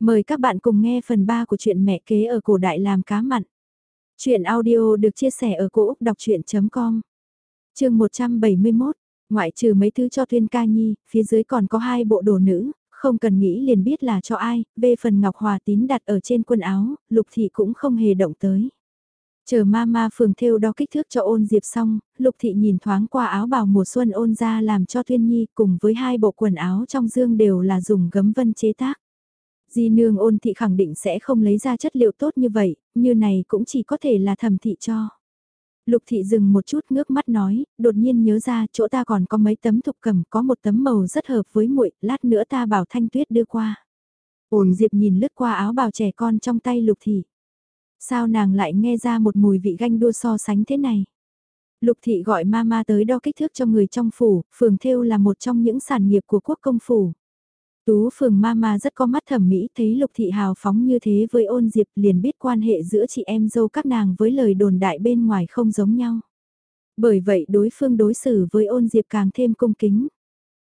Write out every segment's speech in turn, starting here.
Mời các bạn cùng nghe phần 3 của truyện mẹ kế ở cổ đại làm cá mặn. Chuyện audio được chia sẻ ở cỗ đọc chuyện.com Trường 171, ngoại trừ mấy thứ cho Thuyên Ca Nhi, phía dưới còn có hai bộ đồ nữ, không cần nghĩ liền biết là cho ai, về phần Ngọc Hòa tín đặt ở trên quần áo, Lục Thị cũng không hề động tới. Chờ mama phường thêu đo kích thước cho ôn diệp xong, Lục Thị nhìn thoáng qua áo bào mùa xuân ôn ra làm cho Thuyên Nhi cùng với hai bộ quần áo trong dương đều là dùng gấm vân chế tác. Di nương ôn thị khẳng định sẽ không lấy ra chất liệu tốt như vậy, như này cũng chỉ có thể là thẩm thị cho. Lục thị dừng một chút ngước mắt nói, đột nhiên nhớ ra chỗ ta còn có mấy tấm thục cầm, có một tấm màu rất hợp với muội, lát nữa ta bảo thanh tuyết đưa qua. Ôn diệp nhìn lướt qua áo bào trẻ con trong tay lục thị. Sao nàng lại nghe ra một mùi vị ganh đua so sánh thế này? Lục thị gọi mama tới đo kích thước cho người trong phủ, phường thêu là một trong những sản nghiệp của quốc công phủ. Tú phường mama rất có mắt thẩm mỹ thấy lục thị hào phóng như thế với ôn diệp liền biết quan hệ giữa chị em dâu các nàng với lời đồn đại bên ngoài không giống nhau. Bởi vậy đối phương đối xử với ôn diệp càng thêm cung kính.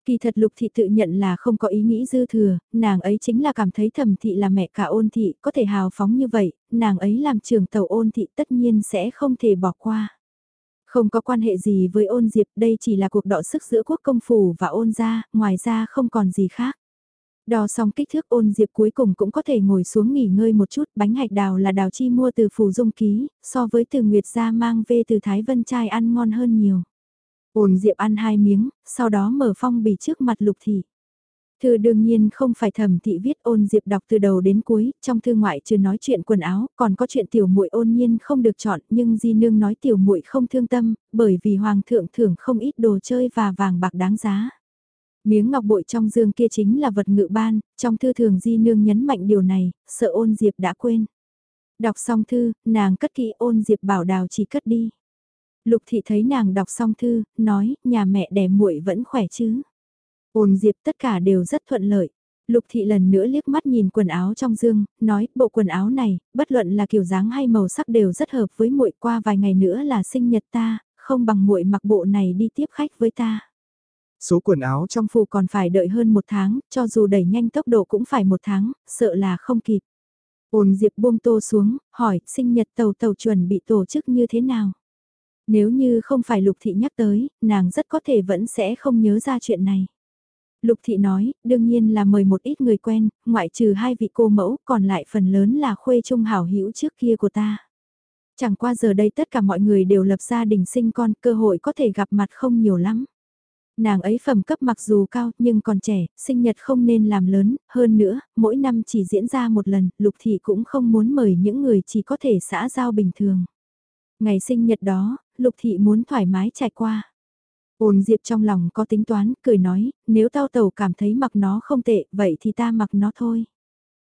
Kỳ thật lục thị tự nhận là không có ý nghĩ dư thừa, nàng ấy chính là cảm thấy thẩm thị là mẹ cả ôn thị, có thể hào phóng như vậy, nàng ấy làm trường tàu ôn thị tất nhiên sẽ không thể bỏ qua. Không có quan hệ gì với ôn diệp, đây chỉ là cuộc đọ sức giữa quốc công phủ và ôn gia, ngoài ra không còn gì khác. Đo xong kích thước ôn diệp cuối cùng cũng có thể ngồi xuống nghỉ ngơi một chút, bánh hạch đào là đào chi mua từ phủ dung ký, so với từ Nguyệt gia mang về từ Thái Vân trai ăn ngon hơn nhiều. Ôn diệp ăn hai miếng, sau đó mở phong bì trước mặt lục thị. Thư đương nhiên không phải thẩm thị viết ôn diệp đọc từ đầu đến cuối, trong thư ngoại trừ nói chuyện quần áo, còn có chuyện tiểu muội ôn nhiên không được chọn, nhưng di nương nói tiểu muội không thương tâm, bởi vì hoàng thượng thưởng không ít đồ chơi và vàng bạc đáng giá. Miếng ngọc bội trong dương kia chính là vật ngự ban, trong thư thường di nương nhấn mạnh điều này, sợ ôn diệp đã quên. Đọc xong thư, nàng cất kỹ ôn diệp bảo đào chỉ cất đi. Lục thị thấy nàng đọc xong thư, nói, nhà mẹ đẻ muội vẫn khỏe chứ. Ôn diệp tất cả đều rất thuận lợi. Lục thị lần nữa liếc mắt nhìn quần áo trong dương, nói, bộ quần áo này, bất luận là kiểu dáng hay màu sắc đều rất hợp với muội qua vài ngày nữa là sinh nhật ta, không bằng muội mặc bộ này đi tiếp khách với ta. Số quần áo trong phủ còn phải đợi hơn một tháng, cho dù đẩy nhanh tốc độ cũng phải một tháng, sợ là không kịp. Ôn Diệp buông tô xuống, hỏi, sinh nhật tàu tàu chuẩn bị tổ chức như thế nào? Nếu như không phải Lục Thị nhắc tới, nàng rất có thể vẫn sẽ không nhớ ra chuyện này. Lục Thị nói, đương nhiên là mời một ít người quen, ngoại trừ hai vị cô mẫu, còn lại phần lớn là khuê trung hảo hữu trước kia của ta. Chẳng qua giờ đây tất cả mọi người đều lập gia đình sinh con, cơ hội có thể gặp mặt không nhiều lắm. Nàng ấy phẩm cấp mặc dù cao nhưng còn trẻ, sinh nhật không nên làm lớn, hơn nữa, mỗi năm chỉ diễn ra một lần, Lục Thị cũng không muốn mời những người chỉ có thể xã giao bình thường. Ngày sinh nhật đó, Lục Thị muốn thoải mái trải qua. Ôn Diệp trong lòng có tính toán, cười nói, nếu tao tàu cảm thấy mặc nó không tệ, vậy thì ta mặc nó thôi.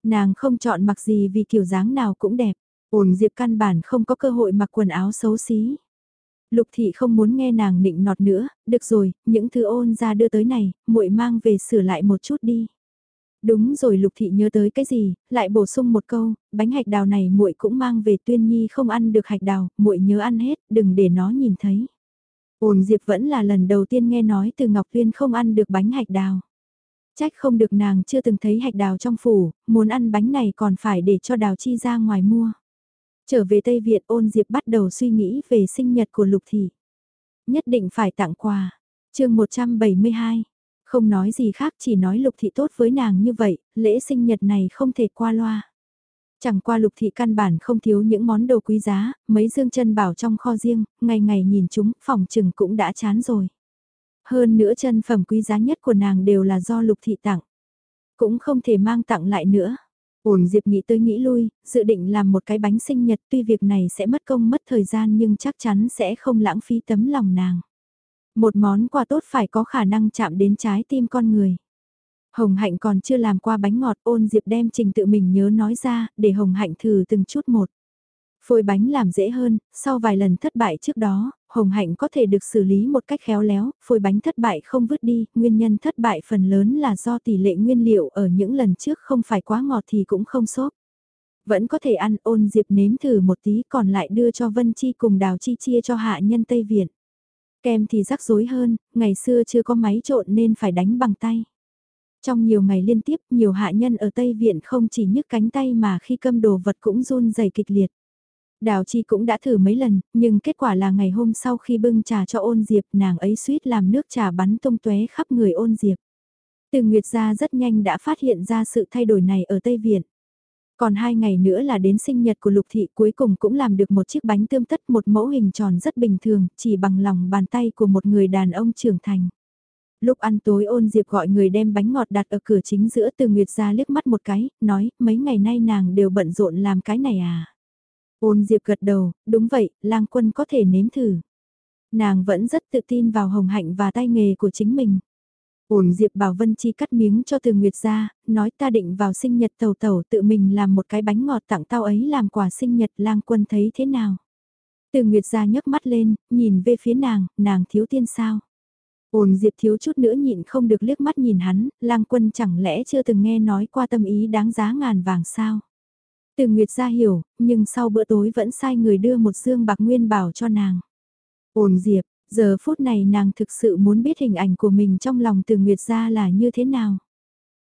Nàng không chọn mặc gì vì kiểu dáng nào cũng đẹp. Ôn Diệp căn bản không có cơ hội mặc quần áo xấu xí. Lục thị không muốn nghe nàng nịnh nọt nữa, được rồi, những thứ ôn ra đưa tới này, muội mang về sửa lại một chút đi. Đúng rồi Lục thị nhớ tới cái gì, lại bổ sung một câu, bánh hạch đào này muội cũng mang về Tuyên Nhi không ăn được hạch đào, muội nhớ ăn hết, đừng để nó nhìn thấy. Ôn Diệp vẫn là lần đầu tiên nghe nói từ Ngọc Tuyên không ăn được bánh hạch đào. Trách không được nàng chưa từng thấy hạch đào trong phủ, muốn ăn bánh này còn phải để cho đào chi ra ngoài mua. Trở về Tây Việt ôn Diệp bắt đầu suy nghĩ về sinh nhật của Lục Thị. Nhất định phải tặng quà. chương 172. Không nói gì khác chỉ nói Lục Thị tốt với nàng như vậy, lễ sinh nhật này không thể qua loa. Chẳng qua Lục Thị căn bản không thiếu những món đồ quý giá, mấy dương chân bảo trong kho riêng, ngày ngày nhìn chúng, phòng trừng cũng đã chán rồi. Hơn nữa chân phẩm quý giá nhất của nàng đều là do Lục Thị tặng. Cũng không thể mang tặng lại nữa. Ổn Diệp nghĩ tới nghĩ lui, dự định làm một cái bánh sinh nhật tuy việc này sẽ mất công mất thời gian nhưng chắc chắn sẽ không lãng phí tấm lòng nàng. Một món quà tốt phải có khả năng chạm đến trái tim con người. Hồng Hạnh còn chưa làm qua bánh ngọt ôn Diệp đem trình tự mình nhớ nói ra, để Hồng Hạnh thử từng chút một. Phôi bánh làm dễ hơn, sau vài lần thất bại trước đó, Hồng Hạnh có thể được xử lý một cách khéo léo, phôi bánh thất bại không vứt đi, nguyên nhân thất bại phần lớn là do tỷ lệ nguyên liệu ở những lần trước không phải quá ngọt thì cũng không xốp. Vẫn có thể ăn ôn diệp nếm thử một tí còn lại đưa cho Vân Chi cùng Đào Chi chia cho hạ nhân Tây Viện. Kem thì rắc rối hơn, ngày xưa chưa có máy trộn nên phải đánh bằng tay. Trong nhiều ngày liên tiếp, nhiều hạ nhân ở Tây Viện không chỉ nhức cánh tay mà khi câm đồ vật cũng run rẩy kịch liệt. Đào Chi cũng đã thử mấy lần, nhưng kết quả là ngày hôm sau khi bưng trà cho ôn diệp nàng ấy suýt làm nước trà bắn tung tóe khắp người ôn diệp. Từ Nguyệt gia rất nhanh đã phát hiện ra sự thay đổi này ở Tây Viện. Còn hai ngày nữa là đến sinh nhật của Lục Thị cuối cùng cũng làm được một chiếc bánh tươm tất một mẫu hình tròn rất bình thường, chỉ bằng lòng bàn tay của một người đàn ông trưởng thành. Lúc ăn tối ôn Diệp gọi người đem bánh ngọt đặt ở cửa chính giữa từ Nguyệt ra liếc mắt một cái, nói mấy ngày nay nàng đều bận rộn làm cái này à. Ôn Diệp gật đầu, đúng vậy, lang quân có thể nếm thử. Nàng vẫn rất tự tin vào hồng hạnh và tay nghề của chính mình. Ổn Diệp bảo Vân Chi cắt miếng cho từ Nguyệt ra, nói ta định vào sinh nhật tàu tàu tự mình làm một cái bánh ngọt tặng tao ấy làm quà sinh nhật lang quân thấy thế nào. Từ Nguyệt ra nhấc mắt lên, nhìn về phía nàng, nàng thiếu tiên sao. Ổn Diệp thiếu chút nữa nhịn không được liếc mắt nhìn hắn, lang quân chẳng lẽ chưa từng nghe nói qua tâm ý đáng giá ngàn vàng sao. Từ Nguyệt ra hiểu, nhưng sau bữa tối vẫn sai người đưa một dương bạc nguyên bảo cho nàng. Ổn Diệp, Giờ phút này nàng thực sự muốn biết hình ảnh của mình trong lòng từ Nguyệt gia là như thế nào.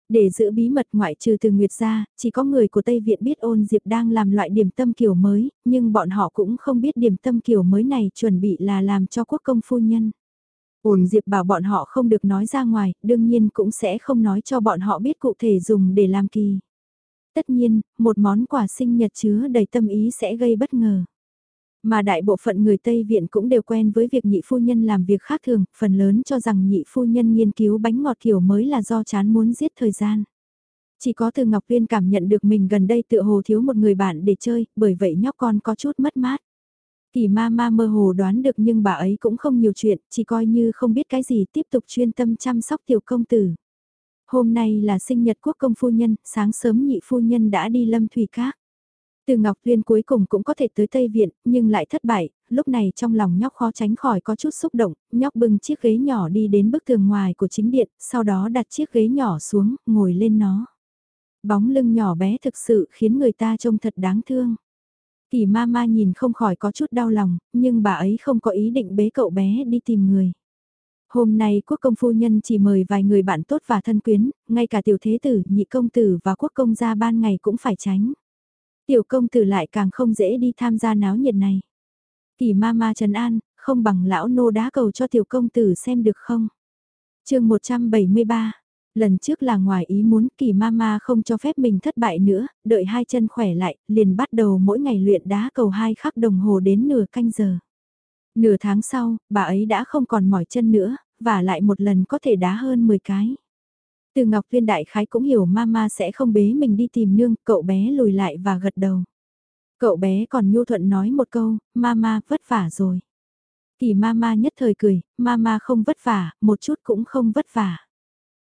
Để giữ bí mật ngoại trừ từ Nguyệt gia, chỉ có người của Tây Viện biết ôn Diệp đang làm loại điểm tâm kiểu mới, nhưng bọn họ cũng không biết điểm tâm kiểu mới này chuẩn bị là làm cho quốc công phu nhân. Ôn Diệp bảo bọn họ không được nói ra ngoài, đương nhiên cũng sẽ không nói cho bọn họ biết cụ thể dùng để làm kỳ. Tất nhiên, một món quà sinh nhật chứa đầy tâm ý sẽ gây bất ngờ. Mà đại bộ phận người Tây Viện cũng đều quen với việc nhị phu nhân làm việc khác thường, phần lớn cho rằng nhị phu nhân nghiên cứu bánh ngọt kiểu mới là do chán muốn giết thời gian. Chỉ có từ Ngọc Viên cảm nhận được mình gần đây tựa hồ thiếu một người bạn để chơi, bởi vậy nhóc con có chút mất mát. Kỳ ma ma mơ hồ đoán được nhưng bà ấy cũng không nhiều chuyện, chỉ coi như không biết cái gì tiếp tục chuyên tâm chăm sóc tiểu công tử. Hôm nay là sinh nhật quốc công phu nhân, sáng sớm nhị phu nhân đã đi lâm thủy các. Từ Ngọc Tuyên cuối cùng cũng có thể tới Tây Viện, nhưng lại thất bại, lúc này trong lòng nhóc khó tránh khỏi có chút xúc động, nhóc bưng chiếc ghế nhỏ đi đến bức tường ngoài của chính điện, sau đó đặt chiếc ghế nhỏ xuống, ngồi lên nó. Bóng lưng nhỏ bé thực sự khiến người ta trông thật đáng thương. Kỳ ma ma nhìn không khỏi có chút đau lòng, nhưng bà ấy không có ý định bế cậu bé đi tìm người. Hôm nay quốc công phu nhân chỉ mời vài người bạn tốt và thân quyến, ngay cả tiểu thế tử, nhị công tử và quốc công gia ban ngày cũng phải tránh. Tiểu công tử lại càng không dễ đi tham gia náo nhiệt này. Kỳ ma ma trấn an, không bằng lão nô đá cầu cho tiểu công tử xem được không. chương 173, lần trước là ngoài ý muốn kỳ mama không cho phép mình thất bại nữa, đợi hai chân khỏe lại, liền bắt đầu mỗi ngày luyện đá cầu hai khắc đồng hồ đến nửa canh giờ. Nửa tháng sau, bà ấy đã không còn mỏi chân nữa, và lại một lần có thể đá hơn 10 cái. Từ Ngọc Viên đại khái cũng hiểu mama sẽ không bế mình đi tìm nương, cậu bé lùi lại và gật đầu. Cậu bé còn nhu thuận nói một câu, mama vất vả rồi. Kỳ mama nhất thời cười, mama không vất vả, một chút cũng không vất vả.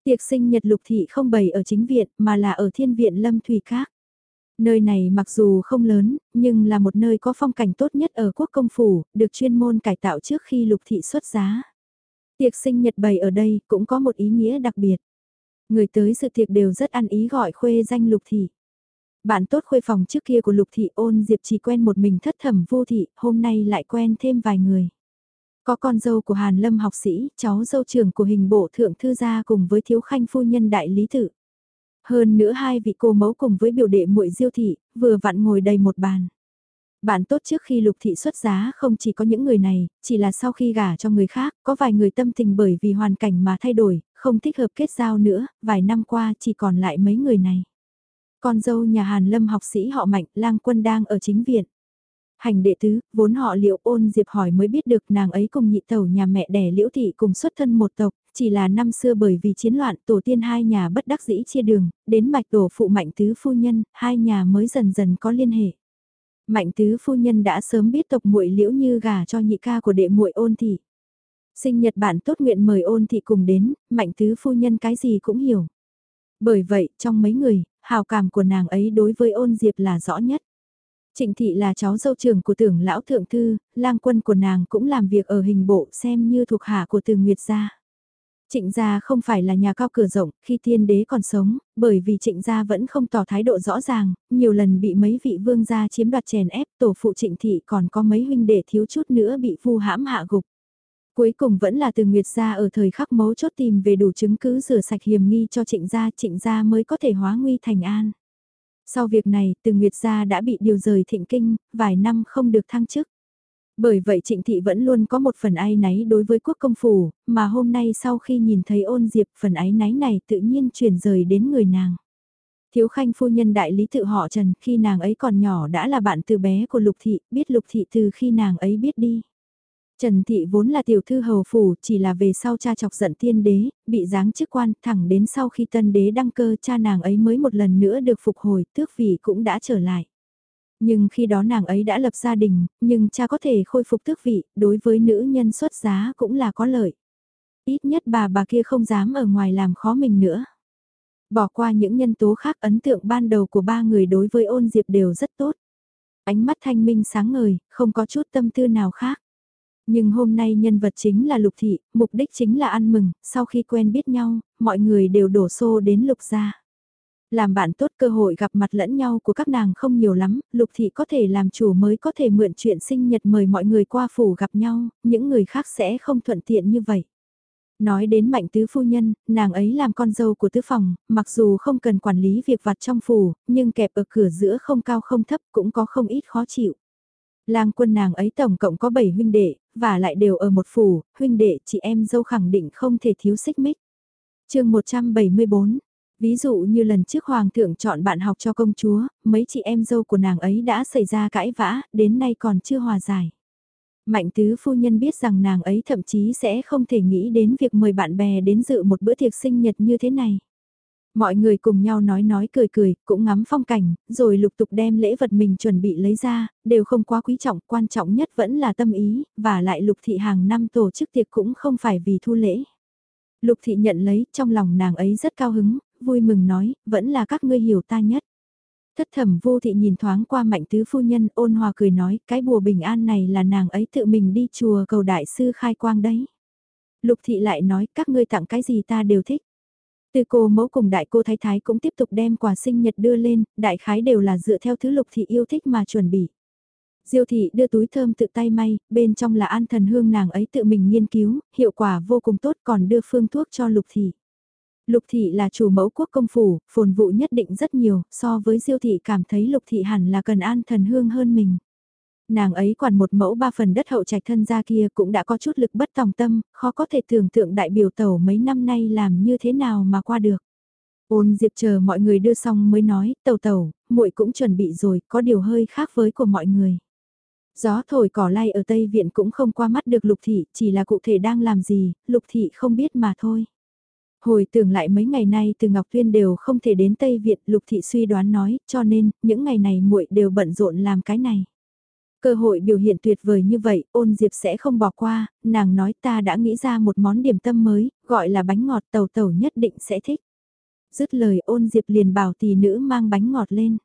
Tiệc sinh nhật lục thị không bày ở chính viện mà là ở thiên viện Lâm Thủy Các. Nơi này mặc dù không lớn, nhưng là một nơi có phong cảnh tốt nhất ở quốc công phủ, được chuyên môn cải tạo trước khi lục thị xuất giá. Tiệc sinh nhật bày ở đây cũng có một ý nghĩa đặc biệt. Người tới sự tiệc đều rất ăn ý gọi khuê danh Lục Thị. Bạn tốt khuê phòng trước kia của Lục Thị ôn Diệp chỉ quen một mình thất thẩm vô thị, hôm nay lại quen thêm vài người. Có con dâu của Hàn Lâm học sĩ, cháu dâu trưởng của hình bộ thượng thư gia cùng với thiếu khanh phu nhân đại lý tự. Hơn nữa hai vị cô mẫu cùng với biểu đệ muội diêu thị, vừa vặn ngồi đầy một bàn. Bạn tốt trước khi lục thị xuất giá không chỉ có những người này, chỉ là sau khi gả cho người khác, có vài người tâm tình bởi vì hoàn cảnh mà thay đổi, không thích hợp kết giao nữa, vài năm qua chỉ còn lại mấy người này. Con dâu nhà Hàn Lâm học sĩ họ Mạnh, lang quân đang ở chính viện. Hành đệ tứ, vốn họ liệu ôn diệp hỏi mới biết được nàng ấy cùng nhị tẩu nhà mẹ đẻ liễu thị cùng xuất thân một tộc, chỉ là năm xưa bởi vì chiến loạn tổ tiên hai nhà bất đắc dĩ chia đường, đến mạch tổ phụ mạnh tứ phu nhân, hai nhà mới dần dần có liên hệ. Mạnh tứ phu nhân đã sớm biết tộc muội liễu như gà cho nhị ca của đệ muội ôn thị. Sinh nhật bạn tốt nguyện mời ôn thị cùng đến, mạnh tứ phu nhân cái gì cũng hiểu. Bởi vậy, trong mấy người, hào cảm của nàng ấy đối với ôn diệp là rõ nhất. Trịnh thị là cháu dâu trưởng của tưởng lão thượng thư, lang quân của nàng cũng làm việc ở hình bộ xem như thuộc hạ của từ Nguyệt gia. Trịnh gia không phải là nhà cao cửa rộng, khi tiên đế còn sống, bởi vì trịnh gia vẫn không tỏ thái độ rõ ràng, nhiều lần bị mấy vị vương gia chiếm đoạt chèn ép, tổ phụ trịnh thị còn có mấy huynh đệ thiếu chút nữa bị vu hãm hạ gục. Cuối cùng vẫn là từ Nguyệt gia ở thời khắc mấu chốt tìm về đủ chứng cứ rửa sạch hiểm nghi cho trịnh gia, trịnh gia mới có thể hóa nguy thành an. Sau việc này, từ Nguyệt gia đã bị điều rời thịnh kinh, vài năm không được thăng chức. Bởi vậy Trịnh Thị vẫn luôn có một phần ái náy đối với quốc công phủ, mà hôm nay sau khi nhìn thấy ôn diệp phần ái náy này tự nhiên chuyển rời đến người nàng. Thiếu khanh phu nhân đại lý tự họ Trần khi nàng ấy còn nhỏ đã là bạn từ bé của Lục Thị, biết Lục Thị từ khi nàng ấy biết đi. Trần Thị vốn là tiểu thư hầu phủ, chỉ là về sau cha chọc giận tiên đế, bị giáng chức quan, thẳng đến sau khi tân đế đăng cơ cha nàng ấy mới một lần nữa được phục hồi, tước vị cũng đã trở lại. Nhưng khi đó nàng ấy đã lập gia đình, nhưng cha có thể khôi phục tước vị, đối với nữ nhân xuất giá cũng là có lợi. Ít nhất bà bà kia không dám ở ngoài làm khó mình nữa. Bỏ qua những nhân tố khác ấn tượng ban đầu của ba người đối với ôn diệp đều rất tốt. Ánh mắt thanh minh sáng ngời, không có chút tâm tư nào khác. Nhưng hôm nay nhân vật chính là Lục Thị, mục đích chính là ăn mừng, sau khi quen biết nhau, mọi người đều đổ xô đến Lục gia. Làm bạn tốt cơ hội gặp mặt lẫn nhau của các nàng không nhiều lắm, Lục Thị có thể làm chủ mới có thể mượn chuyện sinh nhật mời mọi người qua phủ gặp nhau, những người khác sẽ không thuận tiện như vậy. Nói đến mạnh tứ phu nhân, nàng ấy làm con dâu của tứ phòng, mặc dù không cần quản lý việc vặt trong phủ, nhưng kẹp ở cửa giữa không cao không thấp cũng có không ít khó chịu. Lang quân nàng ấy tổng cộng có 7 huynh đệ, và lại đều ở một phủ, huynh đệ chị em dâu khẳng định không thể thiếu xích mích. chương 174 Ví dụ như lần trước Hoàng thượng chọn bạn học cho công chúa, mấy chị em dâu của nàng ấy đã xảy ra cãi vã, đến nay còn chưa hòa giải. Mạnh tứ phu nhân biết rằng nàng ấy thậm chí sẽ không thể nghĩ đến việc mời bạn bè đến dự một bữa tiệc sinh nhật như thế này. Mọi người cùng nhau nói nói cười cười, cũng ngắm phong cảnh, rồi lục tục đem lễ vật mình chuẩn bị lấy ra, đều không quá quý trọng, quan trọng nhất vẫn là tâm ý, và lại lục thị hàng năm tổ chức tiệc cũng không phải vì thu lễ. Lục thị nhận lấy, trong lòng nàng ấy rất cao hứng, vui mừng nói, vẫn là các ngươi hiểu ta nhất. Thất thẩm vô thị nhìn thoáng qua mạnh tứ phu nhân ôn hòa cười nói, cái bùa bình an này là nàng ấy tự mình đi chùa cầu đại sư khai quang đấy. Lục thị lại nói, các ngươi tặng cái gì ta đều thích. Từ cô mẫu cùng đại cô thái thái cũng tiếp tục đem quà sinh nhật đưa lên, đại khái đều là dựa theo thứ lục thị yêu thích mà chuẩn bị. Diêu thị đưa túi thơm tự tay may, bên trong là an thần hương nàng ấy tự mình nghiên cứu, hiệu quả vô cùng tốt còn đưa phương thuốc cho lục thị. Lục thị là chủ mẫu quốc công phủ, phồn vụ nhất định rất nhiều, so với diêu thị cảm thấy lục thị hẳn là cần an thần hương hơn mình. Nàng ấy quản một mẫu ba phần đất hậu trạch thân gia kia cũng đã có chút lực bất tòng tâm, khó có thể tưởng tượng đại biểu tẩu mấy năm nay làm như thế nào mà qua được. Ôn Diệp chờ mọi người đưa xong mới nói, Tẩu tàu, muội cũng chuẩn bị rồi, có điều hơi khác với của mọi người. Gió thổi cỏ lay ở Tây Viện cũng không qua mắt được Lục Thị, chỉ là cụ thể đang làm gì, Lục Thị không biết mà thôi. Hồi tưởng lại mấy ngày nay từ Ngọc Tuyên đều không thể đến Tây Việt, Lục Thị suy đoán nói, cho nên, những ngày này muội đều bận rộn làm cái này. Cơ hội biểu hiện tuyệt vời như vậy, ôn diệp sẽ không bỏ qua, nàng nói ta đã nghĩ ra một món điểm tâm mới, gọi là bánh ngọt tàu tàu nhất định sẽ thích. Dứt lời ôn diệp liền bảo tỷ nữ mang bánh ngọt lên.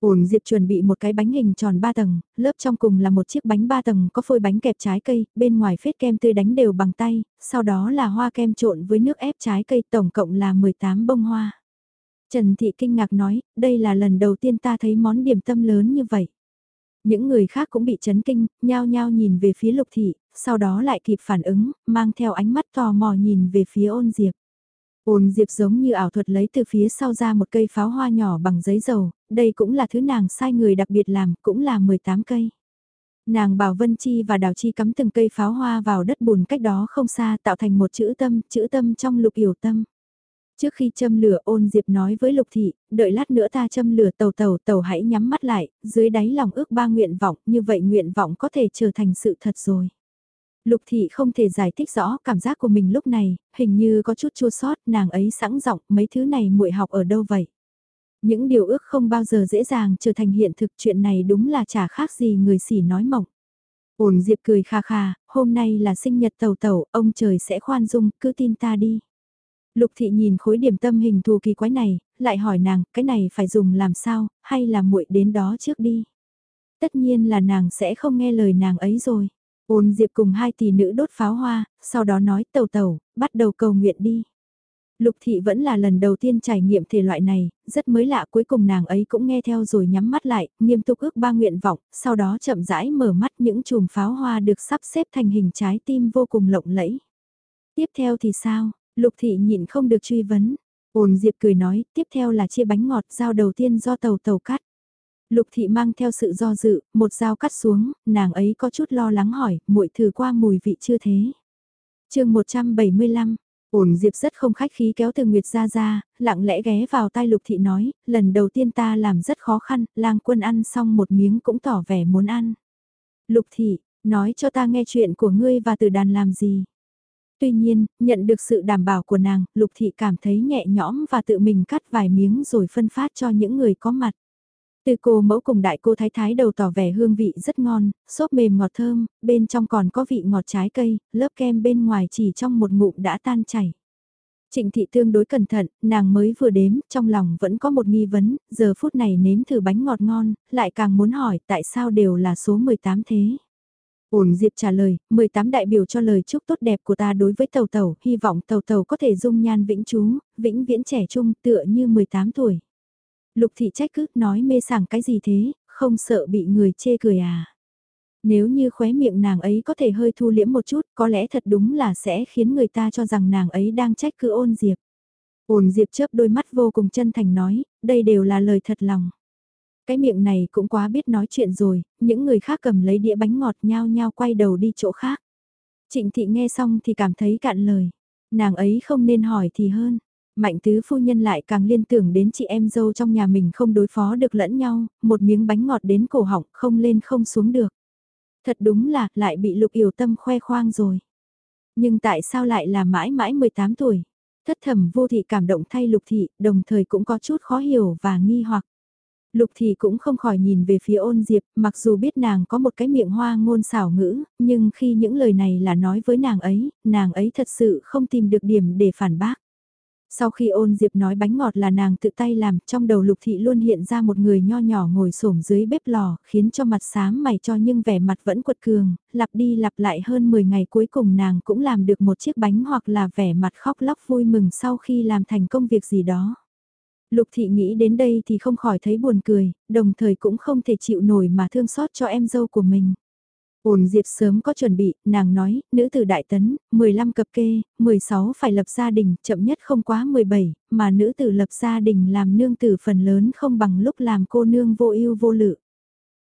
Ôn Diệp chuẩn bị một cái bánh hình tròn 3 tầng, lớp trong cùng là một chiếc bánh 3 tầng có phôi bánh kẹp trái cây, bên ngoài phết kem tươi đánh đều bằng tay, sau đó là hoa kem trộn với nước ép trái cây tổng cộng là 18 bông hoa. Trần Thị kinh ngạc nói, đây là lần đầu tiên ta thấy món điểm tâm lớn như vậy. Những người khác cũng bị chấn kinh, nhao nhao nhìn về phía Lục Thị, sau đó lại kịp phản ứng, mang theo ánh mắt tò mò nhìn về phía ôn Diệp. Ôn Diệp giống như ảo thuật lấy từ phía sau ra một cây pháo hoa nhỏ bằng giấy dầu, đây cũng là thứ nàng sai người đặc biệt làm, cũng là 18 cây. Nàng bảo Vân Chi và Đào Chi cắm từng cây pháo hoa vào đất bùn cách đó không xa tạo thành một chữ tâm, chữ tâm trong lục hiểu tâm. Trước khi châm lửa ôn Diệp nói với Lục Thị, đợi lát nữa ta châm lửa tàu tàu tàu hãy nhắm mắt lại, dưới đáy lòng ước ba nguyện vọng, như vậy nguyện vọng có thể trở thành sự thật rồi. Lục Thị không thể giải thích rõ cảm giác của mình lúc này, hình như có chút chua sót, nàng ấy sẵn giọng mấy thứ này muội học ở đâu vậy? Những điều ước không bao giờ dễ dàng trở thành hiện thực chuyện này đúng là chả khác gì người xỉ nói mộng. Ổn Diệp cười kha kha, hôm nay là sinh nhật tàu tàu, ông trời sẽ khoan dung, cứ tin ta đi. Lục thị nhìn khối điểm tâm hình thù kỳ quái này, lại hỏi nàng, cái này phải dùng làm sao, hay là muội đến đó trước đi. Tất nhiên là nàng sẽ không nghe lời nàng ấy rồi. Ôn Diệp cùng hai tỷ nữ đốt pháo hoa, sau đó nói tàu tàu, bắt đầu cầu nguyện đi. Lục thị vẫn là lần đầu tiên trải nghiệm thể loại này, rất mới lạ cuối cùng nàng ấy cũng nghe theo rồi nhắm mắt lại, nghiêm túc ước ba nguyện vọng, sau đó chậm rãi mở mắt những chùm pháo hoa được sắp xếp thành hình trái tim vô cùng lộng lẫy. Tiếp theo thì sao? Lục thị nhịn không được truy vấn. Ôn Diệp cười nói, tiếp theo là chia bánh ngọt, giao đầu tiên do tàu tàu cắt. Lục thị mang theo sự do dự, một dao cắt xuống, nàng ấy có chút lo lắng hỏi, muội thử qua mùi vị chưa thế. chương 175, ổn diệp rất không khách khí kéo từ Nguyệt ra ra, lặng lẽ ghé vào tai lục thị nói, lần đầu tiên ta làm rất khó khăn, lang quân ăn xong một miếng cũng tỏ vẻ muốn ăn. Lục thị, nói cho ta nghe chuyện của ngươi và từ đàn làm gì. Tuy nhiên, nhận được sự đảm bảo của nàng, lục thị cảm thấy nhẹ nhõm và tự mình cắt vài miếng rồi phân phát cho những người có mặt. Từ cô mẫu cùng đại cô thái thái đầu tỏ vẻ hương vị rất ngon, xốp mềm ngọt thơm, bên trong còn có vị ngọt trái cây, lớp kem bên ngoài chỉ trong một ngụm đã tan chảy. Trịnh thị tương đối cẩn thận, nàng mới vừa đếm, trong lòng vẫn có một nghi vấn, giờ phút này nếm thử bánh ngọt ngon, lại càng muốn hỏi tại sao đều là số 18 thế. Ổn Diệp trả lời, 18 đại biểu cho lời chúc tốt đẹp của ta đối với tàu tàu, hy vọng tàu tàu có thể dung nhan vĩnh chú, vĩnh viễn trẻ trung tựa như 18 tuổi. Lục thị trách cứ nói mê sảng cái gì thế, không sợ bị người chê cười à. Nếu như khóe miệng nàng ấy có thể hơi thu liễm một chút, có lẽ thật đúng là sẽ khiến người ta cho rằng nàng ấy đang trách cứ ôn diệp. Ôn diệp chớp đôi mắt vô cùng chân thành nói, đây đều là lời thật lòng. Cái miệng này cũng quá biết nói chuyện rồi, những người khác cầm lấy đĩa bánh ngọt nhao nhao quay đầu đi chỗ khác. Trịnh thị nghe xong thì cảm thấy cạn lời. Nàng ấy không nên hỏi thì hơn. Mạnh tứ phu nhân lại càng liên tưởng đến chị em dâu trong nhà mình không đối phó được lẫn nhau, một miếng bánh ngọt đến cổ họng không lên không xuống được. Thật đúng là lại bị lục yểu tâm khoe khoang rồi. Nhưng tại sao lại là mãi mãi 18 tuổi? Thất thẩm vô thị cảm động thay lục thị, đồng thời cũng có chút khó hiểu và nghi hoặc. Lục thì cũng không khỏi nhìn về phía ôn diệp, mặc dù biết nàng có một cái miệng hoa ngôn xảo ngữ, nhưng khi những lời này là nói với nàng ấy, nàng ấy thật sự không tìm được điểm để phản bác. Sau khi ôn diệp nói bánh ngọt là nàng tự tay làm, trong đầu lục thị luôn hiện ra một người nho nhỏ ngồi xổm dưới bếp lò, khiến cho mặt xám mày cho nhưng vẻ mặt vẫn quật cường, lặp đi lặp lại hơn 10 ngày cuối cùng nàng cũng làm được một chiếc bánh hoặc là vẻ mặt khóc lóc vui mừng sau khi làm thành công việc gì đó. Lục thị nghĩ đến đây thì không khỏi thấy buồn cười, đồng thời cũng không thể chịu nổi mà thương xót cho em dâu của mình. Ôn Diệp sớm có chuẩn bị, nàng nói, nữ tử đại tấn, 15 cập kê, 16 phải lập gia đình, chậm nhất không quá 17, mà nữ tử lập gia đình làm nương tử phần lớn không bằng lúc làm cô nương vô ưu vô lự.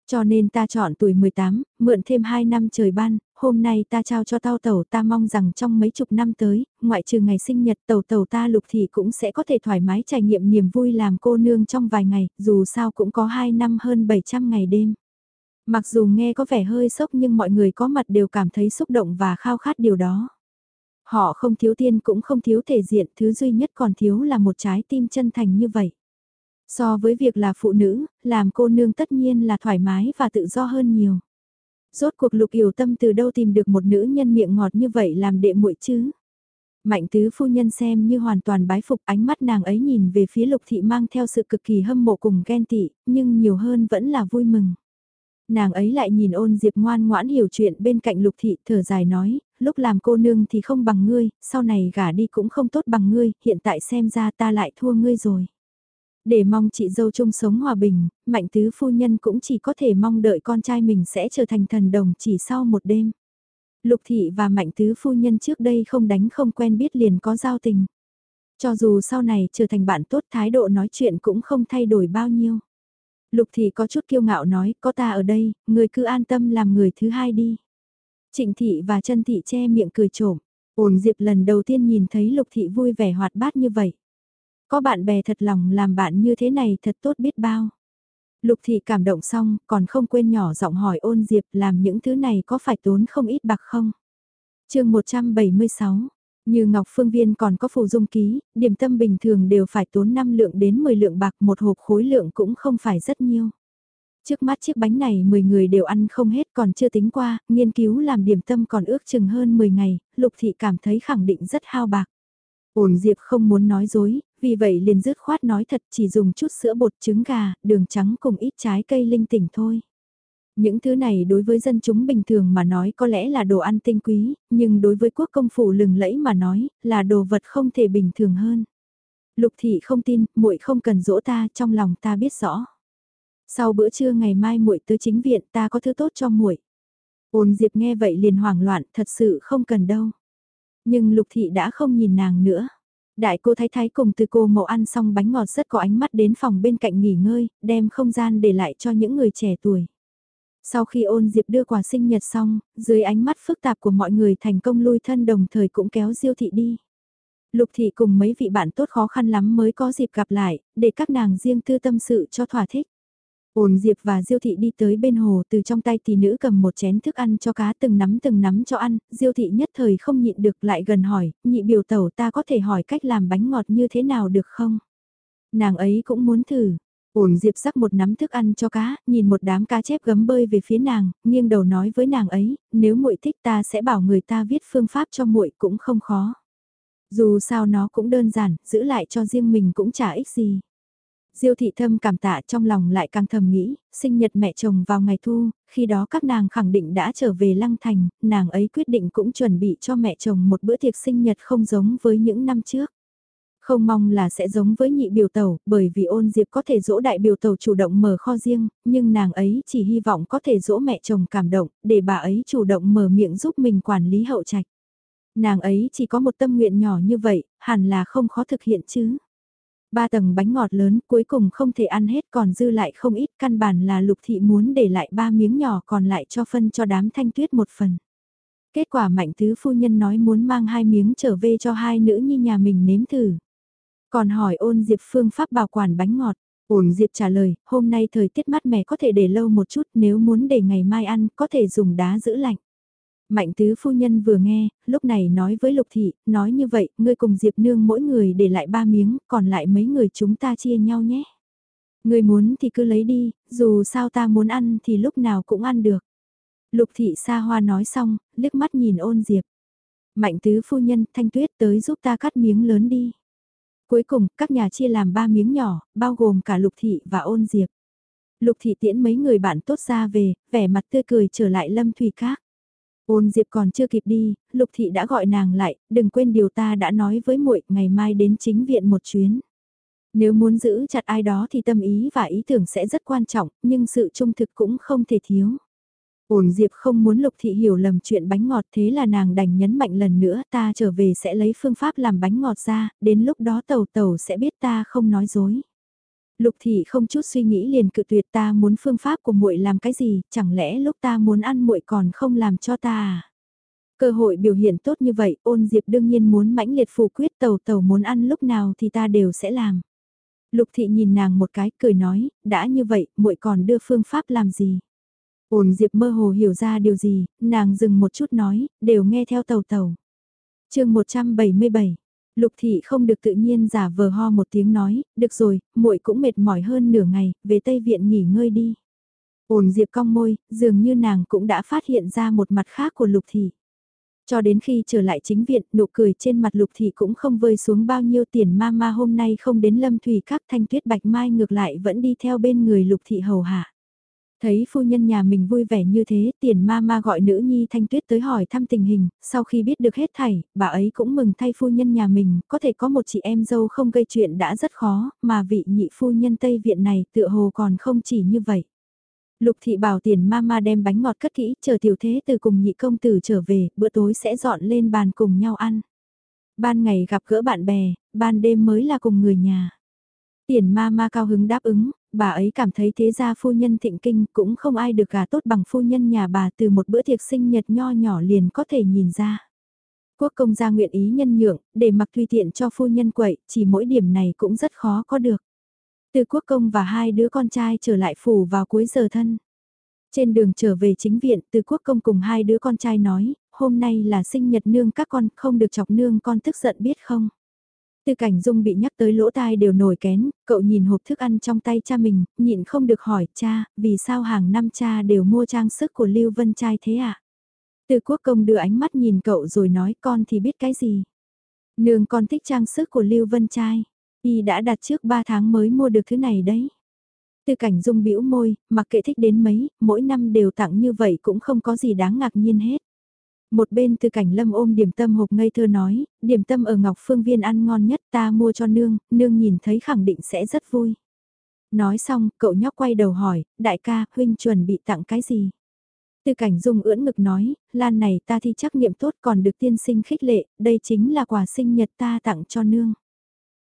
Cho nên ta chọn tuổi 18, mượn thêm 2 năm trời ban, hôm nay ta trao cho tao tẩu ta mong rằng trong mấy chục năm tới, ngoại trừ ngày sinh nhật tẩu tẩu ta lục thì cũng sẽ có thể thoải mái trải nghiệm niềm vui làm cô nương trong vài ngày, dù sao cũng có 2 năm hơn 700 ngày đêm. Mặc dù nghe có vẻ hơi sốc nhưng mọi người có mặt đều cảm thấy xúc động và khao khát điều đó. Họ không thiếu tiên cũng không thiếu thể diện, thứ duy nhất còn thiếu là một trái tim chân thành như vậy. So với việc là phụ nữ, làm cô nương tất nhiên là thoải mái và tự do hơn nhiều. Rốt cuộc lục yểu tâm từ đâu tìm được một nữ nhân miệng ngọt như vậy làm đệ muội chứ? Mạnh tứ phu nhân xem như hoàn toàn bái phục ánh mắt nàng ấy nhìn về phía lục thị mang theo sự cực kỳ hâm mộ cùng ghen tị, nhưng nhiều hơn vẫn là vui mừng. Nàng ấy lại nhìn ôn diệp ngoan ngoãn hiểu chuyện bên cạnh lục thị thở dài nói, lúc làm cô nương thì không bằng ngươi, sau này gả đi cũng không tốt bằng ngươi, hiện tại xem ra ta lại thua ngươi rồi. Để mong chị dâu chung sống hòa bình, mạnh tứ phu nhân cũng chỉ có thể mong đợi con trai mình sẽ trở thành thần đồng chỉ sau một đêm. Lục thị và mạnh tứ phu nhân trước đây không đánh không quen biết liền có giao tình. Cho dù sau này trở thành bạn tốt thái độ nói chuyện cũng không thay đổi bao nhiêu. Lục thị có chút kiêu ngạo nói, có ta ở đây, người cứ an tâm làm người thứ hai đi. Trịnh thị và chân thị che miệng cười trộm. Ổn Diệp lần đầu tiên nhìn thấy Lục thị vui vẻ hoạt bát như vậy. Có bạn bè thật lòng làm bạn như thế này thật tốt biết bao. Lục thị cảm động xong, còn không quên nhỏ giọng hỏi ôn Diệp làm những thứ này có phải tốn không ít bạc không? chương 176, như Ngọc Phương Viên còn có phù dung ký, điểm tâm bình thường đều phải tốn 5 lượng đến 10 lượng bạc một hộp khối lượng cũng không phải rất nhiều. Trước mắt chiếc bánh này 10 người đều ăn không hết còn chưa tính qua, nghiên cứu làm điểm tâm còn ước chừng hơn 10 ngày, Lục Thị cảm thấy khẳng định rất hao bạc. Ổn Diệp không muốn nói dối, vì vậy liền dứt khoát nói thật chỉ dùng chút sữa bột trứng gà, đường trắng cùng ít trái cây linh tỉnh thôi. Những thứ này đối với dân chúng bình thường mà nói có lẽ là đồ ăn tinh quý, nhưng đối với quốc công phủ lừng lẫy mà nói, là đồ vật không thể bình thường hơn. Lục thị không tin, muội không cần dỗ ta, trong lòng ta biết rõ. Sau bữa trưa ngày mai muội tới chính viện, ta có thứ tốt cho muội. Ôn Diệp nghe vậy liền hoảng loạn, thật sự không cần đâu. Nhưng Lục thị đã không nhìn nàng nữa. Đại cô thái thái cùng từ cô mẫu ăn xong bánh ngọt rất có ánh mắt đến phòng bên cạnh nghỉ ngơi, đem không gian để lại cho những người trẻ tuổi. Sau khi ôn diệp đưa quà sinh nhật xong, dưới ánh mắt phức tạp của mọi người thành công lui thân đồng thời cũng kéo diêu thị đi. Lục thị cùng mấy vị bạn tốt khó khăn lắm mới có dịp gặp lại, để các nàng riêng tư tâm sự cho thỏa thích. Ôn Diệp và Diêu Thị đi tới bên hồ từ trong tay tỷ nữ cầm một chén thức ăn cho cá từng nắm từng nắm cho ăn, Diêu Thị nhất thời không nhịn được lại gần hỏi, nhị biểu tẩu ta có thể hỏi cách làm bánh ngọt như thế nào được không? Nàng ấy cũng muốn thử. Ôn Diệp sắc một nắm thức ăn cho cá, nhìn một đám cá chép gấm bơi về phía nàng, nghiêng đầu nói với nàng ấy, nếu muội thích ta sẽ bảo người ta viết phương pháp cho muội cũng không khó. Dù sao nó cũng đơn giản, giữ lại cho riêng mình cũng chả ích gì. Diêu thị thâm cảm tạ trong lòng lại càng thầm nghĩ, sinh nhật mẹ chồng vào ngày thu, khi đó các nàng khẳng định đã trở về Lăng Thành, nàng ấy quyết định cũng chuẩn bị cho mẹ chồng một bữa tiệc sinh nhật không giống với những năm trước. Không mong là sẽ giống với nhị biểu tàu bởi vì ôn diệp có thể dỗ đại biểu tàu chủ động mở kho riêng, nhưng nàng ấy chỉ hy vọng có thể dỗ mẹ chồng cảm động, để bà ấy chủ động mở miệng giúp mình quản lý hậu trạch. Nàng ấy chỉ có một tâm nguyện nhỏ như vậy, hẳn là không khó thực hiện chứ. Ba tầng bánh ngọt lớn cuối cùng không thể ăn hết còn dư lại không ít căn bản là lục thị muốn để lại ba miếng nhỏ còn lại cho phân cho đám thanh tuyết một phần. Kết quả mạnh tứ phu nhân nói muốn mang hai miếng trở về cho hai nữ nhi nhà mình nếm thử. Còn hỏi ôn diệp phương pháp bảo quản bánh ngọt. Ôn Diệp trả lời, hôm nay thời tiết mát mẻ có thể để lâu một chút nếu muốn để ngày mai ăn có thể dùng đá giữ lạnh. Mạnh tứ phu nhân vừa nghe, lúc này nói với Lục Thị, nói như vậy, ngươi cùng Diệp Nương mỗi người để lại ba miếng, còn lại mấy người chúng ta chia nhau nhé. Ngươi muốn thì cứ lấy đi, dù sao ta muốn ăn thì lúc nào cũng ăn được. Lục Thị xa hoa nói xong, liếc mắt nhìn ôn Diệp. Mạnh tứ phu nhân, thanh tuyết tới giúp ta cắt miếng lớn đi. Cuối cùng, các nhà chia làm ba miếng nhỏ, bao gồm cả Lục Thị và ôn Diệp. Lục Thị tiễn mấy người bạn tốt ra về, vẻ mặt tươi cười trở lại Lâm Thủy Các. Ôn Diệp còn chưa kịp đi, Lục Thị đã gọi nàng lại, đừng quên điều ta đã nói với muội ngày mai đến chính viện một chuyến. Nếu muốn giữ chặt ai đó thì tâm ý và ý tưởng sẽ rất quan trọng, nhưng sự trung thực cũng không thể thiếu. Ôn Diệp không muốn Lục Thị hiểu lầm chuyện bánh ngọt thế là nàng đành nhấn mạnh lần nữa ta trở về sẽ lấy phương pháp làm bánh ngọt ra, đến lúc đó tàu tàu sẽ biết ta không nói dối. Lục thị không chút suy nghĩ liền cự tuyệt ta muốn phương pháp của muội làm cái gì, chẳng lẽ lúc ta muốn ăn muội còn không làm cho ta à? Cơ hội biểu hiện tốt như vậy, ôn diệp đương nhiên muốn mãnh liệt phủ quyết tàu tàu muốn ăn lúc nào thì ta đều sẽ làm. Lục thị nhìn nàng một cái, cười nói, đã như vậy, muội còn đưa phương pháp làm gì? Ổn diệp mơ hồ hiểu ra điều gì, nàng dừng một chút nói, đều nghe theo tàu tàu. chương 177 Lục thị không được tự nhiên giả vờ ho một tiếng nói, được rồi, muội cũng mệt mỏi hơn nửa ngày, về Tây Viện nghỉ ngơi đi. Ổn Diệp cong môi, dường như nàng cũng đã phát hiện ra một mặt khác của Lục thị. Cho đến khi trở lại chính viện, nụ cười trên mặt Lục thị cũng không vơi xuống bao nhiêu tiền ma ma hôm nay không đến Lâm Thủy các thanh tuyết bạch mai ngược lại vẫn đi theo bên người Lục thị hầu hạ. Thấy phu nhân nhà mình vui vẻ như thế, tiền ma ma gọi nữ nhi thanh tuyết tới hỏi thăm tình hình, sau khi biết được hết thảy, bà ấy cũng mừng thay phu nhân nhà mình, có thể có một chị em dâu không gây chuyện đã rất khó, mà vị nhị phu nhân Tây Viện này tựa hồ còn không chỉ như vậy. Lục thị bảo tiền ma ma đem bánh ngọt cất kỹ, chờ tiểu thế từ cùng nhị công tử trở về, bữa tối sẽ dọn lên bàn cùng nhau ăn. Ban ngày gặp gỡ bạn bè, ban đêm mới là cùng người nhà. Tiền ma ma cao hứng đáp ứng, bà ấy cảm thấy thế gia phu nhân thịnh kinh cũng không ai được gà tốt bằng phu nhân nhà bà từ một bữa tiệc sinh nhật nho nhỏ liền có thể nhìn ra. Quốc công gia nguyện ý nhân nhượng, để mặc tùy tiện cho phu nhân quậy, chỉ mỗi điểm này cũng rất khó có được. Từ quốc công và hai đứa con trai trở lại phủ vào cuối giờ thân. Trên đường trở về chính viện, từ quốc công cùng hai đứa con trai nói, hôm nay là sinh nhật nương các con, không được chọc nương con tức giận biết không. Tư cảnh dung bị nhắc tới lỗ tai đều nổi kén, cậu nhìn hộp thức ăn trong tay cha mình, nhịn không được hỏi cha, vì sao hàng năm cha đều mua trang sức của Lưu Vân trai thế ạ? À? Từ quốc công đưa ánh mắt nhìn cậu rồi nói con thì biết cái gì? Nương con thích trang sức của Lưu Vân trai, y đã đặt trước 3 tháng mới mua được thứ này đấy. Từ cảnh dung bĩu môi, mặc kệ thích đến mấy, mỗi năm đều tặng như vậy cũng không có gì đáng ngạc nhiên hết. Một bên từ cảnh lâm ôm điểm tâm hộp ngây thơ nói, điểm tâm ở Ngọc Phương Viên ăn ngon nhất ta mua cho nương, nương nhìn thấy khẳng định sẽ rất vui. Nói xong, cậu nhóc quay đầu hỏi, đại ca, huynh chuẩn bị tặng cái gì? Từ cảnh dung ưỡn ngực nói, lan này ta thi trắc nghiệm tốt còn được tiên sinh khích lệ, đây chính là quà sinh nhật ta tặng cho nương.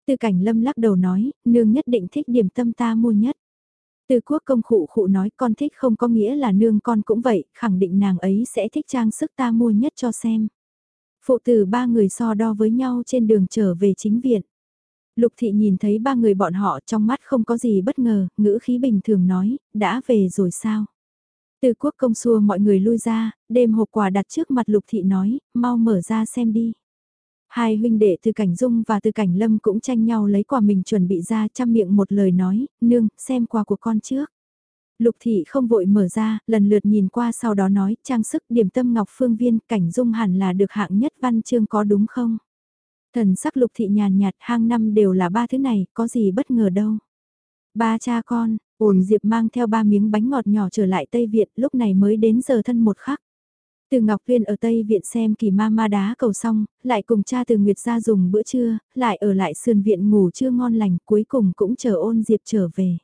Từ cảnh lâm lắc đầu nói, nương nhất định thích điểm tâm ta mua nhất. Từ quốc công khụ khụ nói con thích không có nghĩa là nương con cũng vậy, khẳng định nàng ấy sẽ thích trang sức ta mua nhất cho xem. Phụ tử ba người so đo với nhau trên đường trở về chính viện. Lục thị nhìn thấy ba người bọn họ trong mắt không có gì bất ngờ, ngữ khí bình thường nói, đã về rồi sao? Từ quốc công xua mọi người lui ra, đêm hộp quà đặt trước mặt lục thị nói, mau mở ra xem đi. Hai huynh đệ từ cảnh dung và từ cảnh lâm cũng tranh nhau lấy quà mình chuẩn bị ra chăm miệng một lời nói, nương, xem quà của con trước. Lục thị không vội mở ra, lần lượt nhìn qua sau đó nói, trang sức điểm tâm ngọc phương viên, cảnh dung hẳn là được hạng nhất văn chương có đúng không? Thần sắc lục thị nhàn nhạt hang năm đều là ba thứ này, có gì bất ngờ đâu. Ba cha con, ổn diệp mang theo ba miếng bánh ngọt nhỏ trở lại Tây viện lúc này mới đến giờ thân một khắc. Từ Ngọc Viên ở Tây Viện xem kỳ ma ma đá cầu xong, lại cùng cha từ Nguyệt ra dùng bữa trưa, lại ở lại sườn viện ngủ chưa ngon lành, cuối cùng cũng chờ ôn Diệp trở về.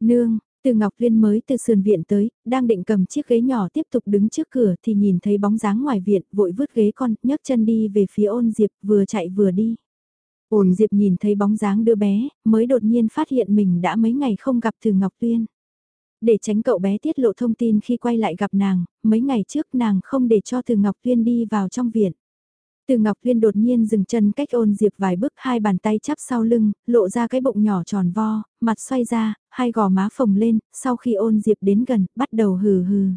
Nương, từ Ngọc Viên mới từ sườn viện tới, đang định cầm chiếc ghế nhỏ tiếp tục đứng trước cửa thì nhìn thấy bóng dáng ngoài viện, vội vứt ghế con, nhấc chân đi về phía ôn Diệp, vừa chạy vừa đi. Ôn Diệp nhìn thấy bóng dáng đứa bé, mới đột nhiên phát hiện mình đã mấy ngày không gặp từ Ngọc Viên. Để tránh cậu bé tiết lộ thông tin khi quay lại gặp nàng, mấy ngày trước nàng không để cho Từ Ngọc Viên đi vào trong viện. Từ Ngọc Viên đột nhiên dừng chân cách ôn Diệp vài bước hai bàn tay chắp sau lưng, lộ ra cái bụng nhỏ tròn vo, mặt xoay ra, hai gò má phồng lên, sau khi ôn Diệp đến gần, bắt đầu hừ hừ.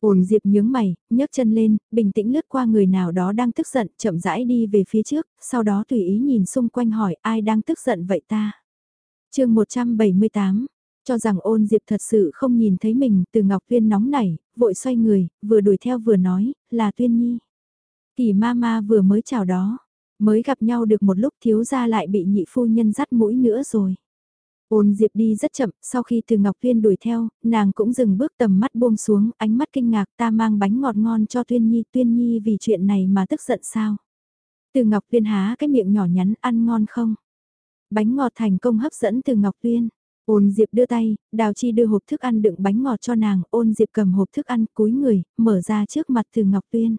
Ôn Diệp nhướng mày, nhấc chân lên, bình tĩnh lướt qua người nào đó đang tức giận, chậm rãi đi về phía trước, sau đó tùy ý nhìn xung quanh hỏi ai đang tức giận vậy ta. chương 178 cho rằng ôn diệp thật sự không nhìn thấy mình từ Ngọc Tuyên nóng nảy, vội xoay người, vừa đuổi theo vừa nói, là Tuyên Nhi. Kỳ ma ma vừa mới chào đó, mới gặp nhau được một lúc thiếu gia lại bị nhị phu nhân dắt mũi nữa rồi. Ôn Diệp đi rất chậm, sau khi từ Ngọc Tuyên đuổi theo, nàng cũng dừng bước tầm mắt buông xuống, ánh mắt kinh ngạc ta mang bánh ngọt ngon cho Tuyên Nhi, Tuyên Nhi vì chuyện này mà tức giận sao? Từ Ngọc Tuyên há cái miệng nhỏ nhắn ăn ngon không? Bánh ngọt thành công hấp dẫn từ Ngọc Tuyên. Ôn Diệp đưa tay, Đào Chi đưa hộp thức ăn đựng bánh ngọt cho nàng, ôn Diệp cầm hộp thức ăn cúi người, mở ra trước mặt từ Ngọc Tuyên.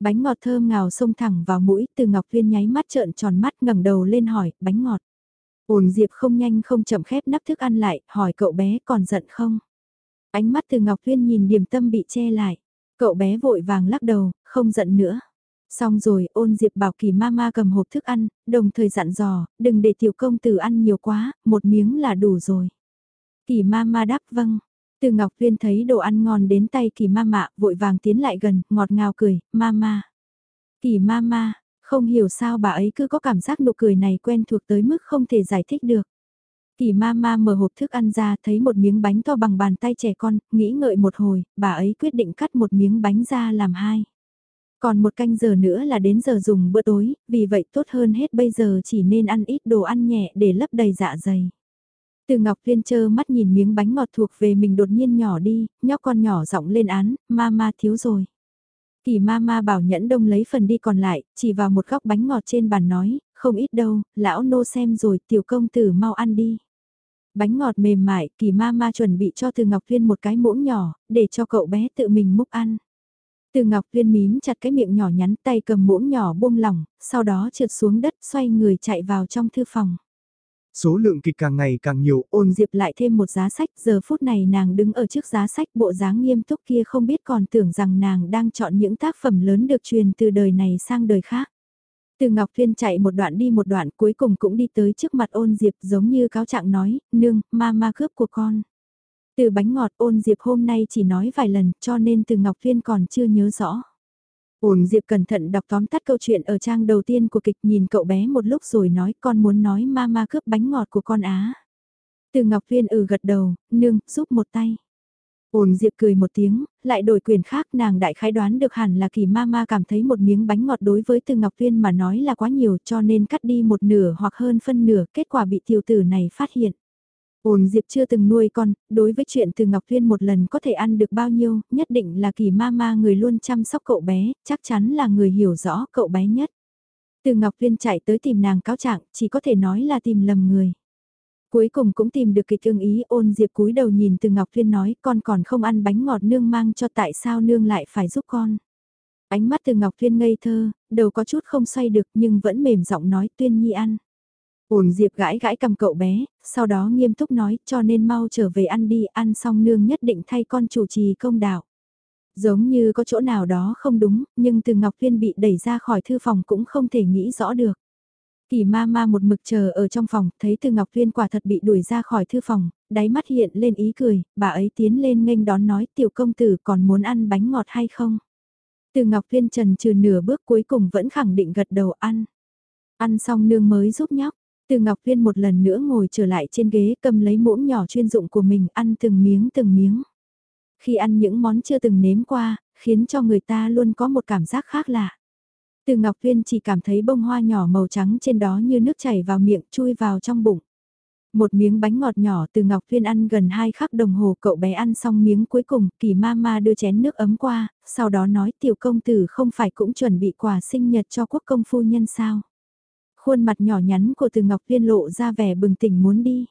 Bánh ngọt thơm ngào xông thẳng vào mũi, từ Ngọc Tuyên nháy mắt trợn tròn mắt ngẩng đầu lên hỏi, bánh ngọt. Ôn Diệp không nhanh không chậm khép nắp thức ăn lại, hỏi cậu bé còn giận không? Ánh mắt từ Ngọc Tuyên nhìn điểm tâm bị che lại. Cậu bé vội vàng lắc đầu, không giận nữa. Xong rồi, ôn diệp bảo kỳ mama cầm hộp thức ăn, đồng thời dặn dò, đừng để tiểu công tử ăn nhiều quá, một miếng là đủ rồi. Kỳ mama đáp vâng. Từ Ngọc Viên thấy đồ ăn ngon đến tay kỳ mama, vội vàng tiến lại gần, ngọt ngào cười, mama. Kỳ mama, không hiểu sao bà ấy cứ có cảm giác nụ cười này quen thuộc tới mức không thể giải thích được. Kỳ mama mở hộp thức ăn ra thấy một miếng bánh to bằng bàn tay trẻ con, nghĩ ngợi một hồi, bà ấy quyết định cắt một miếng bánh ra làm hai. Còn một canh giờ nữa là đến giờ dùng bữa tối, vì vậy tốt hơn hết bây giờ chỉ nên ăn ít đồ ăn nhẹ để lấp đầy dạ dày. Từ Ngọc Liên chơ mắt nhìn miếng bánh ngọt thuộc về mình đột nhiên nhỏ đi, nhóc con nhỏ giọng lên án, mama thiếu rồi. Kỳ mama bảo nhẫn đông lấy phần đi còn lại, chỉ vào một góc bánh ngọt trên bàn nói, không ít đâu, lão nô xem rồi, tiểu công tử mau ăn đi. Bánh ngọt mềm mại, kỳ mama chuẩn bị cho từ Ngọc Liên một cái muỗng nhỏ, để cho cậu bé tự mình múc ăn. Từ Ngọc Viên mím chặt cái miệng nhỏ nhắn tay cầm muỗng nhỏ buông lỏng, sau đó trượt xuống đất xoay người chạy vào trong thư phòng. Số lượng kịch càng ngày càng nhiều, ôn diệp lại thêm một giá sách, giờ phút này nàng đứng ở trước giá sách bộ dáng nghiêm túc kia không biết còn tưởng rằng nàng đang chọn những tác phẩm lớn được truyền từ đời này sang đời khác. Từ Ngọc Viên chạy một đoạn đi một đoạn cuối cùng cũng đi tới trước mặt ôn diệp giống như cáo trạng nói, nương, ma ma cướp của con. Từ bánh ngọt ôn Diệp hôm nay chỉ nói vài lần cho nên từ Ngọc Viên còn chưa nhớ rõ. Ôn Diệp cẩn thận đọc tóm tắt câu chuyện ở trang đầu tiên của kịch nhìn cậu bé một lúc rồi nói con muốn nói mama cướp bánh ngọt của con á. Từ Ngọc Viên ừ gật đầu, nương, giúp một tay. Ôn Diệp cười một tiếng, lại đổi quyền khác nàng đại khái đoán được hẳn là kỳ mama cảm thấy một miếng bánh ngọt đối với từ Ngọc Viên mà nói là quá nhiều cho nên cắt đi một nửa hoặc hơn phân nửa, kết quả bị tiểu tử này phát hiện. Ôn Diệp chưa từng nuôi con, đối với chuyện từ Ngọc Thuyên một lần có thể ăn được bao nhiêu, nhất định là kỳ ma ma người luôn chăm sóc cậu bé, chắc chắn là người hiểu rõ cậu bé nhất. Từ Ngọc Thuyên chạy tới tìm nàng cáo trạng, chỉ có thể nói là tìm lầm người. Cuối cùng cũng tìm được kịch ương ý ôn Diệp cúi đầu nhìn từ Ngọc Thuyên nói con còn không ăn bánh ngọt nương mang cho tại sao nương lại phải giúp con. Ánh mắt từ Ngọc Thuyên ngây thơ, đầu có chút không xoay được nhưng vẫn mềm giọng nói Tuyên Nhi ăn ổn Diệp gãi gãi cầm cậu bé, sau đó nghiêm túc nói cho nên mau trở về ăn đi, ăn xong nương nhất định thay con chủ trì công đạo. Giống như có chỗ nào đó không đúng, nhưng từ Ngọc Viên bị đẩy ra khỏi thư phòng cũng không thể nghĩ rõ được. Kỳ ma ma một mực chờ ở trong phòng, thấy từ Ngọc Viên quả thật bị đuổi ra khỏi thư phòng, đáy mắt hiện lên ý cười, bà ấy tiến lên nghênh đón nói tiểu công tử còn muốn ăn bánh ngọt hay không? Từ Ngọc Viên trần trừ nửa bước cuối cùng vẫn khẳng định gật đầu ăn. Ăn xong nương mới giúp nhóc, từ Ngọc Viên một lần nữa ngồi trở lại trên ghế cầm lấy muỗng nhỏ chuyên dụng của mình ăn từng miếng từng miếng. Khi ăn những món chưa từng nếm qua, khiến cho người ta luôn có một cảm giác khác lạ. Từ Ngọc Viên chỉ cảm thấy bông hoa nhỏ màu trắng trên đó như nước chảy vào miệng chui vào trong bụng. Một miếng bánh ngọt nhỏ từ Ngọc Viên ăn gần hai khắc đồng hồ cậu bé ăn xong miếng cuối cùng kỳ ma ma đưa chén nước ấm qua, sau đó nói tiểu công tử không phải cũng chuẩn bị quà sinh nhật cho quốc công phu nhân sao. Khuôn mặt nhỏ nhắn của từ Ngọc Viên lộ ra vẻ bừng tỉnh muốn đi.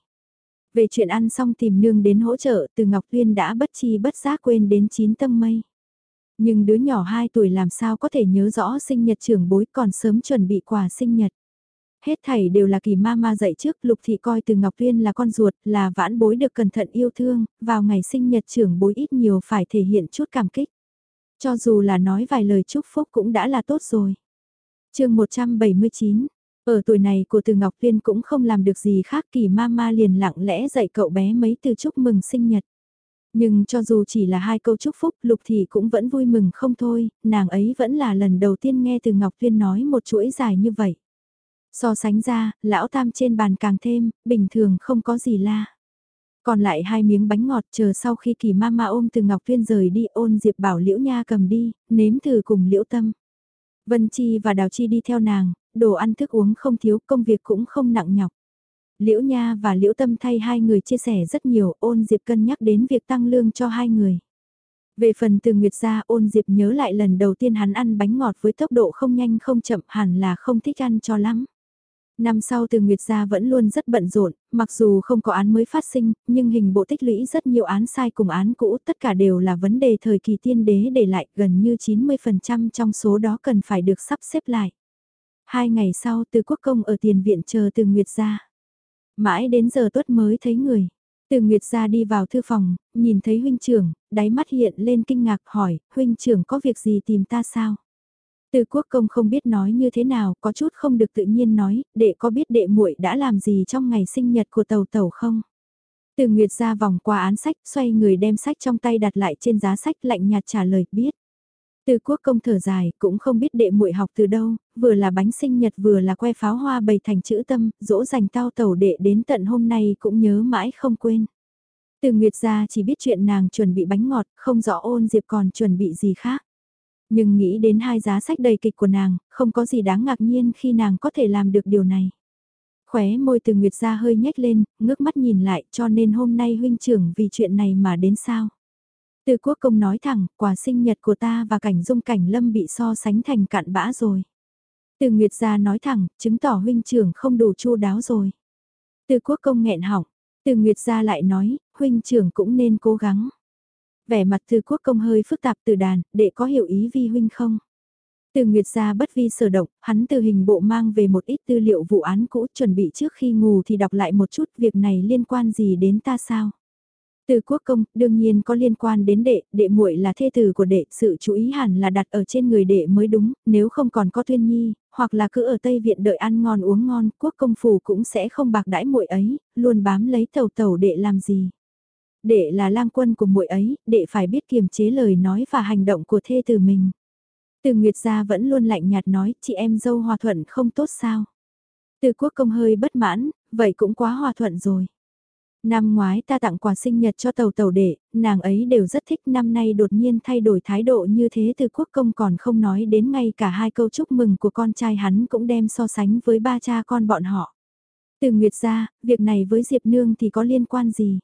Về chuyện ăn xong tìm nương đến hỗ trợ từ Ngọc Viên đã bất chi bất giác quên đến chín tầng mây. Nhưng đứa nhỏ 2 tuổi làm sao có thể nhớ rõ sinh nhật trưởng bối còn sớm chuẩn bị quà sinh nhật. Hết thảy đều là kỳ ma ma dạy trước, Lục Thị coi từ Ngọc Viên là con ruột, là vãn bối được cẩn thận yêu thương, vào ngày sinh nhật trưởng bối ít nhiều phải thể hiện chút cảm kích. Cho dù là nói vài lời chúc phúc cũng đã là tốt rồi. chương 179, ở tuổi này của từ Ngọc Viên cũng không làm được gì khác kỳ mama liền lặng lẽ dạy cậu bé mấy từ chúc mừng sinh nhật. Nhưng cho dù chỉ là hai câu chúc phúc Lục thì cũng vẫn vui mừng không thôi, nàng ấy vẫn là lần đầu tiên nghe từ Ngọc Viên nói một chuỗi dài như vậy. So sánh ra, lão tam trên bàn càng thêm, bình thường không có gì la. Còn lại hai miếng bánh ngọt chờ sau khi kỳ mama ôm từ Ngọc Viên rời đi ôn Diệp bảo Liễu Nha cầm đi, nếm thử cùng Liễu Tâm. Vân Chi và Đào Chi đi theo nàng, đồ ăn thức uống không thiếu, công việc cũng không nặng nhọc. Liễu Nha và Liễu Tâm thay hai người chia sẻ rất nhiều, ôn Diệp cân nhắc đến việc tăng lương cho hai người. Về phần từ Nguyệt gia ôn Diệp nhớ lại lần đầu tiên hắn ăn bánh ngọt với tốc độ không nhanh không chậm hẳn là không thích ăn cho lắm. Năm sau từ Nguyệt gia vẫn luôn rất bận rộn, mặc dù không có án mới phát sinh, nhưng hình bộ tích lũy rất nhiều án sai cùng án cũ, tất cả đều là vấn đề thời kỳ tiên đế để lại, gần như 90% trong số đó cần phải được sắp xếp lại. Hai ngày sau từ quốc công ở tiền viện chờ từ Nguyệt gia. Mãi đến giờ tuất mới thấy người. Từ Nguyệt gia đi vào thư phòng, nhìn thấy huynh trưởng, đáy mắt hiện lên kinh ngạc hỏi, huynh trưởng có việc gì tìm ta sao? Từ quốc công không biết nói như thế nào, có chút không được tự nhiên nói, đệ có biết đệ muội đã làm gì trong ngày sinh nhật của tàu tàu không? Từ Nguyệt ra vòng qua án sách, xoay người đem sách trong tay đặt lại trên giá sách lạnh nhạt trả lời, biết. Từ quốc công thở dài, cũng không biết đệ muội học từ đâu, vừa là bánh sinh nhật vừa là que pháo hoa bày thành chữ tâm, dỗ dành tao tàu đệ đến tận hôm nay cũng nhớ mãi không quên. Từ Nguyệt ra chỉ biết chuyện nàng chuẩn bị bánh ngọt, không rõ ôn diệp còn chuẩn bị gì khác. Nhưng nghĩ đến hai giá sách đầy kịch của nàng, không có gì đáng ngạc nhiên khi nàng có thể làm được điều này. Khóe môi từ Nguyệt ra hơi nhếch lên, ngước mắt nhìn lại cho nên hôm nay huynh trưởng vì chuyện này mà đến sao. Từ quốc công nói thẳng, quà sinh nhật của ta và cảnh dung cảnh lâm bị so sánh thành cạn bã rồi. Từ Nguyệt gia nói thẳng, chứng tỏ huynh trưởng không đủ chu đáo rồi. Từ quốc công nghẹn họng, từ Nguyệt gia lại nói, huynh trưởng cũng nên cố gắng. Vẻ mặt từ quốc công hơi phức tạp từ đàn, để có hiểu ý vi huynh không? Từ Nguyệt gia bất vi sở động, hắn từ hình bộ mang về một ít tư liệu vụ án cũ chuẩn bị trước khi ngủ thì đọc lại một chút việc này liên quan gì đến ta sao? Từ quốc công, đương nhiên có liên quan đến đệ, đệ muội là thê tử của đệ, sự chú ý hẳn là đặt ở trên người đệ mới đúng, nếu không còn có tuyên nhi, hoặc là cứ ở Tây Viện đợi ăn ngon uống ngon, quốc công phủ cũng sẽ không bạc đãi muội ấy, luôn bám lấy tàu tàu đệ làm gì. Đệ là lang quân của muội ấy, đệ phải biết kiềm chế lời nói và hành động của thê tử mình. Từ Nguyệt gia vẫn luôn lạnh nhạt nói, chị em dâu hòa thuận không tốt sao. Từ quốc công hơi bất mãn, vậy cũng quá hòa thuận rồi. Năm ngoái ta tặng quà sinh nhật cho tàu tàu đệ, nàng ấy đều rất thích năm nay đột nhiên thay đổi thái độ như thế từ quốc công còn không nói đến ngay cả hai câu chúc mừng của con trai hắn cũng đem so sánh với ba cha con bọn họ. Từ Nguyệt ra, việc này với Diệp Nương thì có liên quan gì?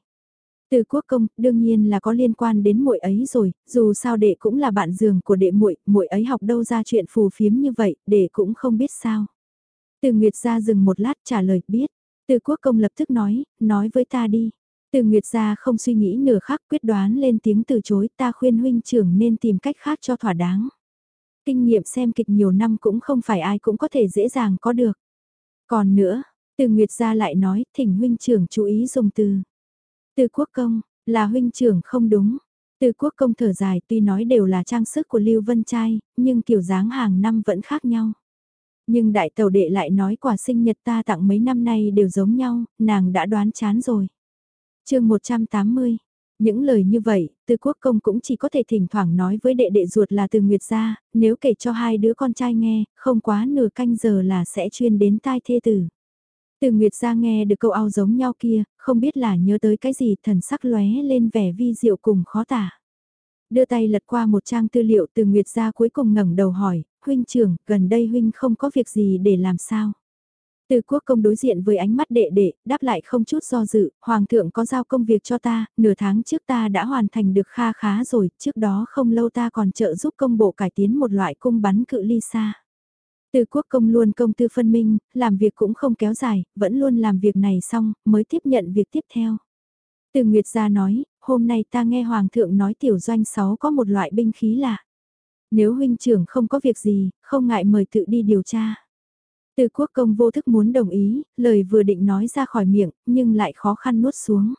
Từ quốc công, đương nhiên là có liên quan đến muội ấy rồi, dù sao đệ cũng là bạn giường của đệ muội, muội ấy học đâu ra chuyện phù phiếm như vậy, đệ cũng không biết sao. Từ Nguyệt ra dừng một lát trả lời, biết. Từ quốc công lập tức nói, nói với ta đi. Từ Nguyệt gia không suy nghĩ nửa khắc quyết đoán lên tiếng từ chối, ta khuyên huynh trưởng nên tìm cách khác cho thỏa đáng. Kinh nghiệm xem kịch nhiều năm cũng không phải ai cũng có thể dễ dàng có được. Còn nữa, từ Nguyệt gia lại nói, thỉnh huynh trưởng chú ý dùng từ. Từ quốc công, là huynh trưởng không đúng. Từ quốc công thở dài tuy nói đều là trang sức của Lưu Vân Trai, nhưng kiểu dáng hàng năm vẫn khác nhau. Nhưng đại tàu đệ lại nói quả sinh nhật ta tặng mấy năm nay đều giống nhau, nàng đã đoán chán rồi. chương 180 những lời như vậy, từ quốc công cũng chỉ có thể thỉnh thoảng nói với đệ đệ ruột là từ Nguyệt gia, nếu kể cho hai đứa con trai nghe, không quá nửa canh giờ là sẽ chuyên đến tai thê tử. Từ Nguyệt gia nghe được câu ao giống nhau kia, không biết là nhớ tới cái gì thần sắc lóe lên vẻ vi diệu cùng khó tả. Đưa tay lật qua một trang tư liệu từ Nguyệt gia cuối cùng ngẩng đầu hỏi, huynh trưởng, gần đây huynh không có việc gì để làm sao? Từ quốc công đối diện với ánh mắt đệ đệ, đáp lại không chút do dự, hoàng thượng có giao công việc cho ta, nửa tháng trước ta đã hoàn thành được kha khá rồi, trước đó không lâu ta còn trợ giúp công bộ cải tiến một loại cung bắn cự ly xa. Từ quốc công luôn công tư phân minh, làm việc cũng không kéo dài, vẫn luôn làm việc này xong, mới tiếp nhận việc tiếp theo. Từ Nguyệt gia nói, hôm nay ta nghe Hoàng thượng nói tiểu doanh 6 có một loại binh khí lạ. Nếu huynh trưởng không có việc gì, không ngại mời tự đi điều tra. Từ quốc công vô thức muốn đồng ý, lời vừa định nói ra khỏi miệng, nhưng lại khó khăn nuốt xuống.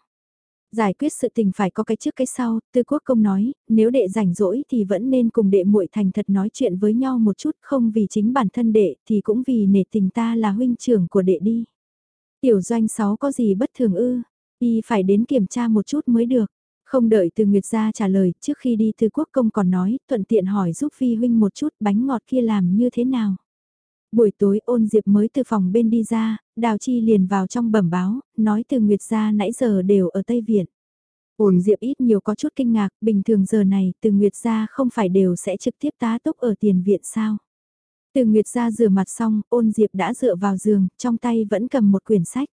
Giải quyết sự tình phải có cái trước cái sau, tư quốc công nói, nếu đệ rảnh rỗi thì vẫn nên cùng đệ muội thành thật nói chuyện với nhau một chút, không vì chính bản thân đệ thì cũng vì nể tình ta là huynh trưởng của đệ đi. Tiểu doanh sáu có gì bất thường ư, y phải đến kiểm tra một chút mới được. Không đợi từ Nguyệt gia trả lời, trước khi đi từ quốc công còn nói, thuận tiện hỏi giúp phi huynh một chút bánh ngọt kia làm như thế nào. Buổi tối ôn diệp mới từ phòng bên đi ra, đào chi liền vào trong bẩm báo, nói từ Nguyệt gia nãy giờ đều ở Tây Viện. Ôn diệp ít nhiều có chút kinh ngạc, bình thường giờ này từ Nguyệt gia không phải đều sẽ trực tiếp tá túc ở tiền viện sao. Từ Nguyệt gia rửa mặt xong, ôn diệp đã dựa vào giường, trong tay vẫn cầm một quyển sách.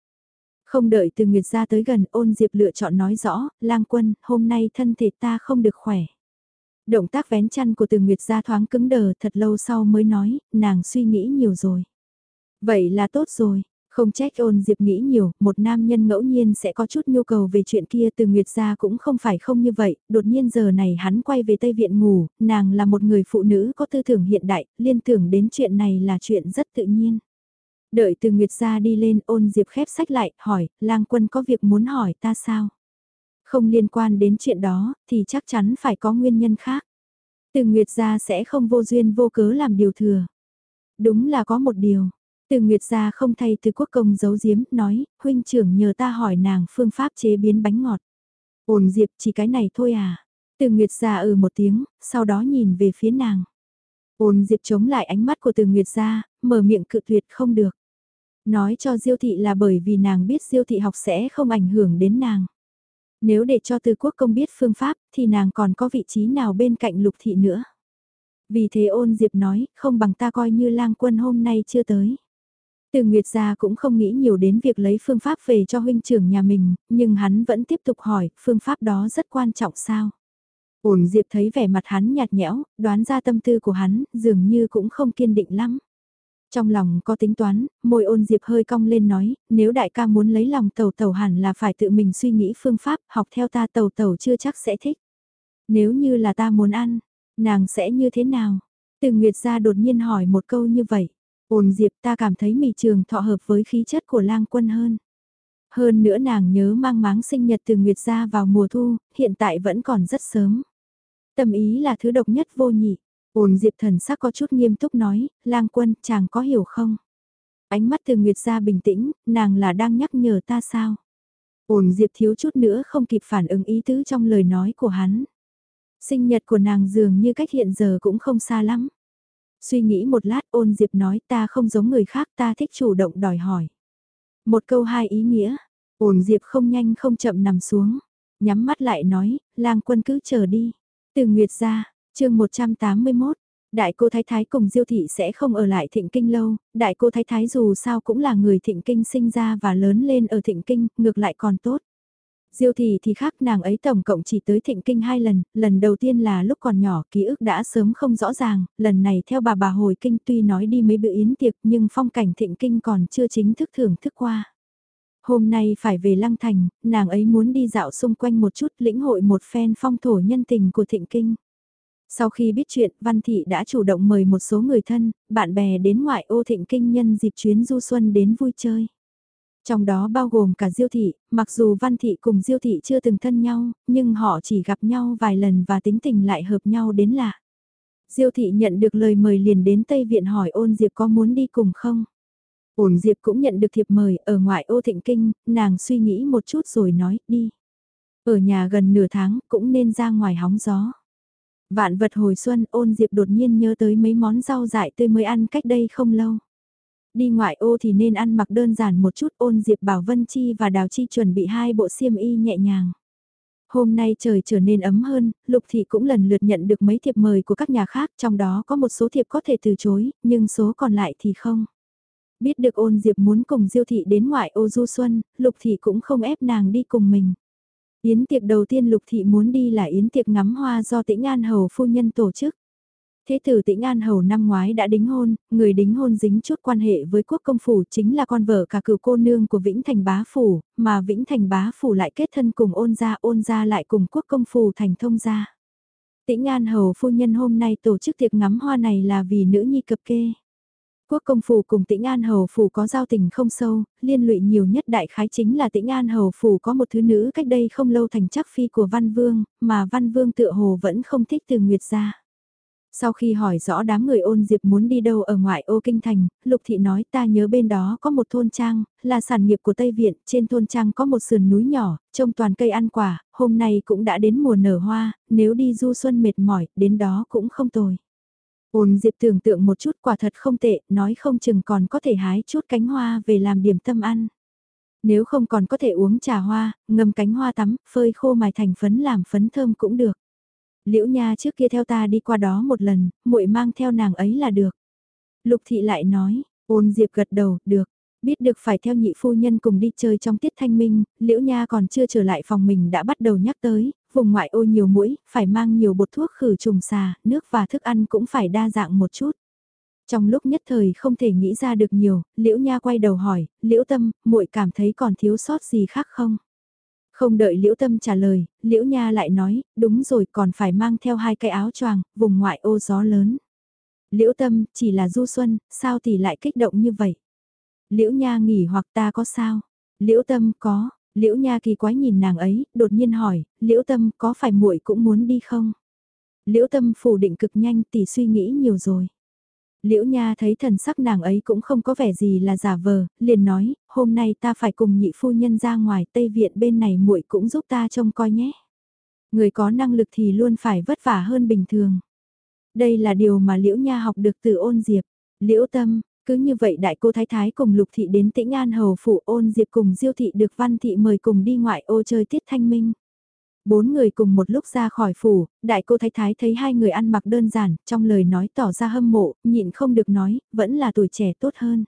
Không đợi từ Nguyệt gia tới gần, ôn diệp lựa chọn nói rõ, lang quân, hôm nay thân thể ta không được khỏe. Động tác vén chăn của từ Nguyệt gia thoáng cứng đờ thật lâu sau mới nói, nàng suy nghĩ nhiều rồi. Vậy là tốt rồi, không trách ôn Diệp nghĩ nhiều, một nam nhân ngẫu nhiên sẽ có chút nhu cầu về chuyện kia từ Nguyệt gia cũng không phải không như vậy, đột nhiên giờ này hắn quay về Tây Viện ngủ, nàng là một người phụ nữ có tư tưởng hiện đại, liên tưởng đến chuyện này là chuyện rất tự nhiên. Đợi từ Nguyệt gia đi lên ôn Diệp khép sách lại, hỏi, lang quân có việc muốn hỏi ta sao? Không liên quan đến chuyện đó, thì chắc chắn phải có nguyên nhân khác. Từ Nguyệt gia sẽ không vô duyên vô cớ làm điều thừa. Đúng là có một điều. Từ Nguyệt gia không thay từ quốc công giấu giếm, nói, huynh trưởng nhờ ta hỏi nàng phương pháp chế biến bánh ngọt. Ôn Diệp chỉ cái này thôi à. Từ Nguyệt gia ừ một tiếng, sau đó nhìn về phía nàng. Ôn Diệp chống lại ánh mắt của Từ Nguyệt gia, mở miệng cự tuyệt không được. Nói cho Diêu thị là bởi vì nàng biết Diêu thị học sẽ không ảnh hưởng đến nàng. Nếu để cho từ quốc công biết phương pháp thì nàng còn có vị trí nào bên cạnh lục thị nữa. Vì thế ôn diệp nói, không bằng ta coi như lang quân hôm nay chưa tới. Từ Nguyệt gia cũng không nghĩ nhiều đến việc lấy phương pháp về cho huynh trưởng nhà mình, nhưng hắn vẫn tiếp tục hỏi, phương pháp đó rất quan trọng sao? Ôn Diệp thấy vẻ mặt hắn nhạt nhẽo, đoán ra tâm tư của hắn, dường như cũng không kiên định lắm. Trong lòng có tính toán, môi ôn diệp hơi cong lên nói, nếu đại ca muốn lấy lòng tàu tàu hẳn là phải tự mình suy nghĩ phương pháp, học theo ta tàu tàu chưa chắc sẽ thích. Nếu như là ta muốn ăn, nàng sẽ như thế nào? Từ Nguyệt gia đột nhiên hỏi một câu như vậy. Ôn diệp ta cảm thấy mì trường thọ hợp với khí chất của lang quân hơn. Hơn nữa nàng nhớ mang máng sinh nhật từ Nguyệt gia vào mùa thu, hiện tại vẫn còn rất sớm. Tâm ý là thứ độc nhất vô nhị. Ôn Diệp thần sắc có chút nghiêm túc nói, lang quân, chàng có hiểu không? Ánh mắt từ Nguyệt ra bình tĩnh, nàng là đang nhắc nhở ta sao? Ôn Diệp thiếu chút nữa không kịp phản ứng ý tứ trong lời nói của hắn. Sinh nhật của nàng dường như cách hiện giờ cũng không xa lắm. Suy nghĩ một lát ôn Diệp nói ta không giống người khác ta thích chủ động đòi hỏi. Một câu hai ý nghĩa, ôn Diệp không nhanh không chậm nằm xuống, nhắm mắt lại nói, lang quân cứ chờ đi. Từ Nguyệt ra, chương 181, Đại cô Thái Thái cùng Diêu Thị sẽ không ở lại Thịnh Kinh lâu, Đại cô Thái Thái dù sao cũng là người Thịnh Kinh sinh ra và lớn lên ở Thịnh Kinh, ngược lại còn tốt. Diêu Thị thì khác nàng ấy tổng cộng chỉ tới Thịnh Kinh hai lần, lần đầu tiên là lúc còn nhỏ ký ức đã sớm không rõ ràng, lần này theo bà bà hồi kinh tuy nói đi mấy bữa yến tiệc nhưng phong cảnh Thịnh Kinh còn chưa chính thức thưởng thức qua. Hôm nay phải về Lăng Thành, nàng ấy muốn đi dạo xung quanh một chút lĩnh hội một phen phong thổ nhân tình của Thịnh Kinh. Sau khi biết chuyện, Văn Thị đã chủ động mời một số người thân, bạn bè đến ngoại ô Thịnh Kinh nhân dịp chuyến du xuân đến vui chơi. Trong đó bao gồm cả Diêu Thị, mặc dù Văn Thị cùng Diêu Thị chưa từng thân nhau, nhưng họ chỉ gặp nhau vài lần và tính tình lại hợp nhau đến lạ. Diêu Thị nhận được lời mời liền đến Tây Viện hỏi ôn Diệp có muốn đi cùng không? Ôn Diệp cũng nhận được thiệp mời ở ngoại ô Thịnh Kinh, nàng suy nghĩ một chút rồi nói đi. Ở nhà gần nửa tháng cũng nên ra ngoài hóng gió. Vạn vật hồi xuân ôn Diệp đột nhiên nhớ tới mấy món rau dại tươi mới ăn cách đây không lâu. Đi ngoại ô thì nên ăn mặc đơn giản một chút ôn Diệp bảo Vân Chi và Đào Chi chuẩn bị hai bộ xiêm y nhẹ nhàng. Hôm nay trời trở nên ấm hơn, Lục Thị cũng lần lượt nhận được mấy thiệp mời của các nhà khác, trong đó có một số thiệp có thể từ chối, nhưng số còn lại thì không. Biết được ôn Diệp muốn cùng Diêu Thị đến ngoại ô du xuân, Lục Thị cũng không ép nàng đi cùng mình. Yến tiệc đầu tiên Lục Thị muốn đi là yến tiệc ngắm hoa do tĩnh An Hầu phu nhân tổ chức. Thế tử tĩnh An Hầu năm ngoái đã đính hôn, người đính hôn dính chút quan hệ với quốc công phủ chính là con vợ cả cựu cô nương của Vĩnh Thành Bá Phủ, mà Vĩnh Thành Bá Phủ lại kết thân cùng ôn gia ôn gia lại cùng quốc công phủ thành thông gia. Tĩnh An Hầu phu nhân hôm nay tổ chức tiệc ngắm hoa này là vì nữ nhi cập kê. Quốc công phủ cùng tĩnh An Hầu phủ có giao tình không sâu, liên lụy nhiều nhất đại khái chính là tĩnh An Hầu phủ có một thứ nữ cách đây không lâu thành chắc phi của Văn Vương, mà Văn Vương tựa hồ vẫn không thích từ Nguyệt gia. Sau khi hỏi rõ đám người ôn diệp muốn đi đâu ở ngoại ô kinh thành, Lục Thị nói ta nhớ bên đó có một thôn trang, là sản nghiệp của Tây Viện, trên thôn trang có một sườn núi nhỏ, trông toàn cây ăn quả, hôm nay cũng đã đến mùa nở hoa, nếu đi du xuân mệt mỏi, đến đó cũng không tồi. Ôn diệp tưởng tượng một chút quả thật không tệ, nói không chừng còn có thể hái chút cánh hoa về làm điểm tâm ăn. Nếu không còn có thể uống trà hoa, ngâm cánh hoa tắm, phơi khô mài thành phấn làm phấn thơm cũng được. Liễu Nha trước kia theo ta đi qua đó một lần, muội mang theo nàng ấy là được. Lục thị lại nói, ôn diệp gật đầu, được. Biết được phải theo nhị phu nhân cùng đi chơi trong tiết thanh minh, Liễu Nha còn chưa trở lại phòng mình đã bắt đầu nhắc tới, vùng ngoại ô nhiều mũi, phải mang nhiều bột thuốc khử trùng xà, nước và thức ăn cũng phải đa dạng một chút. Trong lúc nhất thời không thể nghĩ ra được nhiều, Liễu Nha quay đầu hỏi, Liễu Tâm, muội cảm thấy còn thiếu sót gì khác không? Không đợi Liễu Tâm trả lời, Liễu Nha lại nói, đúng rồi còn phải mang theo hai cái áo choàng, vùng ngoại ô gió lớn. Liễu Tâm, chỉ là du xuân, sao thì lại kích động như vậy? Liễu Nha nghỉ hoặc ta có sao? Liễu Tâm có, Liễu Nha kỳ quái nhìn nàng ấy, đột nhiên hỏi, Liễu Tâm có phải muội cũng muốn đi không? Liễu Tâm phủ định cực nhanh tỷ suy nghĩ nhiều rồi. Liễu Nha thấy thần sắc nàng ấy cũng không có vẻ gì là giả vờ, liền nói, hôm nay ta phải cùng nhị phu nhân ra ngoài Tây Viện bên này muội cũng giúp ta trông coi nhé. Người có năng lực thì luôn phải vất vả hơn bình thường. Đây là điều mà Liễu Nha học được từ ôn diệp. Liễu Tâm, cứ như vậy đại cô Thái Thái cùng Lục Thị đến tĩnh An Hầu Phủ ôn diệp cùng Diêu Thị được Văn Thị mời cùng đi ngoại ô chơi tiết thanh minh. Bốn người cùng một lúc ra khỏi phủ, đại cô thái thái thấy hai người ăn mặc đơn giản, trong lời nói tỏ ra hâm mộ, nhịn không được nói, vẫn là tuổi trẻ tốt hơn.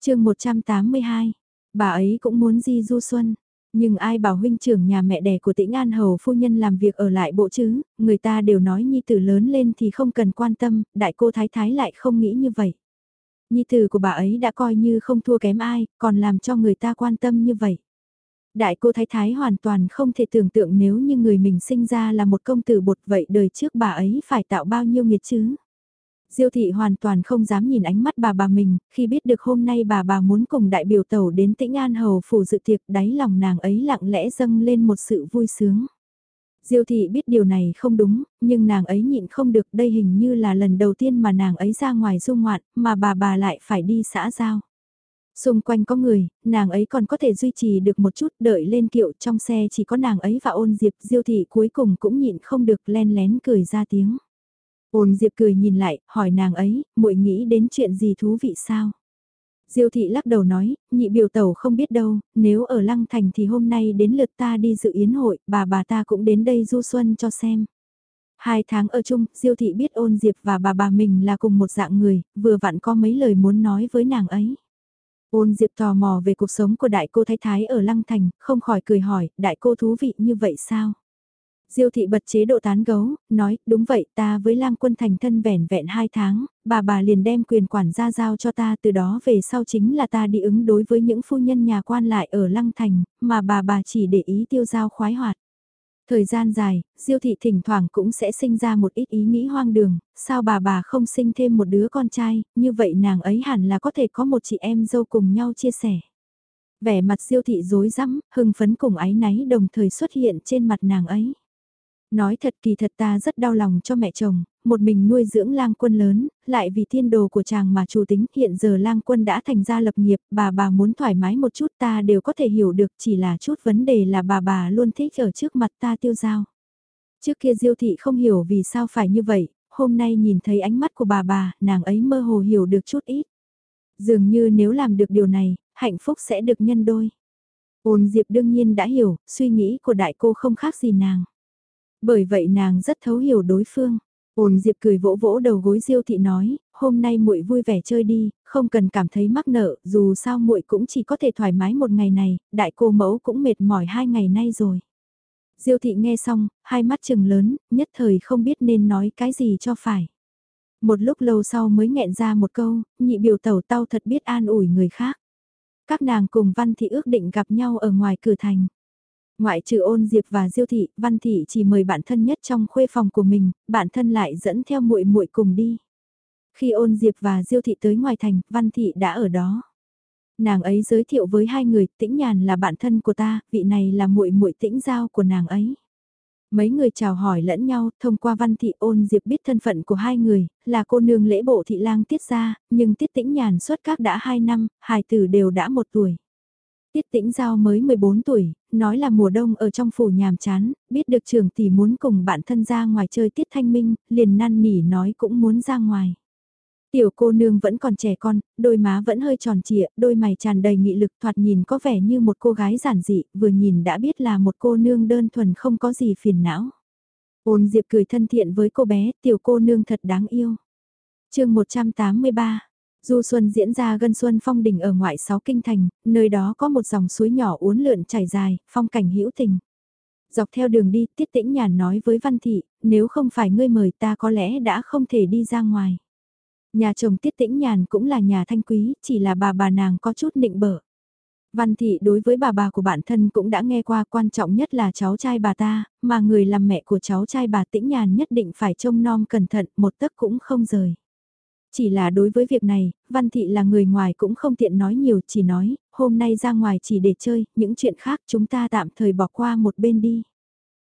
chương 182, bà ấy cũng muốn di du xuân, nhưng ai bảo huynh trưởng nhà mẹ đẻ của tĩnh An Hầu phu nhân làm việc ở lại bộ chứ, người ta đều nói nhi tử lớn lên thì không cần quan tâm, đại cô thái thái lại không nghĩ như vậy. Nhi tử của bà ấy đã coi như không thua kém ai, còn làm cho người ta quan tâm như vậy. Đại cô Thái Thái hoàn toàn không thể tưởng tượng nếu như người mình sinh ra là một công tử bột vậy đời trước bà ấy phải tạo bao nhiêu nghiệt chứ. Diêu thị hoàn toàn không dám nhìn ánh mắt bà bà mình, khi biết được hôm nay bà bà muốn cùng đại biểu tàu đến tĩnh An Hầu phủ dự tiệc đáy lòng nàng ấy lặng lẽ dâng lên một sự vui sướng. Diêu thị biết điều này không đúng, nhưng nàng ấy nhịn không được đây hình như là lần đầu tiên mà nàng ấy ra ngoài du ngoạn, mà bà bà lại phải đi xã giao. Xung quanh có người, nàng ấy còn có thể duy trì được một chút đợi lên kiệu trong xe chỉ có nàng ấy và ôn diệp diêu thị cuối cùng cũng nhịn không được len lén cười ra tiếng. Ôn diệp cười nhìn lại, hỏi nàng ấy, muội nghĩ đến chuyện gì thú vị sao? Diêu thị lắc đầu nói, nhị biểu tẩu không biết đâu, nếu ở Lăng Thành thì hôm nay đến lượt ta đi dự yến hội, bà bà ta cũng đến đây du xuân cho xem. Hai tháng ở chung, Diêu thị biết ôn Diệp và bà bà mình là cùng một dạng người, vừa vặn có mấy lời muốn nói với nàng ấy. Ôn Diệp tò mò về cuộc sống của đại cô Thái Thái ở Lăng Thành, không khỏi cười hỏi, đại cô thú vị như vậy sao? Diêu thị bật chế độ tán gấu, nói, đúng vậy ta với lang quân thành thân vẻn vẹn hai tháng, bà bà liền đem quyền quản gia giao cho ta từ đó về sau chính là ta đi ứng đối với những phu nhân nhà quan lại ở lăng thành, mà bà bà chỉ để ý tiêu giao khoái hoạt. Thời gian dài, Diêu thị thỉnh thoảng cũng sẽ sinh ra một ít ý nghĩ hoang đường, sao bà bà không sinh thêm một đứa con trai, như vậy nàng ấy hẳn là có thể có một chị em dâu cùng nhau chia sẻ. Vẻ mặt Diêu thị rối rắm, hưng phấn cùng ái náy đồng thời xuất hiện trên mặt nàng ấy. Nói thật kỳ thật ta rất đau lòng cho mẹ chồng, một mình nuôi dưỡng lang quân lớn, lại vì thiên đồ của chàng mà chủ tính hiện giờ lang quân đã thành ra lập nghiệp, bà bà muốn thoải mái một chút ta đều có thể hiểu được chỉ là chút vấn đề là bà bà luôn thích ở trước mặt ta tiêu giao. Trước kia diêu thị không hiểu vì sao phải như vậy, hôm nay nhìn thấy ánh mắt của bà bà, nàng ấy mơ hồ hiểu được chút ít. Dường như nếu làm được điều này, hạnh phúc sẽ được nhân đôi. Ôn Diệp đương nhiên đã hiểu, suy nghĩ của đại cô không khác gì nàng. Bởi vậy nàng rất thấu hiểu đối phương. Ôn Diệp cười vỗ vỗ đầu gối Diêu thị nói, hôm nay muội vui vẻ chơi đi, không cần cảm thấy mắc nợ, dù sao muội cũng chỉ có thể thoải mái một ngày này, đại cô mẫu cũng mệt mỏi hai ngày nay rồi. Diêu thị nghe xong, hai mắt trừng lớn, nhất thời không biết nên nói cái gì cho phải. Một lúc lâu sau mới nghẹn ra một câu, nhị biểu tẩu tao thật biết an ủi người khác. Các nàng cùng văn thị ước định gặp nhau ở ngoài cửa thành. Ngoại trừ ôn diệp và diêu thị, văn thị chỉ mời bạn thân nhất trong khuê phòng của mình, bạn thân lại dẫn theo muội muội cùng đi. Khi ôn diệp và diêu thị tới ngoài thành, văn thị đã ở đó. Nàng ấy giới thiệu với hai người, tĩnh nhàn là bạn thân của ta, vị này là muội muội tĩnh giao của nàng ấy. Mấy người chào hỏi lẫn nhau, thông qua văn thị ôn diệp biết thân phận của hai người, là cô nương lễ bộ thị lang tiết gia nhưng tiết tĩnh nhàn xuất các đã hai năm, hài tử đều đã một tuổi. Tiết tĩnh giao mới 14 tuổi, nói là mùa đông ở trong phủ nhàm chán, biết được trường tỷ muốn cùng bạn thân ra ngoài chơi tiết thanh minh, liền năn nỉ nói cũng muốn ra ngoài. Tiểu cô nương vẫn còn trẻ con, đôi má vẫn hơi tròn trịa, đôi mày tràn đầy nghị lực thoạt nhìn có vẻ như một cô gái giản dị, vừa nhìn đã biết là một cô nương đơn thuần không có gì phiền não. Ôn Diệp cười thân thiện với cô bé, tiểu cô nương thật đáng yêu. chương 183 Du xuân diễn ra gần xuân phong đỉnh ở ngoại sáu kinh thành, nơi đó có một dòng suối nhỏ uốn lượn chảy dài, phong cảnh hữu tình. Dọc theo đường đi, Tiết Tĩnh Nhàn nói với Văn Thị, nếu không phải ngươi mời ta có lẽ đã không thể đi ra ngoài. Nhà chồng Tiết Tĩnh Nhàn cũng là nhà thanh quý, chỉ là bà bà nàng có chút nịnh bở. Văn Thị đối với bà bà của bản thân cũng đã nghe qua quan trọng nhất là cháu trai bà ta, mà người làm mẹ của cháu trai bà Tĩnh Nhàn nhất định phải trông nom cẩn thận một tấc cũng không rời. Chỉ là đối với việc này, Văn Thị là người ngoài cũng không tiện nói nhiều, chỉ nói, hôm nay ra ngoài chỉ để chơi, những chuyện khác chúng ta tạm thời bỏ qua một bên đi.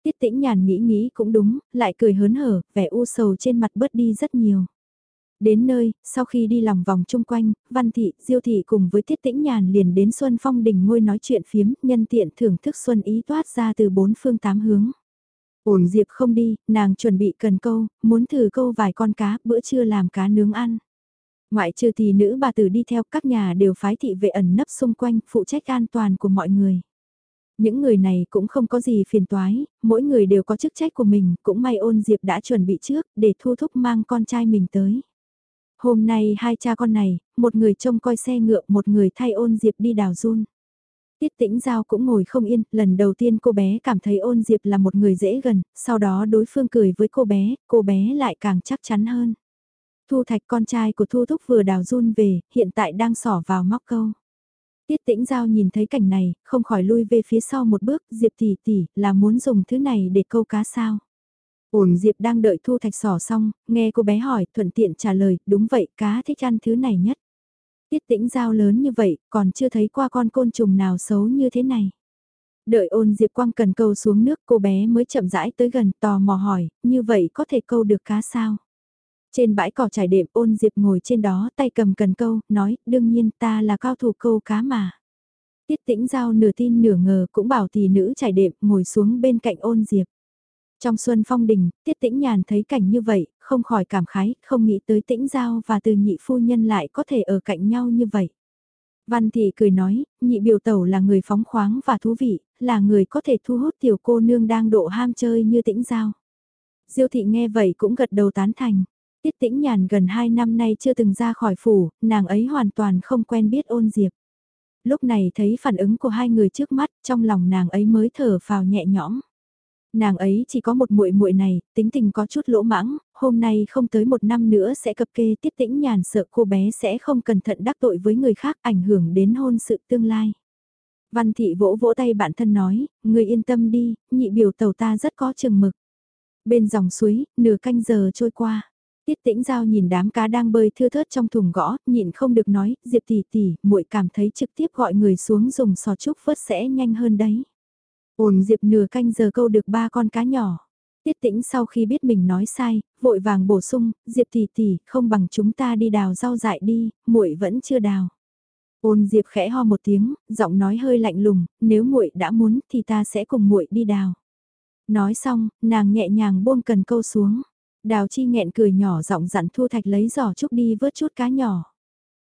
Tiết tĩnh nhàn nghĩ nghĩ cũng đúng, lại cười hớn hở, vẻ u sầu trên mặt bớt đi rất nhiều. Đến nơi, sau khi đi lòng vòng chung quanh, Văn Thị, Diêu Thị cùng với Tiết Tĩnh Nhàn liền đến Xuân Phong Đình ngôi nói chuyện phiếm, nhân tiện thưởng thức Xuân ý toát ra từ bốn phương tám hướng. Uổng Diệp không đi, nàng chuẩn bị cần câu, muốn thử câu vài con cá, bữa trưa làm cá nướng ăn. Ngoại trừ thì nữ bà tử đi theo các nhà đều phái thị vệ ẩn nấp xung quanh, phụ trách an toàn của mọi người. Những người này cũng không có gì phiền toái, mỗi người đều có chức trách của mình, cũng may ôn Diệp đã chuẩn bị trước, để thu thúc mang con trai mình tới. Hôm nay hai cha con này, một người trông coi xe ngựa, một người thay ôn Diệp đi đào run. Tiết tĩnh giao cũng ngồi không yên, lần đầu tiên cô bé cảm thấy ôn diệp là một người dễ gần, sau đó đối phương cười với cô bé, cô bé lại càng chắc chắn hơn. Thu thạch con trai của Thu Thúc vừa đào run về, hiện tại đang sỏ vào móc câu. Tiết tĩnh giao nhìn thấy cảnh này, không khỏi lui về phía sau một bước, diệp tỷ tỷ, là muốn dùng thứ này để câu cá sao. Ổn Diệp đang đợi thu thạch sỏ xong, nghe cô bé hỏi, thuận tiện trả lời, đúng vậy, cá thích ăn thứ này nhất. Tiết tĩnh giao lớn như vậy, còn chưa thấy qua con côn trùng nào xấu như thế này. Đợi ôn Diệp Quang cần câu xuống nước cô bé mới chậm rãi tới gần tò mò hỏi, như vậy có thể câu được cá sao? Trên bãi cỏ trải đệm ôn Diệp ngồi trên đó tay cầm cần câu, nói, đương nhiên ta là cao thủ câu cá mà. Tiết tĩnh giao nửa tin nửa ngờ cũng bảo tỷ nữ trải đệm ngồi xuống bên cạnh ôn Diệp. Trong xuân phong đình, tiết tĩnh nhàn thấy cảnh như vậy, không khỏi cảm khái, không nghĩ tới tĩnh giao và từ nhị phu nhân lại có thể ở cạnh nhau như vậy. Văn thị cười nói, nhị biểu tẩu là người phóng khoáng và thú vị, là người có thể thu hút tiểu cô nương đang độ ham chơi như tĩnh giao. Diêu thị nghe vậy cũng gật đầu tán thành. Tiết tĩnh nhàn gần 2 năm nay chưa từng ra khỏi phủ, nàng ấy hoàn toàn không quen biết ôn diệp. Lúc này thấy phản ứng của hai người trước mắt, trong lòng nàng ấy mới thở phào nhẹ nhõm. Nàng ấy chỉ có một muội muội này, tính tình có chút lỗ mãng, hôm nay không tới một năm nữa sẽ cập kê tiết tĩnh nhàn sợ cô bé sẽ không cẩn thận đắc tội với người khác ảnh hưởng đến hôn sự tương lai. Văn thị vỗ vỗ tay bạn thân nói, người yên tâm đi, nhị biểu tàu ta rất có chừng mực. Bên dòng suối, nửa canh giờ trôi qua. Tiết tĩnh giao nhìn đám cá đang bơi thưa thớt trong thùng gõ, nhịn không được nói, Diệp tỷ tỷ, muội cảm thấy trực tiếp gọi người xuống dùng sò trúc vớt sẽ nhanh hơn đấy. Ổn Diệp nửa canh giờ câu được ba con cá nhỏ. Tiết tĩnh sau khi biết mình nói sai, vội vàng bổ sung, Diệp tỷ tỷ, không bằng chúng ta đi đào rau dại đi, muội vẫn chưa đào. Ôn Diệp khẽ ho một tiếng, giọng nói hơi lạnh lùng, nếu muội đã muốn thì ta sẽ cùng muội đi đào. Nói xong, nàng nhẹ nhàng buông cần câu xuống. Đào chi nghẹn cười nhỏ giọng dặn Thu Thạch lấy giỏ trúc đi vớt chút cá nhỏ.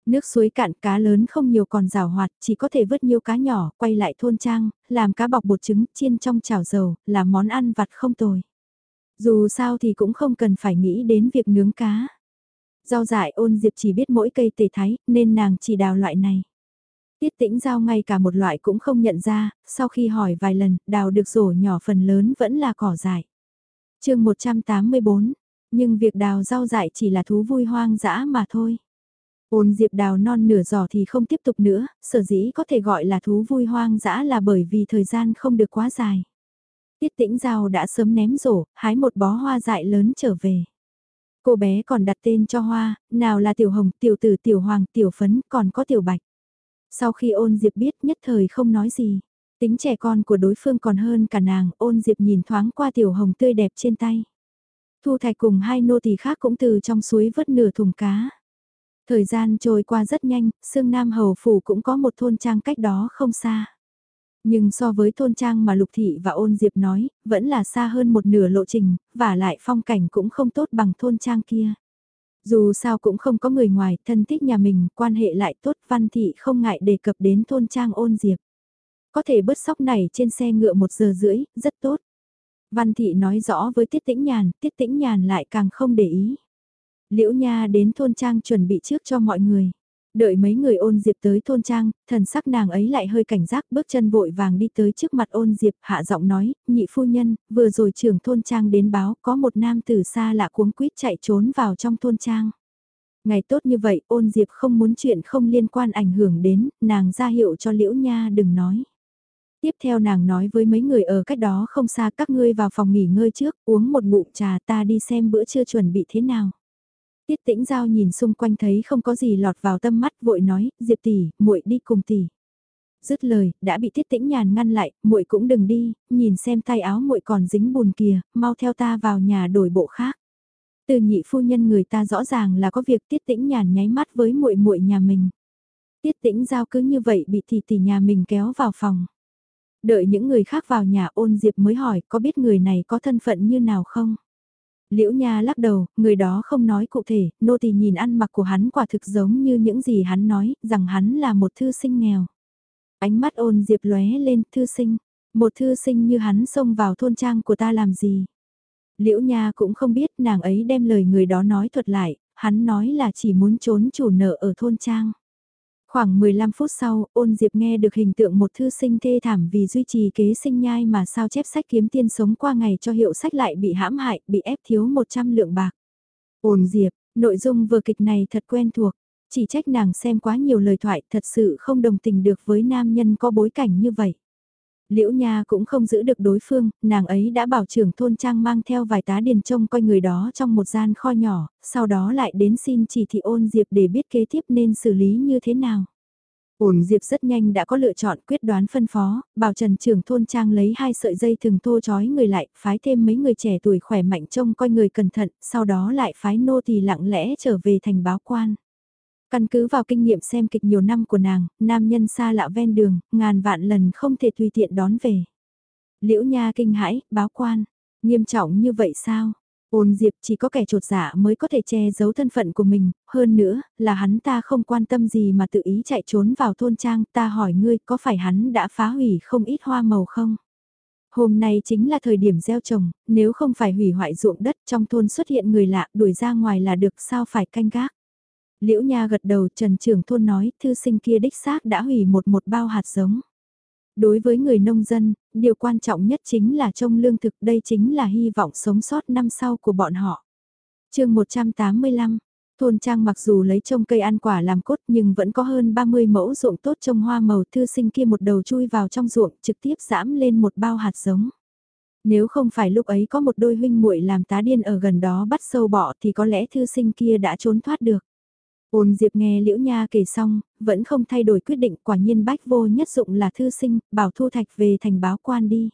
Nước suối cạn cá lớn không nhiều còn rào hoạt, chỉ có thể vớt nhiều cá nhỏ, quay lại thôn trang, làm cá bọc bột trứng, chiên trong chảo dầu, là món ăn vặt không tồi. Dù sao thì cũng không cần phải nghĩ đến việc nướng cá. Rau dại ôn diệp chỉ biết mỗi cây tề thái, nên nàng chỉ đào loại này. Tiết tĩnh giao ngay cả một loại cũng không nhận ra, sau khi hỏi vài lần, đào được rổ nhỏ phần lớn vẫn là cỏ dại. chương 184, nhưng việc đào rau dại chỉ là thú vui hoang dã mà thôi. Ôn diệp đào non nửa giỏ thì không tiếp tục nữa, sở dĩ có thể gọi là thú vui hoang dã là bởi vì thời gian không được quá dài. Tiết tĩnh giao đã sớm ném rổ, hái một bó hoa dại lớn trở về. Cô bé còn đặt tên cho hoa, nào là tiểu hồng, tiểu tử, tiểu hoàng, tiểu phấn, còn có tiểu bạch. Sau khi ôn diệp biết nhất thời không nói gì. Tính trẻ con của đối phương còn hơn cả nàng, ôn diệp nhìn thoáng qua tiểu hồng tươi đẹp trên tay. Thu Thạch cùng hai nô tỳ khác cũng từ trong suối vớt nửa thùng cá. Thời gian trôi qua rất nhanh, Sương Nam Hầu Phủ cũng có một thôn trang cách đó không xa. Nhưng so với thôn trang mà Lục Thị và Ôn Diệp nói, vẫn là xa hơn một nửa lộ trình, và lại phong cảnh cũng không tốt bằng thôn trang kia. Dù sao cũng không có người ngoài, thân thích nhà mình, quan hệ lại tốt, Văn Thị không ngại đề cập đến thôn trang Ôn Diệp. Có thể bớt sóc này trên xe ngựa một giờ rưỡi, rất tốt. Văn Thị nói rõ với Tiết Tĩnh Nhàn, Tiết Tĩnh Nhàn lại càng không để ý. Liễu Nha đến thôn trang chuẩn bị trước cho mọi người. Đợi mấy người ôn diệp tới thôn trang, thần sắc nàng ấy lại hơi cảnh giác bước chân vội vàng đi tới trước mặt ôn diệp hạ giọng nói, nhị phu nhân, vừa rồi trưởng thôn trang đến báo có một nam tử xa lạ cuống quýt chạy trốn vào trong thôn trang. Ngày tốt như vậy ôn diệp không muốn chuyện không liên quan ảnh hưởng đến, nàng ra hiệu cho liễu nha đừng nói. Tiếp theo nàng nói với mấy người ở cách đó không xa các ngươi vào phòng nghỉ ngơi trước, uống một ngụm trà ta đi xem bữa trưa chuẩn bị thế nào. Tiết tĩnh giao nhìn xung quanh thấy không có gì lọt vào tâm mắt vội nói, Diệp tỷ, muội đi cùng tỷ. Dứt lời, đã bị Tiết Tĩnh Nhàn ngăn lại, muội cũng đừng đi, nhìn xem tay áo muội còn dính bùn kìa, mau theo ta vào nhà đổi bộ khác. Từ nhị phu nhân người ta rõ ràng là có việc Tiết Tĩnh Nhàn nháy mắt với muội muội nhà mình. Tiết Tĩnh giao cứ như vậy bị tỷ tỷ nhà mình kéo vào phòng. Đợi những người khác vào nhà ôn diệp mới hỏi có biết người này có thân phận như nào không? Liễu Nha lắc đầu, người đó không nói cụ thể, nô tỳ nhìn ăn mặc của hắn quả thực giống như những gì hắn nói, rằng hắn là một thư sinh nghèo. Ánh mắt ôn diệp lóe lên, thư sinh, một thư sinh như hắn xông vào thôn trang của ta làm gì. Liễu Nha cũng không biết nàng ấy đem lời người đó nói thuật lại, hắn nói là chỉ muốn trốn chủ nợ ở thôn trang. Khoảng 15 phút sau, ôn diệp nghe được hình tượng một thư sinh thê thảm vì duy trì kế sinh nhai mà sao chép sách kiếm tiên sống qua ngày cho hiệu sách lại bị hãm hại, bị ép thiếu 100 lượng bạc. Ôn diệp, nội dung vừa kịch này thật quen thuộc, chỉ trách nàng xem quá nhiều lời thoại thật sự không đồng tình được với nam nhân có bối cảnh như vậy. Liễu Nha cũng không giữ được đối phương, nàng ấy đã bảo trưởng thôn trang mang theo vài tá điền trông coi người đó trong một gian kho nhỏ, sau đó lại đến xin chỉ thị ôn Diệp để biết kế tiếp nên xử lý như thế nào. Ôn Diệp rất nhanh đã có lựa chọn quyết đoán phân phó, bảo trần trưởng thôn trang lấy hai sợi dây thừng thô chói người lại, phái thêm mấy người trẻ tuổi khỏe mạnh trông coi người cẩn thận, sau đó lại phái nô tỳ lặng lẽ trở về thành báo quan. Căn cứ vào kinh nghiệm xem kịch nhiều năm của nàng, nam nhân xa lạ ven đường, ngàn vạn lần không thể tùy tiện đón về. Liễu Nha kinh hãi, báo quan, nghiêm trọng như vậy sao? Ôn Diệp chỉ có kẻ trột giả mới có thể che giấu thân phận của mình, hơn nữa, là hắn ta không quan tâm gì mà tự ý chạy trốn vào thôn trang, ta hỏi ngươi có phải hắn đã phá hủy không ít hoa màu không? Hôm nay chính là thời điểm gieo trồng, nếu không phải hủy hoại ruộng đất trong thôn xuất hiện người lạ đuổi ra ngoài là được sao phải canh gác. Liễu Nha gật đầu Trần trưởng thôn nói thư sinh kia đích xác đã hủy một một bao hạt giống. Đối với người nông dân, điều quan trọng nhất chính là trông lương thực đây chính là hy vọng sống sót năm sau của bọn họ. chương 185, thôn trang mặc dù lấy trông cây ăn quả làm cốt nhưng vẫn có hơn 30 mẫu ruộng tốt trông hoa màu thư sinh kia một đầu chui vào trong ruộng trực tiếp giảm lên một bao hạt giống. Nếu không phải lúc ấy có một đôi huynh muội làm tá điên ở gần đó bắt sâu bọ thì có lẽ thư sinh kia đã trốn thoát được. Ôn Diệp nghe Liễu Nha kể xong, vẫn không thay đổi quyết định quả nhiên bách vô nhất dụng là thư sinh, bảo thu thạch về thành báo quan đi.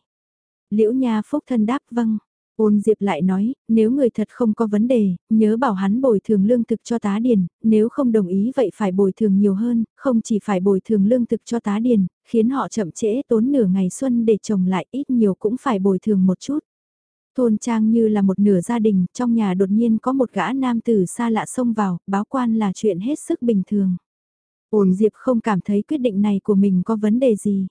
Liễu Nha phúc thân đáp vâng. Ôn Diệp lại nói, nếu người thật không có vấn đề, nhớ bảo hắn bồi thường lương thực cho tá điền, nếu không đồng ý vậy phải bồi thường nhiều hơn, không chỉ phải bồi thường lương thực cho tá điền, khiến họ chậm trễ tốn nửa ngày xuân để trồng lại ít nhiều cũng phải bồi thường một chút. Thôn trang như là một nửa gia đình, trong nhà đột nhiên có một gã nam tử xa lạ xông vào, báo quan là chuyện hết sức bình thường. Ôn Diệp không cảm thấy quyết định này của mình có vấn đề gì.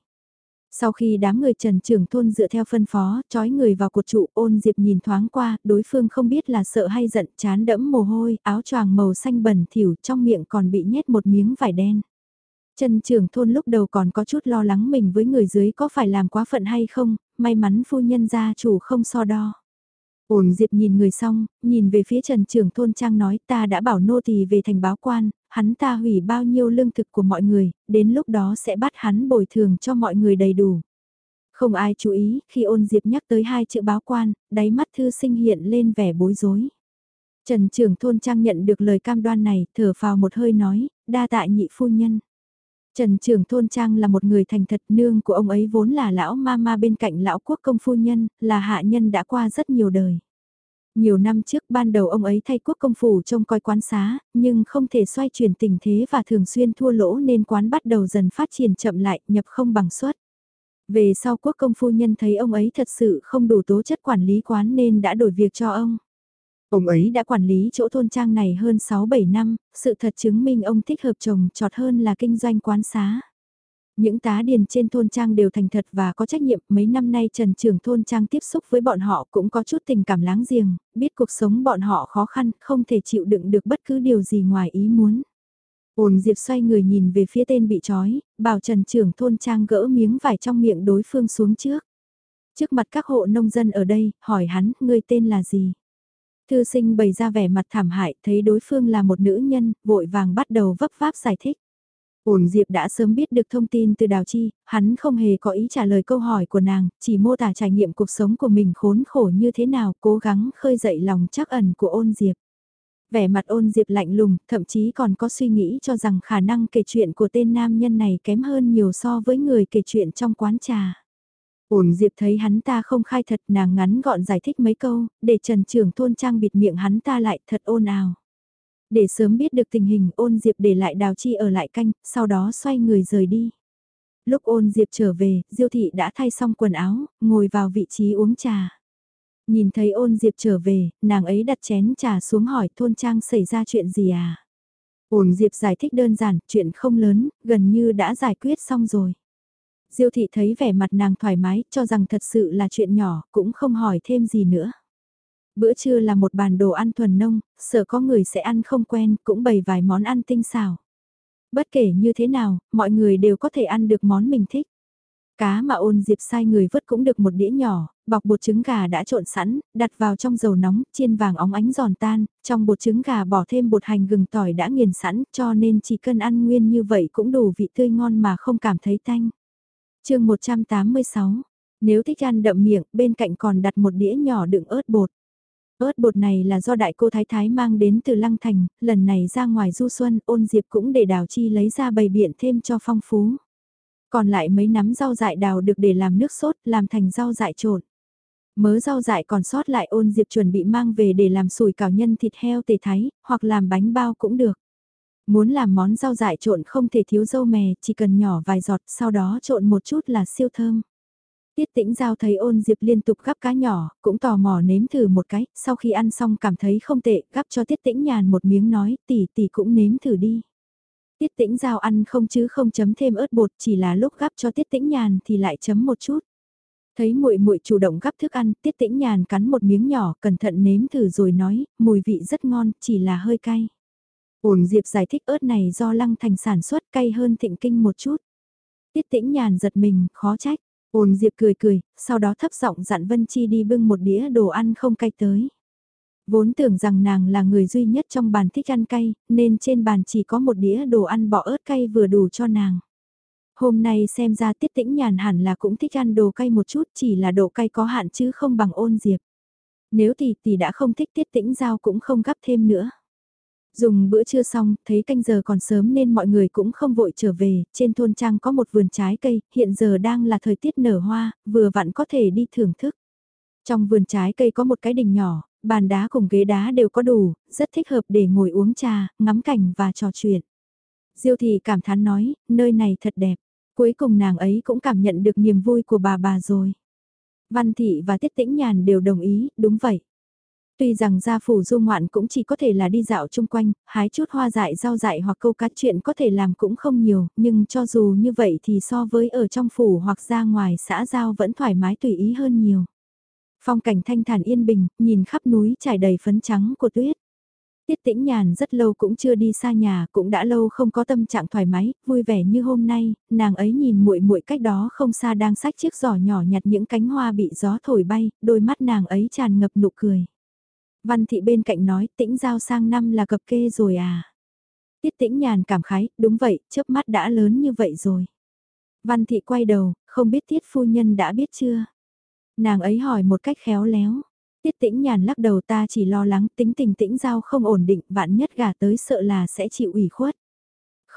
Sau khi đám người trần trưởng thôn dựa theo phân phó, trói người vào cột trụ ôn diệp nhìn thoáng qua, đối phương không biết là sợ hay giận, chán đẫm mồ hôi, áo choàng màu xanh bẩn thỉu trong miệng còn bị nhét một miếng vải đen. Trần trưởng thôn lúc đầu còn có chút lo lắng mình với người dưới có phải làm quá phận hay không, may mắn phu nhân gia chủ không so đo. Ổn Diệp nhìn người xong, nhìn về phía Trần Trường thôn trang nói ta đã bảo nô tỳ về thành báo quan, hắn ta hủy bao nhiêu lương thực của mọi người, đến lúc đó sẽ bắt hắn bồi thường cho mọi người đầy đủ. Không ai chú ý, khi ôn Diệp nhắc tới hai chữ báo quan, đáy mắt thư sinh hiện lên vẻ bối rối. Trần Trường thôn trang nhận được lời cam đoan này, thở phào một hơi nói, đa tạ nhị phu nhân. Trần trưởng thôn trang là một người thành thật nương của ông ấy vốn là lão ma ma bên cạnh lão quốc công phu nhân, là hạ nhân đã qua rất nhiều đời. Nhiều năm trước ban đầu ông ấy thay quốc công phủ trông coi quán xá, nhưng không thể xoay chuyển tình thế và thường xuyên thua lỗ nên quán bắt đầu dần phát triển chậm lại, nhập không bằng suất. Về sau quốc công phu nhân thấy ông ấy thật sự không đủ tố chất quản lý quán nên đã đổi việc cho ông. Ông ấy đã quản lý chỗ thôn trang này hơn 6-7 năm, sự thật chứng minh ông thích hợp trồng trọt hơn là kinh doanh quán xá. Những tá điền trên thôn trang đều thành thật và có trách nhiệm, mấy năm nay Trần trưởng thôn trang tiếp xúc với bọn họ cũng có chút tình cảm láng giềng, biết cuộc sống bọn họ khó khăn, không thể chịu đựng được bất cứ điều gì ngoài ý muốn. Ôn Diệp xoay người nhìn về phía tên bị trói, bảo Trần trưởng thôn trang gỡ miếng vải trong miệng đối phương xuống trước. Trước mặt các hộ nông dân ở đây, hỏi hắn, ngươi tên là gì? Thư sinh bày ra vẻ mặt thảm hại, thấy đối phương là một nữ nhân, vội vàng bắt đầu vấp váp giải thích. Ổn Diệp đã sớm biết được thông tin từ Đào Chi, hắn không hề có ý trả lời câu hỏi của nàng, chỉ mô tả trải nghiệm cuộc sống của mình khốn khổ như thế nào, cố gắng khơi dậy lòng chắc ẩn của ôn Diệp. Vẻ mặt ôn Diệp lạnh lùng, thậm chí còn có suy nghĩ cho rằng khả năng kể chuyện của tên nam nhân này kém hơn nhiều so với người kể chuyện trong quán trà. Ổn Diệp thấy hắn ta không khai thật nàng ngắn gọn giải thích mấy câu, để Trần Trường Thôn Trang bịt miệng hắn ta lại thật ôn ào. Để sớm biết được tình hình ôn Diệp để lại đào chi ở lại canh, sau đó xoay người rời đi. Lúc ôn Diệp trở về, Diêu Thị đã thay xong quần áo, ngồi vào vị trí uống trà. Nhìn thấy ôn Diệp trở về, nàng ấy đặt chén trà xuống hỏi thôn trang xảy ra chuyện gì à? Ôn Diệp giải thích đơn giản, chuyện không lớn, gần như đã giải quyết xong rồi. Diêu thị thấy vẻ mặt nàng thoải mái, cho rằng thật sự là chuyện nhỏ, cũng không hỏi thêm gì nữa. Bữa trưa là một bàn đồ ăn thuần nông, sợ có người sẽ ăn không quen, cũng bày vài món ăn tinh xào. Bất kể như thế nào, mọi người đều có thể ăn được món mình thích. Cá mà ôn diệp sai người vớt cũng được một đĩa nhỏ, bọc bột trứng gà đã trộn sẵn, đặt vào trong dầu nóng, chiên vàng óng ánh giòn tan, trong bột trứng gà bỏ thêm bột hành gừng tỏi đã nghiền sẵn, cho nên chỉ cần ăn nguyên như vậy cũng đủ vị tươi ngon mà không cảm thấy tanh chương 186, nếu thích ăn đậm miệng, bên cạnh còn đặt một đĩa nhỏ đựng ớt bột. ớt bột này là do đại cô Thái Thái mang đến từ Lăng Thành, lần này ra ngoài du xuân ôn diệp cũng để đào chi lấy ra bày biện thêm cho phong phú. Còn lại mấy nắm rau dại đào được để làm nước sốt, làm thành rau dại trộn. Mớ rau dại còn sót lại ôn diệp chuẩn bị mang về để làm sủi cảo nhân thịt heo tề thái, hoặc làm bánh bao cũng được. Muốn làm món rau dại trộn không thể thiếu dâu mè, chỉ cần nhỏ vài giọt, sau đó trộn một chút là siêu thơm. Tiết tĩnh giao thấy ôn diệp liên tục gắp cá nhỏ, cũng tò mò nếm thử một cái, sau khi ăn xong cảm thấy không tệ, gắp cho tiết tĩnh nhàn một miếng nói, tỷ tỷ cũng nếm thử đi. Tiết tĩnh giao ăn không chứ không chấm thêm ớt bột, chỉ là lúc gắp cho tiết tĩnh nhàn thì lại chấm một chút. Thấy muội muội chủ động gắp thức ăn, Tiết Tĩnh Nhàn cắn một miếng nhỏ, cẩn thận nếm thử rồi nói, mùi vị rất ngon, chỉ là hơi cay. Ổn Diệp giải thích ớt này do Lăng Thành sản xuất cay hơn Thịnh Kinh một chút. Tiết Tĩnh Nhàn giật mình, khó trách. Ổn Diệp cười cười, sau đó thấp giọng dặn Vân Chi đi bưng một đĩa đồ ăn không cay tới. Vốn tưởng rằng nàng là người duy nhất trong bàn thích ăn cay, nên trên bàn chỉ có một đĩa đồ ăn bỏ ớt cay vừa đủ cho nàng. Hôm nay xem ra tiết tĩnh nhàn hẳn là cũng thích ăn đồ cay một chút chỉ là độ cay có hạn chứ không bằng ôn diệp. Nếu thì tỷ đã không thích tiết tĩnh giao cũng không gấp thêm nữa. Dùng bữa trưa xong, thấy canh giờ còn sớm nên mọi người cũng không vội trở về, trên thôn trang có một vườn trái cây, hiện giờ đang là thời tiết nở hoa, vừa vặn có thể đi thưởng thức. Trong vườn trái cây có một cái đình nhỏ, bàn đá cùng ghế đá đều có đủ, rất thích hợp để ngồi uống trà, ngắm cảnh và trò chuyện. Diêu thị cảm thán nói, nơi này thật đẹp. Cuối cùng nàng ấy cũng cảm nhận được niềm vui của bà bà rồi. Văn thị và Tiết Tĩnh Nhàn đều đồng ý, đúng vậy. Tuy rằng gia phủ du ngoạn cũng chỉ có thể là đi dạo chung quanh, hái chút hoa dại rau dại hoặc câu cá chuyện có thể làm cũng không nhiều, nhưng cho dù như vậy thì so với ở trong phủ hoặc ra ngoài xã giao vẫn thoải mái tùy ý hơn nhiều. Phong cảnh thanh thản yên bình, nhìn khắp núi trải đầy phấn trắng của tuyết. Tiết tĩnh nhàn rất lâu cũng chưa đi xa nhà, cũng đã lâu không có tâm trạng thoải mái, vui vẻ như hôm nay, nàng ấy nhìn muội muội cách đó không xa đang sách chiếc giỏ nhỏ nhặt những cánh hoa bị gió thổi bay, đôi mắt nàng ấy tràn ngập nụ cười. Văn thị bên cạnh nói, tĩnh giao sang năm là cập kê rồi à. Tiết tĩnh nhàn cảm khái, đúng vậy, chớp mắt đã lớn như vậy rồi. Văn thị quay đầu, không biết tiết phu nhân đã biết chưa? Nàng ấy hỏi một cách khéo léo. Tiết tĩnh nhàn lắc đầu ta chỉ lo lắng tính tình tĩnh giao không ổn định vạn nhất gà tới sợ là sẽ chịu ủy khuất.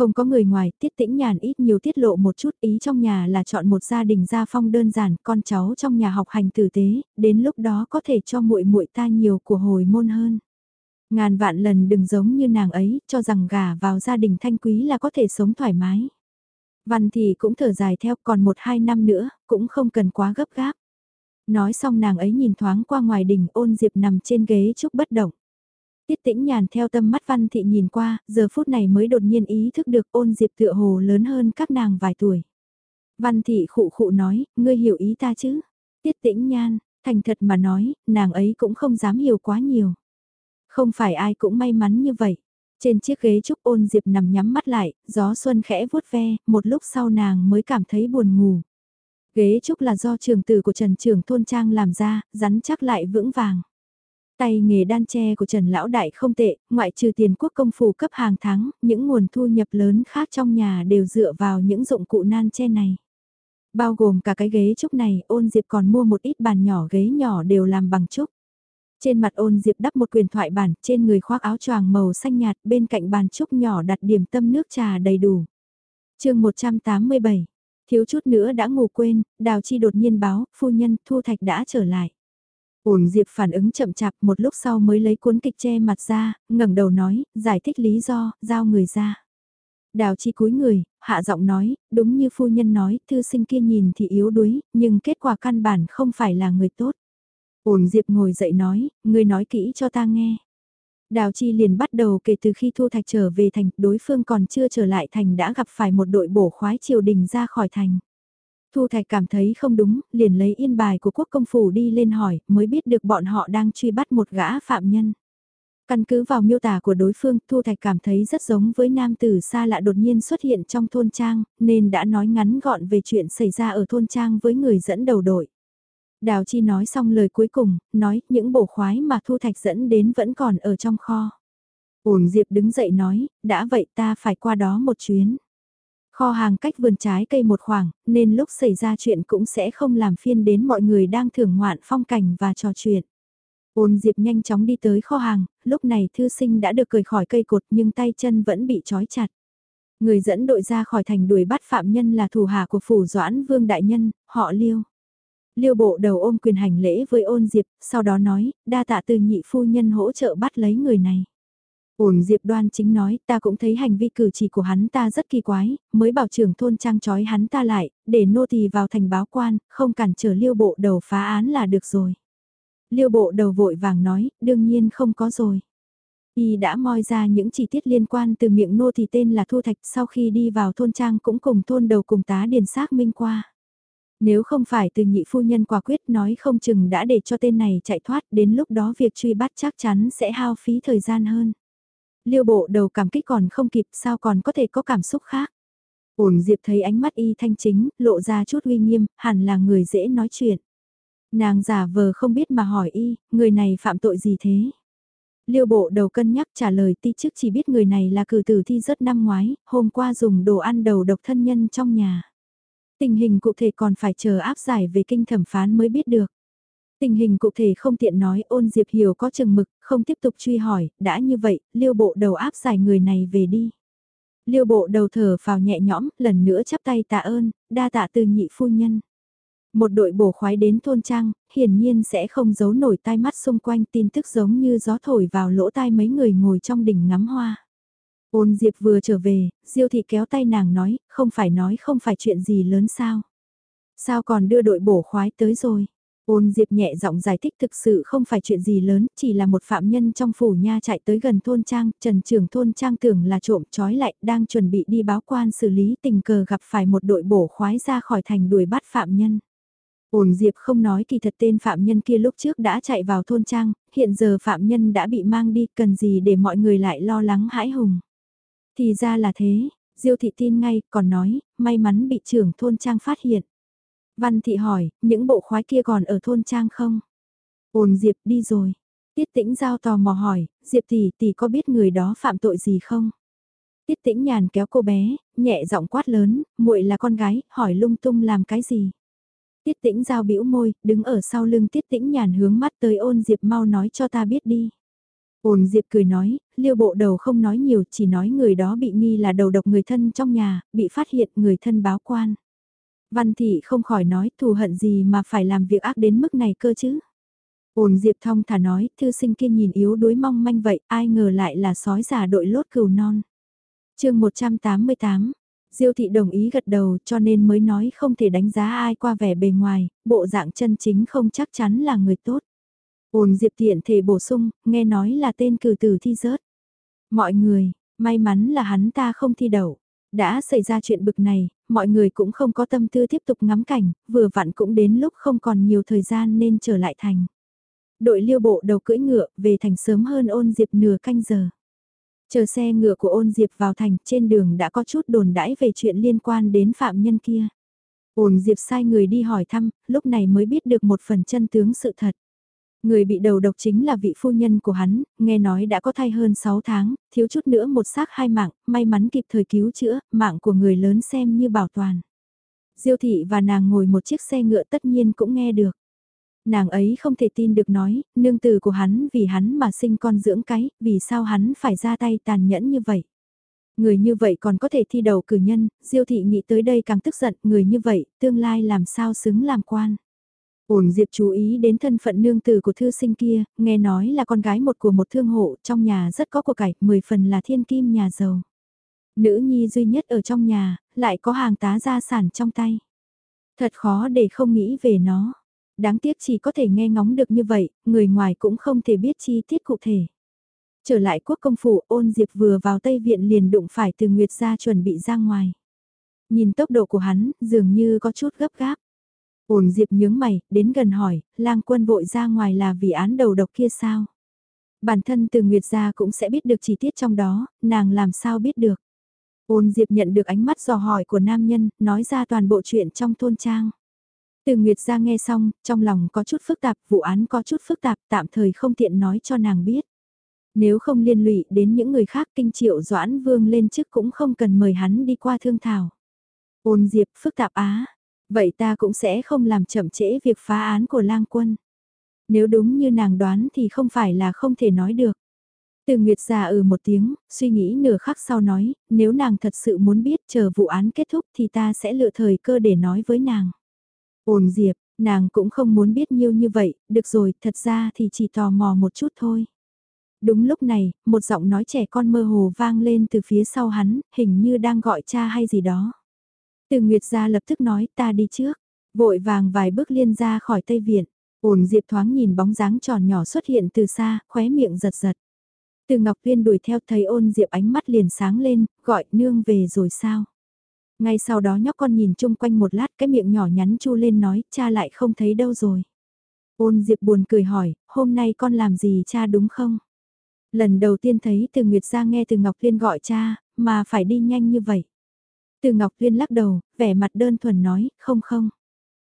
Không có người ngoài, tiết tĩnh nhàn ít nhiều tiết lộ một chút ý trong nhà là chọn một gia đình gia phong đơn giản, con cháu trong nhà học hành tử tế, đến lúc đó có thể cho muội muội ta nhiều của hồi môn hơn. Ngàn vạn lần đừng giống như nàng ấy, cho rằng gà vào gia đình thanh quý là có thể sống thoải mái. Văn thì cũng thở dài theo còn một hai năm nữa, cũng không cần quá gấp gáp. Nói xong nàng ấy nhìn thoáng qua ngoài đỉnh ôn diệp nằm trên ghế trúc bất động. Tiết tĩnh nhàn theo tâm mắt văn thị nhìn qua, giờ phút này mới đột nhiên ý thức được ôn diệp tựa hồ lớn hơn các nàng vài tuổi. Văn thị khụ khụ nói, ngươi hiểu ý ta chứ? Tiết tĩnh nhan, thành thật mà nói, nàng ấy cũng không dám hiểu quá nhiều. Không phải ai cũng may mắn như vậy. Trên chiếc ghế trúc ôn diệp nằm nhắm mắt lại, gió xuân khẽ vuốt ve, một lúc sau nàng mới cảm thấy buồn ngủ. Ghế trúc là do trường tử của Trần Trường Thôn Trang làm ra, rắn chắc lại vững vàng. Tay nghề đan tre của Trần Lão Đại không tệ, ngoại trừ tiền quốc công phủ cấp hàng tháng, những nguồn thu nhập lớn khác trong nhà đều dựa vào những dụng cụ nan tre này. Bao gồm cả cái ghế trúc này, ôn diệp còn mua một ít bàn nhỏ ghế nhỏ đều làm bằng trúc. Trên mặt ôn diệp đắp một quyền thoại bản, trên người khoác áo choàng màu xanh nhạt, bên cạnh bàn trúc nhỏ đặt điểm tâm nước trà đầy đủ. chương 187 Thiếu chút nữa đã ngủ quên, Đào Chi đột nhiên báo, phu nhân, Thu Thạch đã trở lại. Ổn Diệp phản ứng chậm chạp một lúc sau mới lấy cuốn kịch che mặt ra, ngẩng đầu nói, giải thích lý do, giao người ra. Đào Chi cúi người, hạ giọng nói, đúng như phu nhân nói, thư sinh kia nhìn thì yếu đuối, nhưng kết quả căn bản không phải là người tốt. Ổn Diệp ngồi dậy nói, người nói kỹ cho ta nghe. Đào Chi liền bắt đầu kể từ khi Thu Thạch trở về thành, đối phương còn chưa trở lại thành đã gặp phải một đội bổ khoái triều đình ra khỏi thành. Thu Thạch cảm thấy không đúng, liền lấy yên bài của quốc công phủ đi lên hỏi, mới biết được bọn họ đang truy bắt một gã phạm nhân. Căn cứ vào miêu tả của đối phương, Thu Thạch cảm thấy rất giống với nam tử xa lạ đột nhiên xuất hiện trong thôn trang, nên đã nói ngắn gọn về chuyện xảy ra ở thôn trang với người dẫn đầu đội. Đào Chi nói xong lời cuối cùng, nói những bổ khoái mà Thu Thạch dẫn đến vẫn còn ở trong kho. Ổn Diệp đứng dậy nói, đã vậy ta phải qua đó một chuyến. Kho hàng cách vườn trái cây một khoảng, nên lúc xảy ra chuyện cũng sẽ không làm phiên đến mọi người đang thưởng ngoạn phong cảnh và trò chuyện. Ôn Diệp nhanh chóng đi tới kho hàng, lúc này thư sinh đã được cởi khỏi cây cột nhưng tay chân vẫn bị trói chặt. Người dẫn đội ra khỏi thành đuổi bắt phạm nhân là thủ hạ của phủ doãn vương đại nhân, họ liêu. Liêu bộ đầu ôm quyền hành lễ với ôn diệp, sau đó nói, đa tạ từ nhị phu nhân hỗ trợ bắt lấy người này ổn diệp đoan chính nói, ta cũng thấy hành vi cử chỉ của hắn ta rất kỳ quái, mới bảo trưởng thôn trang trói hắn ta lại, để nô tỳ vào thành báo quan, không cản trở liêu bộ đầu phá án là được rồi. Liêu bộ đầu vội vàng nói, đương nhiên không có rồi. Y đã moi ra những chi tiết liên quan từ miệng nô thì tên là Thu Thạch sau khi đi vào thôn trang cũng cùng thôn đầu cùng tá điền xác minh qua. Nếu không phải từ nhị phu nhân quả quyết nói không chừng đã để cho tên này chạy thoát đến lúc đó việc truy bắt chắc chắn sẽ hao phí thời gian hơn. Liêu bộ đầu cảm kích còn không kịp sao còn có thể có cảm xúc khác. Ổn Diệp thấy ánh mắt y thanh chính, lộ ra chút uy nghiêm, hẳn là người dễ nói chuyện. Nàng giả vờ không biết mà hỏi y, người này phạm tội gì thế? Liêu bộ đầu cân nhắc trả lời ti chức chỉ biết người này là cử tử thi rất năm ngoái, hôm qua dùng đồ ăn đầu độc thân nhân trong nhà. Tình hình cụ thể còn phải chờ áp giải về kinh thẩm phán mới biết được. Tình hình cụ thể không tiện nói ôn Diệp Hiểu có chừng mực, không tiếp tục truy hỏi, đã như vậy, liêu bộ đầu áp giải người này về đi. Liêu bộ đầu thở vào nhẹ nhõm, lần nữa chắp tay tạ ơn, đa tạ từ nhị phu nhân. Một đội bổ khoái đến thôn trang, hiển nhiên sẽ không giấu nổi tai mắt xung quanh tin tức giống như gió thổi vào lỗ tai mấy người ngồi trong đỉnh ngắm hoa. Ôn Diệp vừa trở về, Diêu thị kéo tay nàng nói, không phải nói không phải chuyện gì lớn sao. Sao còn đưa đội bổ khoái tới rồi. Ôn Diệp nhẹ giọng giải thích thực sự không phải chuyện gì lớn, chỉ là một phạm nhân trong phủ nha chạy tới gần thôn trang, trần trưởng thôn trang tưởng là trộm trói lại, đang chuẩn bị đi báo quan xử lý tình cờ gặp phải một đội bổ khoái ra khỏi thành đuổi bắt phạm nhân. Ôn Diệp không nói kỳ thật tên phạm nhân kia lúc trước đã chạy vào thôn trang, hiện giờ phạm nhân đã bị mang đi, cần gì để mọi người lại lo lắng hãi hùng. Thì ra là thế, Diêu thị tin ngay, còn nói, may mắn bị trưởng thôn trang phát hiện. Văn thị hỏi, những bộ khoái kia còn ở thôn trang không? Ôn Diệp đi rồi. Tiết tĩnh giao tò mò hỏi, Diệp tỷ tỷ có biết người đó phạm tội gì không? Tiết tĩnh nhàn kéo cô bé, nhẹ giọng quát lớn, muội là con gái, hỏi lung tung làm cái gì? Tiết tĩnh giao bĩu môi, đứng ở sau lưng tiết tĩnh nhàn hướng mắt tới ôn Diệp mau nói cho ta biết đi. Ôn Diệp cười nói, liêu bộ đầu không nói nhiều, chỉ nói người đó bị nghi là đầu độc người thân trong nhà, bị phát hiện người thân báo quan. Văn thị không khỏi nói thù hận gì mà phải làm việc ác đến mức này cơ chứ. Ôn Diệp thong thả nói, thư sinh kia nhìn yếu đuối mong manh vậy, ai ngờ lại là sói già đội lốt cừu non. chương 188, Diêu thị đồng ý gật đầu cho nên mới nói không thể đánh giá ai qua vẻ bề ngoài, bộ dạng chân chính không chắc chắn là người tốt. Ôn Diệp tiện thể bổ sung, nghe nói là tên cử tử thi rớt. Mọi người, may mắn là hắn ta không thi đậu. Đã xảy ra chuyện bực này, mọi người cũng không có tâm tư tiếp tục ngắm cảnh, vừa vặn cũng đến lúc không còn nhiều thời gian nên trở lại thành. Đội liêu bộ đầu cưỡi ngựa về thành sớm hơn ôn Diệp nửa canh giờ. Chờ xe ngựa của ôn Diệp vào thành, trên đường đã có chút đồn đãi về chuyện liên quan đến phạm nhân kia. Ôn Diệp sai người đi hỏi thăm, lúc này mới biết được một phần chân tướng sự thật. Người bị đầu độc chính là vị phu nhân của hắn, nghe nói đã có thai hơn 6 tháng, thiếu chút nữa một xác hai mạng, may mắn kịp thời cứu chữa, mạng của người lớn xem như bảo toàn. Diêu thị và nàng ngồi một chiếc xe ngựa tất nhiên cũng nghe được. Nàng ấy không thể tin được nói, nương tử của hắn vì hắn mà sinh con dưỡng cái, vì sao hắn phải ra tay tàn nhẫn như vậy. Người như vậy còn có thể thi đầu cử nhân, diêu thị nghĩ tới đây càng tức giận, người như vậy, tương lai làm sao xứng làm quan. Ổn Diệp chú ý đến thân phận nương tử của thư sinh kia, nghe nói là con gái một của một thương hộ, trong nhà rất có của cải, mười phần là thiên kim nhà giàu. Nữ nhi duy nhất ở trong nhà, lại có hàng tá gia sản trong tay. Thật khó để không nghĩ về nó. Đáng tiếc chỉ có thể nghe ngóng được như vậy, người ngoài cũng không thể biết chi tiết cụ thể. Trở lại quốc công phủ ôn Diệp vừa vào Tây Viện liền đụng phải từ Nguyệt ra chuẩn bị ra ngoài. Nhìn tốc độ của hắn, dường như có chút gấp gáp. Ôn Diệp nhướng mày, đến gần hỏi, lang quân vội ra ngoài là vì án đầu độc kia sao? Bản thân từ Nguyệt gia cũng sẽ biết được chi tiết trong đó, nàng làm sao biết được? Ôn Diệp nhận được ánh mắt dò hỏi của nam nhân, nói ra toàn bộ chuyện trong thôn trang. Từ Nguyệt gia nghe xong, trong lòng có chút phức tạp, vụ án có chút phức tạp, tạm thời không tiện nói cho nàng biết. Nếu không liên lụy đến những người khác kinh triệu doãn vương lên chức cũng không cần mời hắn đi qua thương thảo. Ôn Diệp phức tạp á, Vậy ta cũng sẽ không làm chậm trễ việc phá án của lang quân. Nếu đúng như nàng đoán thì không phải là không thể nói được. Từ Nguyệt già ừ một tiếng, suy nghĩ nửa khắc sau nói, nếu nàng thật sự muốn biết chờ vụ án kết thúc thì ta sẽ lựa thời cơ để nói với nàng. Ôn Diệp, nàng cũng không muốn biết nhiều như vậy, được rồi, thật ra thì chỉ tò mò một chút thôi. Đúng lúc này, một giọng nói trẻ con mơ hồ vang lên từ phía sau hắn, hình như đang gọi cha hay gì đó. Từ Nguyệt gia lập tức nói ta đi trước, vội vàng vài bước liên ra khỏi Tây Viện. Ổn Diệp thoáng nhìn bóng dáng tròn nhỏ xuất hiện từ xa, khóe miệng giật giật. Từ Ngọc Viên đuổi theo thấy ôn Diệp ánh mắt liền sáng lên, gọi nương về rồi sao? Ngay sau đó nhóc con nhìn chung quanh một lát cái miệng nhỏ nhắn chu lên nói cha lại không thấy đâu rồi. Ôn Diệp buồn cười hỏi, hôm nay con làm gì cha đúng không? Lần đầu tiên thấy từ Nguyệt ra nghe từ Ngọc Liên gọi cha, mà phải đi nhanh như vậy. Từ Ngọc Liên lắc đầu, vẻ mặt đơn thuần nói, không không.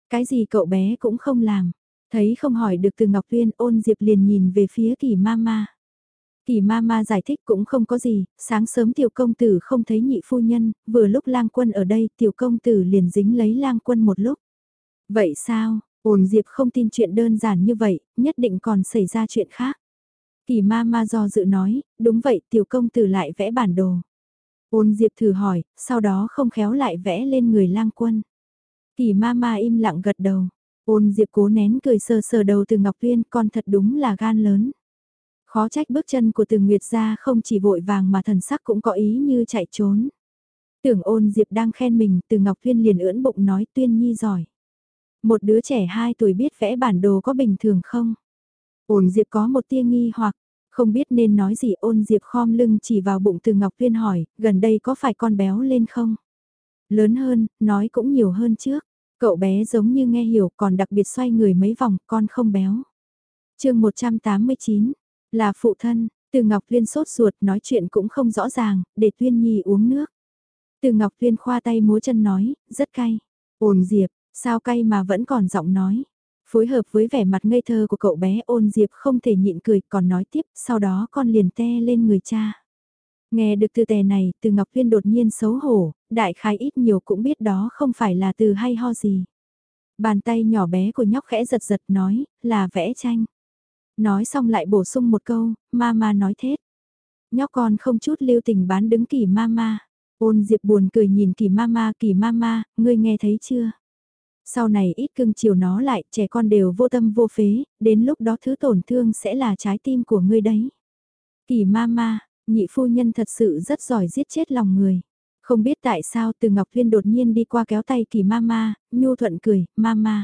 Cái gì cậu bé cũng không làm. Thấy không hỏi được từ Ngọc Liên ôn Diệp liền nhìn về phía kỳ mama. Kỳ mama giải thích cũng không có gì, sáng sớm tiểu công tử không thấy nhị phu nhân, vừa lúc lang quân ở đây tiểu công tử liền dính lấy lang quân một lúc. Vậy sao, ôn Diệp không tin chuyện đơn giản như vậy, nhất định còn xảy ra chuyện khác. Kỳ ma ma do dự nói, đúng vậy tiểu công tử lại vẽ bản đồ. Ôn Diệp thử hỏi, sau đó không khéo lại vẽ lên người lang quân. Kỳ ma ma im lặng gật đầu. Ôn Diệp cố nén cười sờ sờ đầu từ Ngọc Viên, con thật đúng là gan lớn. Khó trách bước chân của từ Nguyệt ra không chỉ vội vàng mà thần sắc cũng có ý như chạy trốn. Tưởng ôn Diệp đang khen mình, từ Ngọc Viên liền ưỡn bụng nói tuyên nhi giỏi. Một đứa trẻ 2 tuổi biết vẽ bản đồ có bình thường không? Ôn Diệp có một tia nghi hoặc, không biết nên nói gì ôn Diệp khom lưng chỉ vào bụng từ Ngọc Viên hỏi, gần đây có phải con béo lên không? Lớn hơn, nói cũng nhiều hơn trước. Cậu bé giống như nghe hiểu còn đặc biệt xoay người mấy vòng, con không béo. chương 189, là phụ thân, từ Ngọc Viên sốt ruột nói chuyện cũng không rõ ràng, để Tuyên Nhi uống nước. Từ Ngọc Viên khoa tay múa chân nói, rất cay. Ôn Diệp, sao cay mà vẫn còn giọng nói. Phối hợp với vẻ mặt ngây thơ của cậu bé ôn Diệp không thể nhịn cười còn nói tiếp, sau đó con liền te lên người cha. Nghe được từ tè này, từ Ngọc Viên đột nhiên xấu hổ, đại khái ít nhiều cũng biết đó không phải là từ hay ho gì. Bàn tay nhỏ bé của nhóc khẽ giật giật nói, là vẽ tranh. Nói xong lại bổ sung một câu, mama nói thế. Nhóc con không chút lưu tình bán đứng kỳ mama. Ôn Diệp buồn cười nhìn kỳ mama, kỳ mama, ngươi nghe thấy chưa? Sau này ít cưng chiều nó lại, trẻ con đều vô tâm vô phế, đến lúc đó thứ tổn thương sẽ là trái tim của ngươi đấy. Kỳ mama, nhị phu nhân thật sự rất giỏi giết chết lòng người. Không biết tại sao từ Ngọc Thuyên đột nhiên đi qua kéo tay kỳ mama, nhu thuận cười, mama.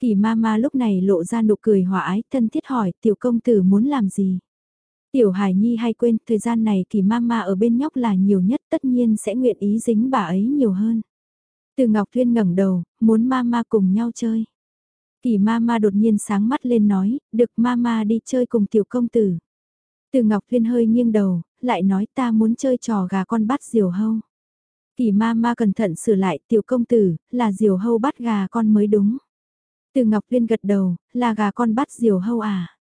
Kỳ mama lúc này lộ ra nụ cười hòa ái thân thiết hỏi tiểu công tử muốn làm gì. Tiểu Hải Nhi hay quên thời gian này kỳ mama ở bên nhóc là nhiều nhất tất nhiên sẽ nguyện ý dính bà ấy nhiều hơn. Từ Ngọc Thuyên ngẩng đầu, muốn mama cùng nhau chơi. Kỳ mama đột nhiên sáng mắt lên nói, được mama đi chơi cùng tiểu công tử. Từ Ngọc Thuyên hơi nghiêng đầu, lại nói ta muốn chơi trò gà con bắt diều hâu. Kỳ mama cẩn thận sửa lại tiểu công tử, là diều hâu bắt gà con mới đúng. Từ Ngọc Thuyên gật đầu, là gà con bắt diều hâu à.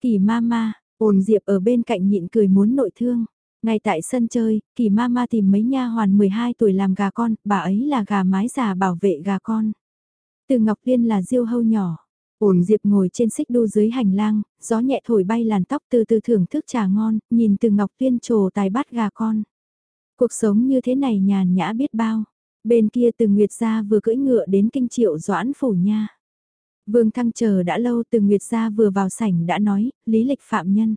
Kỳ mama, ồn diệp ở bên cạnh nhịn cười muốn nội thương. Ngay tại sân chơi, kỳ mama tìm mấy nha hoàn 12 tuổi làm gà con, bà ấy là gà mái già bảo vệ gà con. Từ Ngọc Viên là diêu hâu nhỏ. Ổn Diệp ngồi trên xích đu dưới hành lang, gió nhẹ thổi bay làn tóc từ từ thưởng thức trà ngon, nhìn từ Ngọc Viên trồ tài bắt gà con. Cuộc sống như thế này nhàn nhã biết bao. Bên kia từ Nguyệt gia vừa cưỡi ngựa đến kinh triệu doãn phủ nha. Vương Thăng chờ đã lâu từ Nguyệt gia vừa vào sảnh đã nói, lý lịch phạm nhân.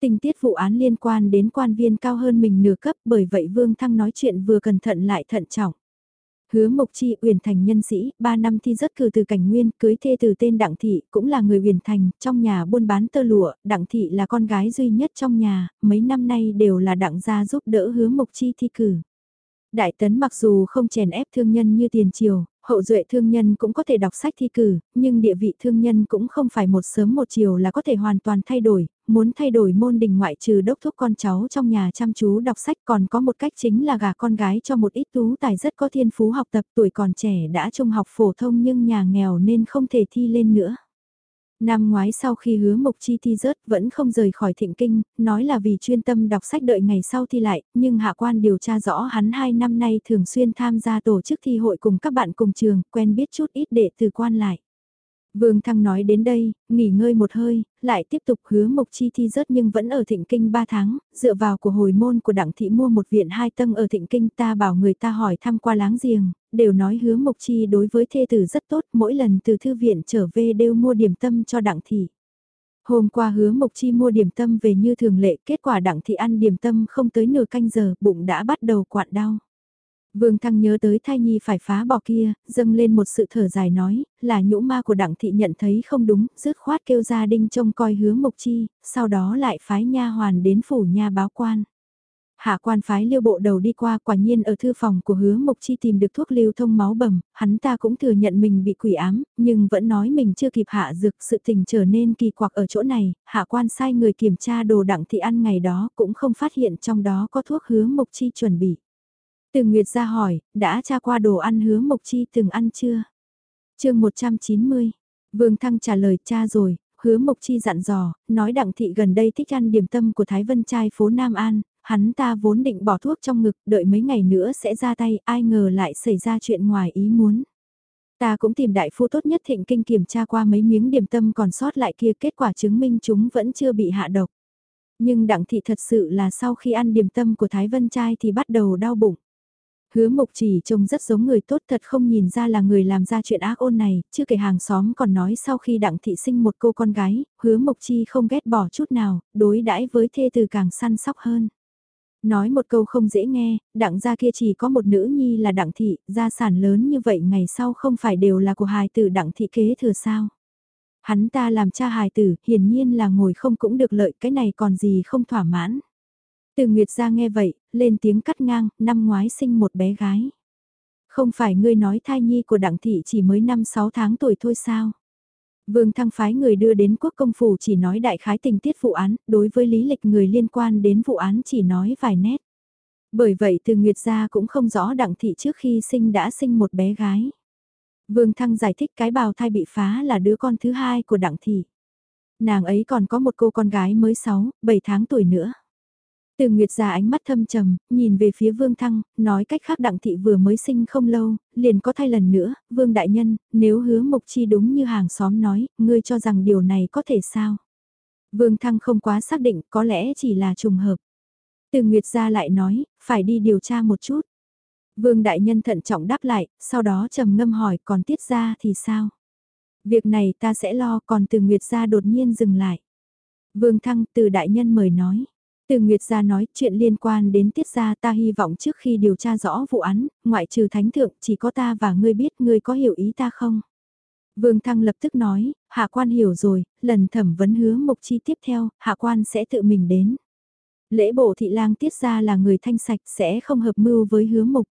Tình tiết vụ án liên quan đến quan viên cao hơn mình nửa cấp bởi vậy Vương Thăng nói chuyện vừa cẩn thận lại thận trọng. Hứa Mộc Chi uyển thành nhân sĩ, 3 năm thi rất cử từ cảnh nguyên, cưới thê từ tên Đặng Thị, cũng là người uyển thành, trong nhà buôn bán tơ lụa, Đặng Thị là con gái duy nhất trong nhà, mấy năm nay đều là Đặng gia giúp đỡ Hứa Mộc Chi thi cử. Đại tấn mặc dù không chèn ép thương nhân như tiền triều, hậu duệ thương nhân cũng có thể đọc sách thi cử, nhưng địa vị thương nhân cũng không phải một sớm một chiều là có thể hoàn toàn thay đổi, muốn thay đổi môn đình ngoại trừ đốc thúc con cháu trong nhà chăm chú đọc sách còn có một cách chính là gả con gái cho một ít tú tài rất có thiên phú học tập tuổi còn trẻ đã trung học phổ thông nhưng nhà nghèo nên không thể thi lên nữa. Năm ngoái sau khi hứa mục chi thi rớt vẫn không rời khỏi thịnh kinh, nói là vì chuyên tâm đọc sách đợi ngày sau thi lại, nhưng hạ quan điều tra rõ hắn hai năm nay thường xuyên tham gia tổ chức thi hội cùng các bạn cùng trường, quen biết chút ít để từ quan lại. Vương Thăng nói đến đây, nghỉ ngơi một hơi, lại tiếp tục hứa mục chi thi rớt nhưng vẫn ở thịnh kinh 3 tháng, dựa vào của hồi môn của đặng thị mua một viện hai tầng ở thịnh kinh ta bảo người ta hỏi thăm qua láng giềng, đều nói hứa mục chi đối với thê tử rất tốt, mỗi lần từ thư viện trở về đều mua điểm tâm cho đặng thị. Hôm qua hứa mục chi mua điểm tâm về như thường lệ, kết quả đặng thị ăn điểm tâm không tới nửa canh giờ, bụng đã bắt đầu quặn đau. Vương Thăng nhớ tới thai nhi phải phá bỏ kia, dâng lên một sự thở dài nói, là nhũ ma của đặng thị nhận thấy không đúng, rứt khoát kêu gia Đinh trông coi hứa mục chi, sau đó lại phái nha hoàn đến phủ nha báo quan. Hạ quan phái liêu bộ đầu đi qua quả nhiên ở thư phòng của hứa Mục chi tìm được thuốc lưu thông máu bầm, hắn ta cũng thừa nhận mình bị quỷ ám, nhưng vẫn nói mình chưa kịp hạ dược sự tình trở nên kỳ quặc ở chỗ này, hạ quan sai người kiểm tra đồ đặng thị ăn ngày đó cũng không phát hiện trong đó có thuốc hứa Mục chi chuẩn bị. Từ Nguyệt ra hỏi, đã tra qua đồ ăn hứa mộc chi từng ăn chưa? chương 190, Vương Thăng trả lời cha rồi, hứa mộc chi dặn dò, nói đặng thị gần đây thích ăn điểm tâm của Thái Vân trai phố Nam An, hắn ta vốn định bỏ thuốc trong ngực, đợi mấy ngày nữa sẽ ra tay, ai ngờ lại xảy ra chuyện ngoài ý muốn. Ta cũng tìm đại phu tốt nhất thịnh kinh kiểm tra qua mấy miếng điểm tâm còn sót lại kia kết quả chứng minh chúng vẫn chưa bị hạ độc. Nhưng đặng thị thật sự là sau khi ăn điểm tâm của Thái Vân trai thì bắt đầu đau bụng. Hứa mục chỉ trông rất giống người tốt thật không nhìn ra là người làm ra chuyện ác ôn này, chưa kể hàng xóm còn nói sau khi đặng thị sinh một cô con gái, hứa mục chi không ghét bỏ chút nào, đối đãi với thê từ càng săn sóc hơn. Nói một câu không dễ nghe, đặng gia kia chỉ có một nữ nhi là đặng thị, gia sản lớn như vậy ngày sau không phải đều là của hài tử đặng thị kế thừa sao. Hắn ta làm cha hài tử, hiển nhiên là ngồi không cũng được lợi, cái này còn gì không thỏa mãn. Từ Nguyệt ra nghe vậy, lên tiếng cắt ngang, năm ngoái sinh một bé gái. Không phải ngươi nói thai nhi của đặng thị chỉ mới 5-6 tháng tuổi thôi sao? Vương Thăng phái người đưa đến quốc công phủ chỉ nói đại khái tình tiết vụ án, đối với lý lịch người liên quan đến vụ án chỉ nói vài nét. Bởi vậy từ Nguyệt gia cũng không rõ đặng thị trước khi sinh đã sinh một bé gái. Vương Thăng giải thích cái bào thai bị phá là đứa con thứ hai của đặng thị. Nàng ấy còn có một cô con gái mới 6, 7 tháng tuổi nữa. Từ Nguyệt già ánh mắt thâm trầm, nhìn về phía Vương Thăng, nói cách khác đặng thị vừa mới sinh không lâu, liền có thai lần nữa, Vương Đại Nhân, nếu hứa mục chi đúng như hàng xóm nói, ngươi cho rằng điều này có thể sao? Vương Thăng không quá xác định, có lẽ chỉ là trùng hợp. Từ Nguyệt gia lại nói, phải đi điều tra một chút. Vương Đại Nhân thận trọng đáp lại, sau đó trầm ngâm hỏi còn tiết ra thì sao? Việc này ta sẽ lo còn từ Nguyệt gia đột nhiên dừng lại. Vương Thăng từ Đại Nhân mời nói. Từ Nguyệt gia nói chuyện liên quan đến tiết gia ta hy vọng trước khi điều tra rõ vụ án, ngoại trừ thánh thượng chỉ có ta và ngươi biết ngươi có hiểu ý ta không? Vương Thăng lập tức nói, hạ quan hiểu rồi, lần thẩm vấn hứa mục chi tiếp theo, hạ quan sẽ tự mình đến. Lễ bộ thị lang tiết gia là người thanh sạch sẽ không hợp mưu với hứa mục.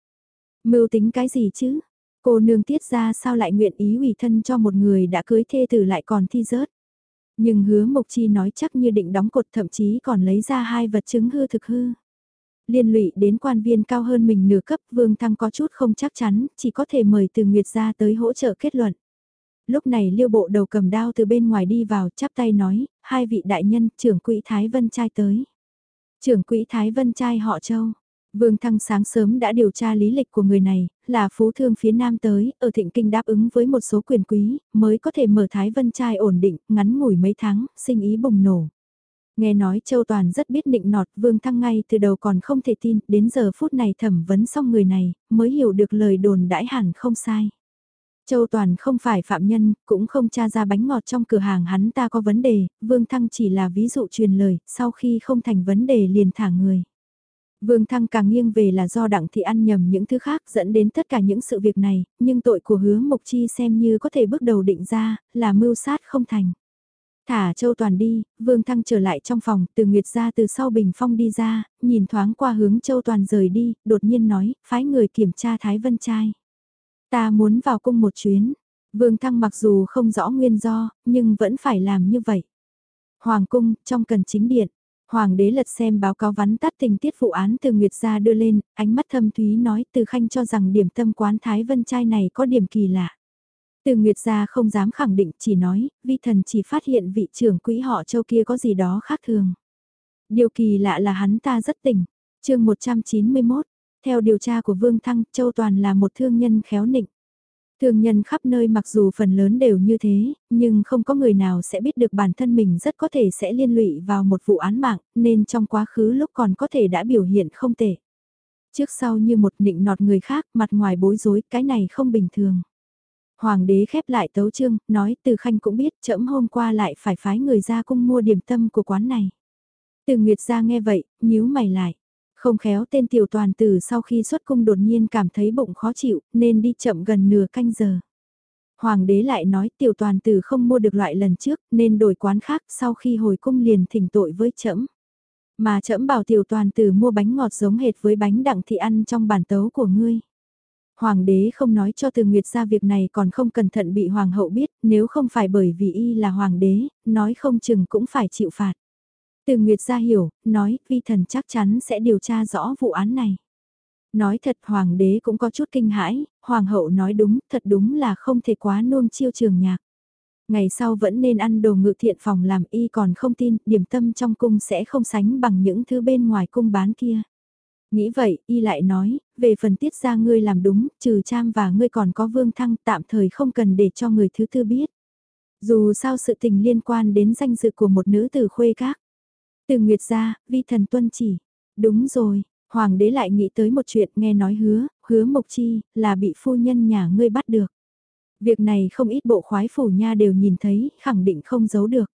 Mưu tính cái gì chứ? Cô nương tiết gia sao lại nguyện ý ủy thân cho một người đã cưới thê tử lại còn thi rớt? Nhưng hứa Mộc Chi nói chắc như định đóng cột thậm chí còn lấy ra hai vật chứng hư thực hư. Liên lụy đến quan viên cao hơn mình nửa cấp Vương Thăng có chút không chắc chắn, chỉ có thể mời từ Nguyệt ra tới hỗ trợ kết luận. Lúc này liêu bộ đầu cầm đao từ bên ngoài đi vào chắp tay nói, hai vị đại nhân trưởng quỹ Thái Vân trai tới. Trưởng quỹ Thái Vân trai họ châu, Vương Thăng sáng sớm đã điều tra lý lịch của người này, là phú thương phía nam tới, ở thịnh kinh đáp ứng với một số quyền quý, mới có thể mở Thái Vân trai ổn định, ngắn ngủi mấy tháng, sinh ý bùng nổ. Nghe nói Châu Toàn rất biết định nọt, Vương Thăng ngay từ đầu còn không thể tin, đến giờ phút này thẩm vấn xong người này, mới hiểu được lời đồn đãi hẳn không sai. Châu Toàn không phải phạm nhân, cũng không tra ra bánh ngọt trong cửa hàng hắn ta có vấn đề, Vương Thăng chỉ là ví dụ truyền lời, sau khi không thành vấn đề liền thả người. Vương Thăng càng nghiêng về là do đặng thị ăn nhầm những thứ khác dẫn đến tất cả những sự việc này, nhưng tội của hứa Mộc Chi xem như có thể bước đầu định ra, là mưu sát không thành. Thả Châu Toàn đi, Vương Thăng trở lại trong phòng, từ Nguyệt ra từ sau bình phong đi ra, nhìn thoáng qua hướng Châu Toàn rời đi, đột nhiên nói, phái người kiểm tra Thái Vân Trai. Ta muốn vào cung một chuyến. Vương Thăng mặc dù không rõ nguyên do, nhưng vẫn phải làm như vậy. Hoàng cung, trong cần chính điện, Hoàng đế lật xem báo cáo vắn tắt tình tiết vụ án từ Nguyệt gia đưa lên, ánh mắt thâm thúy nói từ khanh cho rằng điểm tâm quán Thái Vân trai này có điểm kỳ lạ. Từ Nguyệt gia không dám khẳng định chỉ nói, vi thần chỉ phát hiện vị trưởng quỹ họ châu kia có gì đó khác thường. Điều kỳ lạ là hắn ta rất tỉnh. chương 191, theo điều tra của Vương Thăng, Châu Toàn là một thương nhân khéo nịnh. Thương nhân khắp nơi mặc dù phần lớn đều như thế, nhưng không có người nào sẽ biết được bản thân mình rất có thể sẽ liên lụy vào một vụ án mạng, nên trong quá khứ lúc còn có thể đã biểu hiện không tệ. Trước sau như một nịnh nọt người khác, mặt ngoài bối rối, cái này không bình thường. Hoàng đế khép lại tấu chương, nói từ khanh cũng biết chậm hôm qua lại phải phái người ra cung mua điểm tâm của quán này. Từ Nguyệt ra nghe vậy, nhíu mày lại. Không khéo tên tiểu toàn tử sau khi xuất cung đột nhiên cảm thấy bụng khó chịu, nên đi chậm gần nửa canh giờ. Hoàng đế lại nói tiểu toàn tử không mua được loại lần trước, nên đổi quán khác, sau khi hồi cung liền thỉnh tội với trẫm Mà trẫm bảo tiểu toàn tử mua bánh ngọt giống hệt với bánh đặng thị ăn trong bản tấu của ngươi. Hoàng đế không nói cho từ Nguyệt ra việc này còn không cẩn thận bị hoàng hậu biết, nếu không phải bởi vì y là hoàng đế, nói không chừng cũng phải chịu phạt. Từ Nguyệt ra hiểu, nói, vi thần chắc chắn sẽ điều tra rõ vụ án này. Nói thật hoàng đế cũng có chút kinh hãi, hoàng hậu nói đúng, thật đúng là không thể quá nuông chiêu trường nhạc. Ngày sau vẫn nên ăn đồ ngự thiện phòng làm y còn không tin, điểm tâm trong cung sẽ không sánh bằng những thứ bên ngoài cung bán kia. Nghĩ vậy, y lại nói, về phần tiết ra ngươi làm đúng, trừ trang và ngươi còn có vương thăng tạm thời không cần để cho người thứ tư biết. Dù sao sự tình liên quan đến danh dự của một nữ tử khuê các. Từ Nguyệt ra, vi thần tuân chỉ. Đúng rồi, Hoàng đế lại nghĩ tới một chuyện nghe nói hứa, hứa mộc chi, là bị phu nhân nhà ngươi bắt được. Việc này không ít bộ khoái phủ nha đều nhìn thấy, khẳng định không giấu được.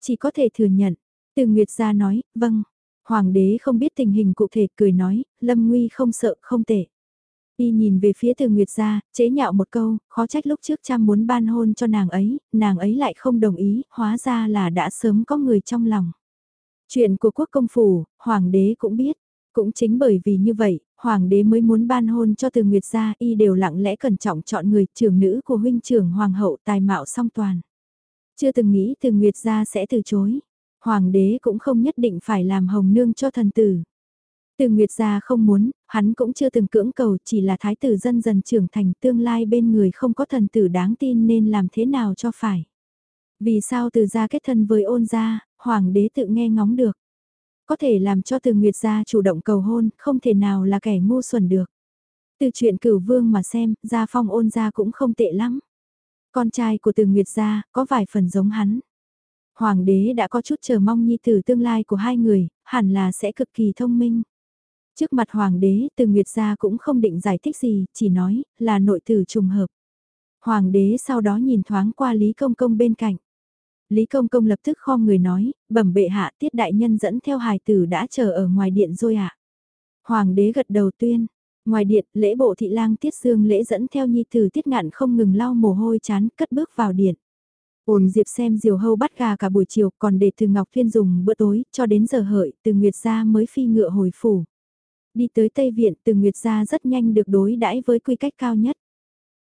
Chỉ có thể thừa nhận. Từ Nguyệt ra nói, vâng. Hoàng đế không biết tình hình cụ thể cười nói, Lâm Nguy không sợ, không tệ. Y nhìn về phía từ Nguyệt gia, chế nhạo một câu, khó trách lúc trước cha muốn ban hôn cho nàng ấy, nàng ấy lại không đồng ý, hóa ra là đã sớm có người trong lòng. Chuyện của quốc công phủ, hoàng đế cũng biết, cũng chính bởi vì như vậy, hoàng đế mới muốn ban hôn cho từ Nguyệt gia, y đều lặng lẽ cẩn trọng chọn người trưởng nữ của huynh trưởng hoàng hậu tài mạo song toàn. Chưa từng nghĩ từ Nguyệt gia sẽ từ chối. Hoàng đế cũng không nhất định phải làm hồng nương cho thần tử. Từ Nguyệt gia không muốn, hắn cũng chưa từng cưỡng cầu chỉ là thái tử dân dần trưởng thành tương lai bên người không có thần tử đáng tin nên làm thế nào cho phải. Vì sao từ gia kết thân với ôn gia, hoàng đế tự nghe ngóng được. Có thể làm cho từ Nguyệt gia chủ động cầu hôn, không thể nào là kẻ ngu xuẩn được. Từ chuyện cửu vương mà xem, gia phong ôn gia cũng không tệ lắm. Con trai của từ Nguyệt gia, có vài phần giống hắn. Hoàng đế đã có chút chờ mong nhi tử tương lai của hai người, hẳn là sẽ cực kỳ thông minh. Trước mặt hoàng đế, từ Nguyệt gia cũng không định giải thích gì, chỉ nói là nội tử trùng hợp. Hoàng đế sau đó nhìn thoáng qua Lý Công Công bên cạnh. Lý Công Công lập tức khom người nói, bẩm bệ hạ tiết đại nhân dẫn theo hài tử đã chờ ở ngoài điện rồi ạ. Hoàng đế gật đầu tuyên, ngoài điện lễ bộ thị lang tiết dương lễ dẫn theo nhi tử tiết ngạn không ngừng lau mồ hôi chán cất bước vào điện. Ôn Diệp xem diều hâu bắt gà cả buổi chiều còn để từ Ngọc Thiên dùng bữa tối cho đến giờ hợi từ Nguyệt gia mới phi ngựa hồi phủ. Đi tới Tây Viện từ Nguyệt gia rất nhanh được đối đãi với quy cách cao nhất.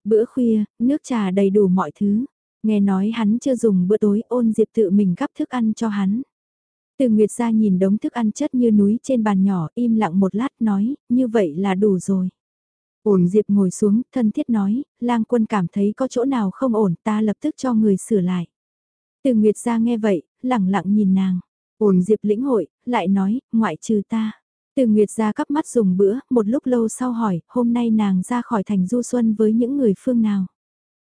Bữa khuya, nước trà đầy đủ mọi thứ. Nghe nói hắn chưa dùng bữa tối ôn Diệp tự mình gắp thức ăn cho hắn. Từ Nguyệt gia nhìn đống thức ăn chất như núi trên bàn nhỏ im lặng một lát nói, như vậy là đủ rồi. Ổn Diệp ngồi xuống, thân thiết nói, lang quân cảm thấy có chỗ nào không ổn ta lập tức cho người sửa lại. Từ Nguyệt ra nghe vậy, lẳng lặng nhìn nàng. Ổn Diệp lĩnh hội, lại nói, ngoại trừ ta. Từ Nguyệt ra cắp mắt dùng bữa, một lúc lâu sau hỏi, hôm nay nàng ra khỏi thành du xuân với những người phương nào.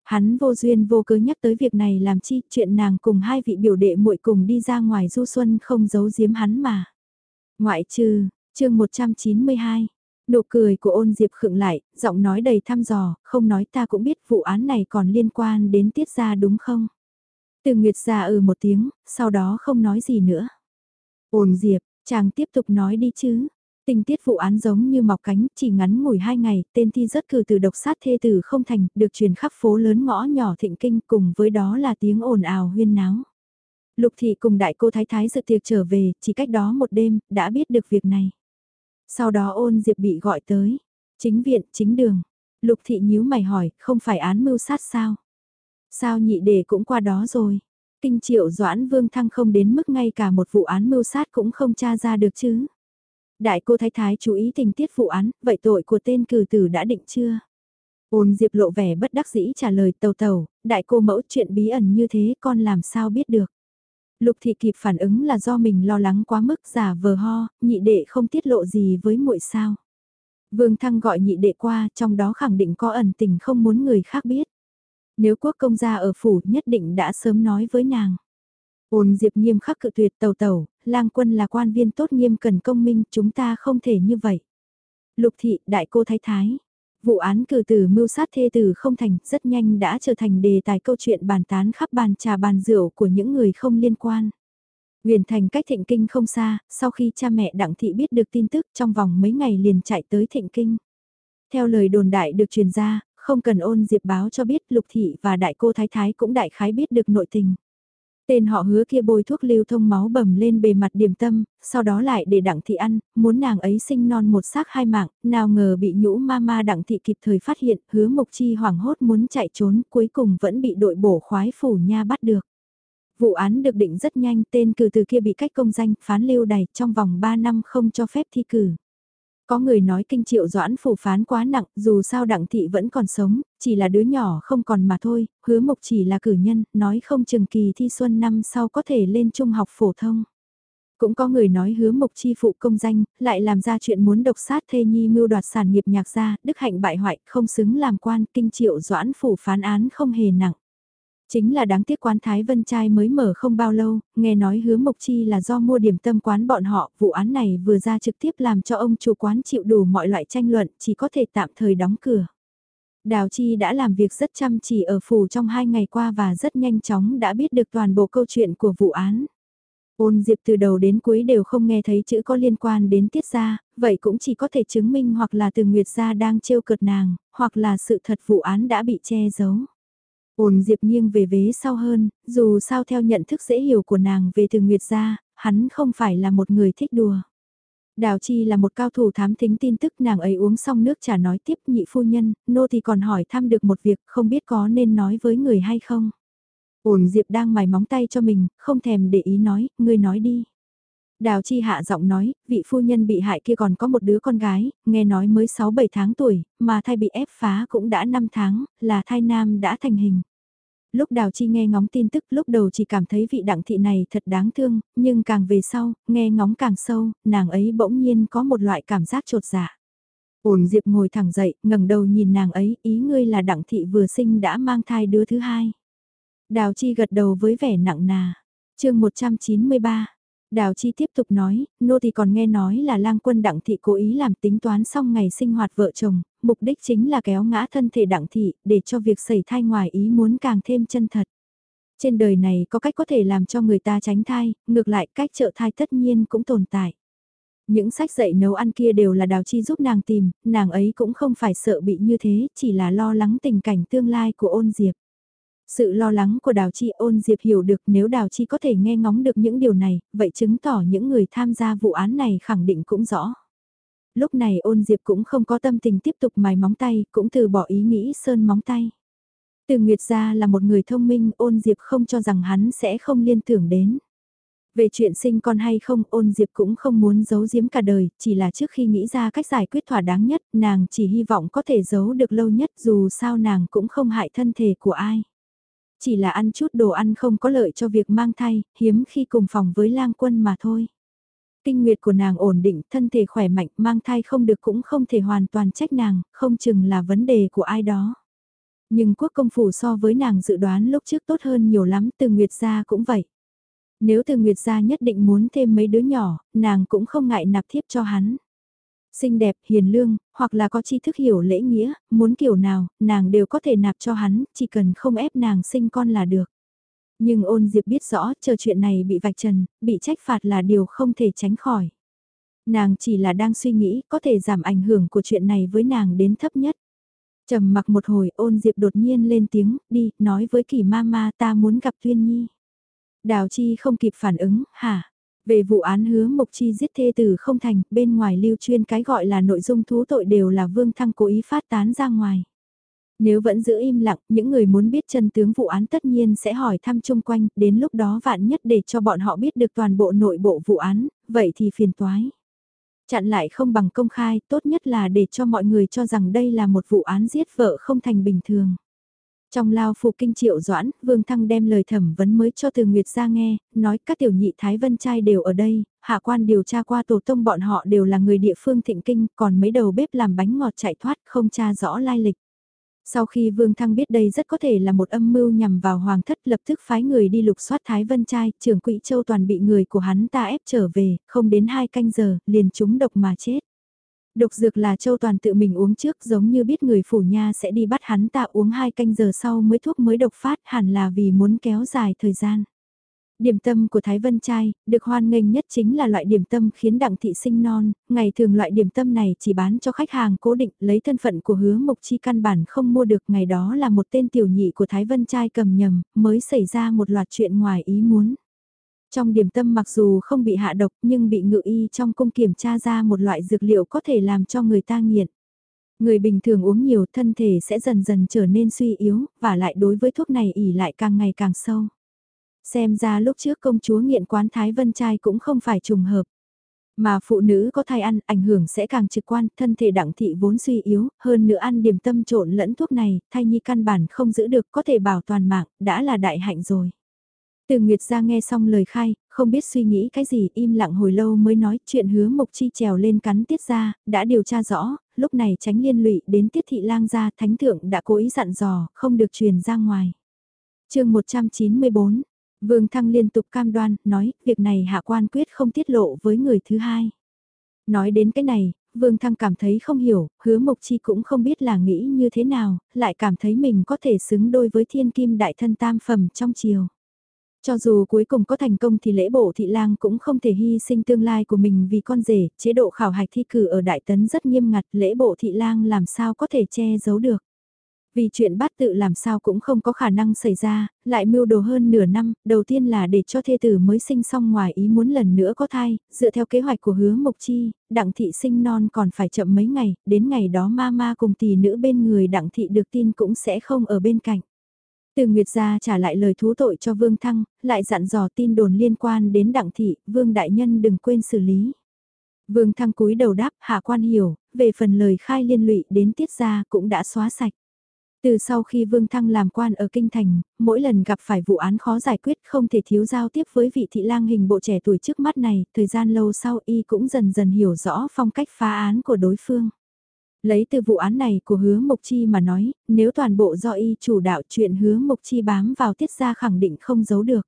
Hắn vô duyên vô cớ nhắc tới việc này làm chi, chuyện nàng cùng hai vị biểu đệ muội cùng đi ra ngoài du xuân không giấu giếm hắn mà. Ngoại trừ, chương 192, Nụ cười của ôn diệp khựng lại, giọng nói đầy thăm dò, không nói ta cũng biết vụ án này còn liên quan đến tiết gia đúng không? Từ Nguyệt ra ừ một tiếng, sau đó không nói gì nữa. Ôn diệp, chàng tiếp tục nói đi chứ. Tình tiết vụ án giống như mọc cánh, chỉ ngắn ngủi hai ngày, tên thi rất cử từ độc sát thê tử không thành, được truyền khắp phố lớn ngõ nhỏ thịnh kinh cùng với đó là tiếng ồn ào huyên náo. Lục thị cùng đại cô thái thái dự tiệc trở về, chỉ cách đó một đêm, đã biết được việc này. Sau đó ôn diệp bị gọi tới. Chính viện, chính đường. Lục thị nhíu mày hỏi, không phải án mưu sát sao? Sao nhị đề cũng qua đó rồi? Kinh triệu doãn vương thăng không đến mức ngay cả một vụ án mưu sát cũng không tra ra được chứ? Đại cô thái thái chú ý tình tiết vụ án, vậy tội của tên cử tử đã định chưa? Ôn diệp lộ vẻ bất đắc dĩ trả lời tàu tàu, đại cô mẫu chuyện bí ẩn như thế con làm sao biết được? Lục thị kịp phản ứng là do mình lo lắng quá mức giả vờ ho, nhị đệ không tiết lộ gì với muội sao. Vương Thăng gọi nhị đệ qua, trong đó khẳng định có ẩn tình không muốn người khác biết. Nếu quốc công gia ở phủ nhất định đã sớm nói với nàng. Ôn Diệp nghiêm khắc cự tuyệt tàu tàu, lang quân là quan viên tốt nghiêm cần công minh, chúng ta không thể như vậy. Lục thị, đại cô thái thái. Vụ án cử tử mưu sát thê tử không thành rất nhanh đã trở thành đề tài câu chuyện bàn tán khắp bàn trà bàn rượu của những người không liên quan. Huyền Thành cách Thịnh Kinh không xa, sau khi cha mẹ Đặng Thị biết được tin tức trong vòng mấy ngày liền chạy tới Thịnh Kinh. Theo lời đồn đại được truyền ra, không cần ôn diệp báo cho biết Lục Thị và Đại cô Thái Thái cũng đại khái biết được nội tình. Tên họ hứa kia bôi thuốc lưu thông máu bầm lên bề mặt điểm tâm, sau đó lại để đặng thị ăn, muốn nàng ấy sinh non một xác hai mạng, nào ngờ bị nhũ ma ma đặng thị kịp thời phát hiện, hứa mục chi hoảng hốt muốn chạy trốn, cuối cùng vẫn bị đội bổ khoái phủ nha bắt được. Vụ án được định rất nhanh, tên cử từ kia bị cách công danh, phán lưu đày trong vòng 3 năm không cho phép thi cử. Có người nói kinh triệu doãn phủ phán quá nặng, dù sao đặng thị vẫn còn sống, chỉ là đứa nhỏ không còn mà thôi, hứa mục chỉ là cử nhân, nói không chừng kỳ thi xuân năm sau có thể lên trung học phổ thông. Cũng có người nói hứa mục chi phụ công danh, lại làm ra chuyện muốn độc sát thê nhi mưu đoạt sản nghiệp nhạc gia, đức hạnh bại hoại, không xứng làm quan, kinh triệu doãn phủ phán án không hề nặng. Chính là đáng tiếc quán Thái Vân Trai mới mở không bao lâu, nghe nói hứa Mộc Chi là do mua điểm tâm quán bọn họ, vụ án này vừa ra trực tiếp làm cho ông chủ quán chịu đủ mọi loại tranh luận, chỉ có thể tạm thời đóng cửa. Đào Chi đã làm việc rất chăm chỉ ở phủ trong hai ngày qua và rất nhanh chóng đã biết được toàn bộ câu chuyện của vụ án. Ôn Diệp từ đầu đến cuối đều không nghe thấy chữ có liên quan đến tiết gia, vậy cũng chỉ có thể chứng minh hoặc là từ Nguyệt gia đang trêu cợt nàng, hoặc là sự thật vụ án đã bị che giấu. Ôn Diệp nghiêng về vế sau hơn, dù sao theo nhận thức dễ hiểu của nàng về từ Nguyệt gia, hắn không phải là một người thích đùa. Đào Chi là một cao thủ thám thính tin tức nàng ấy uống xong nước trà nói tiếp nhị phu nhân, nô thì còn hỏi thăm được một việc không biết có nên nói với người hay không. Ổn Diệp đang mài móng tay cho mình, không thèm để ý nói, ngươi nói đi. Đào Chi hạ giọng nói, vị phu nhân bị hại kia còn có một đứa con gái, nghe nói mới 6-7 tháng tuổi, mà thai bị ép phá cũng đã 5 tháng, là thai nam đã thành hình. Lúc Đào Chi nghe ngóng tin tức lúc đầu chỉ cảm thấy vị đặng thị này thật đáng thương, nhưng càng về sau, nghe ngóng càng sâu, nàng ấy bỗng nhiên có một loại cảm giác trột dạ. Ổn Diệp ngồi thẳng dậy, ngẩng đầu nhìn nàng ấy, ý ngươi là đặng thị vừa sinh đã mang thai đứa thứ hai. Đào Chi gật đầu với vẻ nặng nà. chương 193 Đào Chi tiếp tục nói, nô thì còn nghe nói là lang quân đặng thị cố ý làm tính toán xong ngày sinh hoạt vợ chồng, mục đích chính là kéo ngã thân thể đặng thị, để cho việc xảy thai ngoài ý muốn càng thêm chân thật. Trên đời này có cách có thể làm cho người ta tránh thai, ngược lại cách trợ thai tất nhiên cũng tồn tại. Những sách dạy nấu ăn kia đều là Đào Chi giúp nàng tìm, nàng ấy cũng không phải sợ bị như thế, chỉ là lo lắng tình cảnh tương lai của ôn diệp. Sự lo lắng của Đào Chi ôn Diệp hiểu được nếu Đào Chi có thể nghe ngóng được những điều này, vậy chứng tỏ những người tham gia vụ án này khẳng định cũng rõ. Lúc này ôn Diệp cũng không có tâm tình tiếp tục mài móng tay, cũng từ bỏ ý nghĩ sơn móng tay. Từ Nguyệt gia là một người thông minh, ôn Diệp không cho rằng hắn sẽ không liên tưởng đến. Về chuyện sinh con hay không, ôn Diệp cũng không muốn giấu giếm cả đời, chỉ là trước khi nghĩ ra cách giải quyết thỏa đáng nhất, nàng chỉ hy vọng có thể giấu được lâu nhất dù sao nàng cũng không hại thân thể của ai. Chỉ là ăn chút đồ ăn không có lợi cho việc mang thai, hiếm khi cùng phòng với lang quân mà thôi. Kinh nguyệt của nàng ổn định, thân thể khỏe mạnh, mang thai không được cũng không thể hoàn toàn trách nàng, không chừng là vấn đề của ai đó. Nhưng quốc công phủ so với nàng dự đoán lúc trước tốt hơn nhiều lắm, từ Nguyệt gia cũng vậy. Nếu từ Nguyệt gia nhất định muốn thêm mấy đứa nhỏ, nàng cũng không ngại nạp thiếp cho hắn xinh đẹp, hiền lương, hoặc là có tri thức hiểu lễ nghĩa, muốn kiểu nào, nàng đều có thể nạp cho hắn, chỉ cần không ép nàng sinh con là được. Nhưng ôn diệp biết rõ, chờ chuyện này bị vạch trần, bị trách phạt là điều không thể tránh khỏi. Nàng chỉ là đang suy nghĩ có thể giảm ảnh hưởng của chuyện này với nàng đến thấp nhất. trầm mặc một hồi ôn diệp đột nhiên lên tiếng, đi, nói với kỳ ma ma ta muốn gặp Tuyên Nhi. Đào Chi không kịp phản ứng, hả? Về vụ án hứa Mộc Chi giết thê tử không thành, bên ngoài lưu chuyên cái gọi là nội dung thú tội đều là Vương Thăng cố ý phát tán ra ngoài. Nếu vẫn giữ im lặng, những người muốn biết chân tướng vụ án tất nhiên sẽ hỏi thăm chung quanh, đến lúc đó vạn nhất để cho bọn họ biết được toàn bộ nội bộ vụ án, vậy thì phiền toái. Chặn lại không bằng công khai, tốt nhất là để cho mọi người cho rằng đây là một vụ án giết vợ không thành bình thường. Trong lao phụ kinh triệu doãn, Vương Thăng đem lời thẩm vấn mới cho Từ Nguyệt ra nghe, nói các tiểu nhị Thái Vân trai đều ở đây, hạ quan điều tra qua tổ tông bọn họ đều là người địa phương thịnh kinh, còn mấy đầu bếp làm bánh ngọt chạy thoát không tra rõ lai lịch. Sau khi Vương Thăng biết đây rất có thể là một âm mưu nhằm vào Hoàng thất lập tức phái người đi lục soát Thái Vân trai, trưởng quỹ châu toàn bị người của hắn ta ép trở về, không đến hai canh giờ, liền trúng độc mà chết. Độc dược là Châu Toàn tự mình uống trước giống như biết người phủ nha sẽ đi bắt hắn ta uống hai canh giờ sau mới thuốc mới độc phát hẳn là vì muốn kéo dài thời gian. Điểm tâm của Thái Vân Trai, được hoan nghênh nhất chính là loại điểm tâm khiến đặng thị sinh non, ngày thường loại điểm tâm này chỉ bán cho khách hàng cố định, lấy thân phận của hứa mục chi căn bản không mua được, ngày đó là một tên tiểu nhị của Thái Vân Trai cầm nhầm, mới xảy ra một loạt chuyện ngoài ý muốn. Trong điểm tâm mặc dù không bị hạ độc nhưng bị ngự y trong cung kiểm tra ra một loại dược liệu có thể làm cho người ta nghiện. Người bình thường uống nhiều thân thể sẽ dần dần trở nên suy yếu, và lại đối với thuốc này ỉ lại càng ngày càng sâu. Xem ra lúc trước công chúa nghiện quán Thái Vân Trai cũng không phải trùng hợp. Mà phụ nữ có thai ăn, ảnh hưởng sẽ càng trực quan, thân thể đặng thị vốn suy yếu, hơn nữa ăn điểm tâm trộn lẫn thuốc này, thai nhi căn bản không giữ được có thể bảo toàn mạng, đã là đại hạnh rồi. Từ Nguyệt ra nghe xong lời khai, không biết suy nghĩ cái gì, im lặng hồi lâu mới nói chuyện hứa mục chi trèo lên cắn tiết ra, đã điều tra rõ, lúc này tránh liên lụy đến tiết thị lang gia thánh thượng đã cố ý dặn dò, không được truyền ra ngoài. chương 194, Vương Thăng liên tục cam đoan, nói, việc này hạ quan quyết không tiết lộ với người thứ hai. Nói đến cái này, Vương Thăng cảm thấy không hiểu, hứa mộc chi cũng không biết là nghĩ như thế nào, lại cảm thấy mình có thể xứng đôi với thiên kim đại thân tam phẩm trong chiều. Cho dù cuối cùng có thành công thì lễ bộ thị lang cũng không thể hy sinh tương lai của mình vì con rể, chế độ khảo hạch thi cử ở Đại Tấn rất nghiêm ngặt, lễ bộ thị lang làm sao có thể che giấu được. Vì chuyện bát tự làm sao cũng không có khả năng xảy ra, lại mưu đồ hơn nửa năm, đầu tiên là để cho thê tử mới sinh xong ngoài ý muốn lần nữa có thai, dựa theo kế hoạch của hứa mộc chi, đặng thị sinh non còn phải chậm mấy ngày, đến ngày đó ma ma cùng tỷ nữ bên người đặng thị được tin cũng sẽ không ở bên cạnh. Từ Nguyệt gia trả lại lời thú tội cho Vương Thăng, lại dặn dò tin đồn liên quan đến đặng thị, Vương Đại Nhân đừng quên xử lý. Vương Thăng cúi đầu đáp, hạ quan hiểu, về phần lời khai liên lụy đến tiết gia cũng đã xóa sạch. Từ sau khi Vương Thăng làm quan ở Kinh Thành, mỗi lần gặp phải vụ án khó giải quyết không thể thiếu giao tiếp với vị thị lang hình bộ trẻ tuổi trước mắt này, thời gian lâu sau y cũng dần dần hiểu rõ phong cách phá án của đối phương. Lấy từ vụ án này của hứa Mộc Chi mà nói, nếu toàn bộ do y chủ đạo chuyện hứa Mộc Chi bám vào tiết gia khẳng định không giấu được.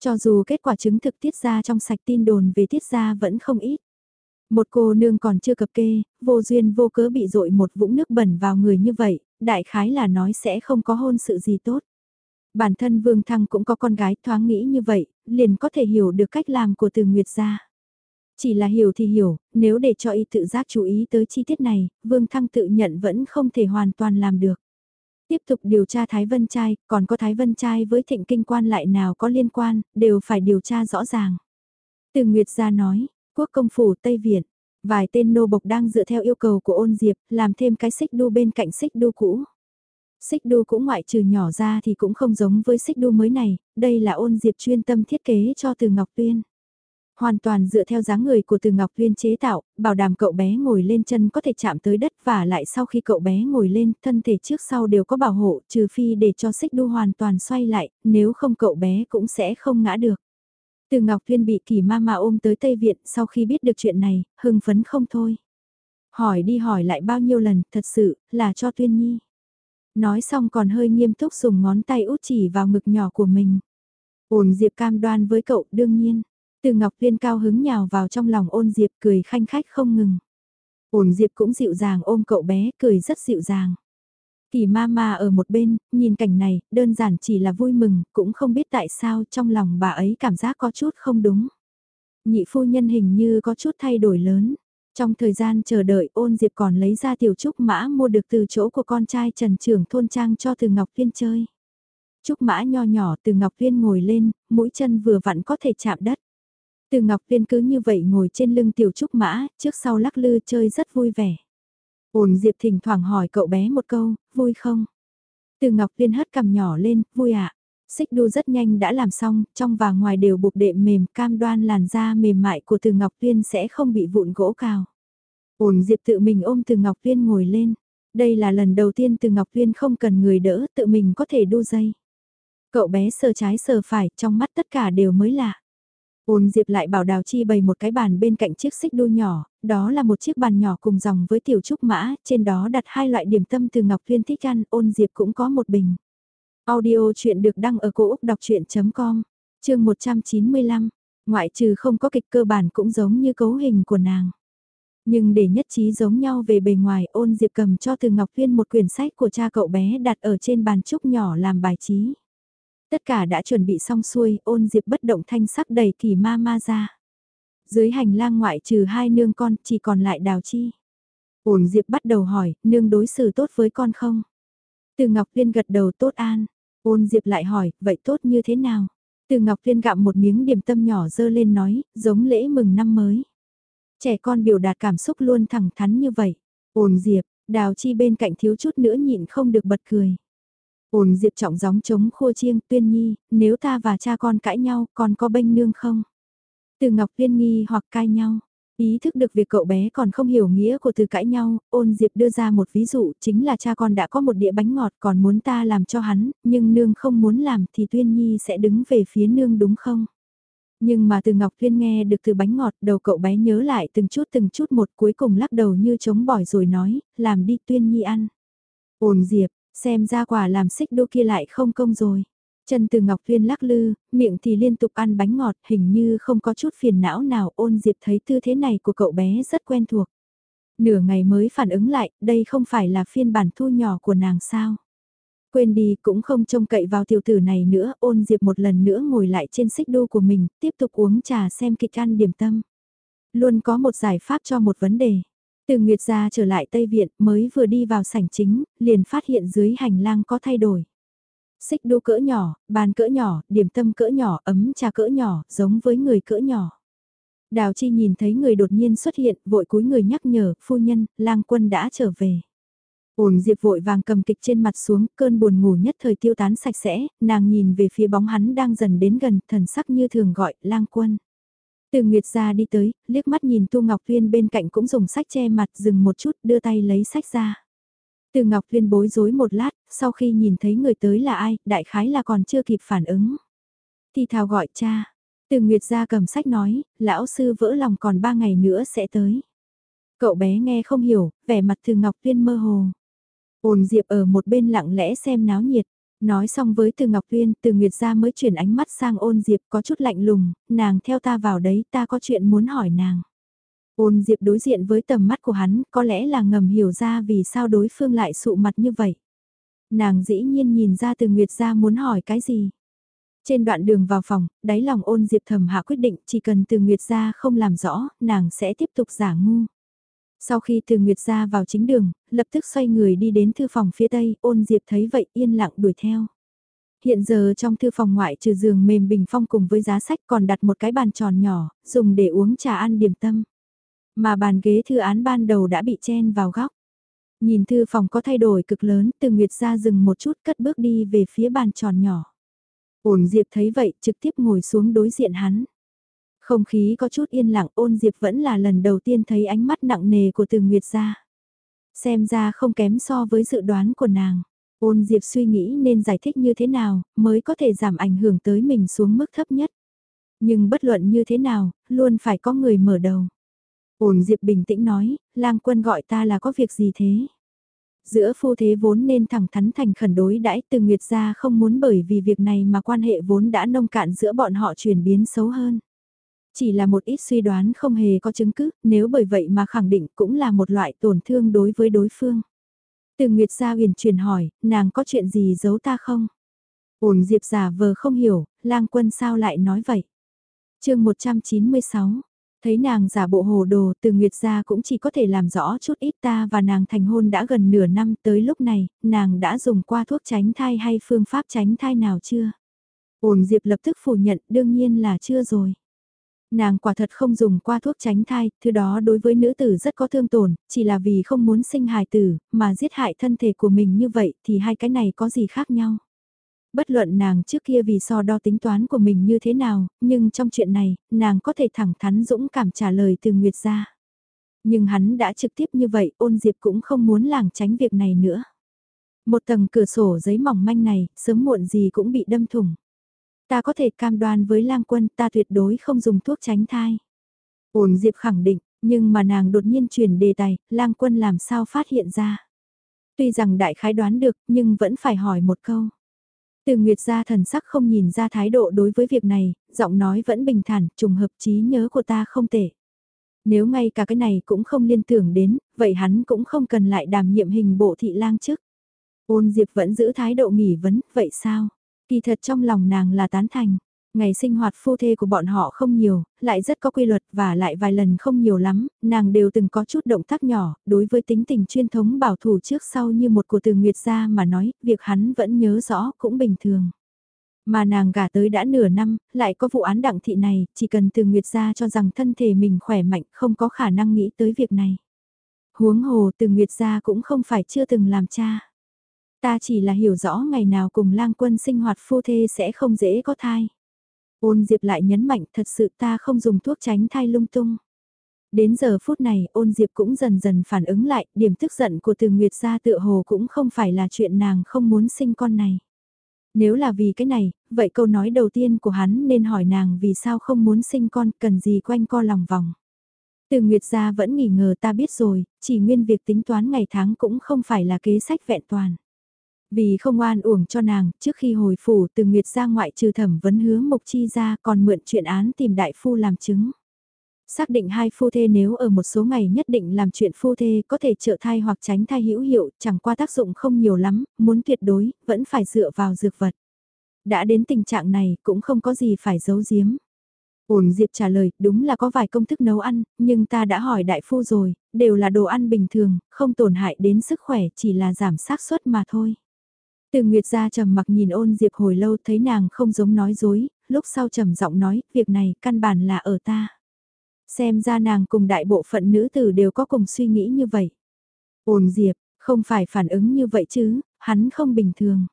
Cho dù kết quả chứng thực tiết gia trong sạch tin đồn về tiết gia vẫn không ít. Một cô nương còn chưa cập kê, vô duyên vô cớ bị dội một vũng nước bẩn vào người như vậy, đại khái là nói sẽ không có hôn sự gì tốt. Bản thân Vương Thăng cũng có con gái thoáng nghĩ như vậy, liền có thể hiểu được cách làm của từ Nguyệt gia. Chỉ là hiểu thì hiểu, nếu để cho y tự giác chú ý tới chi tiết này, Vương Thăng tự nhận vẫn không thể hoàn toàn làm được. Tiếp tục điều tra Thái Vân Trai, còn có Thái Vân Trai với thịnh kinh quan lại nào có liên quan, đều phải điều tra rõ ràng. Từ Nguyệt gia nói, quốc công phủ Tây Viện, vài tên nô bộc đang dựa theo yêu cầu của ôn diệp, làm thêm cái xích đu bên cạnh xích đu cũ. Xích đu cũ ngoại trừ nhỏ ra thì cũng không giống với xích đu mới này, đây là ôn diệp chuyên tâm thiết kế cho từ Ngọc Tuyên. Hoàn toàn dựa theo dáng người của Từ Ngọc Tuyên chế tạo, bảo đảm cậu bé ngồi lên chân có thể chạm tới đất và lại sau khi cậu bé ngồi lên, thân thể trước sau đều có bảo hộ, trừ phi để cho xích đu hoàn toàn xoay lại, nếu không cậu bé cũng sẽ không ngã được. Từ Ngọc Thuyên bị kỳ ma ma ôm tới Tây Viện sau khi biết được chuyện này, hưng phấn không thôi. Hỏi đi hỏi lại bao nhiêu lần, thật sự, là cho Tuyên Nhi. Nói xong còn hơi nghiêm túc dùng ngón tay út chỉ vào ngực nhỏ của mình. Ôn Diệp cam đoan với cậu đương nhiên. Từ Ngọc Thuyên cao hứng nhào vào trong lòng ôn Diệp cười khanh khách không ngừng. Ôn Diệp cũng dịu dàng ôm cậu bé cười rất dịu dàng. Kỳ ma ma ở một bên, nhìn cảnh này, đơn giản chỉ là vui mừng, cũng không biết tại sao trong lòng bà ấy cảm giác có chút không đúng. Nhị phu nhân hình như có chút thay đổi lớn. Trong thời gian chờ đợi ôn diệp còn lấy ra tiểu trúc mã mua được từ chỗ của con trai Trần Trưởng Thôn Trang cho từ Ngọc Viên chơi. Trúc mã nho nhỏ từ Ngọc Viên ngồi lên, mũi chân vừa vặn có thể chạm đất. Từ Ngọc Viên cứ như vậy ngồi trên lưng tiểu trúc mã, trước sau lắc lư chơi rất vui vẻ. Ôn Diệp thỉnh thoảng hỏi cậu bé một câu, vui không? Từ Ngọc Liên hất cằm nhỏ lên, vui ạ. À? Xích đu rất nhanh đã làm xong, trong và ngoài đều buộc đệm mềm, cam đoan làn da mềm mại của Từ Ngọc Liên sẽ không bị vụn gỗ cào. Ôn Diệp tự mình ôm Từ Ngọc Liên ngồi lên. Đây là lần đầu tiên Từ Ngọc Liên không cần người đỡ, tự mình có thể đu dây. Cậu bé sờ trái sờ phải, trong mắt tất cả đều mới lạ. Ôn Diệp lại bảo Đào Chi bày một cái bàn bên cạnh chiếc xích đu nhỏ, đó là một chiếc bàn nhỏ cùng dòng với tiểu trúc mã, trên đó đặt hai loại điểm tâm từ Ngọc Thuyên thích ăn, ôn Diệp cũng có một bình. Audio chuyện được đăng ở cổ Úc đọc chuyện.com, chương 195, ngoại trừ không có kịch cơ bản cũng giống như cấu hình của nàng. Nhưng để nhất trí giống nhau về bề ngoài ôn Diệp cầm cho từ Ngọc Thuyên một quyển sách của cha cậu bé đặt ở trên bàn trúc nhỏ làm bài trí. Tất cả đã chuẩn bị xong xuôi, ôn diệp bất động thanh sắc đầy kỳ ma ma ra. Dưới hành lang ngoại trừ hai nương con, chỉ còn lại đào chi. Ôn diệp bắt đầu hỏi, nương đối xử tốt với con không? Từ Ngọc Liên gật đầu tốt an. Ôn diệp lại hỏi, vậy tốt như thế nào? Từ Ngọc Liên gặm một miếng điểm tâm nhỏ dơ lên nói, giống lễ mừng năm mới. Trẻ con biểu đạt cảm xúc luôn thẳng thắn như vậy. Ôn diệp, đào chi bên cạnh thiếu chút nữa nhịn không được bật cười. Ôn diệp trọng gióng chống khua chiêng tuyên nhi, nếu ta và cha con cãi nhau, con có bênh nương không? Từ Ngọc Liên nghi hoặc cai nhau. Ý thức được việc cậu bé còn không hiểu nghĩa của từ cãi nhau, ôn diệp đưa ra một ví dụ chính là cha con đã có một đĩa bánh ngọt còn muốn ta làm cho hắn, nhưng nương không muốn làm thì Tuyên Nhi sẽ đứng về phía nương đúng không? Nhưng mà từ Ngọc Tuyên nghe được từ bánh ngọt đầu cậu bé nhớ lại từng chút từng chút một cuối cùng lắc đầu như chống bỏi rồi nói, làm đi Tuyên Nhi ăn. Ôn diệp, xem ra quả làm xích đô kia lại không công rồi. Chân từ Ngọc Tuyên lắc lư, miệng thì liên tục ăn bánh ngọt, hình như không có chút phiền não nào ôn diệp thấy tư thế này của cậu bé rất quen thuộc. Nửa ngày mới phản ứng lại, đây không phải là phiên bản thu nhỏ của nàng sao. Quên đi cũng không trông cậy vào tiểu tử này nữa, ôn diệp một lần nữa ngồi lại trên xích đu của mình, tiếp tục uống trà xem kịch ăn điểm tâm. Luôn có một giải pháp cho một vấn đề. Từ Nguyệt ra trở lại Tây Viện mới vừa đi vào sảnh chính, liền phát hiện dưới hành lang có thay đổi. Xích đu cỡ nhỏ, bàn cỡ nhỏ, điểm tâm cỡ nhỏ, ấm trà cỡ nhỏ, giống với người cỡ nhỏ. Đào Chi nhìn thấy người đột nhiên xuất hiện, vội cúi người nhắc nhở, phu nhân, lang quân đã trở về. Ổn Diệp vội vàng cầm kịch trên mặt xuống, cơn buồn ngủ nhất thời tiêu tán sạch sẽ, nàng nhìn về phía bóng hắn đang dần đến gần, thần sắc như thường gọi, lang quân. Từ Nguyệt ra đi tới, liếc mắt nhìn Tu Ngọc Tuyên bên cạnh cũng dùng sách che mặt dừng một chút đưa tay lấy sách ra. Từ Ngọc Tuyên bối rối một lát, sau khi nhìn thấy người tới là ai, đại khái là còn chưa kịp phản ứng. Thì thào gọi cha. Từ Nguyệt ra cầm sách nói, lão sư vỡ lòng còn ba ngày nữa sẽ tới. Cậu bé nghe không hiểu, vẻ mặt từ Ngọc Tuyên mơ hồ. Ôn Diệp ở một bên lặng lẽ xem náo nhiệt. Nói xong với Từ Ngọc Tuyên, Từ Nguyệt ra mới chuyển ánh mắt sang ôn Diệp có chút lạnh lùng, nàng theo ta vào đấy ta có chuyện muốn hỏi nàng. Ôn Diệp đối diện với tầm mắt của hắn, có lẽ là ngầm hiểu ra vì sao đối phương lại sụ mặt như vậy. Nàng dĩ nhiên nhìn ra từ Nguyệt ra muốn hỏi cái gì. Trên đoạn đường vào phòng, đáy lòng ôn Diệp thầm hạ quyết định chỉ cần từ Nguyệt ra không làm rõ, nàng sẽ tiếp tục giả ngu. Sau khi từ Nguyệt ra vào chính đường, lập tức xoay người đi đến thư phòng phía tây, ôn Diệp thấy vậy yên lặng đuổi theo. Hiện giờ trong thư phòng ngoại trừ giường mềm bình phong cùng với giá sách còn đặt một cái bàn tròn nhỏ, dùng để uống trà ăn điểm tâm. Mà bàn ghế thư án ban đầu đã bị chen vào góc. Nhìn thư phòng có thay đổi cực lớn, từ Nguyệt ra dừng một chút cất bước đi về phía bàn tròn nhỏ. Ôn Diệp thấy vậy, trực tiếp ngồi xuống đối diện hắn. Không khí có chút yên lặng ôn Diệp vẫn là lần đầu tiên thấy ánh mắt nặng nề của từ Nguyệt ra. Xem ra không kém so với dự đoán của nàng. Ôn Diệp suy nghĩ nên giải thích như thế nào mới có thể giảm ảnh hưởng tới mình xuống mức thấp nhất. Nhưng bất luận như thế nào, luôn phải có người mở đầu. Ôn Diệp bình tĩnh nói, lang quân gọi ta là có việc gì thế? Giữa phu thế vốn nên thẳng thắn thành khẩn đối đãi từ Nguyệt gia không muốn bởi vì việc này mà quan hệ vốn đã nông cạn giữa bọn họ chuyển biến xấu hơn. Chỉ là một ít suy đoán không hề có chứng cứ, nếu bởi vậy mà khẳng định cũng là một loại tổn thương đối với đối phương. Từ Nguyệt gia huyền truyền hỏi, nàng có chuyện gì giấu ta không? Ổn Diệp giả vờ không hiểu, lang quân sao lại nói vậy? chương 196 Thấy nàng giả bộ hồ đồ từ Nguyệt gia cũng chỉ có thể làm rõ chút ít ta và nàng thành hôn đã gần nửa năm tới lúc này, nàng đã dùng qua thuốc tránh thai hay phương pháp tránh thai nào chưa? Ổn Diệp lập tức phủ nhận đương nhiên là chưa rồi. Nàng quả thật không dùng qua thuốc tránh thai, thứ đó đối với nữ tử rất có thương tổn, chỉ là vì không muốn sinh hài tử, mà giết hại thân thể của mình như vậy thì hai cái này có gì khác nhau bất luận nàng trước kia vì so đo tính toán của mình như thế nào, nhưng trong chuyện này, nàng có thể thẳng thắn dũng cảm trả lời từ Nguyệt ra. Nhưng hắn đã trực tiếp như vậy, ôn diệp cũng không muốn làng tránh việc này nữa. Một tầng cửa sổ giấy mỏng manh này, sớm muộn gì cũng bị đâm thủng. Ta có thể cam đoan với lang quân ta tuyệt đối không dùng thuốc tránh thai. Ôn diệp khẳng định, nhưng mà nàng đột nhiên chuyển đề tài, lang quân làm sao phát hiện ra. Tuy rằng đại khái đoán được, nhưng vẫn phải hỏi một câu. Từ Nguyệt gia thần sắc không nhìn ra thái độ đối với việc này, giọng nói vẫn bình thản, trùng hợp trí nhớ của ta không tệ. Nếu ngay cả cái này cũng không liên tưởng đến, vậy hắn cũng không cần lại đảm nhiệm hình bộ thị lang chức. Ôn Diệp vẫn giữ thái độ nghỉ vấn, vậy sao? Kỳ thật trong lòng nàng là tán thành. Ngày sinh hoạt phu thê của bọn họ không nhiều, lại rất có quy luật và lại vài lần không nhiều lắm, nàng đều từng có chút động tác nhỏ, đối với tính tình chuyên thống bảo thủ trước sau như một của từ Nguyệt gia mà nói, việc hắn vẫn nhớ rõ cũng bình thường. Mà nàng gả tới đã nửa năm, lại có vụ án đặng thị này, chỉ cần từ Nguyệt gia cho rằng thân thể mình khỏe mạnh không có khả năng nghĩ tới việc này. Huống hồ từ Nguyệt gia cũng không phải chưa từng làm cha. Ta chỉ là hiểu rõ ngày nào cùng lang quân sinh hoạt phu thê sẽ không dễ có thai. Ôn Diệp lại nhấn mạnh thật sự ta không dùng thuốc tránh thai lung tung. Đến giờ phút này ôn Diệp cũng dần dần phản ứng lại, điểm tức giận của từ Nguyệt gia tựa hồ cũng không phải là chuyện nàng không muốn sinh con này. Nếu là vì cái này, vậy câu nói đầu tiên của hắn nên hỏi nàng vì sao không muốn sinh con cần gì quanh co lòng vòng. Từ Nguyệt gia vẫn nghỉ ngờ ta biết rồi, chỉ nguyên việc tính toán ngày tháng cũng không phải là kế sách vẹn toàn. Vì không oan uổng cho nàng, trước khi hồi phủ từ Nguyệt ra ngoại trừ thẩm vấn hứa mục chi ra còn mượn chuyện án tìm đại phu làm chứng. Xác định hai phu thê nếu ở một số ngày nhất định làm chuyện phu thê có thể trợ thai hoặc tránh thai hữu hiệu, chẳng qua tác dụng không nhiều lắm, muốn tuyệt đối, vẫn phải dựa vào dược vật. Đã đến tình trạng này cũng không có gì phải giấu giếm. Ổn Diệp trả lời, đúng là có vài công thức nấu ăn, nhưng ta đã hỏi đại phu rồi, đều là đồ ăn bình thường, không tổn hại đến sức khỏe, chỉ là giảm xác suất mà thôi. Từ Nguyệt ra trầm mặc nhìn ôn Diệp hồi lâu thấy nàng không giống nói dối, lúc sau trầm giọng nói, việc này căn bản là ở ta. Xem ra nàng cùng đại bộ phận nữ tử đều có cùng suy nghĩ như vậy. Ôn Diệp, không phải phản ứng như vậy chứ, hắn không bình thường.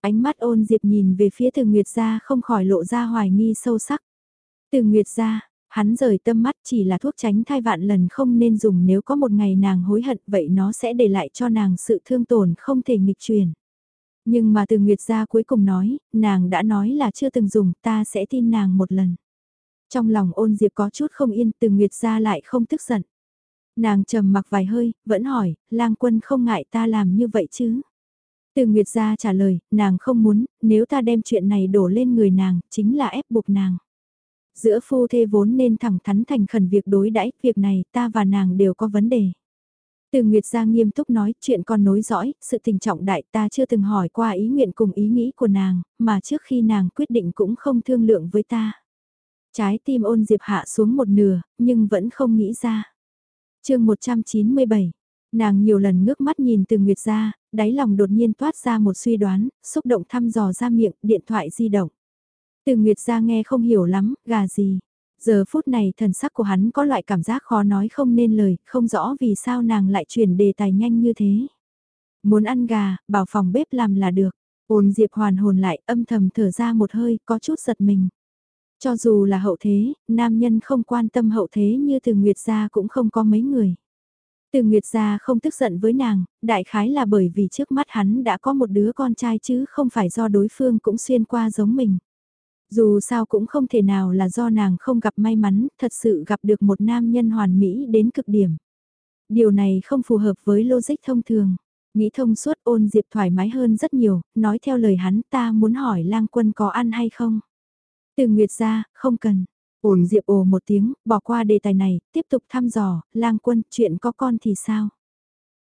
Ánh mắt ôn Diệp nhìn về phía từ Nguyệt ra không khỏi lộ ra hoài nghi sâu sắc. Từ Nguyệt ra, hắn rời tâm mắt chỉ là thuốc tránh thai vạn lần không nên dùng nếu có một ngày nàng hối hận vậy nó sẽ để lại cho nàng sự thương tổn không thể nghịch truyền. Nhưng mà từ Nguyệt gia cuối cùng nói, nàng đã nói là chưa từng dùng, ta sẽ tin nàng một lần. Trong lòng ôn diệp có chút không yên, từ Nguyệt gia lại không tức giận. Nàng trầm mặc vài hơi, vẫn hỏi, lang quân không ngại ta làm như vậy chứ? Từ Nguyệt gia trả lời, nàng không muốn, nếu ta đem chuyện này đổ lên người nàng, chính là ép buộc nàng. Giữa phu thê vốn nên thẳng thắn thành khẩn việc đối đãi việc này ta và nàng đều có vấn đề. Từ Nguyệt Gia nghiêm túc nói chuyện con nối dõi, sự tình trọng đại ta chưa từng hỏi qua ý nguyện cùng ý nghĩ của nàng, mà trước khi nàng quyết định cũng không thương lượng với ta. Trái tim ôn diệp hạ xuống một nửa, nhưng vẫn không nghĩ ra. chương 197, nàng nhiều lần ngước mắt nhìn từ Nguyệt ra, đáy lòng đột nhiên toát ra một suy đoán, xúc động thăm dò ra miệng, điện thoại di động. Từ Nguyệt ra nghe không hiểu lắm, gà gì. Giờ phút này thần sắc của hắn có loại cảm giác khó nói không nên lời, không rõ vì sao nàng lại chuyển đề tài nhanh như thế. Muốn ăn gà, bảo phòng bếp làm là được. Ôn Diệp hoàn hồn lại âm thầm thở ra một hơi, có chút giật mình. Cho dù là hậu thế, nam nhân không quan tâm hậu thế như từ Nguyệt gia cũng không có mấy người. Từ Nguyệt gia không tức giận với nàng, đại khái là bởi vì trước mắt hắn đã có một đứa con trai chứ không phải do đối phương cũng xuyên qua giống mình. Dù sao cũng không thể nào là do nàng không gặp may mắn, thật sự gặp được một nam nhân hoàn mỹ đến cực điểm. Điều này không phù hợp với logic thông thường. Nghĩ thông suốt ôn diệp thoải mái hơn rất nhiều, nói theo lời hắn ta muốn hỏi lang quân có ăn hay không. Từ Nguyệt ra, không cần. Ôn diệp ồ một tiếng, bỏ qua đề tài này, tiếp tục thăm dò, lang quân, chuyện có con thì sao?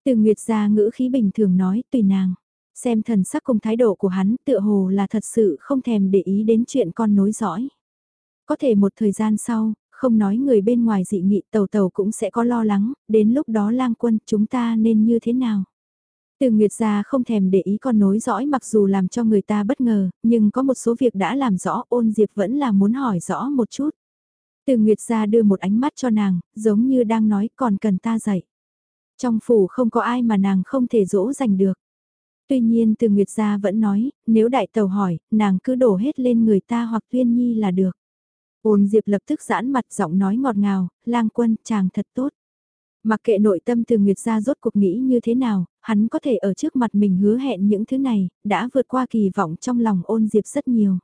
Từ Nguyệt ra ngữ khí bình thường nói, tùy nàng. Xem thần sắc cùng thái độ của hắn tựa hồ là thật sự không thèm để ý đến chuyện con nối dõi. Có thể một thời gian sau, không nói người bên ngoài dị nghị tàu tàu cũng sẽ có lo lắng, đến lúc đó lang quân chúng ta nên như thế nào. Từ Nguyệt gia không thèm để ý con nối dõi mặc dù làm cho người ta bất ngờ, nhưng có một số việc đã làm rõ ôn diệp vẫn là muốn hỏi rõ một chút. Từ Nguyệt gia đưa một ánh mắt cho nàng, giống như đang nói còn cần ta dạy. Trong phủ không có ai mà nàng không thể dỗ dành được. Tuy nhiên từ Nguyệt Gia vẫn nói, nếu đại tàu hỏi, nàng cứ đổ hết lên người ta hoặc tuyên nhi là được. Ôn Diệp lập tức giãn mặt giọng nói ngọt ngào, lang quân, chàng thật tốt. Mặc kệ nội tâm từ Nguyệt Gia rốt cuộc nghĩ như thế nào, hắn có thể ở trước mặt mình hứa hẹn những thứ này, đã vượt qua kỳ vọng trong lòng ôn Diệp rất nhiều.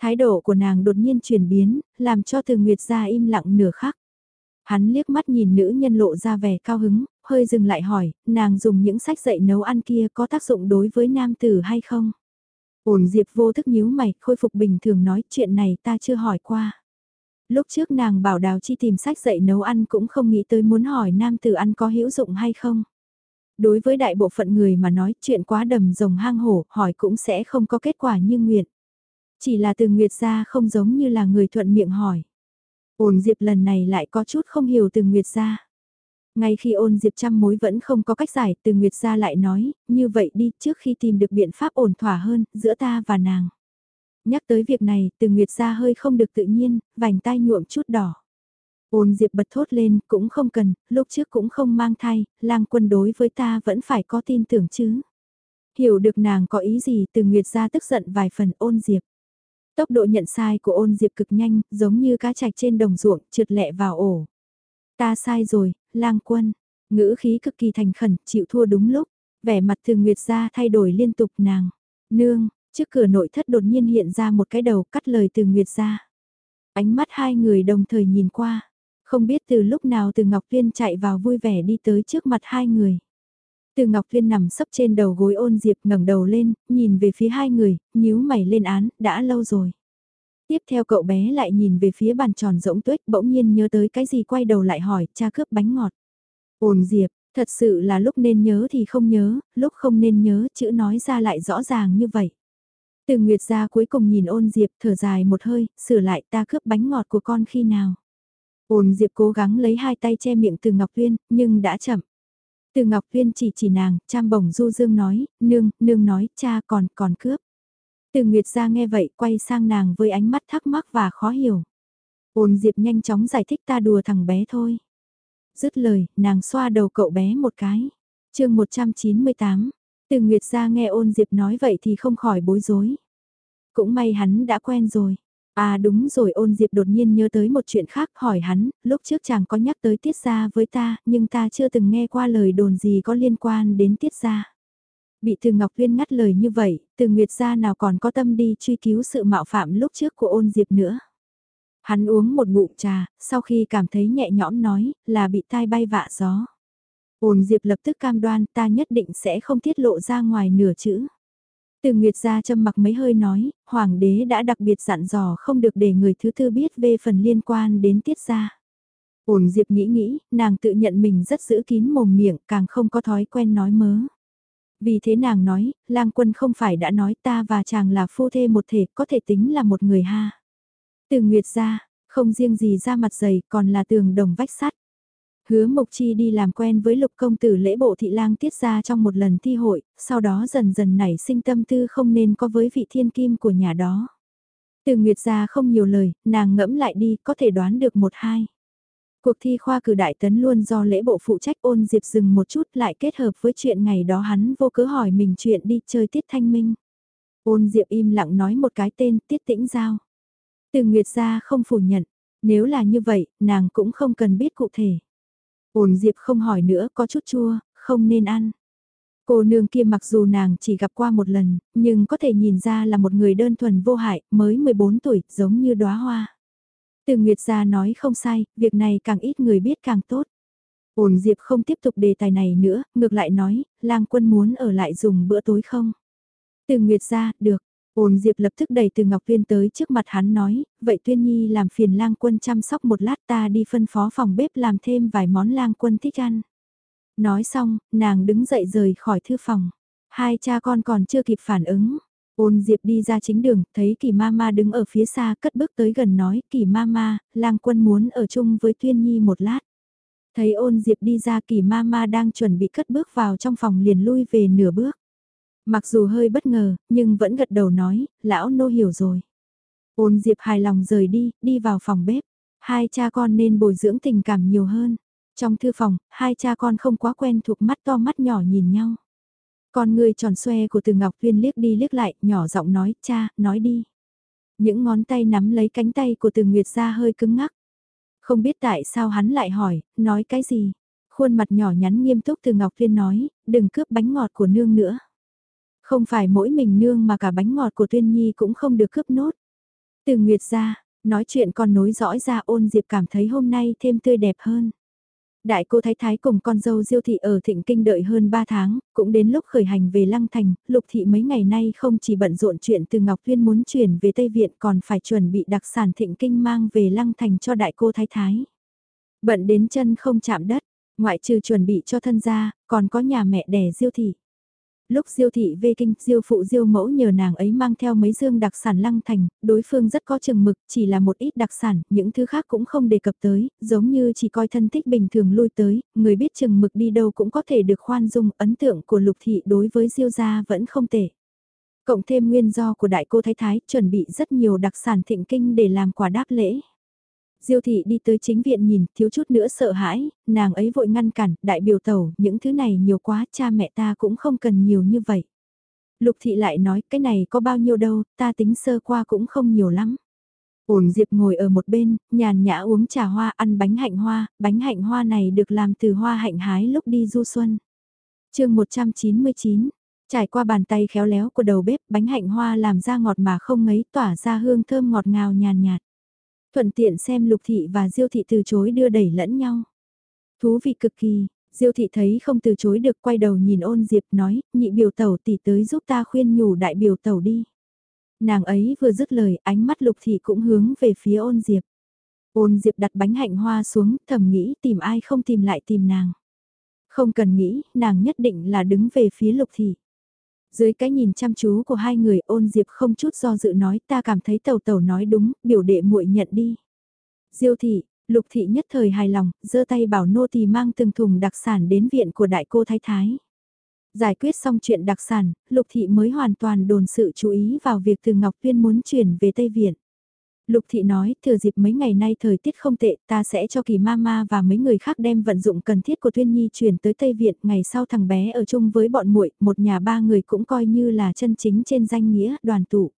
Thái độ của nàng đột nhiên chuyển biến, làm cho từ Nguyệt Gia im lặng nửa khắc. Hắn liếc mắt nhìn nữ nhân lộ ra vẻ cao hứng, hơi dừng lại hỏi, nàng dùng những sách dạy nấu ăn kia có tác dụng đối với nam tử hay không? Ổn Diệp vô thức nhíu mày, khôi phục bình thường nói chuyện này ta chưa hỏi qua. Lúc trước nàng bảo đào chi tìm sách dạy nấu ăn cũng không nghĩ tới muốn hỏi nam tử ăn có hữu dụng hay không. Đối với đại bộ phận người mà nói chuyện quá đầm rồng hang hổ, hỏi cũng sẽ không có kết quả như nguyện. Chỉ là từ Nguyệt ra không giống như là người thuận miệng hỏi. ổn Diệp lần này lại có chút không hiểu từ Nguyệt ra. Ngay khi ôn Diệp trăm mối vẫn không có cách giải, từ Nguyệt ra lại nói, như vậy đi, trước khi tìm được biện pháp ổn thỏa hơn, giữa ta và nàng. Nhắc tới việc này, từ Nguyệt ra hơi không được tự nhiên, vành tai nhuộm chút đỏ. Ôn Diệp bật thốt lên, cũng không cần, lúc trước cũng không mang thai, lang quân đối với ta vẫn phải có tin tưởng chứ. Hiểu được nàng có ý gì từ Nguyệt ra tức giận vài phần ôn Diệp. Tốc độ nhận sai của ôn Diệp cực nhanh, giống như cá chạch trên đồng ruộng, trượt lẹ vào ổ. Ta sai rồi, lang quân. Ngữ khí cực kỳ thành khẩn, chịu thua đúng lúc. Vẻ mặt thường Nguyệt ra thay đổi liên tục nàng. Nương, trước cửa nội thất đột nhiên hiện ra một cái đầu cắt lời từ Nguyệt ra. Ánh mắt hai người đồng thời nhìn qua. Không biết từ lúc nào từ Ngọc Viên chạy vào vui vẻ đi tới trước mặt hai người. Từ Ngọc Viên nằm sấp trên đầu gối ôn diệp ngẩng đầu lên, nhìn về phía hai người, nhíu mày lên án, đã lâu rồi. Tiếp theo cậu bé lại nhìn về phía bàn tròn rỗng tuếch bỗng nhiên nhớ tới cái gì quay đầu lại hỏi cha cướp bánh ngọt. Ôn diệp, thật sự là lúc nên nhớ thì không nhớ, lúc không nên nhớ chữ nói ra lại rõ ràng như vậy. Từ Nguyệt ra cuối cùng nhìn ôn diệp thở dài một hơi, sửa lại ta cướp bánh ngọt của con khi nào. Ôn Diệp cố gắng lấy hai tay che miệng từ Ngọc Tuyên, nhưng đã chậm. Từ Ngọc Tuyên chỉ chỉ nàng, Trang bổng du dương nói, nương, nương nói, cha còn, còn cướp. Từ Nguyệt ra nghe vậy, quay sang nàng với ánh mắt thắc mắc và khó hiểu. Ôn Diệp nhanh chóng giải thích ta đùa thằng bé thôi. Dứt lời, nàng xoa đầu cậu bé một cái. chương 198, từ Nguyệt ra nghe ôn Diệp nói vậy thì không khỏi bối rối. Cũng may hắn đã quen rồi. À đúng rồi ôn diệp đột nhiên nhớ tới một chuyện khác hỏi hắn, lúc trước chàng có nhắc tới tiết gia với ta, nhưng ta chưa từng nghe qua lời đồn gì có liên quan đến tiết gia. Bị từ Ngọc Uyên ngắt lời như vậy, từ Nguyệt gia nào còn có tâm đi truy cứu sự mạo phạm lúc trước của ôn diệp nữa. Hắn uống một ngụm trà, sau khi cảm thấy nhẹ nhõm nói, là bị tai bay vạ gió. Ôn diệp lập tức cam đoan ta nhất định sẽ không tiết lộ ra ngoài nửa chữ. Từ Nguyệt gia châm mặc mấy hơi nói, Hoàng đế đã đặc biệt dặn dò không được để người thứ tư biết về phần liên quan đến tiết gia. Ổn Diệp nghĩ nghĩ, nàng tự nhận mình rất giữ kín mồm miệng, càng không có thói quen nói mớ. Vì thế nàng nói, lang quân không phải đã nói ta và chàng là phu thê một thể, có thể tính là một người ha. Từ Nguyệt gia, không riêng gì ra mặt dày, còn là tường đồng vách sắt. Hứa Mộc Chi đi làm quen với lục công tử lễ bộ thị lang tiết ra trong một lần thi hội, sau đó dần dần nảy sinh tâm tư không nên có với vị thiên kim của nhà đó. Từ Nguyệt ra không nhiều lời, nàng ngẫm lại đi, có thể đoán được một hai. Cuộc thi khoa cử đại tấn luôn do lễ bộ phụ trách ôn diệp dừng một chút lại kết hợp với chuyện ngày đó hắn vô cớ hỏi mình chuyện đi chơi tiết thanh minh. Ôn diệp im lặng nói một cái tên tiết tĩnh giao. Từ Nguyệt ra không phủ nhận, nếu là như vậy, nàng cũng không cần biết cụ thể. Ôn Diệp không hỏi nữa có chút chua, không nên ăn. Cô nương kia mặc dù nàng chỉ gặp qua một lần, nhưng có thể nhìn ra là một người đơn thuần vô hại, mới 14 tuổi, giống như đóa hoa. Từ Nguyệt gia nói không sai, việc này càng ít người biết càng tốt. Ôn Diệp không tiếp tục đề tài này nữa, ngược lại nói, lang quân muốn ở lại dùng bữa tối không? Từ Nguyệt gia, được, Ôn Diệp lập tức đẩy từ Ngọc Viên tới trước mặt hắn nói, vậy Tuyên Nhi làm phiền lang quân chăm sóc một lát ta đi phân phó phòng bếp làm thêm vài món lang quân thích ăn. Nói xong, nàng đứng dậy rời khỏi thư phòng. Hai cha con còn chưa kịp phản ứng. Ôn Diệp đi ra chính đường, thấy kỳ mama đứng ở phía xa cất bước tới gần nói, kỳ mama, lang quân muốn ở chung với Tuyên Nhi một lát. Thấy ôn Diệp đi ra kỳ mama đang chuẩn bị cất bước vào trong phòng liền lui về nửa bước. Mặc dù hơi bất ngờ, nhưng vẫn gật đầu nói, lão nô hiểu rồi. Ôn Diệp hài lòng rời đi, đi vào phòng bếp. Hai cha con nên bồi dưỡng tình cảm nhiều hơn. Trong thư phòng, hai cha con không quá quen thuộc mắt to mắt nhỏ nhìn nhau. Con người tròn xoe của từ Ngọc Viên liếc đi liếc lại, nhỏ giọng nói, cha, nói đi. Những ngón tay nắm lấy cánh tay của từ Nguyệt ra hơi cứng ngắc. Không biết tại sao hắn lại hỏi, nói cái gì. Khuôn mặt nhỏ nhắn nghiêm túc từ Ngọc Viên nói, đừng cướp bánh ngọt của nương nữa. Không phải mỗi mình nương mà cả bánh ngọt của Tuyên Nhi cũng không được cướp nốt. Từ Nguyệt ra, nói chuyện còn nối dõi ra ôn diệp cảm thấy hôm nay thêm tươi đẹp hơn. Đại cô Thái Thái cùng con dâu Diêu Thị ở Thịnh Kinh đợi hơn 3 tháng, cũng đến lúc khởi hành về Lăng Thành, Lục Thị mấy ngày nay không chỉ bận rộn chuyện từ Ngọc Tuyên muốn chuyển về Tây Viện còn phải chuẩn bị đặc sản Thịnh Kinh mang về Lăng Thành cho đại cô Thái Thái. Bận đến chân không chạm đất, Ngoại trừ chuẩn bị cho thân gia, còn có nhà mẹ đẻ diêu thị. Lúc diêu thị về kinh, diêu phụ diêu mẫu nhờ nàng ấy mang theo mấy dương đặc sản lăng thành, đối phương rất có chừng mực, chỉ là một ít đặc sản, những thứ khác cũng không đề cập tới, giống như chỉ coi thân thích bình thường lui tới, người biết chừng mực đi đâu cũng có thể được khoan dung, ấn tượng của lục thị đối với diêu gia vẫn không tệ. Cộng thêm nguyên do của đại cô Thái Thái chuẩn bị rất nhiều đặc sản thịnh kinh để làm quà đáp lễ. Diêu thị đi tới chính viện nhìn, thiếu chút nữa sợ hãi, nàng ấy vội ngăn cản, đại biểu tẩu, những thứ này nhiều quá, cha mẹ ta cũng không cần nhiều như vậy. Lục thị lại nói, cái này có bao nhiêu đâu, ta tính sơ qua cũng không nhiều lắm. Ổn Diệp ngồi ở một bên, nhàn nhã uống trà hoa, ăn bánh hạnh hoa, bánh hạnh hoa này được làm từ hoa hạnh hái lúc đi du xuân. chương 199, trải qua bàn tay khéo léo của đầu bếp, bánh hạnh hoa làm ra ngọt mà không ngấy, tỏa ra hương thơm ngọt ngào nhàn nhạt. Thuận tiện xem lục thị và diêu thị từ chối đưa đẩy lẫn nhau. Thú vị cực kỳ, diêu thị thấy không từ chối được quay đầu nhìn ôn diệp nói, nhị biểu tẩu tỷ tới giúp ta khuyên nhủ đại biểu tẩu đi. Nàng ấy vừa dứt lời, ánh mắt lục thị cũng hướng về phía ôn diệp. Ôn diệp đặt bánh hạnh hoa xuống, thầm nghĩ tìm ai không tìm lại tìm nàng. Không cần nghĩ, nàng nhất định là đứng về phía lục thị. Dưới cái nhìn chăm chú của hai người ôn diệp không chút do dự nói ta cảm thấy tàu tàu nói đúng, biểu đệ muội nhận đi. Diêu thị, lục thị nhất thời hài lòng, giơ tay bảo nô tỳ mang từng thùng đặc sản đến viện của đại cô thái thái. Giải quyết xong chuyện đặc sản, lục thị mới hoàn toàn đồn sự chú ý vào việc từ Ngọc Tuyên muốn chuyển về Tây Viện. Lục thị nói, thừa dịp mấy ngày nay thời tiết không tệ, ta sẽ cho kỳ mama và mấy người khác đem vận dụng cần thiết của Tuyên Nhi chuyển tới Tây Viện, ngày sau thằng bé ở chung với bọn muội, một nhà ba người cũng coi như là chân chính trên danh nghĩa đoàn tụ.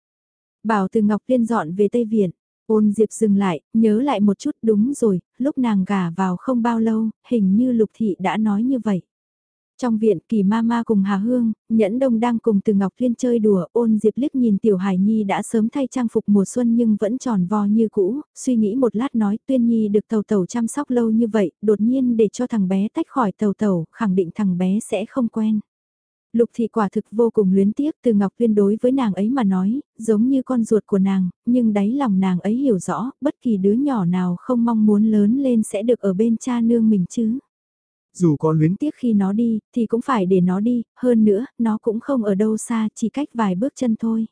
Bảo từ Ngọc Liên dọn về Tây Viện, ôn diệp dừng lại, nhớ lại một chút đúng rồi, lúc nàng gả vào không bao lâu, hình như Lục thị đã nói như vậy. Trong viện kỳ ma ma cùng Hà Hương, Nhẫn Đông đang cùng từ Ngọc Liên chơi đùa, ôn Diệp liếc nhìn Tiểu Hải Nhi đã sớm thay trang phục mùa xuân nhưng vẫn tròn vo như cũ, suy nghĩ một lát nói Tuyên Nhi được tàu tàu chăm sóc lâu như vậy, đột nhiên để cho thằng bé tách khỏi tàu tàu, khẳng định thằng bé sẽ không quen. Lục thị quả thực vô cùng luyến tiếc từ Ngọc Liên đối với nàng ấy mà nói, giống như con ruột của nàng, nhưng đáy lòng nàng ấy hiểu rõ, bất kỳ đứa nhỏ nào không mong muốn lớn lên sẽ được ở bên cha nương mình chứ. Dù có luyến tiếc khi nó đi, thì cũng phải để nó đi, hơn nữa, nó cũng không ở đâu xa, chỉ cách vài bước chân thôi.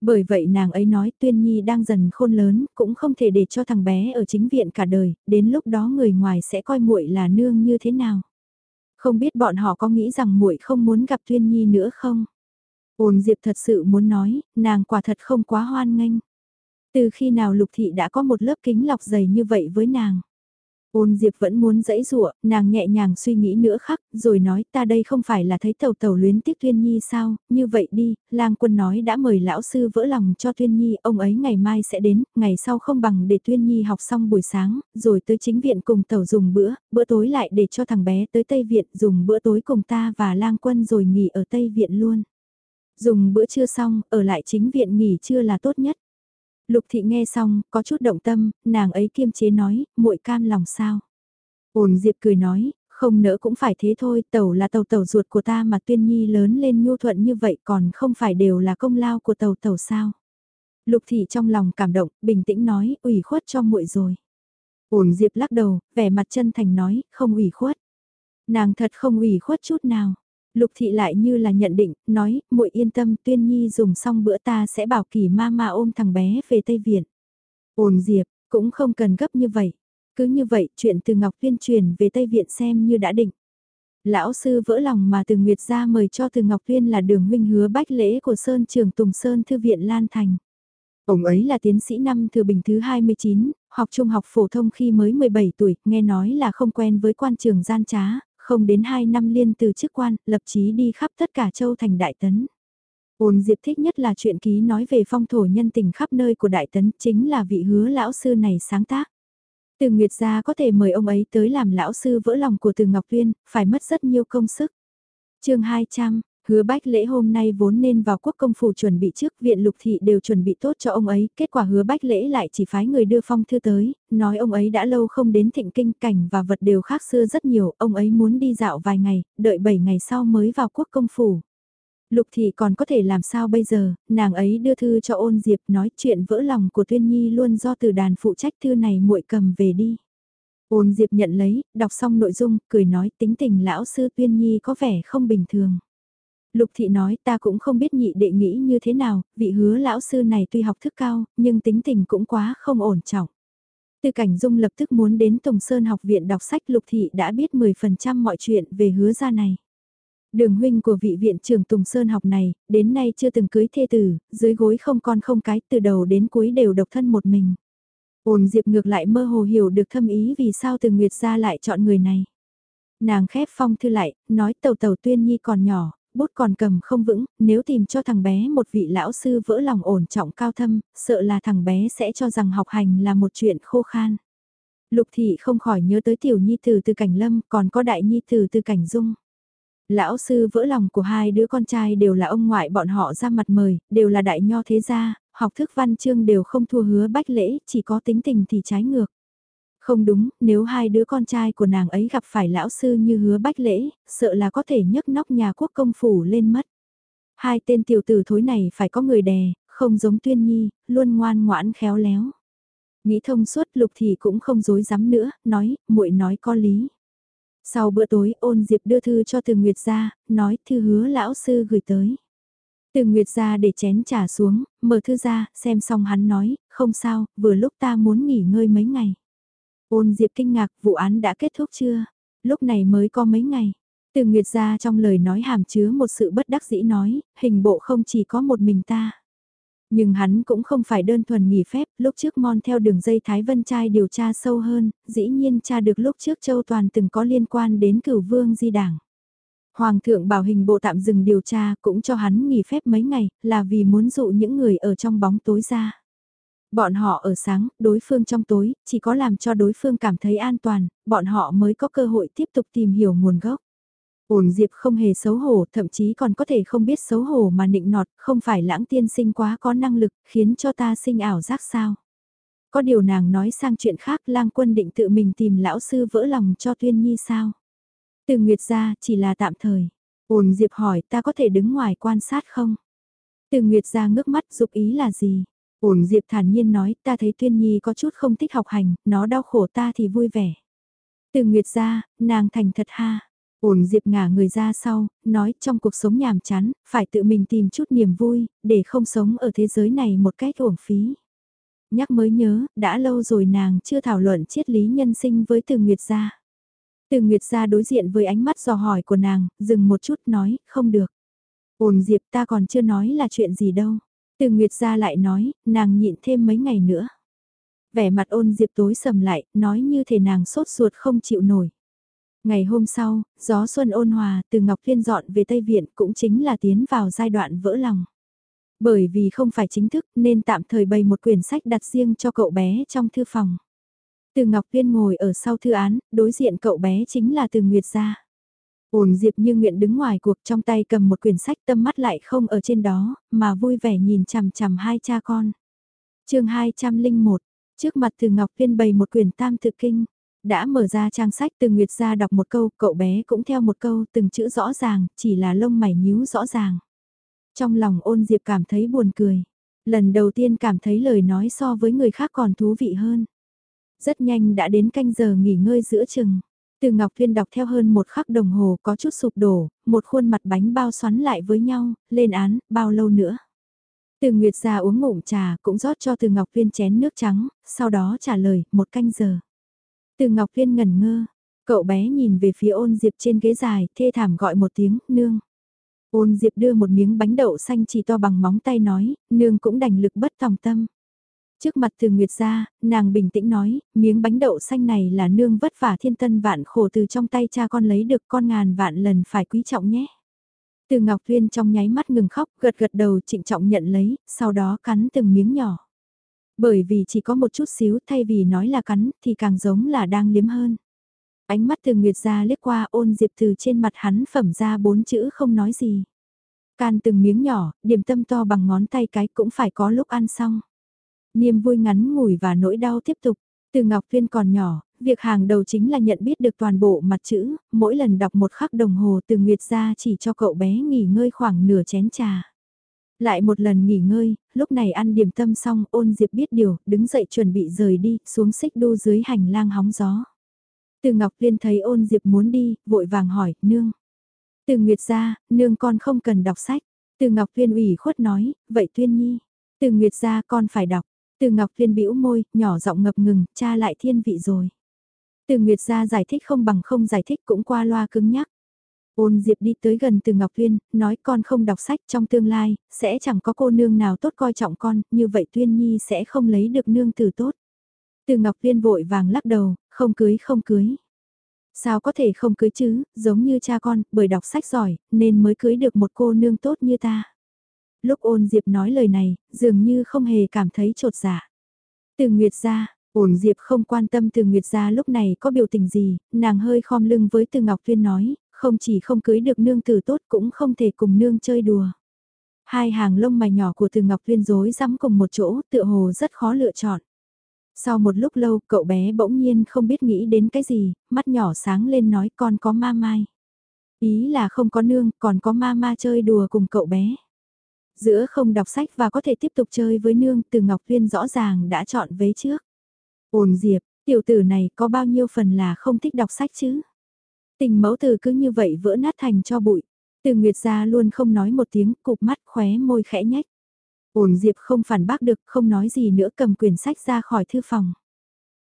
Bởi vậy nàng ấy nói Tuyên Nhi đang dần khôn lớn, cũng không thể để cho thằng bé ở chính viện cả đời, đến lúc đó người ngoài sẽ coi muội là nương như thế nào. Không biết bọn họ có nghĩ rằng muội không muốn gặp Tuyên Nhi nữa không? Ôn Diệp thật sự muốn nói, nàng quả thật không quá hoan nghênh. Từ khi nào Lục Thị đã có một lớp kính lọc dày như vậy với nàng? Ôn Diệp vẫn muốn dẫy dụa, nàng nhẹ nhàng suy nghĩ nữa khắc, rồi nói ta đây không phải là thấy tàu tàu luyến tiếc Tuyên Nhi sao, như vậy đi, lang quân nói đã mời lão sư vỡ lòng cho Tuyên Nhi, ông ấy ngày mai sẽ đến, ngày sau không bằng để Tuyên Nhi học xong buổi sáng, rồi tới chính viện cùng tàu dùng bữa, bữa tối lại để cho thằng bé tới Tây Viện dùng bữa tối cùng ta và lang quân rồi nghỉ ở Tây Viện luôn. Dùng bữa trưa xong, ở lại chính viện nghỉ trưa là tốt nhất. Lục thị nghe xong, có chút động tâm, nàng ấy kiêm chế nói, muội cam lòng sao. Ôn Diệp cười nói, không nỡ cũng phải thế thôi, tàu là tàu tàu ruột của ta mà tuyên nhi lớn lên nhu thuận như vậy còn không phải đều là công lao của tàu tàu sao. Lục thị trong lòng cảm động, bình tĩnh nói, ủy khuất cho muội rồi. Ôn Diệp lắc đầu, vẻ mặt chân thành nói, không ủy khuất. Nàng thật không ủy khuất chút nào. Lục thị lại như là nhận định, nói, muội yên tâm tuyên nhi dùng xong bữa ta sẽ bảo kỳ ma ma ôm thằng bé về Tây Viện. Ôn Diệp, cũng không cần gấp như vậy. Cứ như vậy, chuyện từ Ngọc Tuyên truyền về Tây Viện xem như đã định. Lão sư vỡ lòng mà từ Nguyệt ra mời cho từ Ngọc Tuyên là đường huynh hứa bách lễ của Sơn Trường Tùng Sơn Thư viện Lan Thành. Ông ấy là tiến sĩ năm thừa bình thứ 29, học trung học phổ thông khi mới 17 tuổi, nghe nói là không quen với quan trường gian trá, không đến 2 năm liên từ chức quan, lập chí đi khắp tất cả châu thành Đại Tấn. Ôn Diệp thích nhất là chuyện ký nói về phong thổ nhân tình khắp nơi của Đại Tấn, chính là vị hứa lão sư này sáng tác. Từ Nguyệt gia có thể mời ông ấy tới làm lão sư vỡ lòng của Từ Ngọc Tuyên, phải mất rất nhiều công sức. chương 200, Hứa bách lễ hôm nay vốn nên vào quốc công phủ chuẩn bị trước viện lục thị đều chuẩn bị tốt cho ông ấy, kết quả hứa bách lễ lại chỉ phái người đưa phong thư tới, nói ông ấy đã lâu không đến thịnh kinh cảnh và vật đều khác xưa rất nhiều, ông ấy muốn đi dạo vài ngày, đợi 7 ngày sau mới vào quốc công phủ. Lục thị còn có thể làm sao bây giờ, nàng ấy đưa thư cho ôn diệp nói chuyện vỡ lòng của Tuyên Nhi luôn do từ đàn phụ trách thư này muội cầm về đi. Ôn Diệp nhận lấy, đọc xong nội dung, cười nói tính tình lão sư tuyên nhi có vẻ không bình thường. Lục thị nói ta cũng không biết nhị đệ nghĩ như thế nào, vị hứa lão sư này tuy học thức cao, nhưng tính tình cũng quá không ổn trọng. Từ cảnh dung lập tức muốn đến Tùng Sơn học viện đọc sách lục thị đã biết 10% mọi chuyện về hứa gia này. Đường huynh của vị viện trưởng Tùng Sơn học này, đến nay chưa từng cưới thê tử, dưới gối không con không cái, từ đầu đến cuối đều độc thân một mình. Ôn Diệp ngược lại mơ hồ hiểu được thâm ý vì sao từ Nguyệt gia lại chọn người này. Nàng khép phong thư lại, nói tàu tàu tuyên nhi còn nhỏ, bút còn cầm không vững, nếu tìm cho thằng bé một vị lão sư vỡ lòng ổn trọng cao thâm, sợ là thằng bé sẽ cho rằng học hành là một chuyện khô khan. Lục thị không khỏi nhớ tới tiểu nhi tử từ cảnh lâm, còn có đại nhi tử từ cảnh dung. Lão sư vỡ lòng của hai đứa con trai đều là ông ngoại bọn họ ra mặt mời, đều là đại nho thế gia, học thức văn chương đều không thua hứa bách lễ, chỉ có tính tình thì trái ngược. Không đúng, nếu hai đứa con trai của nàng ấy gặp phải lão sư như hứa bách lễ, sợ là có thể nhấc nóc nhà quốc công phủ lên mất. Hai tên tiểu tử thối này phải có người đè, không giống tuyên nhi, luôn ngoan ngoãn khéo léo. Nghĩ thông suốt lục thì cũng không dối dám nữa, nói, muội nói có lý. Sau bữa tối ôn diệp đưa thư cho từ Nguyệt ra, nói thư hứa lão sư gửi tới. Từ Nguyệt ra để chén trà xuống, mở thư ra, xem xong hắn nói, không sao, vừa lúc ta muốn nghỉ ngơi mấy ngày. Ôn Diệp kinh ngạc, vụ án đã kết thúc chưa? Lúc này mới có mấy ngày. Từ Nguyệt ra trong lời nói hàm chứa một sự bất đắc dĩ nói, hình bộ không chỉ có một mình ta. Nhưng hắn cũng không phải đơn thuần nghỉ phép, lúc trước mon theo đường dây Thái Vân Trai điều tra sâu hơn, dĩ nhiên tra được lúc trước Châu Toàn từng có liên quan đến cửu vương di đảng. Hoàng thượng bảo hình bộ tạm dừng điều tra cũng cho hắn nghỉ phép mấy ngày, là vì muốn dụ những người ở trong bóng tối ra. Bọn họ ở sáng, đối phương trong tối, chỉ có làm cho đối phương cảm thấy an toàn, bọn họ mới có cơ hội tiếp tục tìm hiểu nguồn gốc. Ổn Diệp không hề xấu hổ, thậm chí còn có thể không biết xấu hổ mà nịnh nọt, không phải lãng tiên sinh quá có năng lực, khiến cho ta sinh ảo giác sao. Có điều nàng nói sang chuyện khác lang quân định tự mình tìm lão sư vỡ lòng cho tuyên nhi sao. Từ Nguyệt ra chỉ là tạm thời. Ổn Diệp hỏi ta có thể đứng ngoài quan sát không? Từ Nguyệt ra ngước mắt dục ý là gì? Ổn Diệp thản nhiên nói ta thấy Tuyên Nhi có chút không thích học hành, nó đau khổ ta thì vui vẻ. Từ Nguyệt ra, nàng thành thật ha. Ổn Diệp ngả người ra sau, nói trong cuộc sống nhàm chán, phải tự mình tìm chút niềm vui, để không sống ở thế giới này một cách uổng phí. Nhắc mới nhớ, đã lâu rồi nàng chưa thảo luận triết lý nhân sinh với Từ Nguyệt gia. Từ Nguyệt gia đối diện với ánh mắt dò hỏi của nàng, dừng một chút nói, không được. Ổn Diệp ta còn chưa nói là chuyện gì đâu. Từ Nguyệt gia lại nói, nàng nhịn thêm mấy ngày nữa. Vẻ mặt ôn Diệp tối sầm lại, nói như thể nàng sốt ruột không chịu nổi. Ngày hôm sau, gió xuân ôn hòa từ Ngọc Thiên dọn về Tây Viện cũng chính là tiến vào giai đoạn vỡ lòng. Bởi vì không phải chính thức nên tạm thời bày một quyển sách đặt riêng cho cậu bé trong thư phòng. Từ Ngọc Viên ngồi ở sau thư án, đối diện cậu bé chính là từ Nguyệt gia. Ổn Diệp như nguyện đứng ngoài cuộc trong tay cầm một quyển sách tâm mắt lại không ở trên đó, mà vui vẻ nhìn chằm chằm hai cha con. chương 201, trước mặt từ Ngọc Viên bày một quyển tam thực kinh. Đã mở ra trang sách từ Nguyệt ra đọc một câu, cậu bé cũng theo một câu từng chữ rõ ràng, chỉ là lông mày nhíu rõ ràng. Trong lòng ôn Diệp cảm thấy buồn cười. Lần đầu tiên cảm thấy lời nói so với người khác còn thú vị hơn. Rất nhanh đã đến canh giờ nghỉ ngơi giữa chừng. Từ Ngọc Thuyên đọc theo hơn một khắc đồng hồ có chút sụp đổ, một khuôn mặt bánh bao xoắn lại với nhau, lên án, bao lâu nữa. Từ Nguyệt ra uống ngụm trà cũng rót cho Từ Ngọc Viên chén nước trắng, sau đó trả lời, một canh giờ. Từ Ngọc Viên ngẩn ngơ, cậu bé nhìn về phía ôn diệp trên ghế dài, thê thảm gọi một tiếng, nương. Ôn diệp đưa một miếng bánh đậu xanh chỉ to bằng móng tay nói, nương cũng đành lực bất tòng tâm. Trước mặt từ Nguyệt ra, nàng bình tĩnh nói, miếng bánh đậu xanh này là nương vất vả thiên tân vạn khổ từ trong tay cha con lấy được con ngàn vạn lần phải quý trọng nhé. Từ Ngọc Thuyên trong nháy mắt ngừng khóc, gật gật đầu trịnh trọng nhận lấy, sau đó cắn từng miếng nhỏ. Bởi vì chỉ có một chút xíu thay vì nói là cắn thì càng giống là đang liếm hơn. Ánh mắt từ Nguyệt ra liếc qua ôn diệp từ trên mặt hắn phẩm ra bốn chữ không nói gì. Can từng miếng nhỏ, điểm tâm to bằng ngón tay cái cũng phải có lúc ăn xong. Niềm vui ngắn ngủi và nỗi đau tiếp tục. Từ Ngọc Viên còn nhỏ, việc hàng đầu chính là nhận biết được toàn bộ mặt chữ, mỗi lần đọc một khắc đồng hồ từ Nguyệt ra chỉ cho cậu bé nghỉ ngơi khoảng nửa chén trà. Lại một lần nghỉ ngơi, lúc này ăn điểm tâm xong ôn diệp biết điều, đứng dậy chuẩn bị rời đi, xuống xích đu dưới hành lang hóng gió. Từ Ngọc Liên thấy ôn Diệp muốn đi, vội vàng hỏi, nương. Từ Nguyệt ra, nương con không cần đọc sách. Từ Ngọc Liên ủy khuất nói, vậy Tuyên Nhi. Từ Nguyệt ra con phải đọc. Từ Ngọc Liên bĩu môi, nhỏ giọng ngập ngừng, cha lại thiên vị rồi. Từ Nguyệt ra giải thích không bằng không giải thích cũng qua loa cứng nhắc. Ôn Diệp đi tới gần từ Ngọc Liên, nói con không đọc sách trong tương lai, sẽ chẳng có cô nương nào tốt coi trọng con, như vậy Tuyên Nhi sẽ không lấy được nương tử tốt. Từ Ngọc Liên vội vàng lắc đầu, không cưới không cưới. Sao có thể không cưới chứ, giống như cha con, bởi đọc sách giỏi, nên mới cưới được một cô nương tốt như ta. Lúc ôn Diệp nói lời này, dường như không hề cảm thấy trột dạ. Từ Nguyệt ra, ôn Diệp không quan tâm từ Nguyệt ra lúc này có biểu tình gì, nàng hơi khom lưng với từ Ngọc Tuyên nói, không chỉ không cưới được nương tử tốt cũng không thể cùng nương chơi đùa. Hai hàng lông mày nhỏ của từ Ngọc Tuyên rối rắm cùng một chỗ, tựa hồ rất khó lựa chọn. Sau một lúc lâu, cậu bé bỗng nhiên không biết nghĩ đến cái gì, mắt nhỏ sáng lên nói con có ma mai. Ý là không có nương, còn có ma ma chơi đùa cùng cậu bé. Giữa không đọc sách và có thể tiếp tục chơi với nương, từ Ngọc Tuyên rõ ràng đã chọn vế trước. Ôn Diệp, tiểu tử này có bao nhiêu phần là không thích đọc sách chứ? Tình mẫu từ cứ như vậy vỡ nát thành cho bụi. Từ Nguyệt ra luôn không nói một tiếng, cụp mắt khóe môi khẽ nhách. Ổn Diệp không phản bác được, không nói gì nữa cầm quyển sách ra khỏi thư phòng.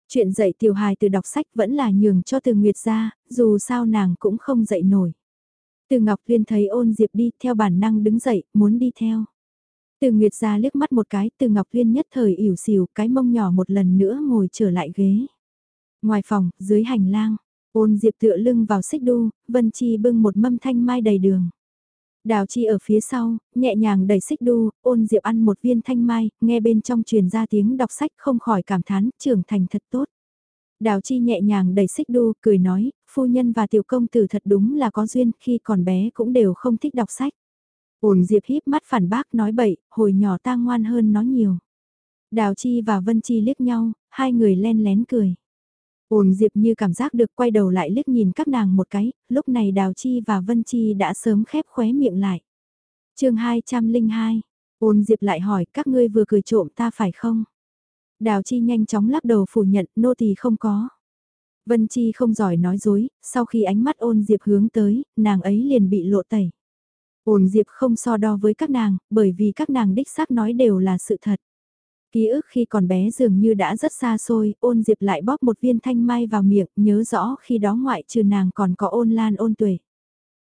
Chuyện dạy tiểu hài từ đọc sách vẫn là nhường cho từ Nguyệt ra, dù sao nàng cũng không dạy nổi. Từ Ngọc Liên thấy ôn Diệp đi theo bản năng đứng dậy, muốn đi theo. Từ Nguyệt ra liếc mắt một cái, từ Ngọc Liên nhất thời ỉu xìu, cái mông nhỏ một lần nữa ngồi trở lại ghế. Ngoài phòng, dưới hành lang, ôn Diệp tựa lưng vào xích đu, Vân Chi bưng một mâm thanh mai đầy đường. Đào Chi ở phía sau, nhẹ nhàng đẩy xích đu, ôn Diệp ăn một viên thanh mai, nghe bên trong truyền ra tiếng đọc sách không khỏi cảm thán, trưởng thành thật tốt. Đào Chi nhẹ nhàng đẩy xích đu, cười nói, phu nhân và tiểu công tử thật đúng là có duyên, khi còn bé cũng đều không thích đọc sách. ổn Diệp híp mắt phản bác nói bậy, hồi nhỏ ta ngoan hơn nó nhiều. Đào Chi và Vân Chi liếc nhau, hai người len lén cười. ổn Diệp như cảm giác được quay đầu lại liếc nhìn các nàng một cái, lúc này Đào Chi và Vân Chi đã sớm khép khóe miệng lại. chương 202, ổn Diệp lại hỏi các ngươi vừa cười trộm ta phải không? Đào Chi nhanh chóng lắc đầu phủ nhận nô tỳ không có. Vân Chi không giỏi nói dối, sau khi ánh mắt ôn Diệp hướng tới, nàng ấy liền bị lộ tẩy. Ôn Diệp không so đo với các nàng, bởi vì các nàng đích xác nói đều là sự thật. Ký ức khi còn bé dường như đã rất xa xôi, ôn Diệp lại bóp một viên thanh mai vào miệng, nhớ rõ khi đó ngoại trừ nàng còn có ôn lan ôn tuệ.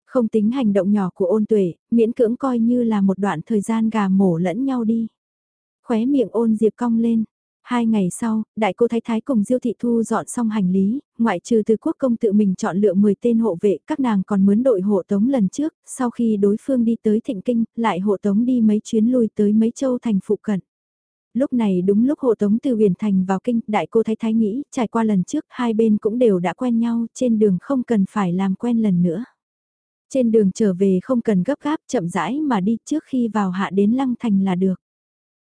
Không tính hành động nhỏ của ôn tuệ, miễn cưỡng coi như là một đoạn thời gian gà mổ lẫn nhau đi. Khóe miệng ôn Diệp cong lên, Hai ngày sau, đại cô Thái Thái cùng Diêu Thị Thu dọn xong hành lý, ngoại trừ từ quốc công tự mình chọn lựa 10 tên hộ vệ, các nàng còn mướn đội hộ tống lần trước, sau khi đối phương đi tới Thịnh Kinh, lại hộ tống đi mấy chuyến lui tới mấy châu thành phụ cận. Lúc này đúng lúc hộ tống từ huyền thành vào kinh, đại cô Thái Thái nghĩ, trải qua lần trước, hai bên cũng đều đã quen nhau, trên đường không cần phải làm quen lần nữa. Trên đường trở về không cần gấp gáp, chậm rãi mà đi trước khi vào hạ đến lăng thành là được.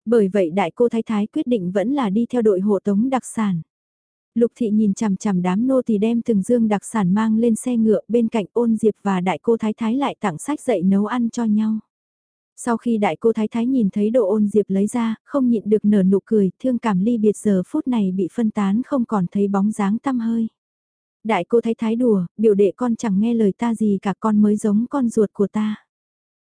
Bởi vậy đại cô thái thái quyết định vẫn là đi theo đội hộ tống đặc sản. Lục thị nhìn chằm chằm đám nô thì đem từng dương đặc sản mang lên xe ngựa bên cạnh ôn diệp và đại cô thái thái lại tặng sách dạy nấu ăn cho nhau. Sau khi đại cô thái thái nhìn thấy đồ ôn diệp lấy ra, không nhịn được nở nụ cười, thương cảm ly biệt giờ phút này bị phân tán không còn thấy bóng dáng tăm hơi. Đại cô thái thái đùa, biểu đệ con chẳng nghe lời ta gì cả con mới giống con ruột của ta.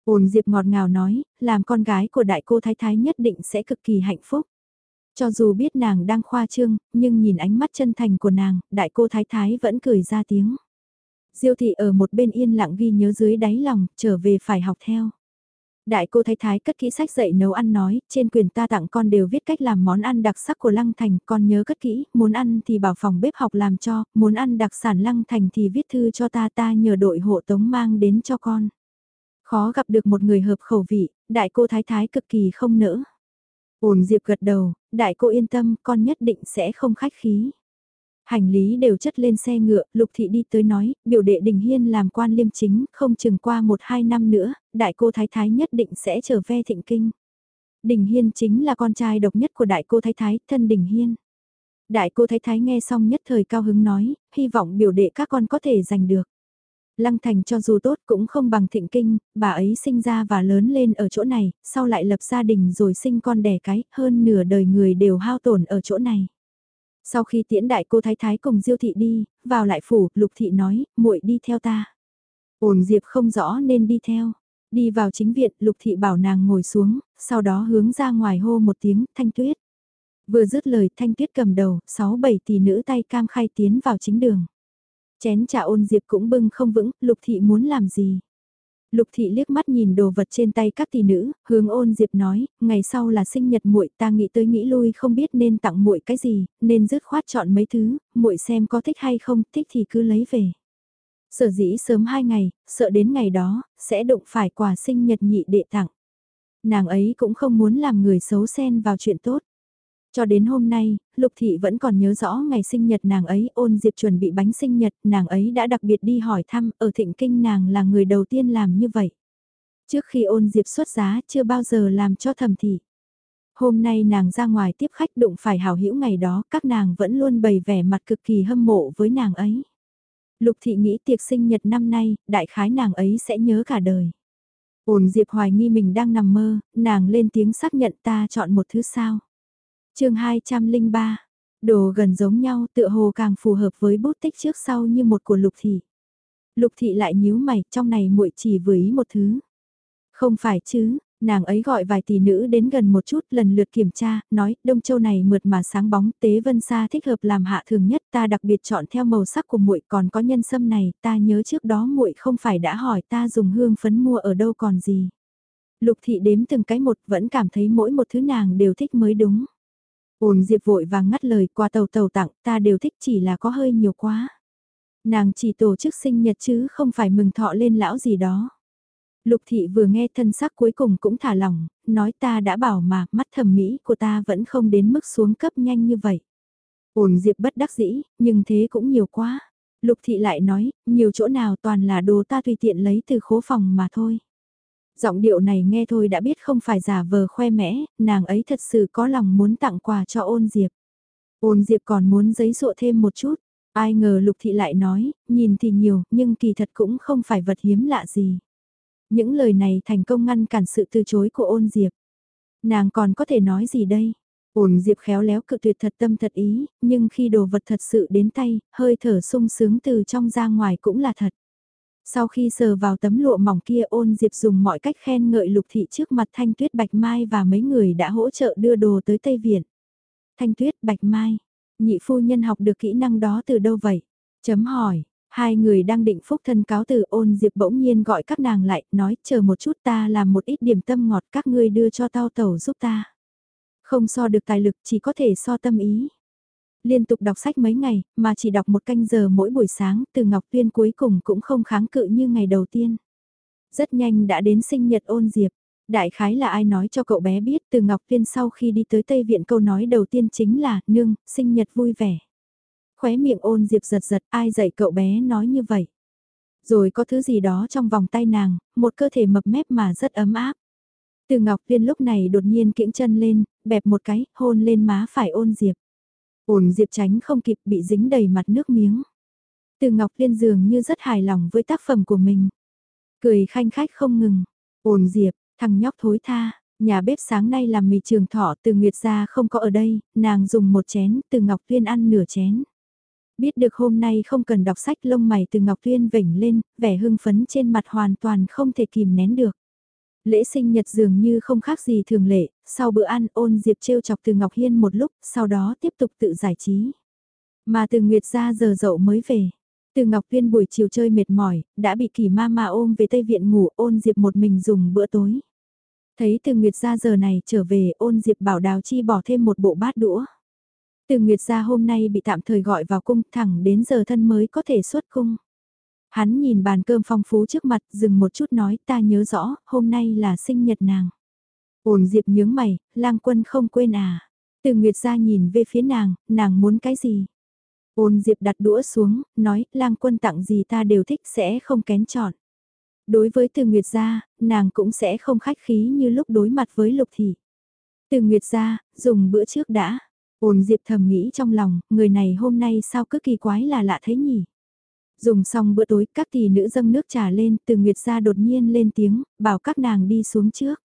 Ôn Diệp ngọt ngào nói, làm con gái của đại cô thái thái nhất định sẽ cực kỳ hạnh phúc. Cho dù biết nàng đang khoa trương, nhưng nhìn ánh mắt chân thành của nàng, đại cô thái thái vẫn cười ra tiếng. Diêu thị ở một bên yên lặng ghi nhớ dưới đáy lòng, trở về phải học theo. Đại cô thái thái cất kỹ sách dạy nấu ăn nói, trên quyền ta tặng con đều viết cách làm món ăn đặc sắc của Lăng Thành, con nhớ cất kỹ, muốn ăn thì bảo phòng bếp học làm cho, muốn ăn đặc sản Lăng Thành thì viết thư cho ta ta nhờ đội hộ tống mang đến cho con. Khó gặp được một người hợp khẩu vị, đại cô thái thái cực kỳ không nỡ. Ổn Diệp gật đầu, đại cô yên tâm, con nhất định sẽ không khách khí. Hành lý đều chất lên xe ngựa, Lục Thị đi tới nói, biểu đệ Đình Hiên làm quan liêm chính, không chừng qua một hai năm nữa, đại cô Thái Thái nhất định sẽ trở về thịnh kinh. Đình Hiên chính là con trai độc nhất của đại cô Thái Thái, thân Đình Hiên. Đại cô Thái Thái nghe xong nhất thời cao hứng nói, hy vọng biểu đệ các con có thể giành được. Lăng Thành cho dù tốt cũng không bằng thịnh kinh, bà ấy sinh ra và lớn lên ở chỗ này, sau lại lập gia đình rồi sinh con đẻ cái, hơn nửa đời người đều hao tổn ở chỗ này. Sau khi tiễn đại cô thái thái cùng Diêu thị đi, vào lại phủ, Lục thị nói, muội đi theo ta. ổn Diệp không rõ nên đi theo. Đi vào chính viện, Lục thị bảo nàng ngồi xuống, sau đó hướng ra ngoài hô một tiếng, Thanh Tuyết. Vừa dứt lời, Thanh Tuyết cầm đầu, sáu bảy tỷ nữ tay cam khai tiến vào chính đường. Chén trà ôn Diệp cũng bưng không vững, Lục thị muốn làm gì? Lục thị liếc mắt nhìn đồ vật trên tay các tỷ nữ, hướng ôn diệp nói, ngày sau là sinh nhật muội, ta nghĩ tới nghĩ lui không biết nên tặng muội cái gì, nên dứt khoát chọn mấy thứ, muội xem có thích hay không, thích thì cứ lấy về. Sở dĩ sớm hai ngày, sợ đến ngày đó, sẽ đụng phải quà sinh nhật nhị đệ tặng. Nàng ấy cũng không muốn làm người xấu xen vào chuyện tốt. Cho đến hôm nay, Lục Thị vẫn còn nhớ rõ ngày sinh nhật nàng ấy ôn diệp chuẩn bị bánh sinh nhật, nàng ấy đã đặc biệt đi hỏi thăm, ở thịnh kinh nàng là người đầu tiên làm như vậy. Trước khi ôn diệp xuất giá chưa bao giờ làm cho thầm thị. Hôm nay nàng ra ngoài tiếp khách đụng phải hào hữu ngày đó, các nàng vẫn luôn bày vẻ mặt cực kỳ hâm mộ với nàng ấy. Lục thị nghĩ tiệc sinh nhật năm nay, đại khái nàng ấy sẽ nhớ cả đời. Ôn Diệp hoài nghi mình đang nằm mơ, nàng lên tiếng xác nhận ta chọn một thứ sao chương 203, đồ gần giống nhau tựa hồ càng phù hợp với bút tích trước sau như một của lục thị. Lục thị lại nhíu mày, trong này muội chỉ vừa ý một thứ. Không phải chứ, nàng ấy gọi vài tỷ nữ đến gần một chút lần lượt kiểm tra, nói đông châu này mượt mà sáng bóng tế vân sa thích hợp làm hạ thường nhất ta đặc biệt chọn theo màu sắc của muội còn có nhân sâm này ta nhớ trước đó muội không phải đã hỏi ta dùng hương phấn mua ở đâu còn gì. Lục thị đếm từng cái một vẫn cảm thấy mỗi một thứ nàng đều thích mới đúng. Ôn Diệp vội vàng ngắt lời qua tàu tàu tặng ta đều thích chỉ là có hơi nhiều quá. Nàng chỉ tổ chức sinh nhật chứ không phải mừng thọ lên lão gì đó. Lục thị vừa nghe thân sắc cuối cùng cũng thả lỏng, nói ta đã bảo mà mắt thẩm mỹ của ta vẫn không đến mức xuống cấp nhanh như vậy. Ôn Diệp bất đắc dĩ, nhưng thế cũng nhiều quá. Lục thị lại nói, nhiều chỗ nào toàn là đồ ta tùy tiện lấy từ khố phòng mà thôi. Giọng điệu này nghe thôi đã biết không phải giả vờ khoe mẽ, nàng ấy thật sự có lòng muốn tặng quà cho ôn diệp. Ôn diệp còn muốn giấy dụa thêm một chút, ai ngờ lục thị lại nói, nhìn thì nhiều, nhưng kỳ thật cũng không phải vật hiếm lạ gì. Những lời này thành công ngăn cản sự từ chối của ôn diệp. Nàng còn có thể nói gì đây? Ôn diệp khéo léo cự tuyệt thật tâm thật ý, nhưng khi đồ vật thật sự đến tay, hơi thở sung sướng từ trong ra ngoài cũng là thật. Sau khi sờ vào tấm lụa mỏng kia ôn diệp dùng mọi cách khen ngợi lục thị trước mặt Thanh Tuyết Bạch Mai và mấy người đã hỗ trợ đưa đồ tới Tây Viện. Thanh Tuyết Bạch Mai, nhị phu nhân học được kỹ năng đó từ đâu vậy? Chấm hỏi, hai người đang định phúc thân cáo từ ôn diệp bỗng nhiên gọi các nàng lại, nói chờ một chút ta làm một ít điểm tâm ngọt các ngươi đưa cho tao tẩu giúp ta. Không so được tài lực chỉ có thể so tâm ý liên tục đọc sách mấy ngày, mà chỉ đọc một canh giờ mỗi buổi sáng, từ Ngọc Tuyên cuối cùng cũng không kháng cự như ngày đầu tiên. Rất nhanh đã đến sinh nhật ôn diệp. Đại khái là ai nói cho cậu bé biết từ Ngọc Tuyên sau khi đi tới Tây Viện câu nói đầu tiên chính là, nương, sinh nhật vui vẻ. Khóe miệng ôn diệp giật giật, ai dạy cậu bé nói như vậy. Rồi có thứ gì đó trong vòng tay nàng, một cơ thể mập mép mà rất ấm áp. Từ Ngọc Tuyên lúc này đột nhiên kiễng chân lên, bẹp một cái, hôn lên má phải ôn diệp ổn Diệp tránh không kịp bị dính đầy mặt nước miếng. Từ Ngọc Liên dường như rất hài lòng với tác phẩm của mình. Cười khanh khách không ngừng. Ổn Diệp, thằng nhóc thối tha, nhà bếp sáng nay làm mì trường thọ từ Nguyệt gia không có ở đây, nàng dùng một chén, từ Ngọc Tuyên ăn nửa chén. Biết được hôm nay không cần đọc sách lông mày từ Ngọc Tuyên vểnh lên, vẻ hưng phấn trên mặt hoàn toàn không thể kìm nén được. Lễ sinh nhật dường như không khác gì thường lệ, sau bữa ăn ôn Diệp trêu chọc từ Ngọc Hiên một lúc, sau đó tiếp tục tự giải trí. Mà từ Nguyệt ra giờ dậu mới về. Từ Ngọc hiên buổi chiều chơi mệt mỏi, đã bị kỳ ma ma ôm về Tây Viện ngủ ôn Diệp một mình dùng bữa tối. Thấy từ Nguyệt ra giờ này trở về ôn Diệp bảo Đào Chi bỏ thêm một bộ bát đũa. Từ Nguyệt ra hôm nay bị tạm thời gọi vào cung thẳng đến giờ thân mới có thể xuất cung. Hắn nhìn bàn cơm phong phú trước mặt, dừng một chút nói ta nhớ rõ, hôm nay là sinh nhật nàng. ổn Diệp nhướng mày, lang quân không quên à. Từ Nguyệt ra nhìn về phía nàng, nàng muốn cái gì? Ôn Diệp đặt đũa xuống, nói, lang quân tặng gì ta đều thích sẽ không kén chọn. Đối với Từ Nguyệt gia, nàng cũng sẽ không khách khí như lúc đối mặt với Lục Thị. Từ Nguyệt gia, dùng bữa trước đã. Ôn Diệp thầm nghĩ trong lòng, người này hôm nay sao cứ kỳ quái là lạ thế nhỉ? Dùng xong bữa tối, các tỷ nữ dâng nước trà lên, từ Nguyệt gia đột nhiên lên tiếng, bảo các nàng đi xuống trước.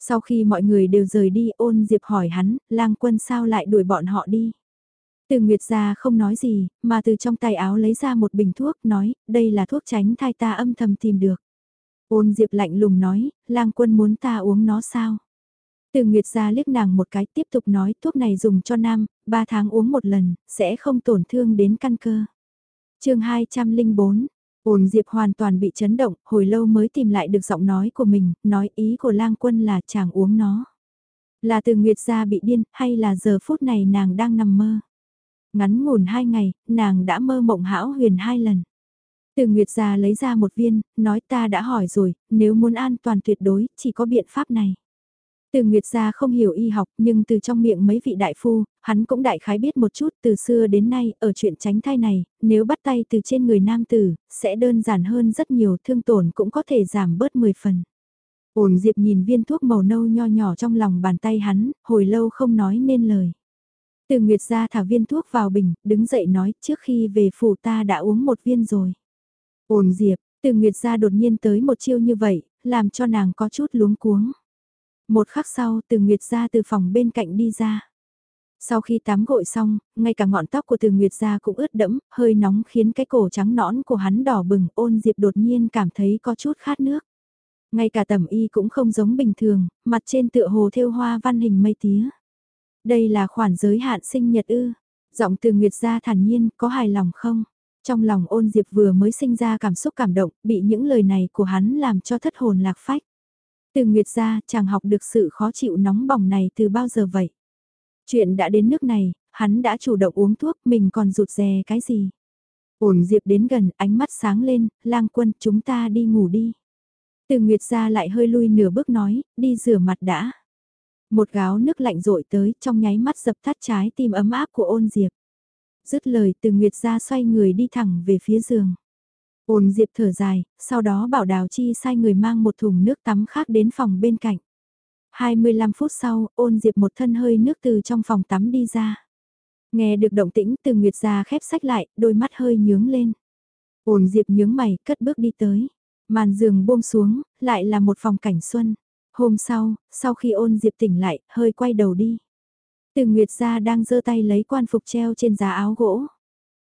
Sau khi mọi người đều rời đi, ôn diệp hỏi hắn, lang quân sao lại đuổi bọn họ đi. Từ Nguyệt gia không nói gì, mà từ trong tay áo lấy ra một bình thuốc, nói, đây là thuốc tránh thai ta âm thầm tìm được. Ôn Diệp lạnh lùng nói, lang quân muốn ta uống nó sao? Từ Nguyệt gia liếc nàng một cái tiếp tục nói thuốc này dùng cho nam, 3 tháng uống một lần, sẽ không tổn thương đến căn cơ chương 204, ồn Diệp hoàn toàn bị chấn động, hồi lâu mới tìm lại được giọng nói của mình, nói ý của lang quân là chàng uống nó. Là từ Nguyệt gia bị điên, hay là giờ phút này nàng đang nằm mơ? Ngắn ngủn hai ngày, nàng đã mơ mộng hão huyền hai lần. Từ Nguyệt gia lấy ra một viên, nói ta đã hỏi rồi, nếu muốn an toàn tuyệt đối, chỉ có biện pháp này. Từ Nguyệt gia không hiểu y học nhưng từ trong miệng mấy vị đại phu, hắn cũng đại khái biết một chút từ xưa đến nay ở chuyện tránh thai này, nếu bắt tay từ trên người nam tử, sẽ đơn giản hơn rất nhiều thương tổn cũng có thể giảm bớt 10 phần. Ổn Diệp nhìn viên thuốc màu nâu nho nhỏ trong lòng bàn tay hắn, hồi lâu không nói nên lời. Từ Nguyệt gia thả viên thuốc vào bình, đứng dậy nói trước khi về phủ ta đã uống một viên rồi. Ổn Diệp, từ Nguyệt gia đột nhiên tới một chiêu như vậy, làm cho nàng có chút luống cuống. Một khắc sau, từ Nguyệt ra từ phòng bên cạnh đi ra. Sau khi tắm gội xong, ngay cả ngọn tóc của từ Nguyệt ra cũng ướt đẫm, hơi nóng khiến cái cổ trắng nõn của hắn đỏ bừng, ôn Diệp đột nhiên cảm thấy có chút khát nước. Ngay cả tẩm y cũng không giống bình thường, mặt trên tựa hồ thêu hoa văn hình mây tía. Đây là khoản giới hạn sinh nhật ư. Giọng từ Nguyệt ra thản nhiên, có hài lòng không? Trong lòng ôn Diệp vừa mới sinh ra cảm xúc cảm động, bị những lời này của hắn làm cho thất hồn lạc phách. Từ Nguyệt gia, chàng học được sự khó chịu nóng bỏng này từ bao giờ vậy? Chuyện đã đến nước này, hắn đã chủ động uống thuốc, mình còn rụt rè cái gì? Ổn Diệp đến gần, ánh mắt sáng lên, lang quân, chúng ta đi ngủ đi. Từ Nguyệt gia lại hơi lui nửa bước nói, đi rửa mặt đã. Một gáo nước lạnh rội tới, trong nháy mắt dập tắt trái tim ấm áp của ôn Diệp. Dứt lời từ Nguyệt gia xoay người đi thẳng về phía giường. Ôn Diệp thở dài, sau đó bảo Đào Chi sai người mang một thùng nước tắm khác đến phòng bên cạnh. 25 phút sau, ôn Diệp một thân hơi nước từ trong phòng tắm đi ra. Nghe được động tĩnh từ Nguyệt gia khép sách lại, đôi mắt hơi nhướng lên. Ôn Diệp nhướng mày, cất bước đi tới. Màn giường buông xuống, lại là một phòng cảnh xuân. Hôm sau, sau khi ôn Diệp tỉnh lại, hơi quay đầu đi. Từ Nguyệt gia đang giơ tay lấy quan phục treo trên giá áo gỗ.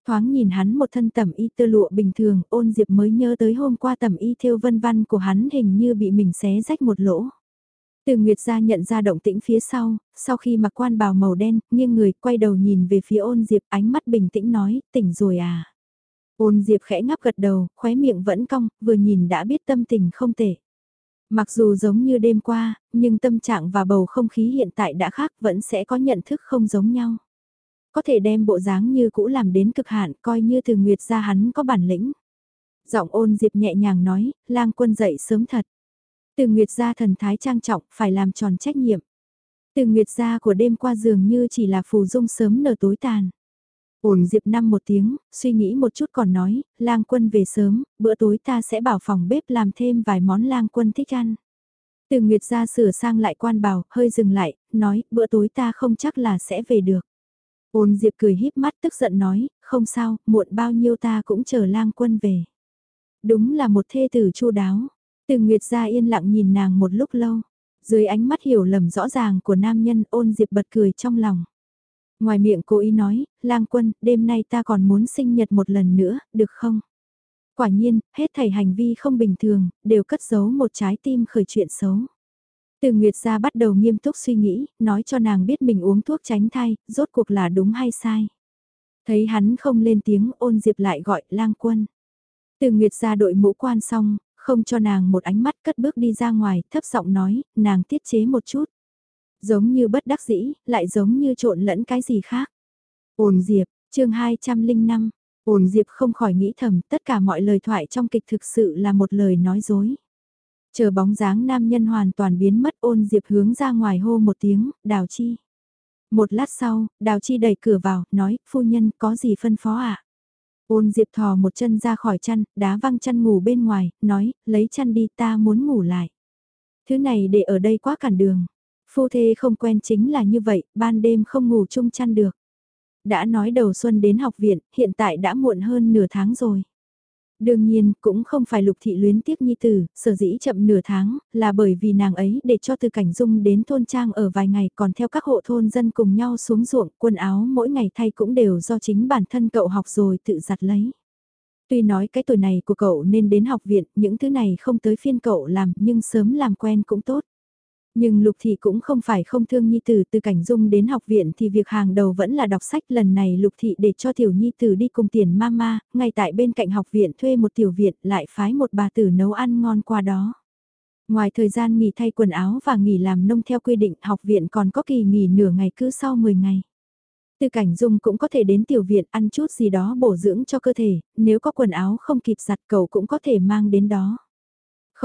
Thoáng nhìn hắn một thân tẩm y tơ lụa bình thường, ôn Diệp mới nhớ tới hôm qua tẩm y thêu vân văn của hắn hình như bị mình xé rách một lỗ. Từ Nguyệt gia nhận ra động tĩnh phía sau, sau khi mặc quan bào màu đen, nghiêng người quay đầu nhìn về phía ôn Diệp ánh mắt bình tĩnh nói, tỉnh rồi à. Ôn Diệp khẽ ngắp gật đầu, khóe miệng vẫn cong, vừa nhìn đã biết tâm tình không tệ. Mặc dù giống như đêm qua, nhưng tâm trạng và bầu không khí hiện tại đã khác vẫn sẽ có nhận thức không giống nhau. Có thể đem bộ dáng như cũ làm đến cực hạn coi như từ Nguyệt ra hắn có bản lĩnh. Giọng ôn Diệp nhẹ nhàng nói, lang quân dậy sớm thật. Từ Nguyệt gia thần thái trang trọng, phải làm tròn trách nhiệm. Từ Nguyệt gia của đêm qua dường như chỉ là phù dung sớm nở tối tàn. Ổn Diệp năm một tiếng, suy nghĩ một chút còn nói, lang quân về sớm, bữa tối ta sẽ bảo phòng bếp làm thêm vài món lang quân thích ăn. Từ Nguyệt ra sửa sang lại quan bào, hơi dừng lại, nói, bữa tối ta không chắc là sẽ về được. Ôn Diệp cười híp mắt tức giận nói, không sao, muộn bao nhiêu ta cũng chờ lang quân về. Đúng là một thê tử chu đáo. Từ Nguyệt ra yên lặng nhìn nàng một lúc lâu. Dưới ánh mắt hiểu lầm rõ ràng của nam nhân ôn Diệp bật cười trong lòng. Ngoài miệng cố ý nói, lang quân, đêm nay ta còn muốn sinh nhật một lần nữa, được không? Quả nhiên, hết thảy hành vi không bình thường, đều cất giấu một trái tim khởi chuyện xấu. Từ Nguyệt ra bắt đầu nghiêm túc suy nghĩ, nói cho nàng biết mình uống thuốc tránh thai, rốt cuộc là đúng hay sai. Thấy hắn không lên tiếng ôn diệp lại gọi lang quân. Từ Nguyệt ra đội mũ quan xong, không cho nàng một ánh mắt cất bước đi ra ngoài, thấp giọng nói, nàng tiết chế một chút. Giống như bất đắc dĩ, lại giống như trộn lẫn cái gì khác. Ôn Diệp, chương 205, ôn Diệp không khỏi nghĩ thầm tất cả mọi lời thoại trong kịch thực sự là một lời nói dối. Chờ bóng dáng nam nhân hoàn toàn biến mất ôn Diệp hướng ra ngoài hô một tiếng, đào chi. Một lát sau, đào chi đẩy cửa vào, nói, phu nhân có gì phân phó ạ? À? Ôn Diệp thò một chân ra khỏi chăn, đá văng chăn ngủ bên ngoài, nói, lấy chăn đi ta muốn ngủ lại. Thứ này để ở đây quá cản đường. Phu thê không quen chính là như vậy, ban đêm không ngủ chung chăn được. Đã nói đầu xuân đến học viện, hiện tại đã muộn hơn nửa tháng rồi. Đương nhiên, cũng không phải lục thị luyến tiếc nhi tử, sở dĩ chậm nửa tháng, là bởi vì nàng ấy để cho từ cảnh dung đến thôn trang ở vài ngày còn theo các hộ thôn dân cùng nhau xuống ruộng, quần áo mỗi ngày thay cũng đều do chính bản thân cậu học rồi tự giặt lấy. Tuy nói cái tuổi này của cậu nên đến học viện, những thứ này không tới phiên cậu làm, nhưng sớm làm quen cũng tốt. Nhưng Lục Thị cũng không phải không thương Nhi Tử từ cảnh dung đến học viện thì việc hàng đầu vẫn là đọc sách lần này Lục Thị để cho Tiểu Nhi Tử đi cùng tiền mama, ngay tại bên cạnh học viện thuê một tiểu viện lại phái một bà tử nấu ăn ngon qua đó. Ngoài thời gian nghỉ thay quần áo và nghỉ làm nông theo quy định học viện còn có kỳ nghỉ nửa ngày cứ sau 10 ngày. Từ cảnh dung cũng có thể đến tiểu viện ăn chút gì đó bổ dưỡng cho cơ thể, nếu có quần áo không kịp giặt cậu cũng có thể mang đến đó.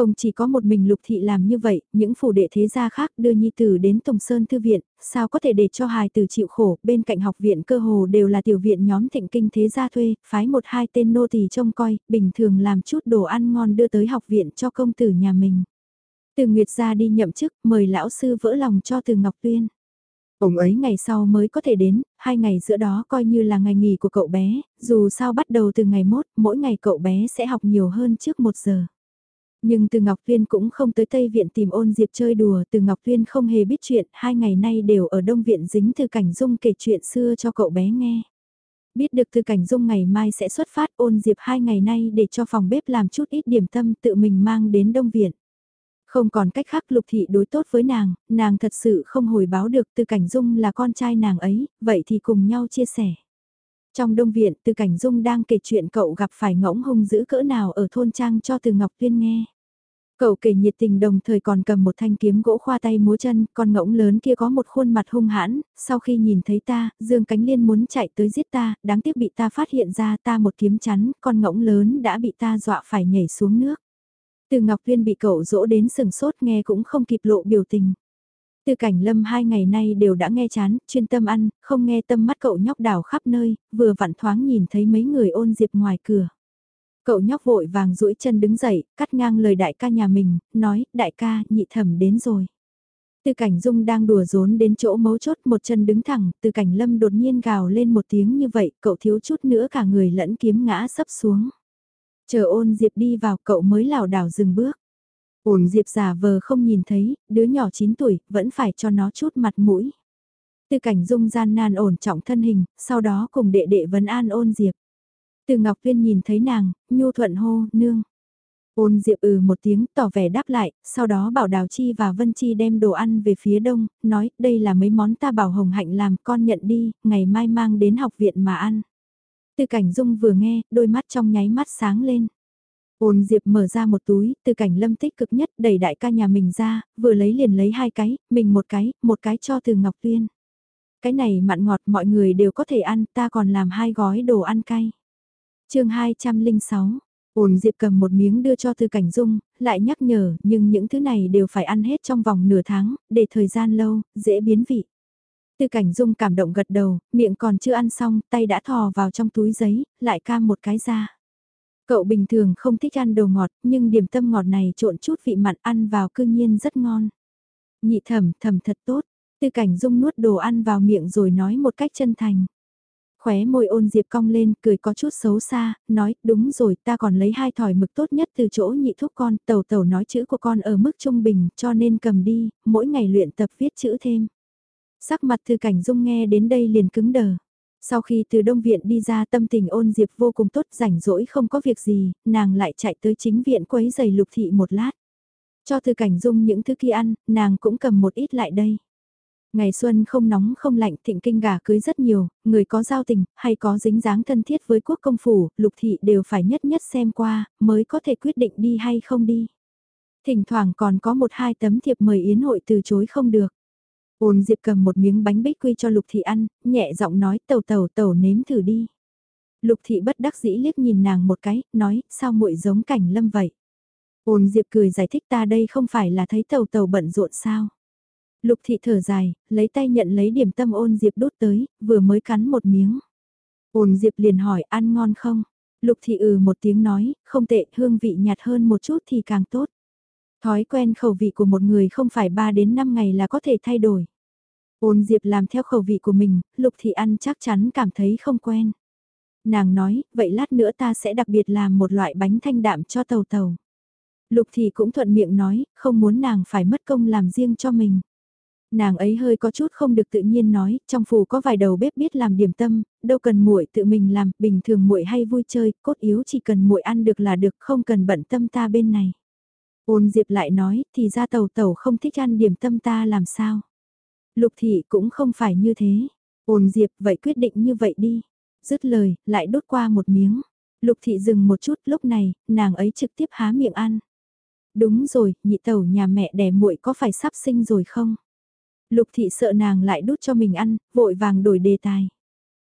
Không chỉ có một mình lục thị làm như vậy, những phủ đệ thế gia khác đưa nhi tử đến Tùng Sơn Thư Viện, sao có thể để cho hài tử chịu khổ, bên cạnh học viện cơ hồ đều là tiểu viện nhóm thịnh kinh thế gia thuê, phái một hai tên nô tỳ trông coi, bình thường làm chút đồ ăn ngon đưa tới học viện cho công tử nhà mình. Từ Nguyệt ra đi nhậm chức, mời lão sư vỡ lòng cho từ Ngọc Tuyên. Ông ấy ngày sau mới có thể đến, hai ngày giữa đó coi như là ngày nghỉ của cậu bé, dù sao bắt đầu từ ngày mốt, mỗi ngày cậu bé sẽ học nhiều hơn trước một giờ. Nhưng từ Ngọc Tuyên cũng không tới Tây Viện tìm ôn Diệp chơi đùa, từ Ngọc Tuyên không hề biết chuyện, hai ngày nay đều ở Đông Viện dính từ cảnh dung kể chuyện xưa cho cậu bé nghe. Biết được từ cảnh dung ngày mai sẽ xuất phát ôn Diệp hai ngày nay để cho phòng bếp làm chút ít điểm tâm tự mình mang đến Đông Viện. Không còn cách khác lục thị đối tốt với nàng, nàng thật sự không hồi báo được từ cảnh dung là con trai nàng ấy, vậy thì cùng nhau chia sẻ. Trong đông viện từ cảnh dung đang kể chuyện cậu gặp phải ngỗng hung dữ cỡ nào ở thôn trang cho từ Ngọc Tuyên nghe. Cậu kể nhiệt tình đồng thời còn cầm một thanh kiếm gỗ khoa tay múa chân, con ngỗng lớn kia có một khuôn mặt hung hãn, sau khi nhìn thấy ta, Dương Cánh Liên muốn chạy tới giết ta, đáng tiếc bị ta phát hiện ra ta một kiếm chắn, con ngỗng lớn đã bị ta dọa phải nhảy xuống nước. Từ Ngọc Tuyên bị cậu dỗ đến sừng sốt nghe cũng không kịp lộ biểu tình. Từ cảnh lâm hai ngày nay đều đã nghe chán, chuyên tâm ăn, không nghe tâm mắt cậu nhóc đảo khắp nơi, vừa vặn thoáng nhìn thấy mấy người ôn diệp ngoài cửa. Cậu nhóc vội vàng duỗi chân đứng dậy, cắt ngang lời đại ca nhà mình, nói, đại ca, nhị thẩm đến rồi. Từ cảnh dung đang đùa rốn đến chỗ mấu chốt một chân đứng thẳng, từ cảnh lâm đột nhiên gào lên một tiếng như vậy, cậu thiếu chút nữa cả người lẫn kiếm ngã sấp xuống. Chờ ôn diệp đi vào cậu mới lảo đảo dừng bước. Ôn diệp giả vờ không nhìn thấy, đứa nhỏ 9 tuổi, vẫn phải cho nó chút mặt mũi. Từ cảnh dung gian nan ổn trọng thân hình, sau đó cùng đệ đệ vấn an ôn diệp. Từ Ngọc Viên nhìn thấy nàng, nhu thuận hô, nương. Ôn Diệp ừ một tiếng tỏ vẻ đáp lại, sau đó bảo Đào Chi và Vân Chi đem đồ ăn về phía đông, nói đây là mấy món ta bảo Hồng Hạnh làm con nhận đi, ngày mai mang đến học viện mà ăn. Từ cảnh dung vừa nghe, đôi mắt trong nháy mắt sáng lên. Ôn Diệp mở ra một túi, từ cảnh lâm tích cực nhất đẩy đại ca nhà mình ra, vừa lấy liền lấy hai cái, mình một cái, một cái cho từ Ngọc Tuyên. Cái này mặn ngọt mọi người đều có thể ăn, ta còn làm hai gói đồ ăn cay. chương 206, ôn Diệp cầm một miếng đưa cho từ cảnh dung, lại nhắc nhở, nhưng những thứ này đều phải ăn hết trong vòng nửa tháng, để thời gian lâu, dễ biến vị. Tư cảnh dung cảm động gật đầu, miệng còn chưa ăn xong, tay đã thò vào trong túi giấy, lại cam một cái ra. Cậu bình thường không thích ăn đồ ngọt, nhưng điểm tâm ngọt này trộn chút vị mặn ăn vào cương nhiên rất ngon. Nhị thẩm, thẩm thật tốt, tư cảnh dung nuốt đồ ăn vào miệng rồi nói một cách chân thành. Khóe môi ôn diệp cong lên, cười có chút xấu xa, nói, đúng rồi, ta còn lấy hai thỏi mực tốt nhất từ chỗ nhị thúc con, tàu tàu nói chữ của con ở mức trung bình, cho nên cầm đi, mỗi ngày luyện tập viết chữ thêm. Sắc mặt thư cảnh dung nghe đến đây liền cứng đờ. Sau khi từ đông viện đi ra tâm tình ôn diệp vô cùng tốt rảnh rỗi không có việc gì, nàng lại chạy tới chính viện quấy giày lục thị một lát. Cho từ cảnh dung những thứ kia ăn, nàng cũng cầm một ít lại đây. Ngày xuân không nóng không lạnh thịnh kinh gà cưới rất nhiều, người có giao tình, hay có dính dáng thân thiết với quốc công phủ, lục thị đều phải nhất nhất xem qua, mới có thể quyết định đi hay không đi. Thỉnh thoảng còn có một hai tấm thiệp mời yến hội từ chối không được. Ôn Diệp cầm một miếng bánh bích quy cho Lục Thị ăn, nhẹ giọng nói tàu tàu tàu nếm thử đi. Lục Thị bất đắc dĩ liếc nhìn nàng một cái, nói, sao muội giống cảnh lâm vậy? Ôn Diệp cười giải thích ta đây không phải là thấy tàu tàu bận rộn sao? Lục Thị thở dài, lấy tay nhận lấy điểm tâm ôn Diệp đút tới, vừa mới cắn một miếng. Ôn Diệp liền hỏi ăn ngon không? Lục Thị ừ một tiếng nói, không tệ, hương vị nhạt hơn một chút thì càng tốt. Thói quen khẩu vị của một người không phải 3 đến 5 ngày là có thể thay đổi. Ôn Diệp làm theo khẩu vị của mình, Lục Thị ăn chắc chắn cảm thấy không quen. Nàng nói, vậy lát nữa ta sẽ đặc biệt làm một loại bánh thanh đạm cho tàu tàu. Lục Thị cũng thuận miệng nói, không muốn nàng phải mất công làm riêng cho mình. Nàng ấy hơi có chút không được tự nhiên nói, trong phủ có vài đầu bếp biết làm điểm tâm, đâu cần muội tự mình làm, bình thường muội hay vui chơi, cốt yếu chỉ cần muội ăn được là được, không cần bận tâm ta bên này. Ôn Diệp lại nói, thì ra tàu tàu không thích ăn điểm tâm ta làm sao. Lục thị cũng không phải như thế. Ôn Diệp vậy quyết định như vậy đi. Dứt lời, lại đốt qua một miếng. Lục thị dừng một chút lúc này, nàng ấy trực tiếp há miệng ăn. Đúng rồi, nhị tẩu nhà mẹ đẻ muội có phải sắp sinh rồi không? Lục thị sợ nàng lại đút cho mình ăn, vội vàng đổi đề tài.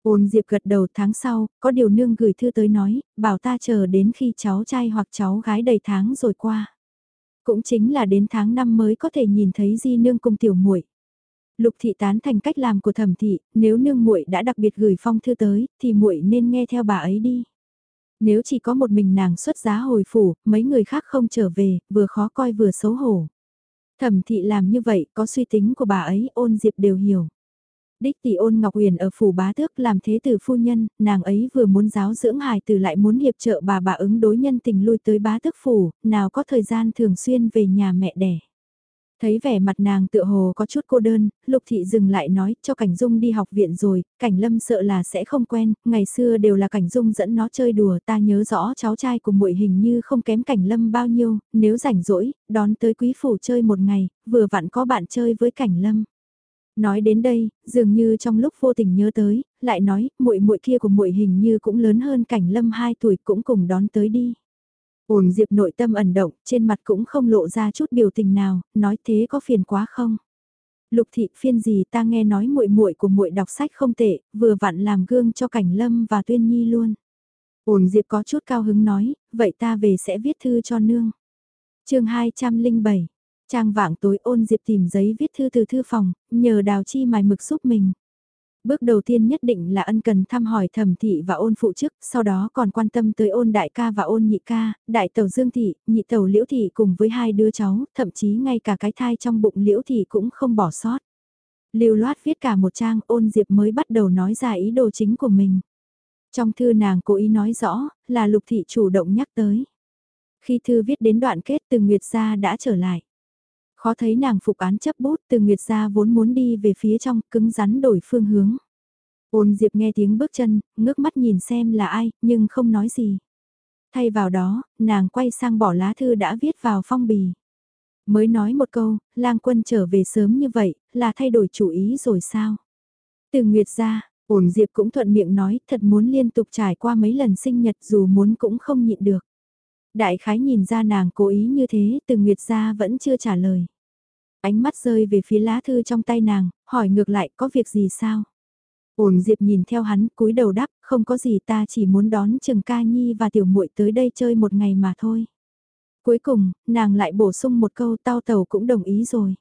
Ôn Diệp gật đầu tháng sau, có điều nương gửi thư tới nói, bảo ta chờ đến khi cháu trai hoặc cháu gái đầy tháng rồi qua. Cũng chính là đến tháng năm mới có thể nhìn thấy di nương cùng tiểu muội. Lục thị tán thành cách làm của thẩm thị, nếu nương muội đã đặc biệt gửi phong thư tới, thì muội nên nghe theo bà ấy đi. Nếu chỉ có một mình nàng xuất giá hồi phủ, mấy người khác không trở về, vừa khó coi vừa xấu hổ. Thẩm thị làm như vậy, có suy tính của bà ấy, ôn diệp đều hiểu. Đích tỷ ôn Ngọc Huyền ở phủ bá tước làm thế tử phu nhân, nàng ấy vừa muốn giáo dưỡng hài tử lại muốn hiệp trợ bà bà ứng đối nhân tình lui tới bá tước phủ, nào có thời gian thường xuyên về nhà mẹ đẻ. Thấy vẻ mặt nàng tựa hồ có chút cô đơn, Lục Thị dừng lại nói cho Cảnh Dung đi học viện rồi, Cảnh Lâm sợ là sẽ không quen, ngày xưa đều là Cảnh Dung dẫn nó chơi đùa ta nhớ rõ cháu trai của muội hình như không kém Cảnh Lâm bao nhiêu, nếu rảnh rỗi, đón tới quý phủ chơi một ngày, vừa vặn có bạn chơi với Cảnh Lâm. Nói đến đây, dường như trong lúc vô tình nhớ tới, lại nói, muội muội kia của muội hình như cũng lớn hơn Cảnh Lâm 2 tuổi cũng cùng đón tới đi. Ổn Diệp nội tâm ẩn động, trên mặt cũng không lộ ra chút biểu tình nào, nói thế có phiền quá không? Lục thị phiên gì ta nghe nói muội muội của muội đọc sách không tệ, vừa vặn làm gương cho Cảnh Lâm và Tuyên Nhi luôn. Ổn Diệp có chút cao hứng nói, vậy ta về sẽ viết thư cho nương. chương 207, trang vạng tối ôn Diệp tìm giấy viết thư từ thư phòng, nhờ đào chi mài mực giúp mình. Bước đầu tiên nhất định là ân cần thăm hỏi thẩm thị và ôn phụ chức, sau đó còn quan tâm tới ôn đại ca và ôn nhị ca, đại tàu dương thị, nhị tàu liễu thị cùng với hai đứa cháu, thậm chí ngay cả cái thai trong bụng liễu thị cũng không bỏ sót. Lưu loát viết cả một trang ôn diệp mới bắt đầu nói ra ý đồ chính của mình. Trong thư nàng cố ý nói rõ là lục thị chủ động nhắc tới. Khi thư viết đến đoạn kết từ Nguyệt gia đã trở lại. Khó thấy nàng phục án chấp bút từ Nguyệt gia vốn muốn đi về phía trong, cứng rắn đổi phương hướng. Ôn Diệp nghe tiếng bước chân, ngước mắt nhìn xem là ai, nhưng không nói gì. Thay vào đó, nàng quay sang bỏ lá thư đã viết vào phong bì. Mới nói một câu, lang quân trở về sớm như vậy, là thay đổi chủ ý rồi sao? Từ Nguyệt gia ổn Diệp cũng thuận miệng nói thật muốn liên tục trải qua mấy lần sinh nhật dù muốn cũng không nhịn được. Đại khái nhìn ra nàng cố ý như thế, từ Nguyệt gia vẫn chưa trả lời. Ánh mắt rơi về phía lá thư trong tay nàng, hỏi ngược lại có việc gì sao? Ổn Diệp nhìn theo hắn, cúi đầu đáp, không có gì ta chỉ muốn đón Trừng Ca Nhi và Tiểu muội tới đây chơi một ngày mà thôi. Cuối cùng, nàng lại bổ sung một câu tao tàu cũng đồng ý rồi.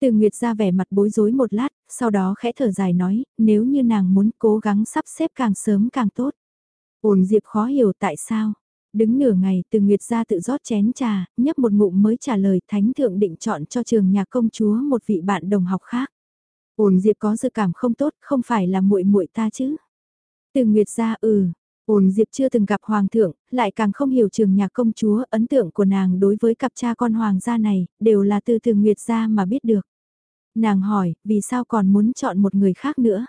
Từ Nguyệt ra vẻ mặt bối rối một lát, sau đó khẽ thở dài nói, nếu như nàng muốn cố gắng sắp xếp càng sớm càng tốt. Ổn Diệp khó hiểu tại sao. Đứng nửa ngày từ Nguyệt ra tự rót chén trà, nhấp một ngụm mới trả lời Thánh Thượng định chọn cho trường nhà công chúa một vị bạn đồng học khác. Ổn Diệp có dự cảm không tốt, không phải là muội muội ta chứ. Từ Nguyệt ra ừ, ổn Diệp chưa từng gặp Hoàng thượng, lại càng không hiểu trường nhà công chúa, ấn tượng của nàng đối với cặp cha con Hoàng gia này, đều là từ từ Nguyệt ra mà biết được. Nàng hỏi, vì sao còn muốn chọn một người khác nữa?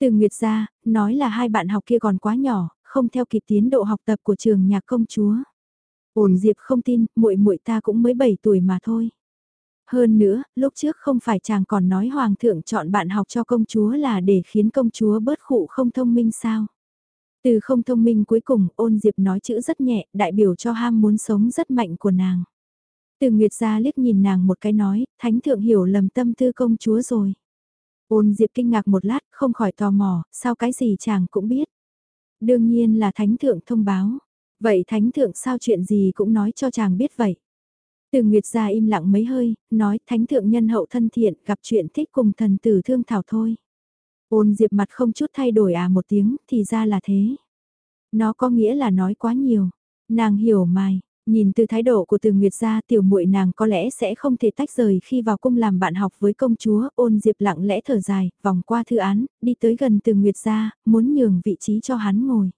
Từ Nguyệt ra, nói là hai bạn học kia còn quá nhỏ, không theo kịp tiến độ học tập của trường nhạc công chúa. Ổn Diệp không tin, muội muội ta cũng mới 7 tuổi mà thôi. Hơn nữa, lúc trước không phải chàng còn nói hoàng thượng chọn bạn học cho công chúa là để khiến công chúa bớt khụ không thông minh sao? Từ không thông minh cuối cùng, ôn Diệp nói chữ rất nhẹ, đại biểu cho ham muốn sống rất mạnh của nàng. Từ Nguyệt ra liếc nhìn nàng một cái nói, thánh thượng hiểu lầm tâm tư công chúa rồi. Ôn Diệp kinh ngạc một lát, không khỏi tò mò, sao cái gì chàng cũng biết. Đương nhiên là thánh thượng thông báo. Vậy thánh thượng sao chuyện gì cũng nói cho chàng biết vậy. Từ Nguyệt ra im lặng mấy hơi, nói thánh thượng nhân hậu thân thiện gặp chuyện thích cùng thần tử thương thảo thôi. Ôn diệp mặt không chút thay đổi à một tiếng, thì ra là thế. Nó có nghĩa là nói quá nhiều. Nàng hiểu mài, Nhìn từ thái độ của từ Nguyệt gia tiểu muội nàng có lẽ sẽ không thể tách rời khi vào cung làm bạn học với công chúa, ôn diệp lặng lẽ thở dài, vòng qua thư án, đi tới gần từ Nguyệt gia, muốn nhường vị trí cho hắn ngồi.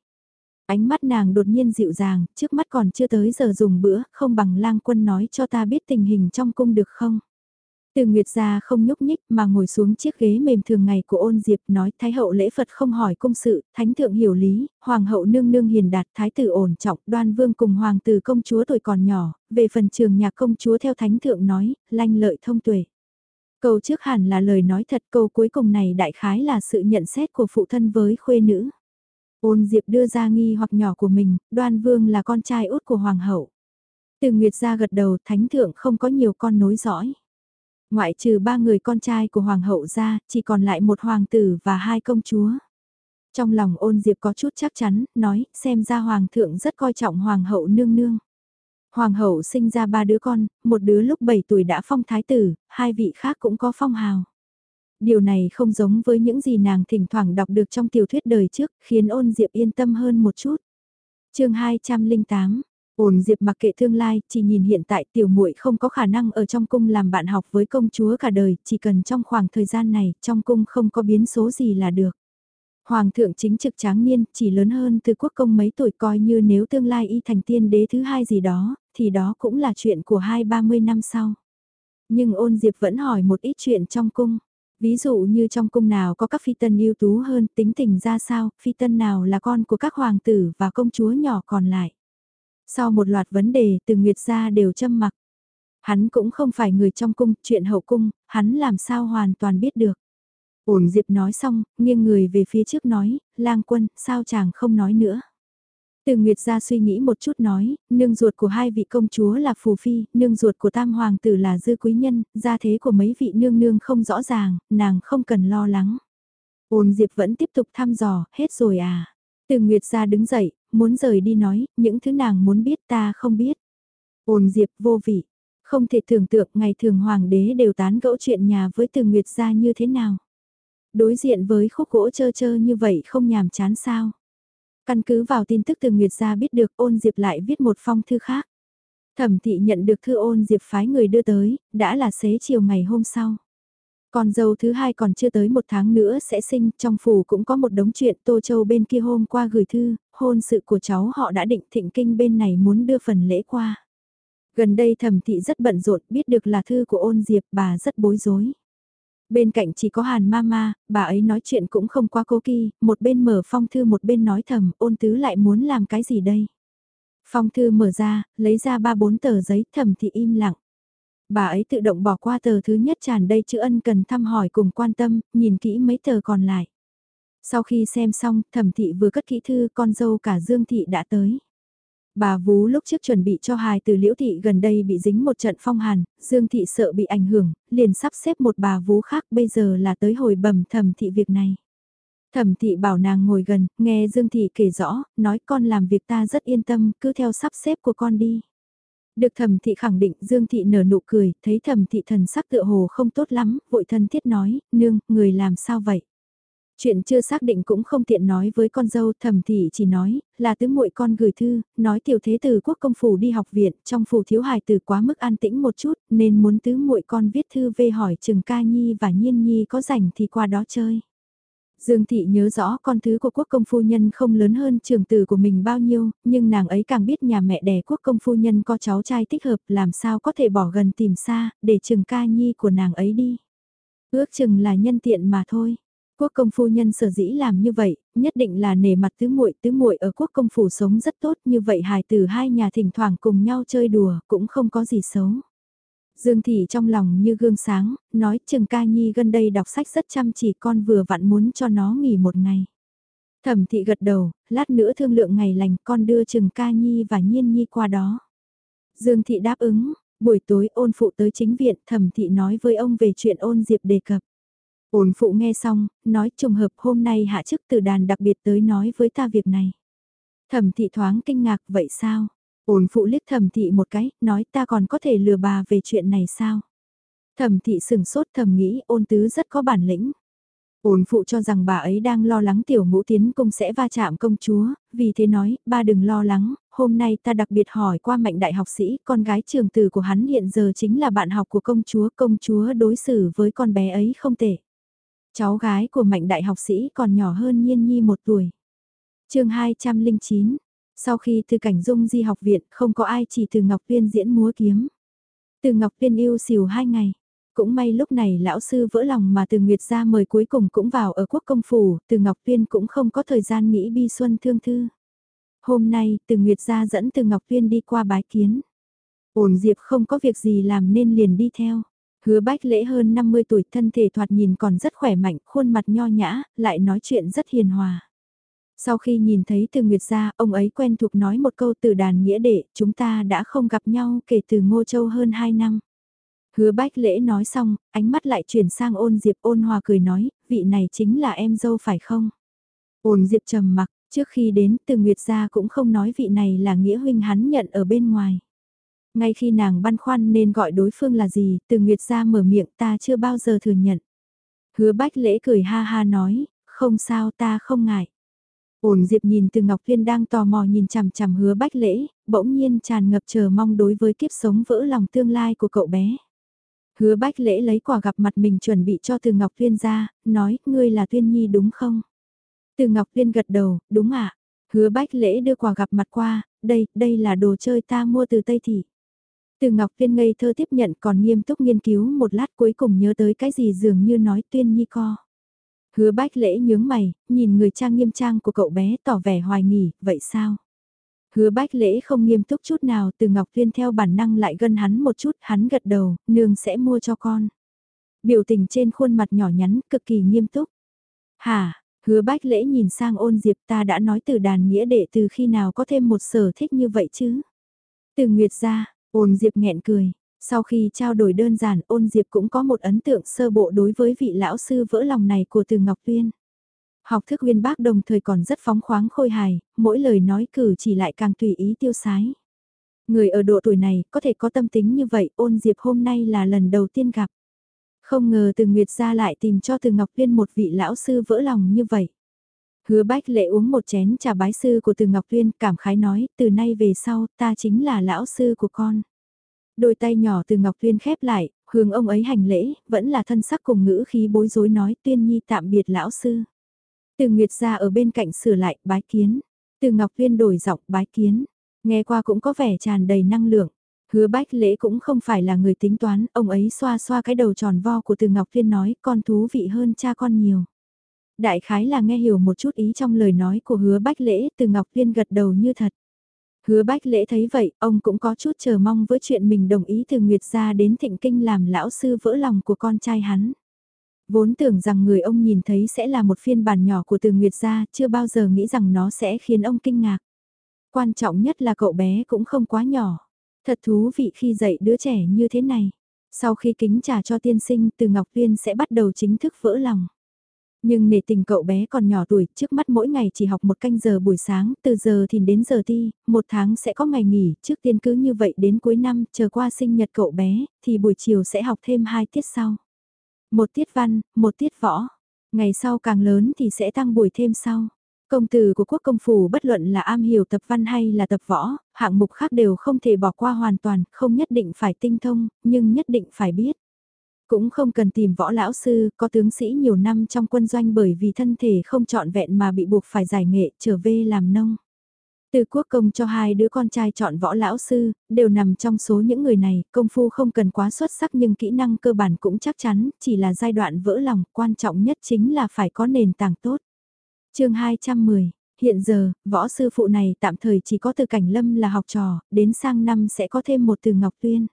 Ánh mắt nàng đột nhiên dịu dàng, trước mắt còn chưa tới giờ dùng bữa, không bằng lang quân nói cho ta biết tình hình trong cung được không? Từ Nguyệt gia không nhúc nhích mà ngồi xuống chiếc ghế mềm thường ngày của ôn diệp nói Thái hậu lễ Phật không hỏi công sự, Thánh thượng hiểu lý, Hoàng hậu nương nương hiền đạt Thái tử ổn trọng, đoan vương cùng Hoàng tử công chúa tuổi còn nhỏ, về phần trường nhà công chúa theo Thánh thượng nói, lanh lợi thông tuệ. Câu trước hẳn là lời nói thật câu cuối cùng này đại khái là sự nhận xét của phụ thân với khuê nữ. Ôn diệp đưa ra nghi hoặc nhỏ của mình, đoan vương là con trai út của Hoàng hậu. Từ Nguyệt gia gật đầu Thánh thượng không có nhiều con nối dõi. Ngoại trừ ba người con trai của hoàng hậu ra, chỉ còn lại một hoàng tử và hai công chúa. Trong lòng ôn diệp có chút chắc chắn, nói, xem ra hoàng thượng rất coi trọng hoàng hậu nương nương. Hoàng hậu sinh ra ba đứa con, một đứa lúc 7 tuổi đã phong thái tử, hai vị khác cũng có phong hào. Điều này không giống với những gì nàng thỉnh thoảng đọc được trong tiểu thuyết đời trước, khiến ôn diệp yên tâm hơn một chút. chương 208 Ổn Diệp mặc kệ tương lai, chỉ nhìn hiện tại tiểu muội không có khả năng ở trong cung làm bạn học với công chúa cả đời, chỉ cần trong khoảng thời gian này, trong cung không có biến số gì là được. Hoàng thượng chính trực tráng niên, chỉ lớn hơn từ quốc công mấy tuổi coi như nếu tương lai y thành tiên đế thứ hai gì đó, thì đó cũng là chuyện của hai ba mươi năm sau. Nhưng ôn Diệp vẫn hỏi một ít chuyện trong cung. Ví dụ như trong cung nào có các phi tân ưu tú hơn tính tình ra sao, phi tân nào là con của các hoàng tử và công chúa nhỏ còn lại. Sau một loạt vấn đề từ Nguyệt gia đều châm mặc. Hắn cũng không phải người trong cung, chuyện hậu cung, hắn làm sao hoàn toàn biết được. Ổn Diệp nói xong, nghiêng người về phía trước nói, lang quân, sao chàng không nói nữa. Từ Nguyệt gia suy nghĩ một chút nói, nương ruột của hai vị công chúa là Phù Phi, nương ruột của tam hoàng tử là Dư Quý Nhân, gia thế của mấy vị nương nương không rõ ràng, nàng không cần lo lắng. Ôn Diệp vẫn tiếp tục thăm dò, hết rồi à. Từ Nguyệt gia đứng dậy, muốn rời đi nói, những thứ nàng muốn biết ta không biết. Ôn diệp vô vị, không thể tưởng tượng ngày thường hoàng đế đều tán gẫu chuyện nhà với từ Nguyệt gia như thế nào. Đối diện với khúc gỗ chơ chơ như vậy không nhàm chán sao. Căn cứ vào tin tức từ Nguyệt gia biết được ôn diệp lại viết một phong thư khác. Thẩm thị nhận được thư ôn diệp phái người đưa tới, đã là xế chiều ngày hôm sau. Con dâu thứ hai còn chưa tới một tháng nữa sẽ sinh, trong phủ cũng có một đống chuyện Tô Châu bên kia hôm qua gửi thư, hôn sự của cháu họ đã định thịnh kinh bên này muốn đưa phần lễ qua. Gần đây thẩm thị rất bận rộn, biết được là thư của ôn diệp, bà rất bối rối. Bên cạnh chỉ có Hàn Mama, bà ấy nói chuyện cũng không quá cố kỳ, một bên mở phong thư một bên nói thầm, ôn tứ lại muốn làm cái gì đây? Phong thư mở ra, lấy ra ba bốn tờ giấy, thẩm thị im lặng bà ấy tự động bỏ qua tờ thứ nhất tràn đầy chữ ân cần thăm hỏi cùng quan tâm, nhìn kỹ mấy tờ còn lại. Sau khi xem xong, thẩm thị vừa cất kỹ thư con dâu cả Dương thị đã tới. Bà Vú lúc trước chuẩn bị cho hài từ liễu thị gần đây bị dính một trận phong hàn, Dương thị sợ bị ảnh hưởng, liền sắp xếp một bà Vú khác bây giờ là tới hồi bẩm thẩm thị việc này. Thẩm thị bảo nàng ngồi gần, nghe Dương thị kể rõ, nói con làm việc ta rất yên tâm, cứ theo sắp xếp của con đi. Được thẩm thị khẳng định Dương thị nở nụ cười, thấy thẩm thị thần sắc tựa hồ không tốt lắm, vội thân thiết nói, nương, người làm sao vậy? Chuyện chưa xác định cũng không tiện nói với con dâu thẩm thị chỉ nói, là tứ muội con gửi thư, nói tiểu thế từ quốc công phủ đi học viện, trong phủ thiếu hài từ quá mức an tĩnh một chút, nên muốn tứ muội con viết thư về hỏi Trừng ca nhi và nhiên nhi có rảnh thì qua đó chơi. Dương Thị nhớ rõ con thứ của quốc công phu nhân không lớn hơn trường tử của mình bao nhiêu, nhưng nàng ấy càng biết nhà mẹ đẻ quốc công phu nhân có cháu trai thích hợp làm sao có thể bỏ gần tìm xa, để trường ca nhi của nàng ấy đi. Ước chừng là nhân tiện mà thôi. Quốc công phu nhân sở dĩ làm như vậy, nhất định là nể mặt tứ muội tứ muội ở quốc công phủ sống rất tốt như vậy hài tử hai nhà thỉnh thoảng cùng nhau chơi đùa cũng không có gì xấu. Dương Thị trong lòng như gương sáng, nói Trừng Ca Nhi gần đây đọc sách rất chăm chỉ con vừa vặn muốn cho nó nghỉ một ngày. Thẩm Thị gật đầu, lát nữa thương lượng ngày lành con đưa Trừng Ca Nhi và Nhiên Nhi qua đó. Dương Thị đáp ứng, buổi tối ôn phụ tới chính viện Thẩm Thị nói với ông về chuyện ôn diệp đề cập. Ôn phụ nghe xong, nói trùng hợp hôm nay hạ chức từ đàn đặc biệt tới nói với ta việc này. Thẩm Thị thoáng kinh ngạc vậy sao? Ôn phụ liếc thẩm thị một cái, nói ta còn có thể lừa bà về chuyện này sao? Thẩm thị sừng sốt thầm nghĩ ôn tứ rất có bản lĩnh. Ôn phụ cho rằng bà ấy đang lo lắng tiểu ngũ tiến công sẽ va chạm công chúa, vì thế nói, ba đừng lo lắng, hôm nay ta đặc biệt hỏi qua mạnh đại học sĩ, con gái trường tử của hắn hiện giờ chính là bạn học của công chúa, công chúa đối xử với con bé ấy không tệ. Cháu gái của mạnh đại học sĩ còn nhỏ hơn Nhiên Nhi một tuổi. chương 209, sau khi từ cảnh dung di học viện không có ai chỉ từ Ngọc Viên diễn múa kiếm. Từ Ngọc Viên yêu xìu hai ngày. Cũng may lúc này lão sư vỡ lòng mà từ Nguyệt ra mời cuối cùng cũng vào ở quốc công phủ, từ Ngọc Viên cũng không có thời gian nghĩ bi xuân thương thư. Hôm nay, từ Nguyệt ra dẫn từ Ngọc Viên đi qua bái kiến. Ổn Diệp không có việc gì làm nên liền đi theo. Hứa bách lễ hơn 50 tuổi thân thể thoạt nhìn còn rất khỏe mạnh, khuôn mặt nho nhã, lại nói chuyện rất hiền hòa. Sau khi nhìn thấy từ Nguyệt ra, ông ấy quen thuộc nói một câu từ đàn nghĩa đệ, chúng ta đã không gặp nhau kể từ Ngô Châu hơn 2 năm. Hứa bách lễ nói xong, ánh mắt lại chuyển sang ôn diệp ôn hòa cười nói, vị này chính là em dâu phải không? Ôn diệp trầm mặc, trước khi đến từ Nguyệt gia cũng không nói vị này là nghĩa huynh hắn nhận ở bên ngoài. Ngay khi nàng băn khoăn nên gọi đối phương là gì, từ Nguyệt gia mở miệng ta chưa bao giờ thừa nhận. Hứa bách lễ cười ha ha nói, không sao ta không ngại. Ổn Diệp nhìn từ Ngọc Viên đang tò mò nhìn chằm chằm hứa bách lễ, bỗng nhiên tràn ngập chờ mong đối với kiếp sống vỡ lòng tương lai của cậu bé. Hứa bách lễ lấy quả gặp mặt mình chuẩn bị cho từ Ngọc Viên ra, nói, ngươi là Tuyên Nhi đúng không? Từ Ngọc Viên gật đầu, đúng ạ. Hứa bách lễ đưa quả gặp mặt qua, đây, đây là đồ chơi ta mua từ Tây Thị. Từ Ngọc Viên ngây thơ tiếp nhận còn nghiêm túc nghiên cứu một lát cuối cùng nhớ tới cái gì dường như nói Tuyên Nhi co. Hứa bách lễ nhướng mày, nhìn người trang nghiêm trang của cậu bé tỏ vẻ hoài nghỉ, vậy sao? Hứa bách lễ không nghiêm túc chút nào từ Ngọc Viên theo bản năng lại gân hắn một chút, hắn gật đầu, nương sẽ mua cho con. Biểu tình trên khuôn mặt nhỏ nhắn, cực kỳ nghiêm túc. Hả, hứa bách lễ nhìn sang ôn diệp ta đã nói từ đàn nghĩa đệ từ khi nào có thêm một sở thích như vậy chứ? Từ Nguyệt ra, ôn diệp nghẹn cười. Sau khi trao đổi đơn giản ôn diệp cũng có một ấn tượng sơ bộ đối với vị lão sư vỡ lòng này của từ Ngọc Viên. Học thức uyên bác đồng thời còn rất phóng khoáng khôi hài, mỗi lời nói cử chỉ lại càng tùy ý tiêu sái. Người ở độ tuổi này có thể có tâm tính như vậy ôn diệp hôm nay là lần đầu tiên gặp. Không ngờ từ Nguyệt ra lại tìm cho từ Ngọc Viên một vị lão sư vỡ lòng như vậy. Hứa bách lệ uống một chén trà bái sư của từ Ngọc Viên cảm khái nói từ nay về sau ta chính là lão sư của con. Đôi tay nhỏ từ Ngọc Viên khép lại, hướng ông ấy hành lễ, vẫn là thân sắc cùng ngữ khí bối rối nói tuyên nhi tạm biệt lão sư. Từ Nguyệt ra ở bên cạnh sửa lại, bái kiến. Từ Ngọc Viên đổi giọng, bái kiến. Nghe qua cũng có vẻ tràn đầy năng lượng. Hứa Bách Lễ cũng không phải là người tính toán, ông ấy xoa xoa cái đầu tròn vo của Từ Ngọc Viên nói con thú vị hơn cha con nhiều. Đại khái là nghe hiểu một chút ý trong lời nói của hứa Bách Lễ, Từ Ngọc Viên gật đầu như thật. Hứa Bách Lễ thấy vậy, ông cũng có chút chờ mong với chuyện mình đồng ý từ Nguyệt ra đến thịnh kinh làm lão sư vỡ lòng của con trai hắn. Vốn tưởng rằng người ông nhìn thấy sẽ là một phiên bản nhỏ của từ Nguyệt gia, chưa bao giờ nghĩ rằng nó sẽ khiến ông kinh ngạc. Quan trọng nhất là cậu bé cũng không quá nhỏ. Thật thú vị khi dạy đứa trẻ như thế này. Sau khi kính trả cho tiên sinh, từ Ngọc Viên sẽ bắt đầu chính thức vỡ lòng. Nhưng nể tình cậu bé còn nhỏ tuổi, trước mắt mỗi ngày chỉ học một canh giờ buổi sáng, từ giờ thì đến giờ thi, một tháng sẽ có ngày nghỉ, trước tiên cứ như vậy đến cuối năm, chờ qua sinh nhật cậu bé, thì buổi chiều sẽ học thêm hai tiết sau. Một tiết văn, một tiết võ. Ngày sau càng lớn thì sẽ tăng buổi thêm sau. Công tử của quốc công phủ bất luận là am hiểu tập văn hay là tập võ, hạng mục khác đều không thể bỏ qua hoàn toàn, không nhất định phải tinh thông, nhưng nhất định phải biết. Cũng không cần tìm võ lão sư, có tướng sĩ nhiều năm trong quân doanh bởi vì thân thể không trọn vẹn mà bị buộc phải giải nghệ trở về làm nông. Từ quốc công cho hai đứa con trai chọn võ lão sư, đều nằm trong số những người này, công phu không cần quá xuất sắc nhưng kỹ năng cơ bản cũng chắc chắn, chỉ là giai đoạn vỡ lòng, quan trọng nhất chính là phải có nền tảng tốt. chương 210, hiện giờ, võ sư phụ này tạm thời chỉ có từ cảnh lâm là học trò, đến sang năm sẽ có thêm một từ ngọc tuyên.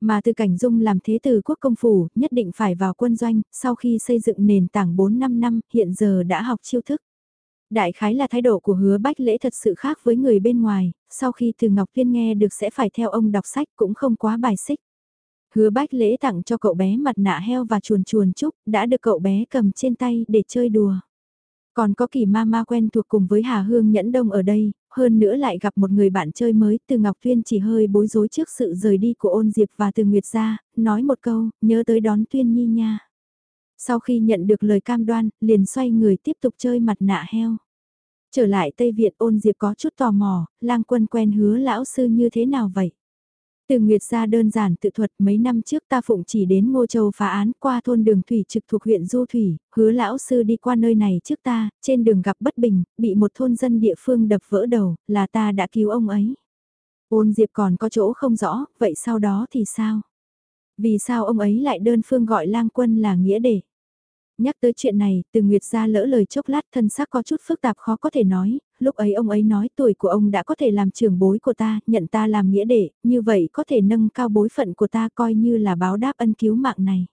Mà từ cảnh dung làm thế tử quốc công phủ, nhất định phải vào quân doanh, sau khi xây dựng nền tảng 4-5 năm, hiện giờ đã học chiêu thức. Đại khái là thái độ của hứa bách lễ thật sự khác với người bên ngoài, sau khi từ Ngọc Viên nghe được sẽ phải theo ông đọc sách cũng không quá bài xích. Hứa bách lễ tặng cho cậu bé mặt nạ heo và chuồn chuồn trúc đã được cậu bé cầm trên tay để chơi đùa. Còn có kỳ ma ma quen thuộc cùng với Hà Hương Nhẫn Đông ở đây, hơn nữa lại gặp một người bạn chơi mới từ Ngọc Tuyên chỉ hơi bối rối trước sự rời đi của ôn diệp và từ Nguyệt ra, nói một câu, nhớ tới đón Tuyên Nhi nha. Sau khi nhận được lời cam đoan, liền xoay người tiếp tục chơi mặt nạ heo. Trở lại Tây Viện ôn diệp có chút tò mò, lang quân quen hứa lão sư như thế nào vậy? Từ Nguyệt ra đơn giản tự thuật mấy năm trước ta phụng chỉ đến Ngô Châu phá án qua thôn đường thủy trực thuộc huyện Du Thủy, hứa lão sư đi qua nơi này trước ta, trên đường gặp bất bình, bị một thôn dân địa phương đập vỡ đầu, là ta đã cứu ông ấy. Ôn Diệp còn có chỗ không rõ, vậy sau đó thì sao? Vì sao ông ấy lại đơn phương gọi lang quân là nghĩa đệ? Nhắc tới chuyện này, từ Nguyệt ra lỡ lời chốc lát thân xác có chút phức tạp khó có thể nói, lúc ấy ông ấy nói tuổi của ông đã có thể làm trưởng bối của ta, nhận ta làm nghĩa đệ, như vậy có thể nâng cao bối phận của ta coi như là báo đáp ân cứu mạng này.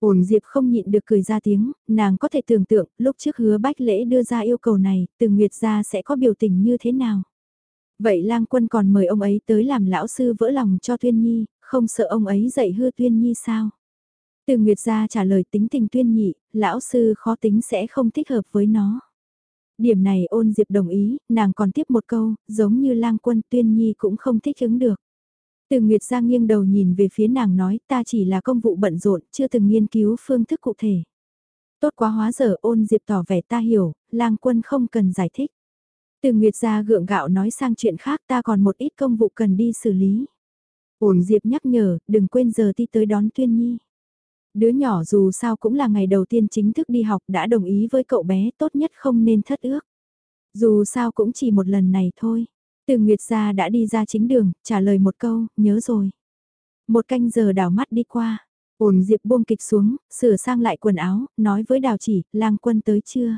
Ổn Diệp không nhịn được cười ra tiếng, nàng có thể tưởng tượng, lúc trước hứa bách lễ đưa ra yêu cầu này, từ Nguyệt ra sẽ có biểu tình như thế nào. Vậy lang quân còn mời ông ấy tới làm lão sư vỡ lòng cho Tuyên Nhi, không sợ ông ấy dạy hư Tuyên Nhi sao? Từ Nguyệt gia trả lời tính tình Tuyên Nhị, lão sư khó tính sẽ không thích hợp với nó. Điểm này ôn diệp đồng ý, nàng còn tiếp một câu, giống như lang quân Tuyên Nhi cũng không thích ứng được. Từ Nguyệt gia nghiêng đầu nhìn về phía nàng nói ta chỉ là công vụ bận rộn, chưa từng nghiên cứu phương thức cụ thể. Tốt quá hóa giờ ôn diệp tỏ vẻ ta hiểu, lang quân không cần giải thích. Từ Nguyệt gia gượng gạo nói sang chuyện khác ta còn một ít công vụ cần đi xử lý. ôn Diệp nhắc nhở, đừng quên giờ ti tới đón Tuyên Nhi. Đứa nhỏ dù sao cũng là ngày đầu tiên chính thức đi học đã đồng ý với cậu bé tốt nhất không nên thất ước. Dù sao cũng chỉ một lần này thôi. Từ Nguyệt gia đã đi ra chính đường, trả lời một câu, nhớ rồi. Một canh giờ đảo mắt đi qua. Ổn Diệp buông kịch xuống, sửa sang lại quần áo, nói với Đào Chỉ, lang quân tới chưa?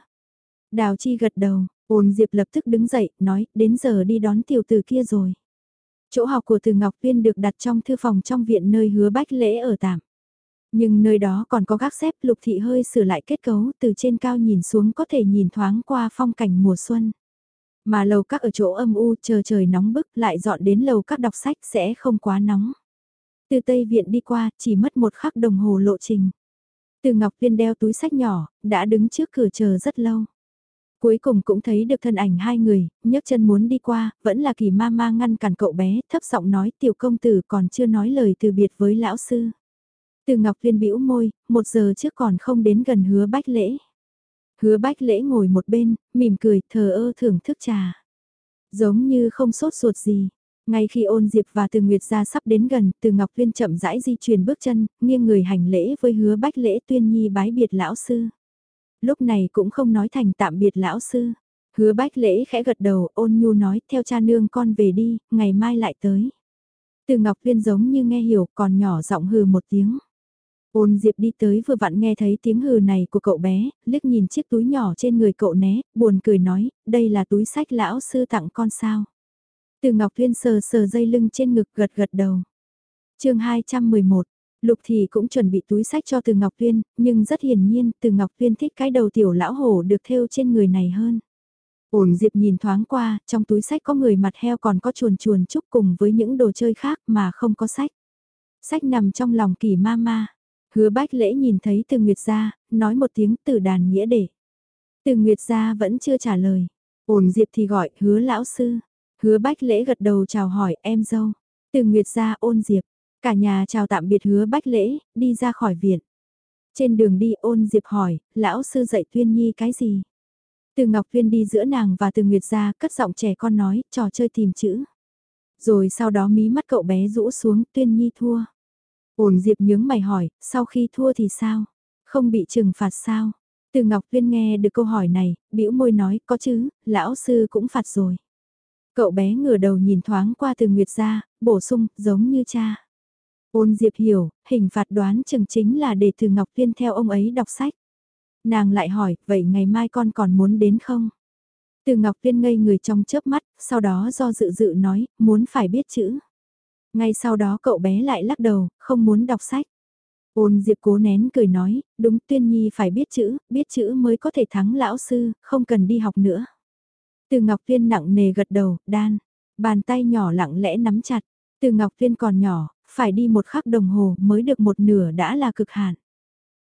Đào Chi gật đầu, ổn Diệp lập tức đứng dậy, nói, đến giờ đi đón tiểu tử kia rồi. Chỗ học của Từ Ngọc Viên được đặt trong thư phòng trong viện nơi hứa bách lễ ở tạm. Nhưng nơi đó còn có gác xếp lục thị hơi sửa lại kết cấu từ trên cao nhìn xuống có thể nhìn thoáng qua phong cảnh mùa xuân. Mà lầu các ở chỗ âm u chờ trời nóng bức lại dọn đến lầu các đọc sách sẽ không quá nóng. Từ Tây Viện đi qua chỉ mất một khắc đồng hồ lộ trình. Từ Ngọc Viên đeo túi sách nhỏ, đã đứng trước cửa chờ rất lâu. Cuối cùng cũng thấy được thân ảnh hai người, nhấc chân muốn đi qua, vẫn là kỳ ma ma ngăn cản cậu bé, thấp giọng nói tiểu công tử còn chưa nói lời từ biệt với lão sư. Từ Ngọc Viên bĩu môi, một giờ trước còn không đến gần hứa bách lễ. Hứa bách lễ ngồi một bên, mỉm cười, thờ ơ thưởng thức trà. Giống như không sốt ruột gì. Ngay khi ôn diệp và từ Nguyệt ra sắp đến gần, từ Ngọc Viên chậm rãi di chuyển bước chân, nghiêng người hành lễ với hứa bách lễ tuyên nhi bái biệt lão sư. Lúc này cũng không nói thành tạm biệt lão sư. Hứa bách lễ khẽ gật đầu, ôn nhu nói, theo cha nương con về đi, ngày mai lại tới. Từ Ngọc Viên giống như nghe hiểu, còn nhỏ giọng hừ một tiếng. Ôn Diệp đi tới vừa vặn nghe thấy tiếng hừ này của cậu bé, liếc nhìn chiếc túi nhỏ trên người cậu né, buồn cười nói, đây là túi sách lão sư tặng con sao. Từ Ngọc Thuyên sờ sờ dây lưng trên ngực gật gật đầu. chương 211, Lục thì cũng chuẩn bị túi sách cho Từ Ngọc Thuyên nhưng rất hiển nhiên Từ Ngọc Thuyên thích cái đầu tiểu lão hổ được thêu trên người này hơn. Ổn Diệp nhìn thoáng qua, trong túi sách có người mặt heo còn có chuồn chuồn chúc cùng với những đồ chơi khác mà không có sách. Sách nằm trong lòng kỳ ma ma. Hứa bách lễ nhìn thấy từ Nguyệt gia, nói một tiếng từ đàn nghĩa để. Từ Nguyệt gia vẫn chưa trả lời. Ổn Diệp thì gọi hứa lão sư. Hứa bách lễ gật đầu chào hỏi em dâu. Từ Nguyệt gia ôn Diệp. Cả nhà chào tạm biệt hứa bách lễ, đi ra khỏi viện. Trên đường đi ôn Diệp hỏi, lão sư dạy Tuyên Nhi cái gì? Từ Ngọc Viên đi giữa nàng và từ Nguyệt gia cất giọng trẻ con nói, trò chơi tìm chữ. Rồi sau đó mí mắt cậu bé rũ xuống, Tuyên Nhi thua. Ổn Diệp nhướng mày hỏi, sau khi thua thì sao? Không bị trừng phạt sao? Từ Ngọc Viên nghe được câu hỏi này, bĩu môi nói, có chứ, lão sư cũng phạt rồi. Cậu bé ngửa đầu nhìn thoáng qua từ Nguyệt gia, bổ sung, giống như cha. Ôn Diệp hiểu, hình phạt đoán chừng chính là để từ Ngọc Viên theo ông ấy đọc sách. Nàng lại hỏi, vậy ngày mai con còn muốn đến không? Từ Ngọc Viên ngây người trong chớp mắt, sau đó do dự dự nói, muốn phải biết chữ. Ngay sau đó cậu bé lại lắc đầu, không muốn đọc sách. Ôn Diệp cố nén cười nói, đúng Tuyên Nhi phải biết chữ, biết chữ mới có thể thắng lão sư, không cần đi học nữa. Từ Ngọc Viên nặng nề gật đầu, đan, bàn tay nhỏ lặng lẽ nắm chặt. Từ Ngọc Viên còn nhỏ, phải đi một khắc đồng hồ mới được một nửa đã là cực hạn.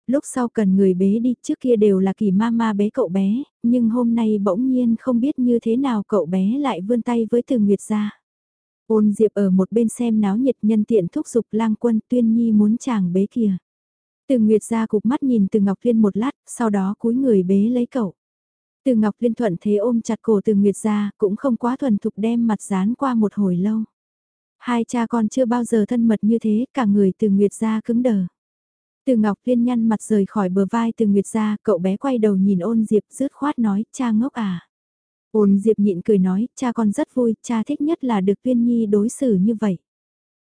Lúc sau cần người bế đi, trước kia đều là kỳ ma ma bế cậu bé, nhưng hôm nay bỗng nhiên không biết như thế nào cậu bé lại vươn tay với từ Nguyệt ra. Ôn Diệp ở một bên xem náo nhiệt nhân tiện thúc giục lang quân tuyên nhi muốn chàng bế kìa. Từ Nguyệt ra cục mắt nhìn từ Ngọc Viên một lát, sau đó cúi người bế lấy cậu. Từ Ngọc Viên thuận thế ôm chặt cổ từ Nguyệt ra, cũng không quá thuần thục đem mặt dán qua một hồi lâu. Hai cha con chưa bao giờ thân mật như thế, cả người từ Nguyệt ra cứng đờ. Từ Ngọc Viên nhăn mặt rời khỏi bờ vai từ Nguyệt ra, cậu bé quay đầu nhìn ôn Diệp rứt khoát nói, cha ngốc à. Ôn Diệp nhịn cười nói, cha con rất vui, cha thích nhất là được Viên Nhi đối xử như vậy.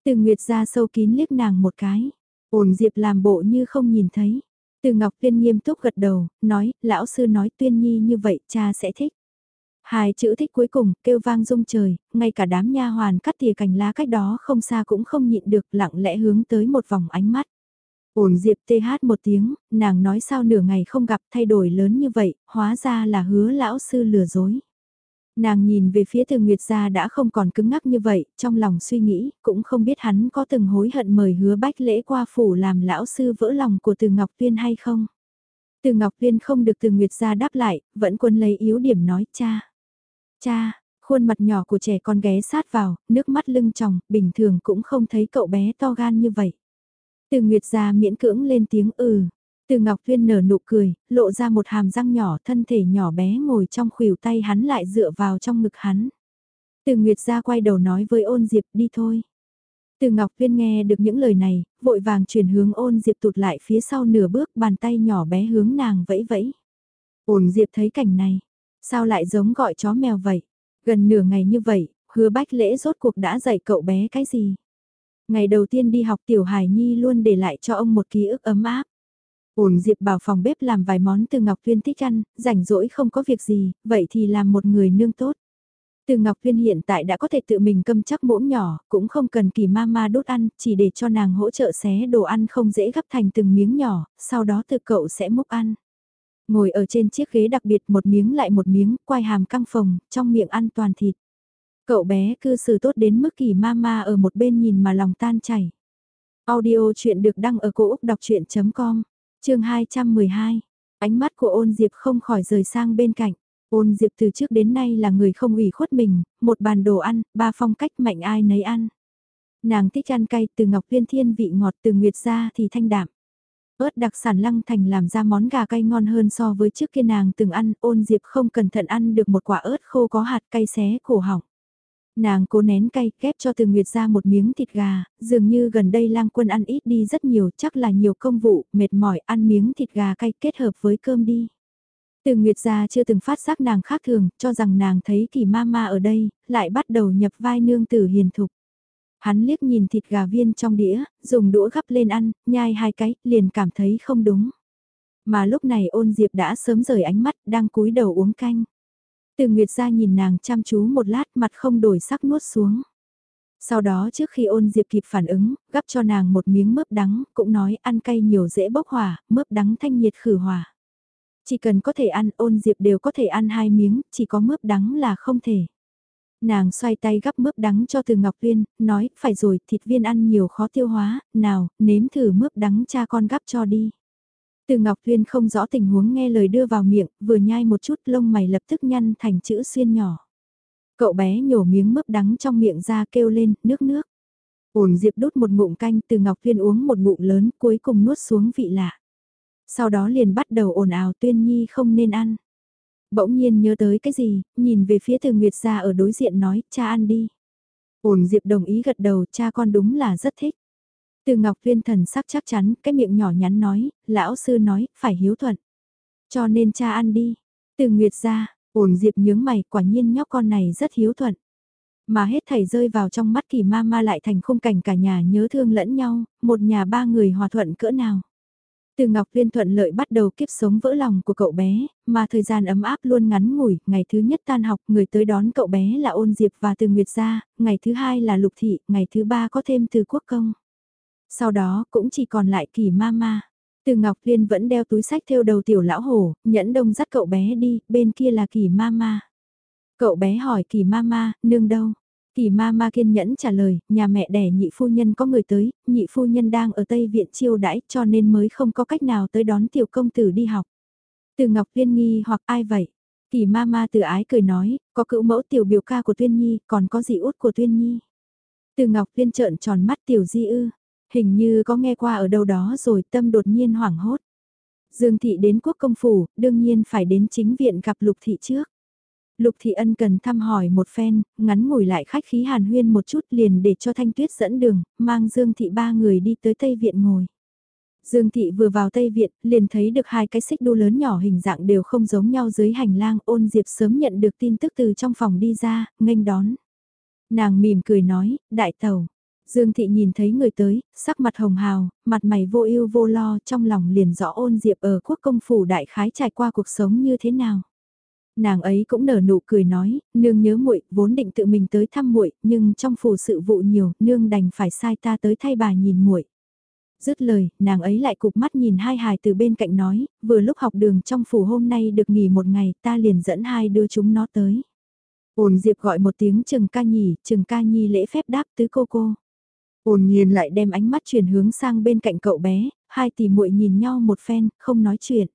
Từ Nguyệt ra sâu kín liếc nàng một cái. Ôn Diệp làm bộ như không nhìn thấy. Từ Ngọc Viên nghiêm túc gật đầu, nói, lão sư nói Tuyên Nhi như vậy, cha sẽ thích. Hai chữ thích cuối cùng, kêu vang rung trời, ngay cả đám nha hoàn cắt tỉa cành lá cách đó không xa cũng không nhịn được lặng lẽ hướng tới một vòng ánh mắt. Ổn Diệp tê hát một tiếng, nàng nói sao nửa ngày không gặp thay đổi lớn như vậy, hóa ra là hứa lão sư lừa dối. Nàng nhìn về phía từ Nguyệt gia đã không còn cứng ngắc như vậy, trong lòng suy nghĩ, cũng không biết hắn có từng hối hận mời hứa bách lễ qua phủ làm lão sư vỡ lòng của từ Ngọc Tuyên hay không. Từ Ngọc Tuyên không được từ Nguyệt gia đáp lại, vẫn quân lấy yếu điểm nói cha. Cha, khuôn mặt nhỏ của trẻ con ghé sát vào, nước mắt lưng tròng, bình thường cũng không thấy cậu bé to gan như vậy. Từ Nguyệt gia miễn cưỡng lên tiếng ừ. Từ Ngọc Thuyên nở nụ cười, lộ ra một hàm răng nhỏ thân thể nhỏ bé ngồi trong khuỷu tay hắn lại dựa vào trong ngực hắn. Từ Nguyệt gia quay đầu nói với ôn diệp đi thôi. Từ Ngọc Thuyên nghe được những lời này, vội vàng chuyển hướng ôn diệp tụt lại phía sau nửa bước bàn tay nhỏ bé hướng nàng vẫy vẫy. Ôn diệp thấy cảnh này, sao lại giống gọi chó mèo vậy? Gần nửa ngày như vậy, hứa bách lễ rốt cuộc đã dạy cậu bé cái gì? Ngày đầu tiên đi học Tiểu Hải Nhi luôn để lại cho ông một ký ức ấm áp. Ổn Diệp bảo phòng bếp làm vài món từ Ngọc Tuyên thích ăn, rảnh rỗi không có việc gì, vậy thì làm một người nương tốt. Từ Ngọc Tuyên hiện tại đã có thể tự mình câm chắc muỗng nhỏ, cũng không cần kỳ ma ma đốt ăn, chỉ để cho nàng hỗ trợ xé đồ ăn không dễ gấp thành từng miếng nhỏ, sau đó từ cậu sẽ múc ăn. Ngồi ở trên chiếc ghế đặc biệt một miếng lại một miếng, quai hàm căng phồng, trong miệng ăn toàn thịt. Cậu bé cư xử tốt đến mức kỳ ma ma ở một bên nhìn mà lòng tan chảy. Audio chuyện được đăng ở cổ Úc đọc chuyện.com, chương 212. Ánh mắt của ôn diệp không khỏi rời sang bên cạnh. Ôn diệp từ trước đến nay là người không ủy khuất mình, một bàn đồ ăn, ba phong cách mạnh ai nấy ăn. Nàng thích ăn cay từ ngọc viên thiên vị ngọt từ nguyệt ra thì thanh đạm. ớt đặc sản lăng thành làm ra món gà cay ngon hơn so với trước kia nàng từng ăn, ôn diệp không cẩn thận ăn được một quả ớt khô có hạt cay xé cổ họng. Nàng cố nén cay kép cho từ Nguyệt ra một miếng thịt gà, dường như gần đây lang quân ăn ít đi rất nhiều chắc là nhiều công vụ, mệt mỏi ăn miếng thịt gà cay kết hợp với cơm đi. Từ Nguyệt gia chưa từng phát giác nàng khác thường, cho rằng nàng thấy kỳ ma ma ở đây, lại bắt đầu nhập vai nương tử hiền thục. Hắn liếc nhìn thịt gà viên trong đĩa, dùng đũa gắp lên ăn, nhai hai cái, liền cảm thấy không đúng. Mà lúc này ôn diệp đã sớm rời ánh mắt, đang cúi đầu uống canh. Từ Nguyệt ra nhìn nàng chăm chú một lát mặt không đổi sắc nuốt xuống. Sau đó trước khi ôn diệp kịp phản ứng, gắp cho nàng một miếng mướp đắng, cũng nói ăn cay nhiều dễ bốc hỏa, mướp đắng thanh nhiệt khử hỏa. Chỉ cần có thể ăn ôn diệp đều có thể ăn hai miếng, chỉ có mướp đắng là không thể. Nàng xoay tay gắp mướp đắng cho từ Ngọc Viên, nói, phải rồi, thịt viên ăn nhiều khó tiêu hóa, nào, nếm thử mướp đắng cha con gắp cho đi. Từ Ngọc Thuyên không rõ tình huống nghe lời đưa vào miệng, vừa nhai một chút lông mày lập tức nhăn thành chữ xuyên nhỏ. Cậu bé nhổ miếng mướp đắng trong miệng ra kêu lên, nước nước. Ổn Diệp đút một ngụm canh từ Ngọc Thuyên uống một ngụm lớn cuối cùng nuốt xuống vị lạ. Sau đó liền bắt đầu ồn ào Tuyên Nhi không nên ăn. Bỗng nhiên nhớ tới cái gì, nhìn về phía từ Nguyệt ra ở đối diện nói, cha ăn đi. Ổn Diệp đồng ý gật đầu, cha con đúng là rất thích. Từ Ngọc Viên thần sắc chắc chắn, cái miệng nhỏ nhắn nói, lão sư nói, phải hiếu thuận. Cho nên cha ăn đi. Từ Nguyệt ra, ổn diệp nhướng mày, quả nhiên nhóc con này rất hiếu thuận. Mà hết thảy rơi vào trong mắt kỳ ma ma lại thành khung cảnh cả nhà nhớ thương lẫn nhau, một nhà ba người hòa thuận cỡ nào. Từ Ngọc Viên thuận lợi bắt đầu kiếp sống vỡ lòng của cậu bé, mà thời gian ấm áp luôn ngắn ngủi, ngày thứ nhất tan học người tới đón cậu bé là ôn diệp và từ Nguyệt gia, ngày thứ hai là lục thị, ngày thứ ba có thêm từ quốc công. Sau đó cũng chỉ còn lại kỳ ma ma. Từ Ngọc Liên vẫn đeo túi sách theo đầu tiểu lão hổ, nhẫn đông dắt cậu bé đi, bên kia là kỳ ma ma. Cậu bé hỏi kỳ ma ma, nương đâu? Kỳ ma ma kiên nhẫn trả lời, nhà mẹ đẻ nhị phu nhân có người tới, nhị phu nhân đang ở Tây Viện chiêu đãi cho nên mới không có cách nào tới đón tiểu công tử đi học. Từ Ngọc Liên nghi hoặc ai vậy? Kỳ ma ma từ ái cười nói, có cựu mẫu tiểu biểu ca của Tuyên Nhi, còn có gì út của Tuyên Nhi. Từ Ngọc Liên trợn tròn mắt tiểu di ư, Hình như có nghe qua ở đâu đó rồi tâm đột nhiên hoảng hốt. Dương Thị đến quốc công phủ, đương nhiên phải đến chính viện gặp Lục Thị trước. Lục Thị Ân cần thăm hỏi một phen, ngắn ngủi lại khách khí hàn huyên một chút liền để cho Thanh Tuyết dẫn đường, mang Dương Thị ba người đi tới Tây Viện ngồi. Dương Thị vừa vào Tây Viện, liền thấy được hai cái xích đu lớn nhỏ hình dạng đều không giống nhau dưới hành lang ôn diệp sớm nhận được tin tức từ trong phòng đi ra, nghênh đón. Nàng mỉm cười nói, đại tàu. Dương Thị nhìn thấy người tới, sắc mặt hồng hào, mặt mày vô ưu vô lo trong lòng liền rõ ôn diệp ở quốc công phủ đại khái trải qua cuộc sống như thế nào. Nàng ấy cũng nở nụ cười nói, nương nhớ muội, vốn định tự mình tới thăm muội, nhưng trong phủ sự vụ nhiều, nương đành phải sai ta tới thay bà nhìn muội. Dứt lời, nàng ấy lại cục mắt nhìn hai hài từ bên cạnh nói, vừa lúc học đường trong phủ hôm nay được nghỉ một ngày, ta liền dẫn hai đưa chúng nó tới. Ôn Diệp gọi một tiếng Trừng ca nhỉ, Trừng ca nhi lễ phép đáp tứ cô cô. Ôn nhiên lại đem ánh mắt chuyển hướng sang bên cạnh cậu bé, hai tỷ muội nhìn nhau một phen, không nói chuyện.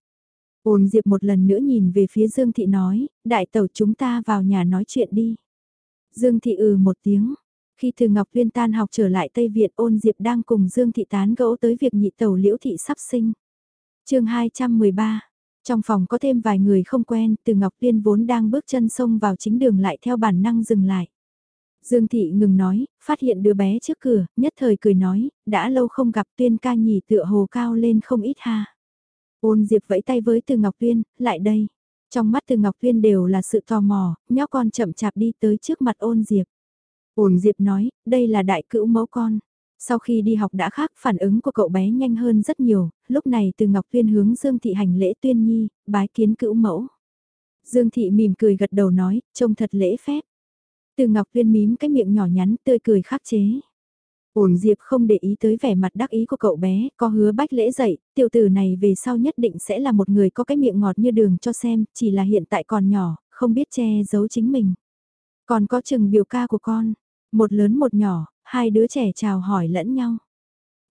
Ôn Diệp một lần nữa nhìn về phía Dương Thị nói, đại tẩu chúng ta vào nhà nói chuyện đi. Dương Thị ừ một tiếng. Khi từ Ngọc Liên tan học trở lại Tây Việt ôn Diệp đang cùng Dương Thị tán gẫu tới việc nhị tẩu liễu thị sắp sinh. chương 213, trong phòng có thêm vài người không quen, từ Ngọc Liên vốn đang bước chân sông vào chính đường lại theo bản năng dừng lại. Dương Thị ngừng nói, phát hiện đứa bé trước cửa, nhất thời cười nói, đã lâu không gặp tuyên ca nhỉ tựa hồ cao lên không ít ha. Ôn Diệp vẫy tay với Từ Ngọc Tuyên, lại đây. Trong mắt Từ Ngọc Tuyên đều là sự tò mò, nhóc con chậm chạp đi tới trước mặt ôn Diệp. Ôn Diệp nói, đây là đại cữu mẫu con. Sau khi đi học đã khác, phản ứng của cậu bé nhanh hơn rất nhiều, lúc này từ Ngọc Tuyên hướng Dương Thị hành lễ tuyên nhi, bái kiến cữu mẫu. Dương Thị mỉm cười gật đầu nói, trông thật lễ phép. Từ Ngọc Liên mím cái miệng nhỏ nhắn tươi cười khắc chế. Ổn Diệp không để ý tới vẻ mặt đắc ý của cậu bé, có hứa bách lễ dậy, tiểu tử này về sau nhất định sẽ là một người có cái miệng ngọt như đường cho xem, chỉ là hiện tại còn nhỏ, không biết che giấu chính mình. Còn có chừng biểu ca của con, một lớn một nhỏ, hai đứa trẻ chào hỏi lẫn nhau.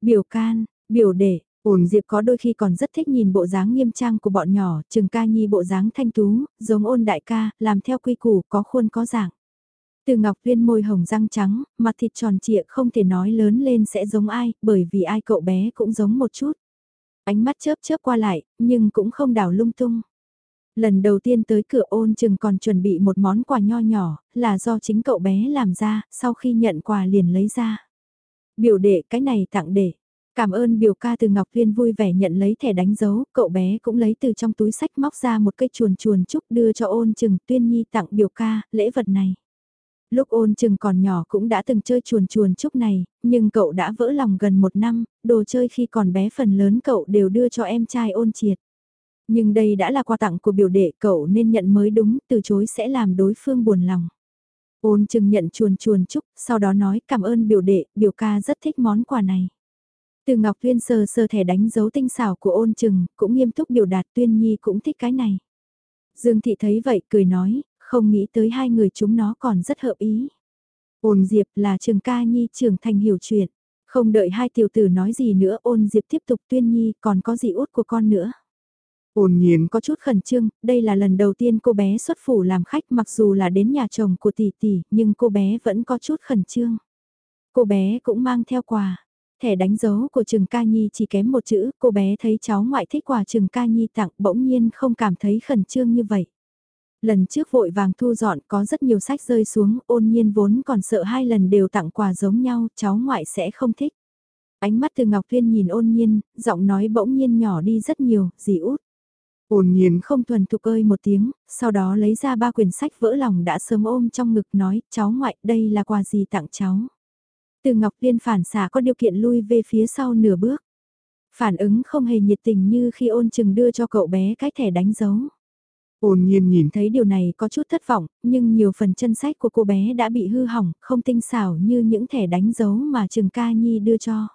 Biểu can, biểu đệ, ổn Diệp có đôi khi còn rất thích nhìn bộ dáng nghiêm trang của bọn nhỏ, chừng ca nhi bộ dáng thanh tú, giống ôn đại ca, làm theo quy củ có khuôn có dạng. Từ Ngọc Viên môi hồng răng trắng, mặt thịt tròn trịa không thể nói lớn lên sẽ giống ai, bởi vì ai cậu bé cũng giống một chút. Ánh mắt chớp chớp qua lại, nhưng cũng không đảo lung tung. Lần đầu tiên tới cửa ôn chừng còn chuẩn bị một món quà nho nhỏ, là do chính cậu bé làm ra, sau khi nhận quà liền lấy ra. Biểu đệ cái này tặng để. Cảm ơn biểu ca từ Ngọc Viên vui vẻ nhận lấy thẻ đánh dấu, cậu bé cũng lấy từ trong túi sách móc ra một cây chuồn chuồn chúc đưa cho ôn chừng tuyên nhi tặng biểu ca, lễ vật này. Lúc ôn chừng còn nhỏ cũng đã từng chơi chuồn chuồn chúc này, nhưng cậu đã vỡ lòng gần một năm, đồ chơi khi còn bé phần lớn cậu đều đưa cho em trai ôn triệt. Nhưng đây đã là quà tặng của biểu đệ cậu nên nhận mới đúng, từ chối sẽ làm đối phương buồn lòng. Ôn chừng nhận chuồn chuồn chúc, sau đó nói cảm ơn biểu đệ, biểu ca rất thích món quà này. Từ Ngọc Tuyên sờ sờ thẻ đánh dấu tinh xảo của ôn chừng, cũng nghiêm túc biểu đạt Tuyên Nhi cũng thích cái này. Dương Thị thấy vậy cười nói, không nghĩ tới hai người chúng nó còn rất hợp ý. Ôn Diệp là trường ca nhi trưởng thành hiểu chuyện. Không đợi hai tiểu tử nói gì nữa ôn Diệp tiếp tục tuyên nhi còn có gì út của con nữa. Ôn nhiên có chút khẩn trương, đây là lần đầu tiên cô bé xuất phủ làm khách mặc dù là đến nhà chồng của tỷ tỷ, nhưng cô bé vẫn có chút khẩn trương. Cô bé cũng mang theo quà. Thẻ đánh dấu của Trừng Ca Nhi chỉ kém một chữ, cô bé thấy cháu ngoại thích quà Trừng Ca Nhi tặng bỗng nhiên không cảm thấy khẩn trương như vậy. Lần trước vội vàng thu dọn có rất nhiều sách rơi xuống, ôn nhiên vốn còn sợ hai lần đều tặng quà giống nhau, cháu ngoại sẽ không thích. Ánh mắt từ Ngọc Viên nhìn ôn nhiên, giọng nói bỗng nhiên nhỏ đi rất nhiều, dì út. Ôn nhiên không thuần thục ơi một tiếng, sau đó lấy ra ba quyển sách vỡ lòng đã sớm ôm trong ngực nói, cháu ngoại, đây là quà gì tặng cháu. Từ Ngọc Viên phản xả có điều kiện lui về phía sau nửa bước. Phản ứng không hề nhiệt tình như khi ôn chừng đưa cho cậu bé cái thẻ đánh dấu. Ôn nhiên nhìn thấy điều này có chút thất vọng, nhưng nhiều phần chân sách của cô bé đã bị hư hỏng, không tinh xảo như những thẻ đánh dấu mà Trường Ca Nhi đưa cho.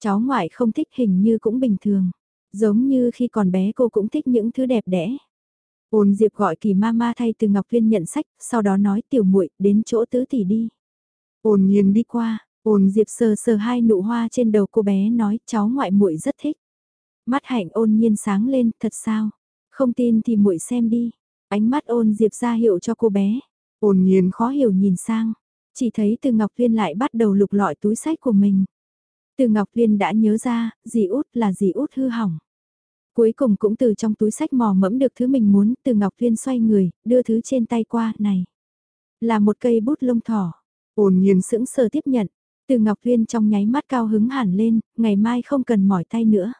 Cháu ngoại không thích hình như cũng bình thường, giống như khi còn bé cô cũng thích những thứ đẹp đẽ. Ôn Diệp gọi kỳ mama thay từ Ngọc Viên nhận sách, sau đó nói tiểu muội đến chỗ tứ tỷ đi. Ôn nhiên đi qua, ôn Diệp sờ sờ hai nụ hoa trên đầu cô bé nói cháu ngoại muội rất thích. Mắt hạnh ôn nhiên sáng lên, thật sao? Không tin thì muội xem đi. Ánh mắt ôn Diệp ra hiệu cho cô bé. Ôn nhiên khó hiểu nhìn sang. Chỉ thấy từ Ngọc Liên lại bắt đầu lục lọi túi sách của mình. Từ Ngọc Liên đã nhớ ra, dì út là dì út hư hỏng. Cuối cùng cũng từ trong túi sách mò mẫm được thứ mình muốn, từ Ngọc Viên xoay người, đưa thứ trên tay qua, này. Là một cây bút lông thỏ. Ôn nhiên sững sờ tiếp nhận. Từ Ngọc Viên trong nháy mắt cao hứng hẳn lên, ngày mai không cần mỏi tay nữa.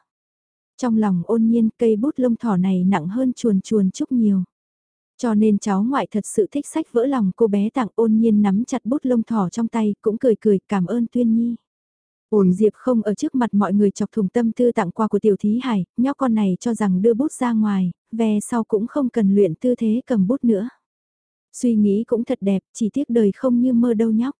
Trong lòng ôn nhiên cây bút lông thỏ này nặng hơn chuồn chuồn chút nhiều. Cho nên cháu ngoại thật sự thích sách vỡ lòng cô bé tặng ôn nhiên nắm chặt bút lông thỏ trong tay cũng cười cười cảm ơn Tuyên Nhi. Ôn Diệp không ở trước mặt mọi người chọc thùng tâm tư tặng quà của tiểu thí hải, nhóc con này cho rằng đưa bút ra ngoài, về sau cũng không cần luyện tư thế cầm bút nữa. Suy nghĩ cũng thật đẹp, chỉ tiếc đời không như mơ đâu nhóc.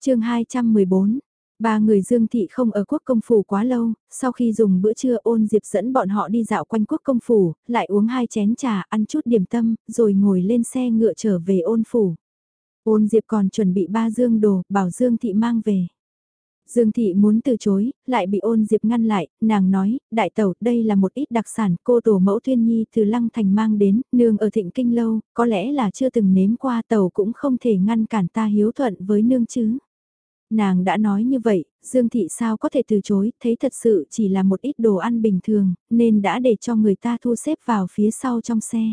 chương 214, Ba người Dương Thị không ở quốc công phủ quá lâu, sau khi dùng bữa trưa ôn Diệp dẫn bọn họ đi dạo quanh quốc công phủ, lại uống hai chén trà, ăn chút điểm tâm, rồi ngồi lên xe ngựa trở về ôn phủ. Ôn Diệp còn chuẩn bị ba dương đồ, bảo Dương Thị mang về. Dương Thị muốn từ chối, lại bị ôn Diệp ngăn lại, nàng nói, đại tẩu, đây là một ít đặc sản cô tổ mẫu Thuyên Nhi từ Lăng Thành mang đến, nương ở thịnh kinh lâu, có lẽ là chưa từng nếm qua tàu cũng không thể ngăn cản ta hiếu thuận với nương chứ. Nàng đã nói như vậy, Dương Thị sao có thể từ chối, thấy thật sự chỉ là một ít đồ ăn bình thường, nên đã để cho người ta thu xếp vào phía sau trong xe.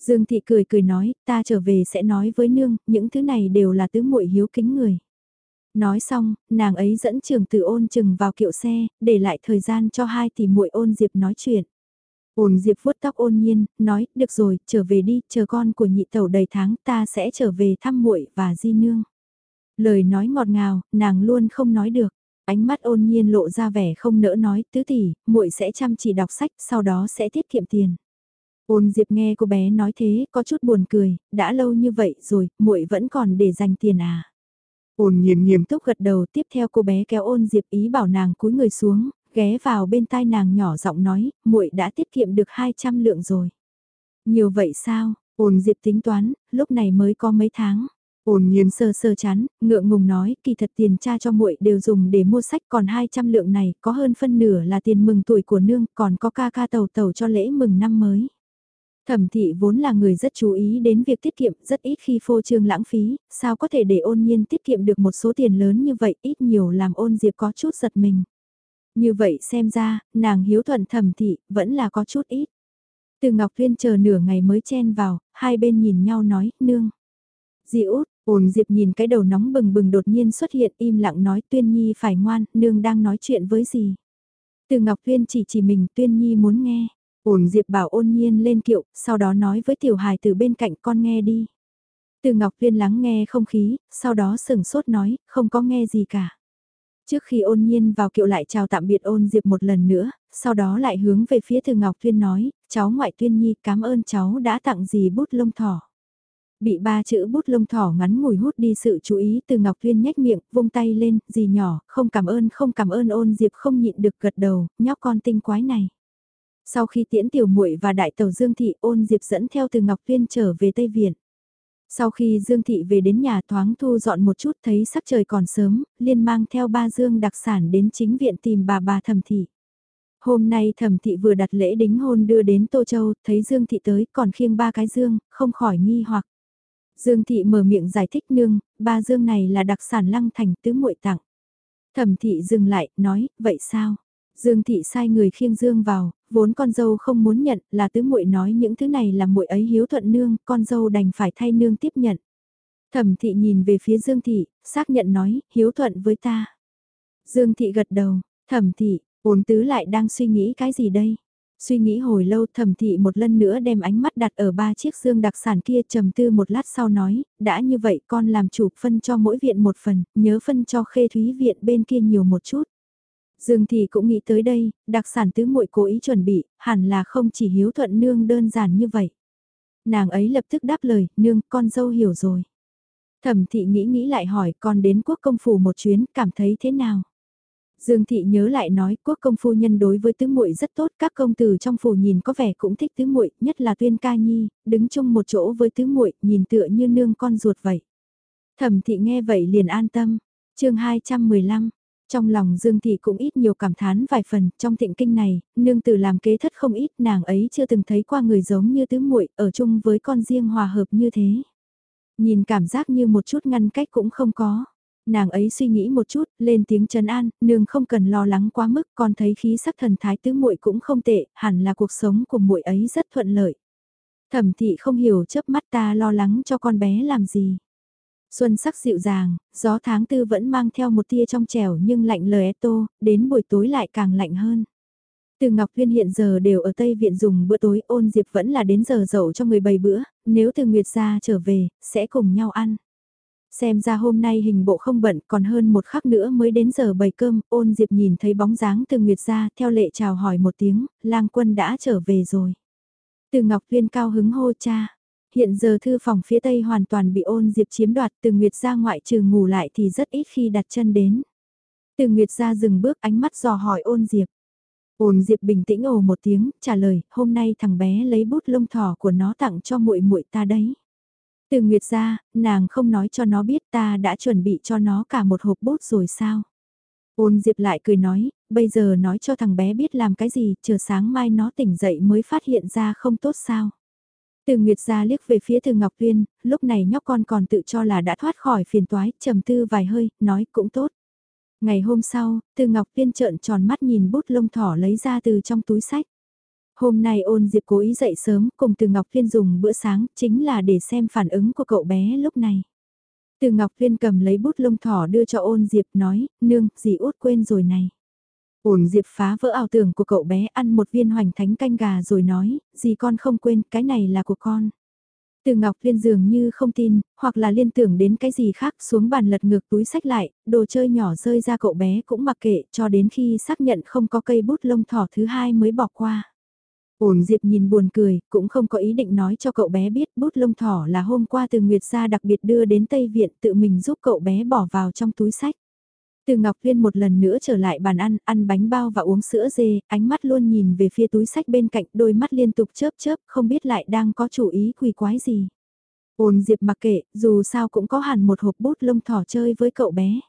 Dương Thị cười cười nói, ta trở về sẽ nói với nương, những thứ này đều là tứ muội hiếu kính người. Nói xong, nàng ấy dẫn trường từ ôn chừng vào kiệu xe, để lại thời gian cho hai tỷ muội ôn Diệp nói chuyện. Ôn Diệp vuốt tóc ôn nhiên, nói, được rồi, trở về đi, chờ con của nhị tẩu đầy tháng ta sẽ trở về thăm muội và di nương. Lời nói ngọt ngào, nàng luôn không nói được. Ánh mắt ôn nhiên lộ ra vẻ không nỡ nói, tứ tỷ, muội sẽ chăm chỉ đọc sách, sau đó sẽ tiết kiệm tiền. Ôn Diệp nghe cô bé nói thế, có chút buồn cười, đã lâu như vậy rồi, muội vẫn còn để dành tiền à. Ôn nhiên nghiêm túc gật đầu tiếp theo cô bé kéo ôn Diệp ý bảo nàng cúi người xuống, ghé vào bên tai nàng nhỏ giọng nói, muội đã tiết kiệm được 200 lượng rồi. Nhiều vậy sao, ôn Diệp tính toán, lúc này mới có mấy tháng. Ôn nhiên sơ sơ chán, ngượng ngùng nói, kỳ thật tiền cha cho muội đều dùng để mua sách còn 200 lượng này, có hơn phân nửa là tiền mừng tuổi của nương, còn có ca ca tàu tàu cho lễ mừng năm mới. Thẩm thị vốn là người rất chú ý đến việc tiết kiệm, rất ít khi phô trương lãng phí, sao có thể để ôn nhiên tiết kiệm được một số tiền lớn như vậy, ít nhiều làm ôn diệp có chút giật mình. Như vậy xem ra, nàng hiếu thuận thẩm thị, vẫn là có chút ít. Từ Ngọc Viên chờ nửa ngày mới chen vào, hai bên nhìn nhau nói, nương. Dì út, ôn diệp nhìn cái đầu nóng bừng bừng đột nhiên xuất hiện im lặng nói tuyên nhi phải ngoan, nương đang nói chuyện với gì. Từ Ngọc Tuyên chỉ chỉ mình tuyên nhi muốn nghe. Ôn Diệp bảo ôn nhiên lên kiệu, sau đó nói với tiểu hài từ bên cạnh con nghe đi. Từ Ngọc Tuyên lắng nghe không khí, sau đó sừng sốt nói, không có nghe gì cả. Trước khi ôn nhiên vào kiệu lại chào tạm biệt ôn Diệp một lần nữa, sau đó lại hướng về phía Từ Ngọc Tuyên nói, cháu ngoại Tuyên Nhi cảm ơn cháu đã tặng gì bút lông thỏ. Bị ba chữ bút lông thỏ ngắn ngủi hút đi sự chú ý từ Ngọc Tuyên nhếch miệng, vung tay lên, gì nhỏ, không cảm ơn không cảm ơn ôn Diệp không nhịn được gật đầu, nhóc con tinh quái này. Sau khi tiễn tiểu muội và đại tàu Dương Thị ôn Diệp dẫn theo từ Ngọc Viên trở về Tây Viện. Sau khi Dương Thị về đến nhà thoáng thu dọn một chút thấy sắc trời còn sớm, liên mang theo ba Dương đặc sản đến chính viện tìm bà bà thẩm thị. Hôm nay thẩm thị vừa đặt lễ đính hôn đưa đến Tô Châu, thấy Dương Thị tới còn khiêng ba cái Dương, không khỏi nghi hoặc. Dương Thị mở miệng giải thích nương, ba Dương này là đặc sản lăng thành tứ muội tặng. Thẩm thị dừng lại, nói, vậy sao? Dương thị sai người khiêng Dương vào, vốn con dâu không muốn nhận, là tứ muội nói những thứ này là muội ấy hiếu thuận nương, con dâu đành phải thay nương tiếp nhận. Thẩm thị nhìn về phía Dương thị, xác nhận nói, hiếu thuận với ta. Dương thị gật đầu, thẩm thị, ổn tứ lại đang suy nghĩ cái gì đây? Suy nghĩ hồi lâu thẩm thị một lần nữa đem ánh mắt đặt ở ba chiếc dương đặc sản kia trầm tư một lát sau nói, đã như vậy con làm chủ phân cho mỗi viện một phần, nhớ phân cho khê thúy viện bên kia nhiều một chút. Dương Thị cũng nghĩ tới đây, đặc sản tứ muội cố ý chuẩn bị, hẳn là không chỉ hiếu thuận nương đơn giản như vậy. Nàng ấy lập tức đáp lời, nương, con dâu hiểu rồi. Thẩm thị nghĩ nghĩ lại hỏi con đến quốc công phủ một chuyến, cảm thấy thế nào? Dương thị nhớ lại nói quốc công phu nhân đối với tứ muội rất tốt, các công tử trong phủ nhìn có vẻ cũng thích tứ muội, nhất là Tuyên Ca Nhi, đứng chung một chỗ với tứ muội, nhìn tựa như nương con ruột vậy. Thẩm thị nghe vậy liền an tâm. Chương 215, trong lòng Dương Thị cũng ít nhiều cảm thán vài phần, trong thịnh kinh này, nương tử làm kế thất không ít, nàng ấy chưa từng thấy qua người giống như tứ muội ở chung với con riêng hòa hợp như thế. Nhìn cảm giác như một chút ngăn cách cũng không có. Nàng ấy suy nghĩ một chút, lên tiếng trấn an, nương không cần lo lắng quá mức, còn thấy khí sắc thần thái tứ muội cũng không tệ, hẳn là cuộc sống của muội ấy rất thuận lợi. Thẩm thị không hiểu chớp mắt ta lo lắng cho con bé làm gì. Xuân sắc dịu dàng, gió tháng tư vẫn mang theo một tia trong trẻo nhưng lạnh lời tô, đến buổi tối lại càng lạnh hơn. Từ Ngọc Viên hiện giờ đều ở Tây Viện dùng bữa tối ôn diệp vẫn là đến giờ dậu cho người bày bữa, nếu từ Nguyệt ra trở về, sẽ cùng nhau ăn. Xem ra hôm nay hình bộ không bận còn hơn một khắc nữa mới đến giờ bày cơm, ôn diệp nhìn thấy bóng dáng từ Nguyệt ra theo lệ chào hỏi một tiếng, lang quân đã trở về rồi. Từ Ngọc Viên cao hứng hô cha. Hiện giờ thư phòng phía tây hoàn toàn bị ôn diệp chiếm đoạt từ Nguyệt ra ngoại trừ ngủ lại thì rất ít khi đặt chân đến. Từ Nguyệt ra dừng bước ánh mắt dò hỏi ôn diệp. Ôn diệp bình tĩnh ồ một tiếng, trả lời, hôm nay thằng bé lấy bút lông thỏ của nó tặng cho muội muội ta đấy. Từ Nguyệt ra, nàng không nói cho nó biết ta đã chuẩn bị cho nó cả một hộp bút rồi sao. Ôn Diệp lại cười nói, bây giờ nói cho thằng bé biết làm cái gì, chờ sáng mai nó tỉnh dậy mới phát hiện ra không tốt sao. Từ Nguyệt ra liếc về phía Từ Ngọc Tuyên, lúc này nhóc con còn tự cho là đã thoát khỏi phiền toái, trầm tư vài hơi, nói cũng tốt. Ngày hôm sau, Từ Ngọc Tuyên trợn tròn mắt nhìn bút lông thỏ lấy ra từ trong túi sách. Hôm nay ôn Diệp cố ý dậy sớm cùng Từ Ngọc Viên dùng bữa sáng chính là để xem phản ứng của cậu bé lúc này. Từ Ngọc Viên cầm lấy bút lông thỏ đưa cho ôn Diệp nói, nương, dì út quên rồi này. Ôn Diệp phá vỡ ảo tưởng của cậu bé ăn một viên hoành thánh canh gà rồi nói, dì con không quên, cái này là của con. Từ Ngọc Liên dường như không tin, hoặc là liên tưởng đến cái gì khác xuống bàn lật ngược túi sách lại, đồ chơi nhỏ rơi ra cậu bé cũng mặc kệ cho đến khi xác nhận không có cây bút lông thỏ thứ hai mới bỏ qua. Ổn Diệp nhìn buồn cười, cũng không có ý định nói cho cậu bé biết bút lông thỏ là hôm qua từ Nguyệt gia đặc biệt đưa đến Tây Viện tự mình giúp cậu bé bỏ vào trong túi sách. Từ Ngọc Viên một lần nữa trở lại bàn ăn, ăn bánh bao và uống sữa dê, ánh mắt luôn nhìn về phía túi sách bên cạnh, đôi mắt liên tục chớp chớp, không biết lại đang có chủ ý quỷ quái gì. Ôn Diệp mặc kệ, dù sao cũng có hẳn một hộp bút lông thỏ chơi với cậu bé.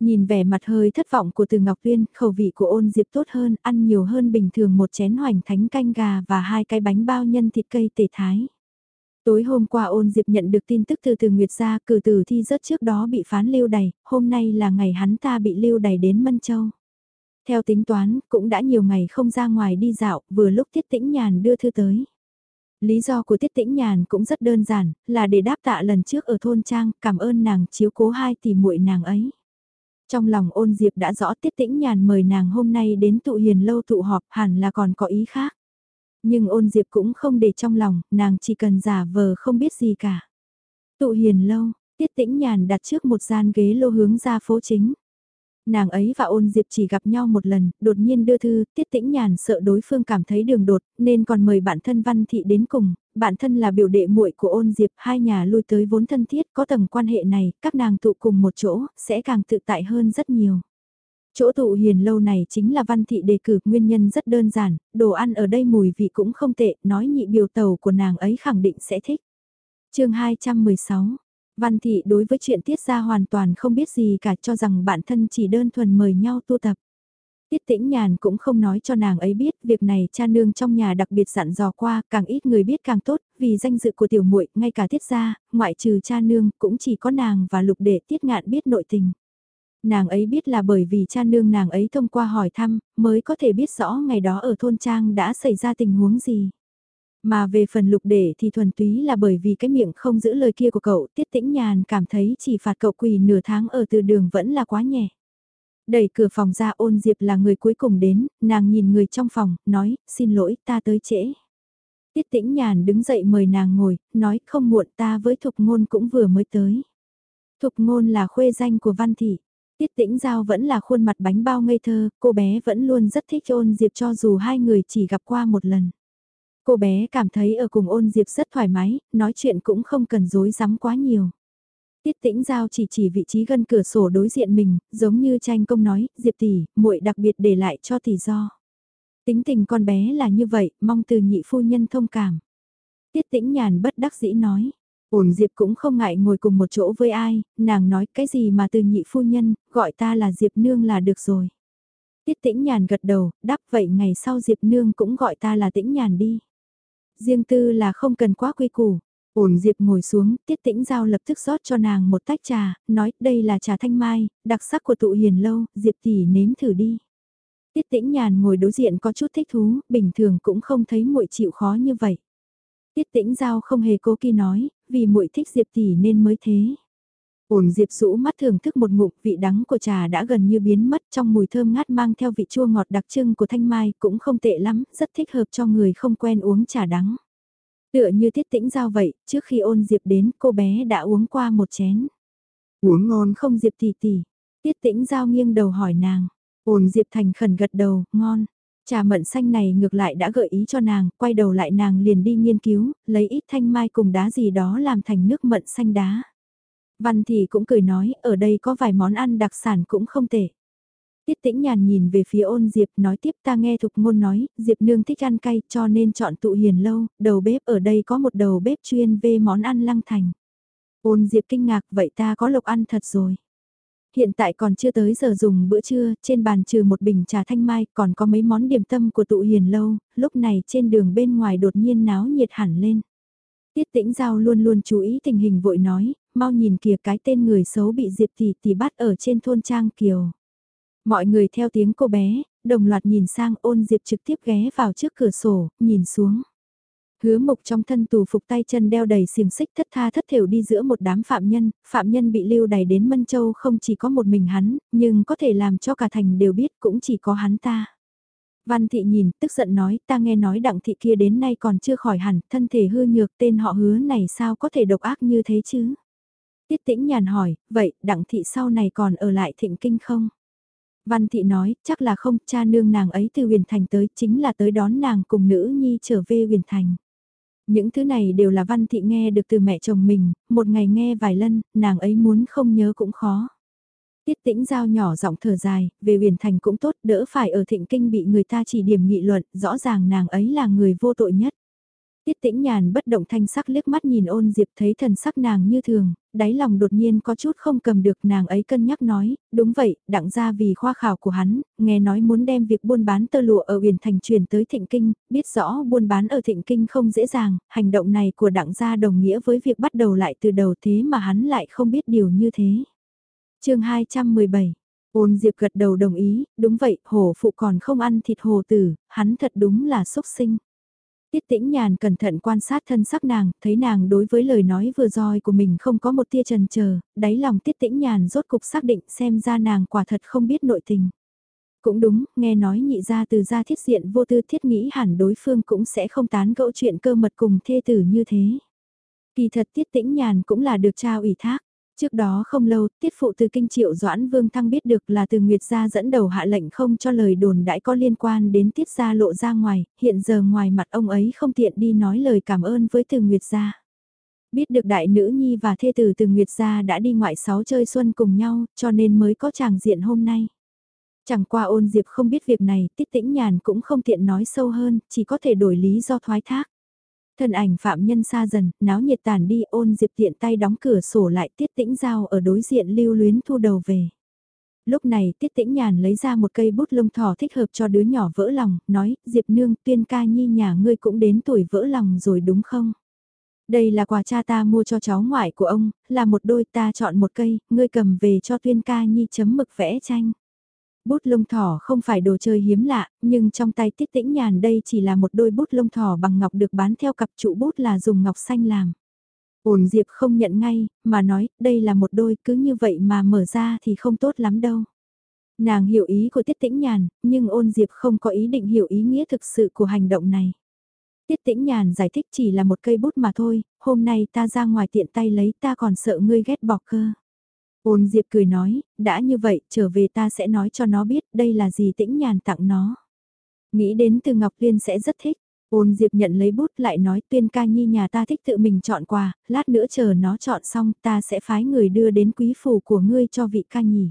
Nhìn vẻ mặt hơi thất vọng của từ Ngọc Viên, khẩu vị của ôn Diệp tốt hơn, ăn nhiều hơn bình thường một chén hoành thánh canh gà và hai cái bánh bao nhân thịt cây tể thái. Tối hôm qua ôn Diệp nhận được tin tức từ từ Nguyệt gia cử tử thi rất trước đó bị phán lưu đày, hôm nay là ngày hắn ta bị lưu đày đến Mân Châu. Theo tính toán, cũng đã nhiều ngày không ra ngoài đi dạo, vừa lúc Tiết Tĩnh Nhàn đưa thư tới. Lý do của Tiết Tĩnh Nhàn cũng rất đơn giản, là để đáp tạ lần trước ở thôn Trang, cảm ơn nàng chiếu cố hai tỷ muội nàng ấy. Trong lòng ôn Diệp đã rõ Tiết Tĩnh Nhàn mời nàng hôm nay đến tụ hiền lâu tụ họp hẳn là còn có ý khác. Nhưng ôn Diệp cũng không để trong lòng, nàng chỉ cần giả vờ không biết gì cả. Tụ hiền lâu, Tiết Tĩnh Nhàn đặt trước một gian ghế lô hướng ra phố chính nàng ấy và ôn diệp chỉ gặp nhau một lần, đột nhiên đưa thư, tiết tĩnh nhàn sợ đối phương cảm thấy đường đột, nên còn mời bạn thân văn thị đến cùng, bạn thân là biểu đệ muội của ôn diệp, hai nhà lui tới vốn thân thiết, có tầng quan hệ này, các nàng tụ cùng một chỗ, sẽ càng tự tại hơn rất nhiều. Chỗ tụ hiền lâu này chính là văn thị đề cử, nguyên nhân rất đơn giản, đồ ăn ở đây mùi vị cũng không tệ, nói nhị biểu tàu của nàng ấy khẳng định sẽ thích. chương 216 Văn thị đối với chuyện tiết ra hoàn toàn không biết gì cả cho rằng bản thân chỉ đơn thuần mời nhau tu tập. Tiết tĩnh nhàn cũng không nói cho nàng ấy biết việc này cha nương trong nhà đặc biệt dặn dò qua càng ít người biết càng tốt vì danh dự của tiểu muội ngay cả tiết gia ngoại trừ cha nương cũng chỉ có nàng và lục đệ tiết ngạn biết nội tình. Nàng ấy biết là bởi vì cha nương nàng ấy thông qua hỏi thăm mới có thể biết rõ ngày đó ở thôn trang đã xảy ra tình huống gì. Mà về phần lục để thì thuần túy là bởi vì cái miệng không giữ lời kia của cậu, tiết tĩnh nhàn cảm thấy chỉ phạt cậu quỳ nửa tháng ở từ đường vẫn là quá nhẹ. Đẩy cửa phòng ra ôn diệp là người cuối cùng đến, nàng nhìn người trong phòng, nói, xin lỗi ta tới trễ. Tiết tĩnh nhàn đứng dậy mời nàng ngồi, nói không muộn ta với thục ngôn cũng vừa mới tới. Thục ngôn là khuê danh của văn thị. Tiết tĩnh giao vẫn là khuôn mặt bánh bao ngây thơ, cô bé vẫn luôn rất thích ôn diệp cho dù hai người chỉ gặp qua một lần. Cô bé cảm thấy ở cùng ôn Diệp rất thoải mái, nói chuyện cũng không cần dối rắm quá nhiều. Tiết tĩnh giao chỉ chỉ vị trí gần cửa sổ đối diện mình, giống như tranh công nói, Diệp tỷ, muội đặc biệt để lại cho tỷ do. Tính tình con bé là như vậy, mong từ nhị phu nhân thông cảm. Tiết tĩnh nhàn bất đắc dĩ nói. Ổn Diệp cũng không ngại ngồi cùng một chỗ với ai, nàng nói cái gì mà từ nhị phu nhân, gọi ta là Diệp Nương là được rồi. Tiết tĩnh nhàn gật đầu, đáp vậy ngày sau Diệp Nương cũng gọi ta là tĩnh nhàn đi riêng tư là không cần quá quy củ. Ổn Diệp ngồi xuống, Tiết Tĩnh Giao lập tức rót cho nàng một tách trà, nói đây là trà thanh mai, đặc sắc của tụ hiền lâu, Diệp tỷ nếm thử đi. Tiết Tĩnh Nhàn ngồi đối diện có chút thích thú, bình thường cũng không thấy muội chịu khó như vậy. Tiết Tĩnh Giao không hề cố kỳ nói, vì muội thích Diệp tỷ nên mới thế. Ổn Diệp rũ mắt thưởng thức một ngụm vị đắng của trà đã gần như biến mất trong mùi thơm ngát mang theo vị chua ngọt đặc trưng của thanh mai cũng không tệ lắm, rất thích hợp cho người không quen uống trà đắng. Tựa như tiết tĩnh giao vậy, trước khi ôn Diệp đến cô bé đã uống qua một chén. Uống ngon không Diệp tỷ tỷ. Tiết tĩnh giao nghiêng đầu hỏi nàng. Ôn Diệp thành khẩn gật đầu, ngon. Trà mận xanh này ngược lại đã gợi ý cho nàng, quay đầu lại nàng liền đi nghiên cứu, lấy ít thanh mai cùng đá gì đó làm thành nước mận xanh đá. Văn thì cũng cười nói, ở đây có vài món ăn đặc sản cũng không tệ. Tiết tĩnh nhàn nhìn về phía ôn Diệp nói tiếp ta nghe thục ngôn nói, Diệp nương thích ăn cay cho nên chọn tụ hiền lâu, đầu bếp ở đây có một đầu bếp chuyên về món ăn lăng thành. Ôn Diệp kinh ngạc vậy ta có lộc ăn thật rồi. Hiện tại còn chưa tới giờ dùng bữa trưa, trên bàn trừ một bình trà thanh mai còn có mấy món điểm tâm của tụ hiền lâu, lúc này trên đường bên ngoài đột nhiên náo nhiệt hẳn lên. Tiết tĩnh giao luôn luôn chú ý tình hình vội nói, mau nhìn kìa cái tên người xấu bị Diệp tỷ tỷ bắt ở trên thôn Trang Kiều. Mọi người theo tiếng cô bé, đồng loạt nhìn sang ôn Diệp trực tiếp ghé vào trước cửa sổ, nhìn xuống. Hứa mục trong thân tù phục tay chân đeo đầy xiềng xích thất tha thất thiểu đi giữa một đám phạm nhân, phạm nhân bị lưu đày đến Mân Châu không chỉ có một mình hắn, nhưng có thể làm cho cả thành đều biết cũng chỉ có hắn ta. Văn thị nhìn, tức giận nói, ta nghe nói đặng thị kia đến nay còn chưa khỏi hẳn, thân thể hư nhược tên họ hứa này sao có thể độc ác như thế chứ? Tiết tĩnh nhàn hỏi, vậy đặng thị sau này còn ở lại thịnh kinh không? Văn thị nói, chắc là không, cha nương nàng ấy từ huyền thành tới, chính là tới đón nàng cùng nữ nhi trở về huyền thành. Những thứ này đều là văn thị nghe được từ mẹ chồng mình, một ngày nghe vài lần, nàng ấy muốn không nhớ cũng khó. Tiết tĩnh giao nhỏ giọng thở dài, về huyền thành cũng tốt, đỡ phải ở thịnh kinh bị người ta chỉ điểm nghị luận, rõ ràng nàng ấy là người vô tội nhất. Tiết tĩnh nhàn bất động thanh sắc liếc mắt nhìn ôn diệp thấy thần sắc nàng như thường, đáy lòng đột nhiên có chút không cầm được nàng ấy cân nhắc nói, đúng vậy, đặng ra vì khoa khảo của hắn, nghe nói muốn đem việc buôn bán tơ lụa ở huyền thành truyền tới thịnh kinh, biết rõ buôn bán ở thịnh kinh không dễ dàng, hành động này của đặng gia đồng nghĩa với việc bắt đầu lại từ đầu thế mà hắn lại không biết điều như thế. chương 217 Ôn Diệp gật đầu đồng ý, đúng vậy, hổ phụ còn không ăn thịt hồ tử, hắn thật đúng là xúc sinh. Tiết tĩnh nhàn cẩn thận quan sát thân sắc nàng, thấy nàng đối với lời nói vừa rồi của mình không có một tia trần chờ đáy lòng tiết tĩnh nhàn rốt cục xác định xem ra nàng quả thật không biết nội tình. Cũng đúng, nghe nói nhị ra từ gia thiết diện vô tư thiết nghĩ hẳn đối phương cũng sẽ không tán gẫu chuyện cơ mật cùng thê tử như thế. Kỳ thật tiết tĩnh nhàn cũng là được trao ủy thác. Trước đó không lâu, tiết phụ từ kinh triệu Doãn Vương Thăng biết được là từ Nguyệt gia dẫn đầu hạ lệnh không cho lời đồn đãi có liên quan đến tiết gia lộ ra ngoài, hiện giờ ngoài mặt ông ấy không tiện đi nói lời cảm ơn với từ Nguyệt gia. Biết được đại nữ nhi và thê tử từ Nguyệt gia đã đi ngoại sáu chơi xuân cùng nhau, cho nên mới có tràng diện hôm nay. Chẳng qua ôn diệp không biết việc này, tiết tĩnh nhàn cũng không tiện nói sâu hơn, chỉ có thể đổi lý do thoái thác. Thân ảnh phạm nhân xa dần, náo nhiệt tàn đi ôn diệp tiện tay đóng cửa sổ lại tiết tĩnh giao ở đối diện lưu luyến thu đầu về. Lúc này tiết tĩnh nhàn lấy ra một cây bút lông thỏ thích hợp cho đứa nhỏ vỡ lòng, nói, Diệp nương tuyên ca nhi nhà ngươi cũng đến tuổi vỡ lòng rồi đúng không? Đây là quà cha ta mua cho cháu ngoại của ông, là một đôi ta chọn một cây, ngươi cầm về cho tuyên ca nhi chấm mực vẽ tranh. Bút lông thỏ không phải đồ chơi hiếm lạ, nhưng trong tay tiết tĩnh nhàn đây chỉ là một đôi bút lông thỏ bằng ngọc được bán theo cặp trụ bút là dùng ngọc xanh làm. Ổn Diệp không nhận ngay, mà nói, đây là một đôi cứ như vậy mà mở ra thì không tốt lắm đâu. Nàng hiểu ý của Tiết Tĩnh Nhàn, nhưng ôn Diệp không có ý định hiểu ý nghĩa thực sự của hành động này. Tiết Tĩnh Nhàn giải thích chỉ là một cây bút mà thôi, hôm nay ta ra ngoài tiện tay lấy ta còn sợ ngươi ghét bỏ cơ. Ôn Diệp cười nói, đã như vậy, trở về ta sẽ nói cho nó biết đây là gì tĩnh nhàn tặng nó. Nghĩ đến từ Ngọc Liên sẽ rất thích. Ôn Diệp nhận lấy bút lại nói tuyên ca nhi nhà ta thích tự mình chọn quà, lát nữa chờ nó chọn xong ta sẽ phái người đưa đến quý phủ của ngươi cho vị ca nhỉ.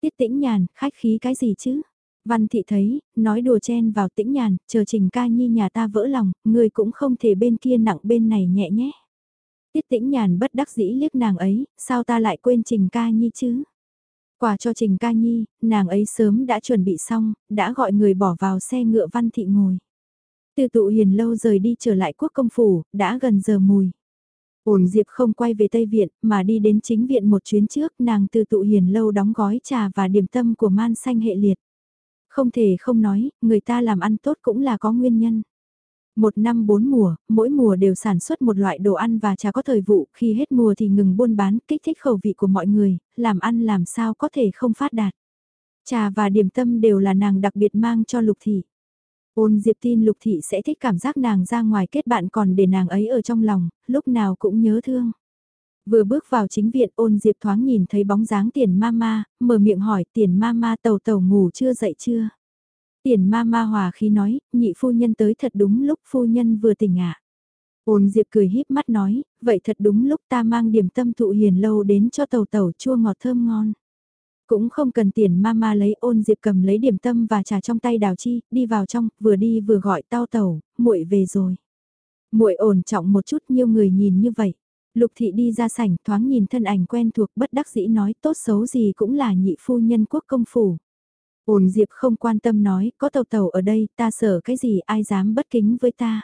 Tiết tĩnh nhàn, khách khí cái gì chứ? Văn thị thấy, nói đùa chen vào tĩnh nhàn, chờ trình ca nhi nhà ta vỡ lòng, ngươi cũng không thể bên kia nặng bên này nhẹ nhé. Tiết tĩnh nhàn bất đắc dĩ liếc nàng ấy, sao ta lại quên Trình Ca Nhi chứ? Quà cho Trình Ca Nhi, nàng ấy sớm đã chuẩn bị xong, đã gọi người bỏ vào xe ngựa văn thị ngồi. Từ tụ hiền lâu rời đi trở lại quốc công phủ, đã gần giờ mùi. ổn Diệp không quay về Tây Viện mà đi đến chính viện một chuyến trước nàng từ tụ hiền lâu đóng gói trà và điểm tâm của man xanh hệ liệt. Không thể không nói, người ta làm ăn tốt cũng là có nguyên nhân. Một năm bốn mùa, mỗi mùa đều sản xuất một loại đồ ăn và trà có thời vụ, khi hết mùa thì ngừng buôn bán, kích thích khẩu vị của mọi người, làm ăn làm sao có thể không phát đạt. Trà và điểm tâm đều là nàng đặc biệt mang cho Lục Thị. Ôn Diệp tin Lục Thị sẽ thích cảm giác nàng ra ngoài kết bạn còn để nàng ấy ở trong lòng, lúc nào cũng nhớ thương. Vừa bước vào chính viện ôn Diệp thoáng nhìn thấy bóng dáng tiền ma ma, mở miệng hỏi tiền ma ma tàu tàu ngủ chưa dậy chưa. Tiền ma ma hòa khí nói, nhị phu nhân tới thật đúng lúc phu nhân vừa tỉnh ạ. Ôn Diệp cười híp mắt nói, vậy thật đúng lúc ta mang điểm tâm thụ hiền lâu đến cho tàu tàu chua ngọt thơm ngon. Cũng không cần tiền ma ma lấy ôn Diệp cầm lấy điểm tâm và trà trong tay đào chi, đi vào trong, vừa đi vừa gọi tao tàu, muội về rồi. muội ổn trọng một chút nhiều người nhìn như vậy. Lục thị đi ra sảnh thoáng nhìn thân ảnh quen thuộc bất đắc dĩ nói tốt xấu gì cũng là nhị phu nhân quốc công phủ. Ôn Diệp không quan tâm nói, có tàu tàu ở đây, ta sợ cái gì ai dám bất kính với ta.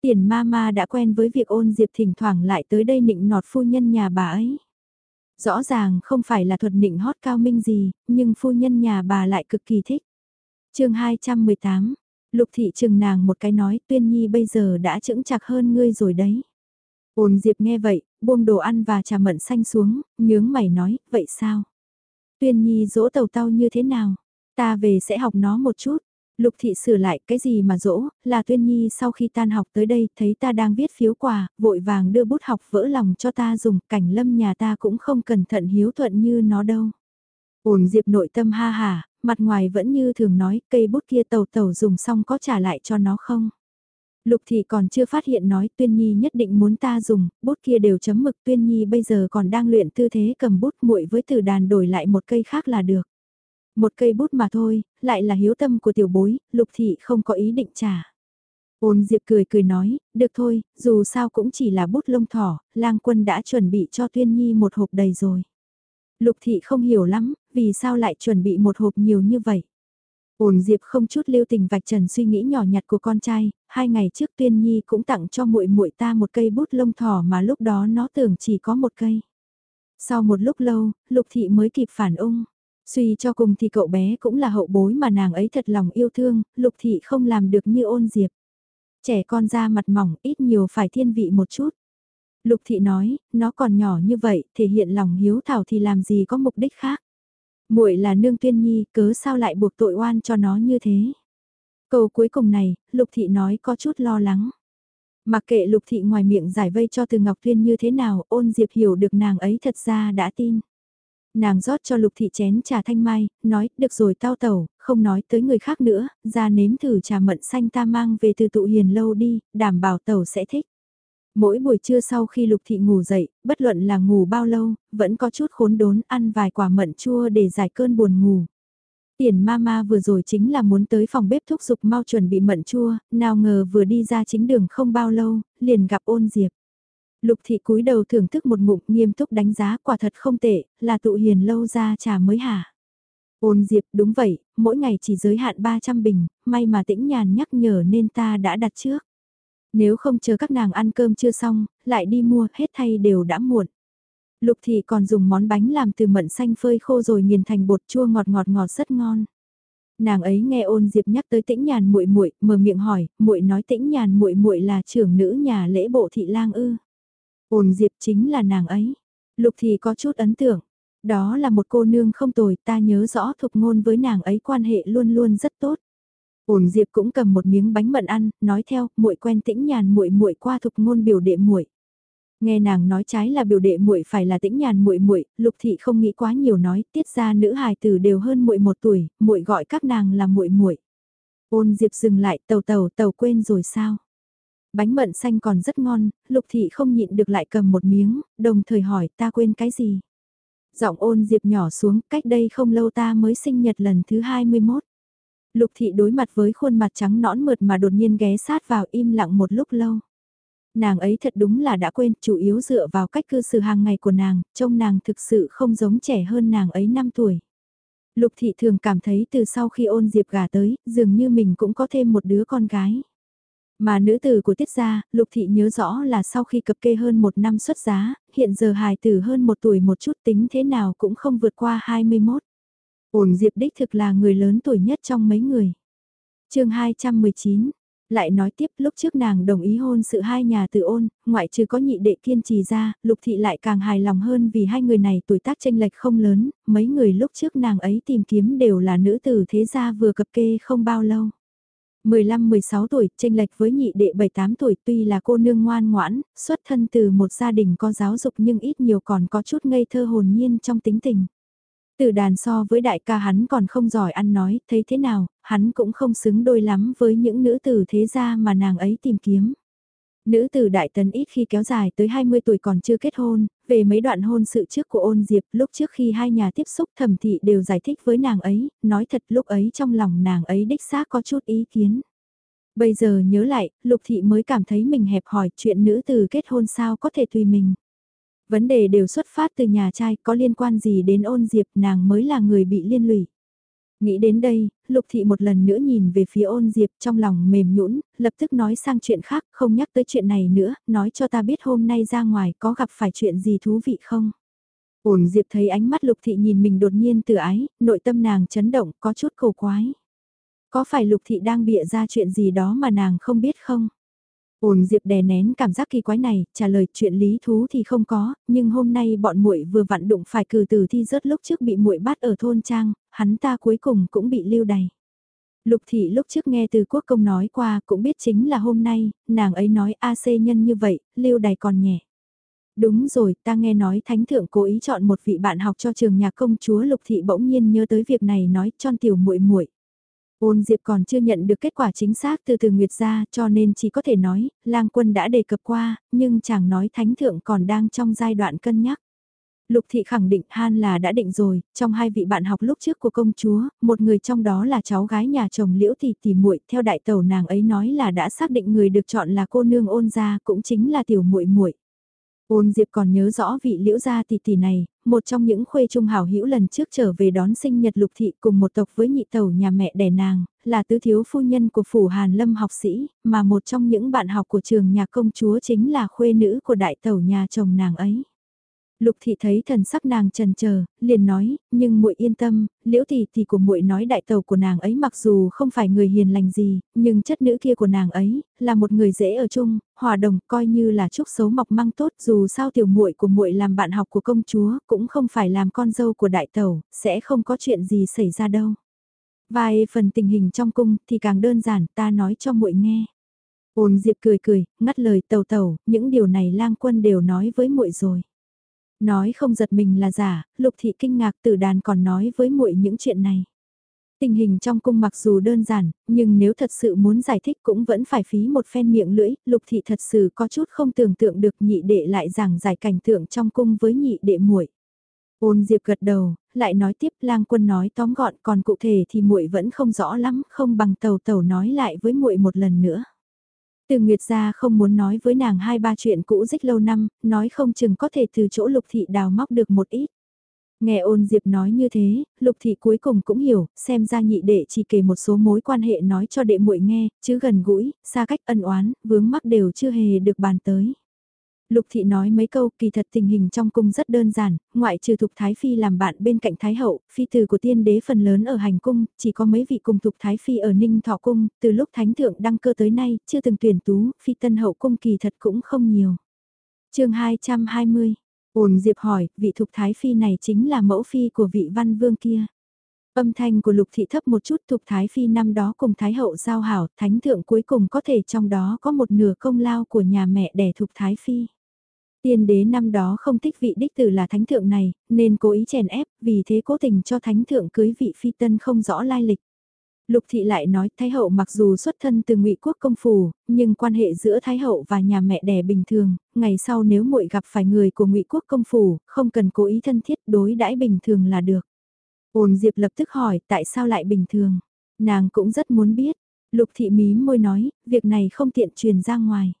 Tiền ma ma đã quen với việc ôn Diệp thỉnh thoảng lại tới đây nịnh nọt phu nhân nhà bà ấy. Rõ ràng không phải là thuật nịnh hót cao minh gì, nhưng phu nhân nhà bà lại cực kỳ thích. chương 218, Lục thị trừng nàng một cái nói tuyên nhi bây giờ đã chững chạc hơn ngươi rồi đấy. Ôn Diệp nghe vậy, buông đồ ăn và trà mận xanh xuống, nhướng mày nói, vậy sao? Tuyên Nhi dỗ tàu tao như thế nào? Ta về sẽ học nó một chút. Lục thị sửa lại cái gì mà dỗ, là Tuyên Nhi sau khi tan học tới đây thấy ta đang viết phiếu quà, vội vàng đưa bút học vỡ lòng cho ta dùng, cảnh lâm nhà ta cũng không cẩn thận hiếu thuận như nó đâu. Ổn Diệp nội tâm ha hà, mặt ngoài vẫn như thường nói cây bút kia tàu tàu dùng xong có trả lại cho nó không? Lục thị còn chưa phát hiện nói Tuyên Nhi nhất định muốn ta dùng, bút kia đều chấm mực Tuyên Nhi bây giờ còn đang luyện tư thế cầm bút muội với từ đàn đổi lại một cây khác là được. Một cây bút mà thôi, lại là hiếu tâm của tiểu bối, lục thị không có ý định trả. Ôn Diệp cười cười nói, được thôi, dù sao cũng chỉ là bút lông thỏ, lang quân đã chuẩn bị cho Tuyên Nhi một hộp đầy rồi. Lục thị không hiểu lắm, vì sao lại chuẩn bị một hộp nhiều như vậy. Ôn Diệp không chút lưu tình vạch trần suy nghĩ nhỏ nhặt của con trai, hai ngày trước Tuyên Nhi cũng tặng cho muội muội ta một cây bút lông thỏ mà lúc đó nó tưởng chỉ có một cây. Sau một lúc lâu, Lục Thị mới kịp phản ung. Suy cho cùng thì cậu bé cũng là hậu bối mà nàng ấy thật lòng yêu thương, Lục Thị không làm được như ôn Diệp. Trẻ con ra mặt mỏng ít nhiều phải thiên vị một chút. Lục Thị nói, nó còn nhỏ như vậy, thể hiện lòng hiếu thảo thì làm gì có mục đích khác muội là nương tuyên nhi, cớ sao lại buộc tội oan cho nó như thế. Câu cuối cùng này, Lục Thị nói có chút lo lắng. Mặc kệ Lục Thị ngoài miệng giải vây cho từ Ngọc Tuyên như thế nào, ôn Diệp hiểu được nàng ấy thật ra đã tin. Nàng rót cho Lục Thị chén trà thanh mai, nói, được rồi tao tẩu, không nói tới người khác nữa, ra nếm thử trà mận xanh ta mang về từ tụ hiền lâu đi, đảm bảo tẩu sẽ thích. Mỗi buổi trưa sau khi Lục Thị ngủ dậy, bất luận là ngủ bao lâu, vẫn có chút khốn đốn ăn vài quả mận chua để giải cơn buồn ngủ. Tiền mama vừa rồi chính là muốn tới phòng bếp thúc giục mau chuẩn bị mận chua, nào ngờ vừa đi ra chính đường không bao lâu, liền gặp ôn diệp. Lục thị cúi đầu thưởng thức một ngụm nghiêm túc đánh giá quả thật không tệ, là tụ hiền lâu ra trà mới hả. Ôn diệp đúng vậy, mỗi ngày chỉ giới hạn 300 bình, may mà tĩnh nhàn nhắc nhở nên ta đã đặt trước. Nếu không chờ các nàng ăn cơm chưa xong, lại đi mua hết thay đều đã muộn. Lục thị còn dùng món bánh làm từ mận xanh phơi khô rồi nghiền thành bột chua ngọt ngọt ngọt rất ngon. Nàng ấy nghe ôn diệp nhắc tới tĩnh nhàn muội muội mở miệng hỏi, muội nói tĩnh nhàn muội muội là trưởng nữ nhà lễ bộ thị lang ư. Ôn diệp chính là nàng ấy. Lục thị có chút ấn tượng. Đó là một cô nương không tồi, ta nhớ rõ thục ngôn với nàng ấy quan hệ luôn luôn rất tốt. Ôn Diệp cũng cầm một miếng bánh mận ăn, nói theo, muội quen tĩnh nhàn muội muội qua thục ngôn biểu đệ muội. Nghe nàng nói trái là biểu đệ muội phải là tĩnh nhàn muội muội, Lục thị không nghĩ quá nhiều nói, tiết ra nữ hài tử đều hơn muội một tuổi, muội gọi các nàng là muội muội. Ôn Diệp dừng lại, tàu tàu tàu quên rồi sao? Bánh mận xanh còn rất ngon, Lục thị không nhịn được lại cầm một miếng, đồng thời hỏi ta quên cái gì? Giọng ôn Diệp nhỏ xuống, cách đây không lâu ta mới sinh nhật lần thứ 21. Lục thị đối mặt với khuôn mặt trắng nõn mượt mà đột nhiên ghé sát vào im lặng một lúc lâu. Nàng ấy thật đúng là đã quên, chủ yếu dựa vào cách cư xử hàng ngày của nàng, trông nàng thực sự không giống trẻ hơn nàng ấy 5 tuổi. Lục thị thường cảm thấy từ sau khi ôn diệp gà tới, dường như mình cũng có thêm một đứa con gái. Mà nữ tử của tiết gia, Lục Thị nhớ rõ là sau khi cập kê hơn một năm xuất giá, hiện giờ hài tử hơn một tuổi một chút tính thế nào cũng không vượt qua 21. Ổn Diệp đích thực là người lớn tuổi nhất trong mấy người. chương 219, lại nói tiếp lúc trước nàng đồng ý hôn sự hai nhà tử ôn, ngoại trừ có nhị đệ kiên trì ra, lục thị lại càng hài lòng hơn vì hai người này tuổi tác tranh lệch không lớn, mấy người lúc trước nàng ấy tìm kiếm đều là nữ tử thế gia vừa cập kê không bao lâu. 15-16 tuổi, tranh lệch với nhị đệ 7-8 tuổi tuy là cô nương ngoan ngoãn, xuất thân từ một gia đình có giáo dục nhưng ít nhiều còn có chút ngây thơ hồn nhiên trong tính tình. Từ đàn so với đại ca hắn còn không giỏi ăn nói, thấy thế nào, hắn cũng không xứng đôi lắm với những nữ tử thế gia mà nàng ấy tìm kiếm. Nữ tử đại tấn ít khi kéo dài tới 20 tuổi còn chưa kết hôn, về mấy đoạn hôn sự trước của ôn diệp lúc trước khi hai nhà tiếp xúc thẩm thị đều giải thích với nàng ấy, nói thật lúc ấy trong lòng nàng ấy đích xác có chút ý kiến. Bây giờ nhớ lại, lục thị mới cảm thấy mình hẹp hỏi chuyện nữ tử kết hôn sao có thể tùy mình. Vấn đề đều xuất phát từ nhà trai, có liên quan gì đến ôn diệp nàng mới là người bị liên lụy. Nghĩ đến đây, Lục Thị một lần nữa nhìn về phía ôn diệp trong lòng mềm nhũn, lập tức nói sang chuyện khác, không nhắc tới chuyện này nữa, nói cho ta biết hôm nay ra ngoài có gặp phải chuyện gì thú vị không. Ôn diệp thấy ánh mắt Lục Thị nhìn mình đột nhiên từ ái, nội tâm nàng chấn động, có chút cầu quái. Có phải Lục Thị đang bịa ra chuyện gì đó mà nàng không biết không? Ôn Diệp đè nén cảm giác kỳ quái này, trả lời chuyện lý thú thì không có, nhưng hôm nay bọn muội vừa vặn đụng phải cử từ thi rớt lúc trước bị muội bắt ở thôn trang, hắn ta cuối cùng cũng bị lưu đày. Lục thị lúc trước nghe từ quốc công nói qua cũng biết chính là hôm nay, nàng ấy nói AC nhân như vậy, lưu đày còn nhẹ. Đúng rồi, ta nghe nói thánh thượng cố ý chọn một vị bạn học cho trường nhà công chúa Lục thị bỗng nhiên nhớ tới việc này nói cho tiểu muội muội. Ôn Diệp còn chưa nhận được kết quả chính xác từ từ Nguyệt gia cho nên chỉ có thể nói, lang quân đã đề cập qua, nhưng chàng nói thánh thượng còn đang trong giai đoạn cân nhắc. Lục thị khẳng định Han là đã định rồi, trong hai vị bạn học lúc trước của công chúa, một người trong đó là cháu gái nhà chồng Liễu Thị Tỷ muội, theo đại tẩu nàng ấy nói là đã xác định người được chọn là cô nương ôn gia, cũng chính là tiểu muội muội. Ôn Diệp còn nhớ rõ vị liễu gia tỷ tỷ này, một trong những khuê trung hảo hữu lần trước trở về đón sinh nhật lục thị cùng một tộc với nhị tẩu nhà mẹ đẻ nàng, là tứ thiếu phu nhân của phủ Hàn Lâm học sĩ, mà một trong những bạn học của trường nhà công chúa chính là khuê nữ của đại tẩu nhà chồng nàng ấy. Lục thị thấy thần sắc nàng trần chờ, liền nói, nhưng muội yên tâm, liễu thị thì của muội nói đại tàu của nàng ấy mặc dù không phải người hiền lành gì, nhưng chất nữ kia của nàng ấy là một người dễ ở chung, hòa đồng, coi như là chúc xấu mọc măng tốt, dù sao tiểu muội của muội làm bạn học của công chúa, cũng không phải làm con dâu của đại tàu, sẽ không có chuyện gì xảy ra đâu. Vài phần tình hình trong cung thì càng đơn giản, ta nói cho muội nghe. Ôn Diệp cười cười, ngắt lời tàu tàu, những điều này lang quân đều nói với muội rồi. Nói không giật mình là giả, lục thị kinh ngạc tử đàn còn nói với muội những chuyện này. Tình hình trong cung mặc dù đơn giản, nhưng nếu thật sự muốn giải thích cũng vẫn phải phí một phen miệng lưỡi, lục thị thật sự có chút không tưởng tượng được nhị đệ lại giảng giải cảnh tượng trong cung với nhị đệ muội. Ôn Diệp gật đầu, lại nói tiếp lang quân nói tóm gọn còn cụ thể thì muội vẫn không rõ lắm, không bằng tàu tàu nói lại với muội một lần nữa. Từ Nguyệt gia không muốn nói với nàng hai ba chuyện cũ dích lâu năm, nói không chừng có thể từ chỗ lục thị đào móc được một ít. Nghe ôn Diệp nói như thế, lục thị cuối cùng cũng hiểu, xem ra nhị đệ chỉ kể một số mối quan hệ nói cho đệ muội nghe, chứ gần gũi, xa cách ân oán, vướng mắc đều chưa hề được bàn tới. Lục thị nói mấy câu kỳ thật tình hình trong cung rất đơn giản, ngoại trừ Thục Thái Phi làm bạn bên cạnh Thái Hậu, phi tử của tiên đế phần lớn ở hành cung, chỉ có mấy vị cùng Thục Thái Phi ở Ninh Thọ Cung, từ lúc Thánh Thượng đăng cơ tới nay, chưa từng tuyển tú, phi tân hậu cung kỳ thật cũng không nhiều. chương 220, ồn Diệp hỏi, vị Thục Thái Phi này chính là mẫu phi của vị văn vương kia. Âm thanh của Lục Thị thấp một chút Thục Thái Phi năm đó cùng Thái Hậu giao hảo, Thánh Thượng cuối cùng có thể trong đó có một nửa công lao của nhà mẹ đẻ Thục Thái Phi. Tiên đế năm đó không thích vị đích tử là thánh thượng này, nên cố ý chèn ép, vì thế cố tình cho thánh thượng cưới vị phi tân không rõ lai lịch. Lục thị lại nói Thái hậu mặc dù xuất thân từ ngụy quốc công phủ, nhưng quan hệ giữa Thái hậu và nhà mẹ đẻ bình thường, ngày sau nếu muội gặp phải người của ngụy quốc công phủ, không cần cố ý thân thiết đối đãi bình thường là được. Ôn Diệp lập tức hỏi tại sao lại bình thường, nàng cũng rất muốn biết. Lục thị mí môi nói, việc này không tiện truyền ra ngoài.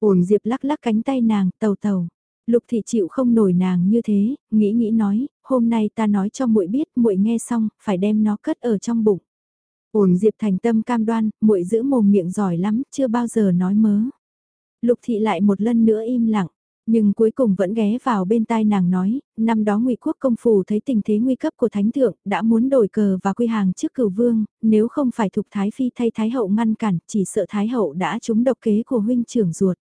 Ổn Diệp lắc lắc cánh tay nàng, tàu tàu. Lục thị chịu không nổi nàng như thế, nghĩ nghĩ nói, hôm nay ta nói cho muội biết, muội nghe xong, phải đem nó cất ở trong bụng. Ôn Diệp thành tâm cam đoan, muội giữ mồm miệng giỏi lắm, chưa bao giờ nói mớ. Lục thị lại một lần nữa im lặng, nhưng cuối cùng vẫn ghé vào bên tai nàng nói, năm đó ngụy quốc công phủ thấy tình thế nguy cấp của thánh thượng, đã muốn đổi cờ và quy hàng trước cửu vương, nếu không phải thục thái phi thay thái hậu ngăn cản, chỉ sợ thái hậu đã trúng độc kế của huynh trưởng ruột.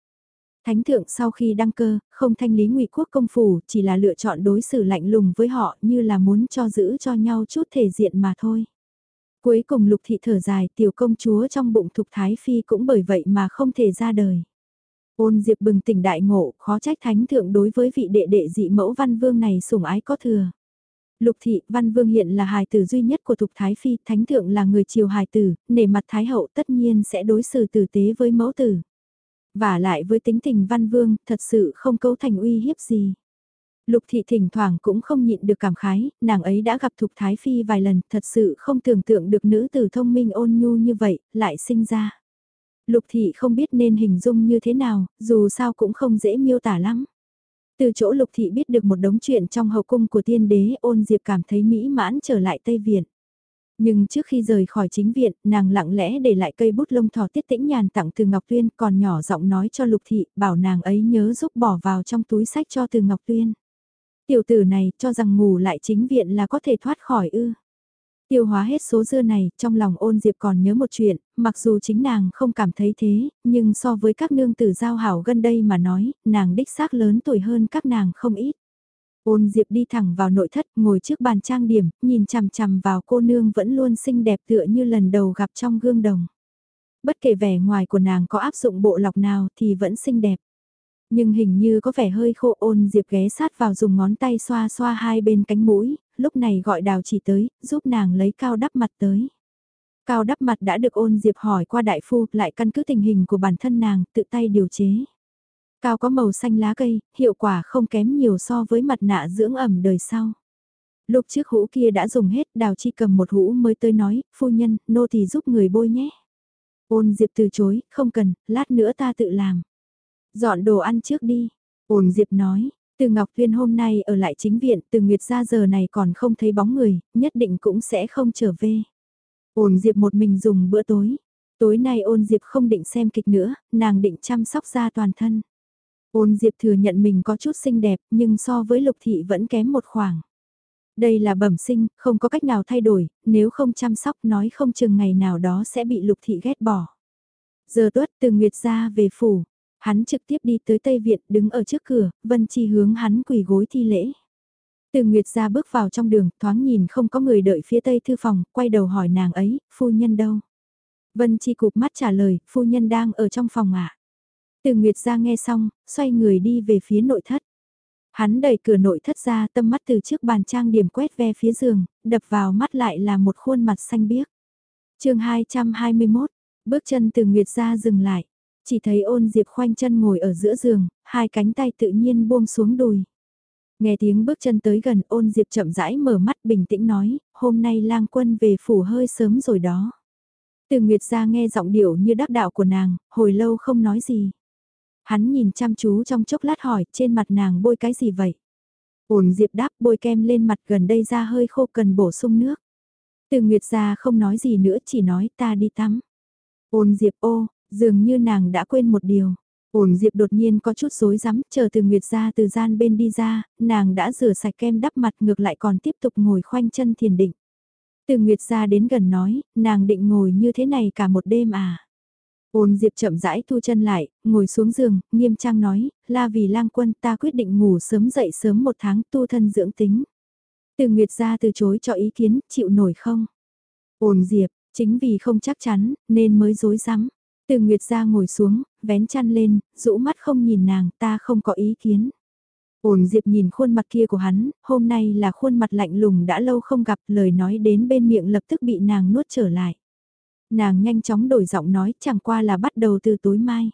Thánh thượng sau khi đăng cơ, không thanh lý ngụy quốc công phủ, chỉ là lựa chọn đối xử lạnh lùng với họ như là muốn cho giữ cho nhau chút thể diện mà thôi. Cuối cùng lục thị thở dài tiểu công chúa trong bụng thục thái phi cũng bởi vậy mà không thể ra đời. Ôn Diệp bừng tỉnh đại ngộ, khó trách thánh thượng đối với vị đệ đệ dị mẫu văn vương này sủng ái có thừa. Lục thị, văn vương hiện là hài tử duy nhất của thục thái phi, thánh thượng là người chiều hài tử, nể mặt thái hậu tất nhiên sẽ đối xử tử tế với mẫu tử. Và lại với tính tình văn vương, thật sự không cấu thành uy hiếp gì. Lục thị thỉnh thoảng cũng không nhịn được cảm khái, nàng ấy đã gặp Thục Thái Phi vài lần, thật sự không tưởng tượng được nữ tử thông minh ôn nhu như vậy, lại sinh ra. Lục thị không biết nên hình dung như thế nào, dù sao cũng không dễ miêu tả lắm. Từ chỗ lục thị biết được một đống chuyện trong hậu cung của tiên đế ôn diệp cảm thấy mỹ mãn trở lại Tây Viện. Nhưng trước khi rời khỏi chính viện, nàng lặng lẽ để lại cây bút lông thỏ tiết tĩnh nhàn tặng từ Ngọc Tuyên còn nhỏ giọng nói cho Lục Thị, bảo nàng ấy nhớ giúp bỏ vào trong túi sách cho từ Ngọc Tuyên. Tiểu tử này cho rằng ngủ lại chính viện là có thể thoát khỏi ư. Tiêu hóa hết số dưa này, trong lòng ôn diệp còn nhớ một chuyện, mặc dù chính nàng không cảm thấy thế, nhưng so với các nương tử giao hảo gần đây mà nói, nàng đích xác lớn tuổi hơn các nàng không ít. Ôn diệp đi thẳng vào nội thất, ngồi trước bàn trang điểm, nhìn chằm chằm vào cô nương vẫn luôn xinh đẹp tựa như lần đầu gặp trong gương đồng. Bất kể vẻ ngoài của nàng có áp dụng bộ lọc nào thì vẫn xinh đẹp. Nhưng hình như có vẻ hơi khô ôn Diệp ghé sát vào dùng ngón tay xoa xoa hai bên cánh mũi, lúc này gọi đào chỉ tới, giúp nàng lấy cao đắp mặt tới. Cao đắp mặt đã được ôn Diệp hỏi qua đại phu, lại căn cứ tình hình của bản thân nàng, tự tay điều chế. Cao có màu xanh lá cây, hiệu quả không kém nhiều so với mặt nạ dưỡng ẩm đời sau. Lúc trước hũ kia đã dùng hết, đào chi cầm một hũ mới tới nói, phu nhân, nô thì giúp người bôi nhé. Ôn Diệp từ chối, không cần, lát nữa ta tự làm. Dọn đồ ăn trước đi. Ôn Diệp nói, từ Ngọc Thuyên hôm nay ở lại chính viện, từ Nguyệt ra giờ này còn không thấy bóng người, nhất định cũng sẽ không trở về. Ôn Diệp một mình dùng bữa tối. Tối nay ôn Diệp không định xem kịch nữa, nàng định chăm sóc ra toàn thân. Ôn Diệp thừa nhận mình có chút xinh đẹp, nhưng so với Lục Thị vẫn kém một khoảng. Đây là bẩm sinh, không có cách nào thay đổi, nếu không chăm sóc nói không chừng ngày nào đó sẽ bị Lục Thị ghét bỏ. Giờ tuất từ Nguyệt ra về phủ, Hắn trực tiếp đi tới Tây Viện đứng ở trước cửa, Vân Chi hướng hắn quỳ gối thi lễ. Từ Nguyệt ra bước vào trong đường, thoáng nhìn không có người đợi phía tây thư phòng, quay đầu hỏi nàng ấy, phu nhân đâu? Vân Chi cụp mắt trả lời, phu nhân đang ở trong phòng ạ. Từ Nguyệt ra nghe xong, xoay người đi về phía nội thất. Hắn đẩy cửa nội thất ra tâm mắt từ trước bàn trang điểm quét ve phía giường, đập vào mắt lại là một khuôn mặt xanh biếc. chương 221, bước chân từ Nguyệt ra dừng lại. Chỉ thấy ôn diệp khoanh chân ngồi ở giữa giường, hai cánh tay tự nhiên buông xuống đùi. Nghe tiếng bước chân tới gần ôn diệp chậm rãi mở mắt bình tĩnh nói, hôm nay lang quân về phủ hơi sớm rồi đó. Từ Nguyệt ra nghe giọng điệu như đắc đạo của nàng, hồi lâu không nói gì. Hắn nhìn chăm chú trong chốc lát hỏi, trên mặt nàng bôi cái gì vậy? Ôn diệp đáp bôi kem lên mặt gần đây ra hơi khô cần bổ sung nước. Từ Nguyệt ra không nói gì nữa chỉ nói ta đi tắm. Ôn diệp ô, Dường như nàng đã quên một điều. Ổn Diệp đột nhiên có chút rối rắm, chờ từ Nguyệt ra từ gian bên đi ra, nàng đã rửa sạch kem đắp mặt ngược lại còn tiếp tục ngồi khoanh chân thiền định. Từ Nguyệt ra đến gần nói, nàng định ngồi như thế này cả một đêm à. Ôn Diệp chậm rãi thu chân lại, ngồi xuống giường, nghiêm trang nói, là vì lang quân ta quyết định ngủ sớm dậy sớm một tháng tu thân dưỡng tính. Từ Nguyệt ra từ chối cho ý kiến, chịu nổi không? Ôn Diệp, chính vì không chắc chắn, nên mới dối rắm từ Nguyệt ra ngồi xuống, vén chăn lên, rũ mắt không nhìn nàng, ta không có ý kiến. Ổn Diệp nhìn khuôn mặt kia của hắn, hôm nay là khuôn mặt lạnh lùng đã lâu không gặp, lời nói đến bên miệng lập tức bị nàng nuốt trở lại. Nàng nhanh chóng đổi giọng nói, chẳng qua là bắt đầu từ tối mai.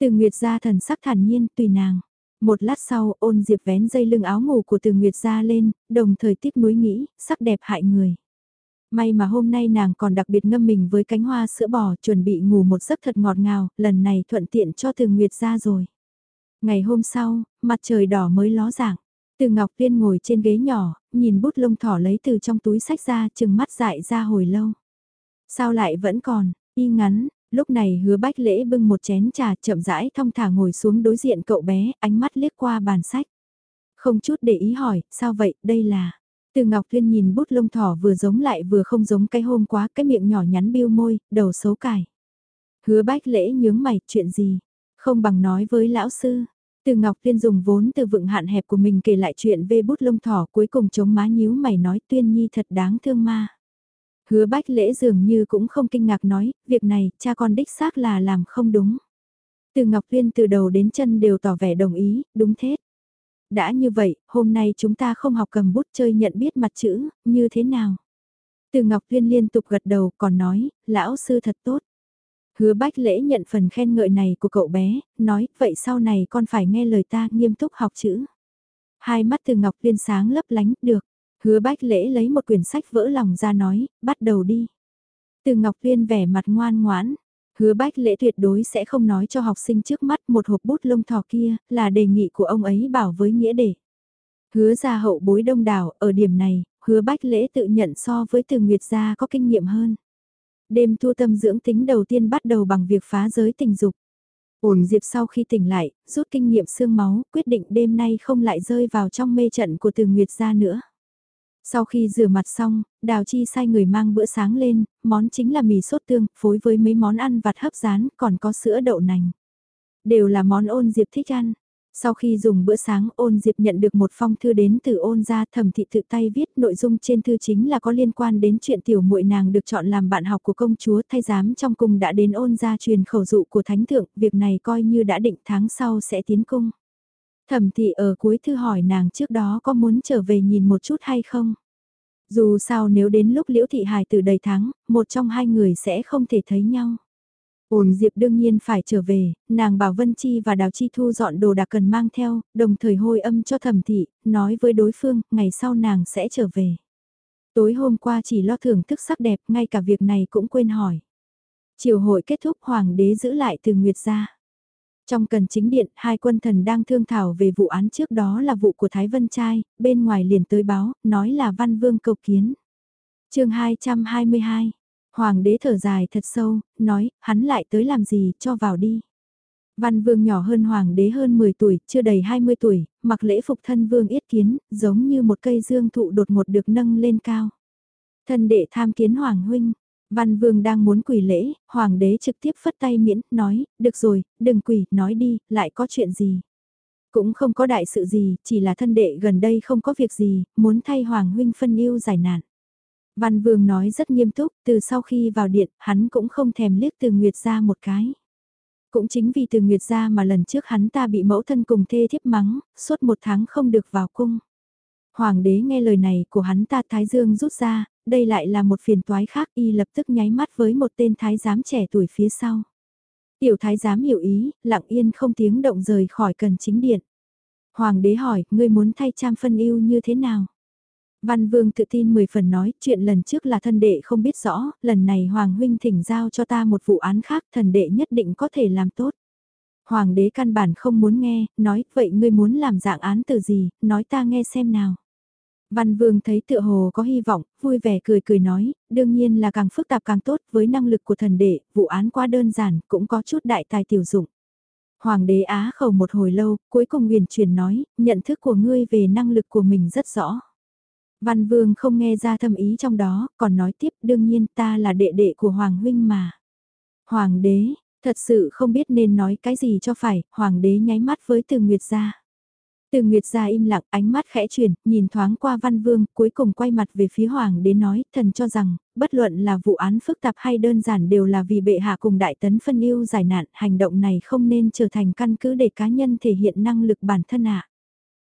Từ Nguyệt ra thần sắc thản nhiên, tùy nàng. Một lát sau, ôn Diệp vén dây lưng áo ngủ của từ Nguyệt ra lên, đồng thời tiếp nuối nghĩ, sắc đẹp hại người. May mà hôm nay nàng còn đặc biệt ngâm mình với cánh hoa sữa bò chuẩn bị ngủ một giấc thật ngọt ngào, lần này thuận tiện cho từ Nguyệt ra rồi. Ngày hôm sau, mặt trời đỏ mới ló dạng. Từ Ngọc Viên ngồi trên ghế nhỏ, nhìn bút lông thỏ lấy từ trong túi sách ra chừng mắt dại ra hồi lâu. Sao lại vẫn còn, y ngắn, lúc này hứa bách lễ bưng một chén trà chậm rãi thong thả ngồi xuống đối diện cậu bé, ánh mắt liếc qua bàn sách. Không chút để ý hỏi, sao vậy, đây là... Từ Ngọc Thuyên nhìn bút lông thỏ vừa giống lại vừa không giống cái hôm quá, cái miệng nhỏ nhắn biêu môi, đầu xấu cải. Hứa bách lễ nhướng mày, chuyện gì? Không bằng nói với lão sư. Từ Ngọc Thuyên dùng vốn từ vựng hạn hẹp của mình kể lại chuyện về bút lông thỏ cuối cùng chống má nhíu mày nói tuyên nhi thật đáng thương ma. Hứa bách lễ dường như cũng không kinh ngạc nói, việc này cha con đích xác là làm không đúng. Từ Ngọc Thuyên từ đầu đến chân đều tỏ vẻ đồng ý, đúng thế đã như vậy, hôm nay chúng ta không học cầm bút chơi nhận biết mặt chữ, như thế nào? Từ Ngọc Viên liên tục gật đầu còn nói, lão sư thật tốt. Hứa bách lễ nhận phần khen ngợi này của cậu bé, nói, vậy sau này con phải nghe lời ta nghiêm túc học chữ. Hai mắt từ Ngọc Viên sáng lấp lánh, được. Hứa bách lễ lấy một quyển sách vỡ lòng ra nói, bắt đầu đi. Từ Ngọc Viên vẻ mặt ngoan ngoãn, Hứa bách lễ tuyệt đối sẽ không nói cho học sinh trước mắt một hộp bút lông thỏ kia, là đề nghị của ông ấy bảo với nghĩa để. Hứa ra hậu bối đông đảo, ở điểm này, hứa bách lễ tự nhận so với từ Nguyệt gia có kinh nghiệm hơn. Đêm thu tâm dưỡng tính đầu tiên bắt đầu bằng việc phá giới tình dục. Ổn Diệp sau khi tỉnh lại, rút kinh nghiệm xương máu, quyết định đêm nay không lại rơi vào trong mê trận của từ Nguyệt gia nữa. Sau khi rửa mặt xong, Đào Chi sai người mang bữa sáng lên, món chính là mì sốt tương, phối với mấy món ăn vặt hấp rán, còn có sữa đậu nành. Đều là món ôn Diệp thích ăn. Sau khi dùng bữa sáng ôn Diệp nhận được một phong thư đến từ ôn gia thẩm thị tự tay viết nội dung trên thư chính là có liên quan đến chuyện tiểu muội nàng được chọn làm bạn học của công chúa thay giám trong cung đã đến ôn gia truyền khẩu dụ của thánh thượng, việc này coi như đã định tháng sau sẽ tiến cung. Thẩm thị ở cuối thư hỏi nàng trước đó có muốn trở về nhìn một chút hay không? Dù sao nếu đến lúc liễu thị hài từ đầy tháng, một trong hai người sẽ không thể thấy nhau. Ổn Diệp đương nhiên phải trở về, nàng bảo Vân Chi và Đào Chi thu dọn đồ đạc cần mang theo, đồng thời hôi âm cho thẩm thị, nói với đối phương, ngày sau nàng sẽ trở về. Tối hôm qua chỉ lo thưởng thức sắc đẹp, ngay cả việc này cũng quên hỏi. Chiều hội kết thúc hoàng đế giữ lại từ Nguyệt gia. Trong cần chính điện, hai quân thần đang thương thảo về vụ án trước đó là vụ của Thái Vân Trai, bên ngoài liền tới báo, nói là Văn Vương cầu kiến. chương 222, Hoàng đế thở dài thật sâu, nói, hắn lại tới làm gì, cho vào đi. Văn Vương nhỏ hơn Hoàng đế hơn 10 tuổi, chưa đầy 20 tuổi, mặc lễ phục thân Vương yết kiến, giống như một cây dương thụ đột ngột được nâng lên cao. Thân đệ tham kiến Hoàng huynh, Văn Vương đang muốn quỳ lễ, Hoàng đế trực tiếp phất tay miễn, nói, được rồi, đừng quỳ, nói đi, lại có chuyện gì. Cũng không có đại sự gì, chỉ là thân đệ gần đây không có việc gì, muốn thay Hoàng huynh phân yêu giải nạn. Văn Vương nói rất nghiêm túc, từ sau khi vào điện, hắn cũng không thèm liếc từ Nguyệt ra một cái. Cũng chính vì từ Nguyệt ra mà lần trước hắn ta bị mẫu thân cùng thê thiếp mắng, suốt một tháng không được vào cung. Hoàng đế nghe lời này của hắn ta Thái Dương rút ra, đây lại là một phiền toái khác y lập tức nháy mắt với một tên thái giám trẻ tuổi phía sau. Tiểu thái giám hiểu ý, lặng yên không tiếng động rời khỏi cần chính điện. Hoàng đế hỏi, ngươi muốn thay trang phân yêu như thế nào? Văn Vương tự tin 10 phần nói, chuyện lần trước là thân đệ không biết rõ, lần này Hoàng huynh thỉnh giao cho ta một vụ án khác, thần đệ nhất định có thể làm tốt. Hoàng đế căn bản không muốn nghe, nói, vậy ngươi muốn làm dạng án từ gì, nói ta nghe xem nào. Văn Vương thấy tựa hồ có hy vọng, vui vẻ cười cười nói, đương nhiên là càng phức tạp càng tốt với năng lực của thần đệ, vụ án quá đơn giản, cũng có chút đại tài tiểu dụng. Hoàng đế á khẩu một hồi lâu, cuối cùng huyền truyền nói, nhận thức của ngươi về năng lực của mình rất rõ. Văn Vương không nghe ra thâm ý trong đó, còn nói tiếp đương nhiên ta là đệ đệ của Hoàng huynh mà. Hoàng đế, thật sự không biết nên nói cái gì cho phải, Hoàng đế nháy mắt với từ Nguyệt gia. Từ Nguyệt ra im lặng, ánh mắt khẽ chuyển, nhìn thoáng qua Văn Vương, cuối cùng quay mặt về phía Hoàng đế nói, thần cho rằng, bất luận là vụ án phức tạp hay đơn giản đều là vì bệ hạ cùng đại tấn phân yêu giải nạn, hành động này không nên trở thành căn cứ để cá nhân thể hiện năng lực bản thân ạ.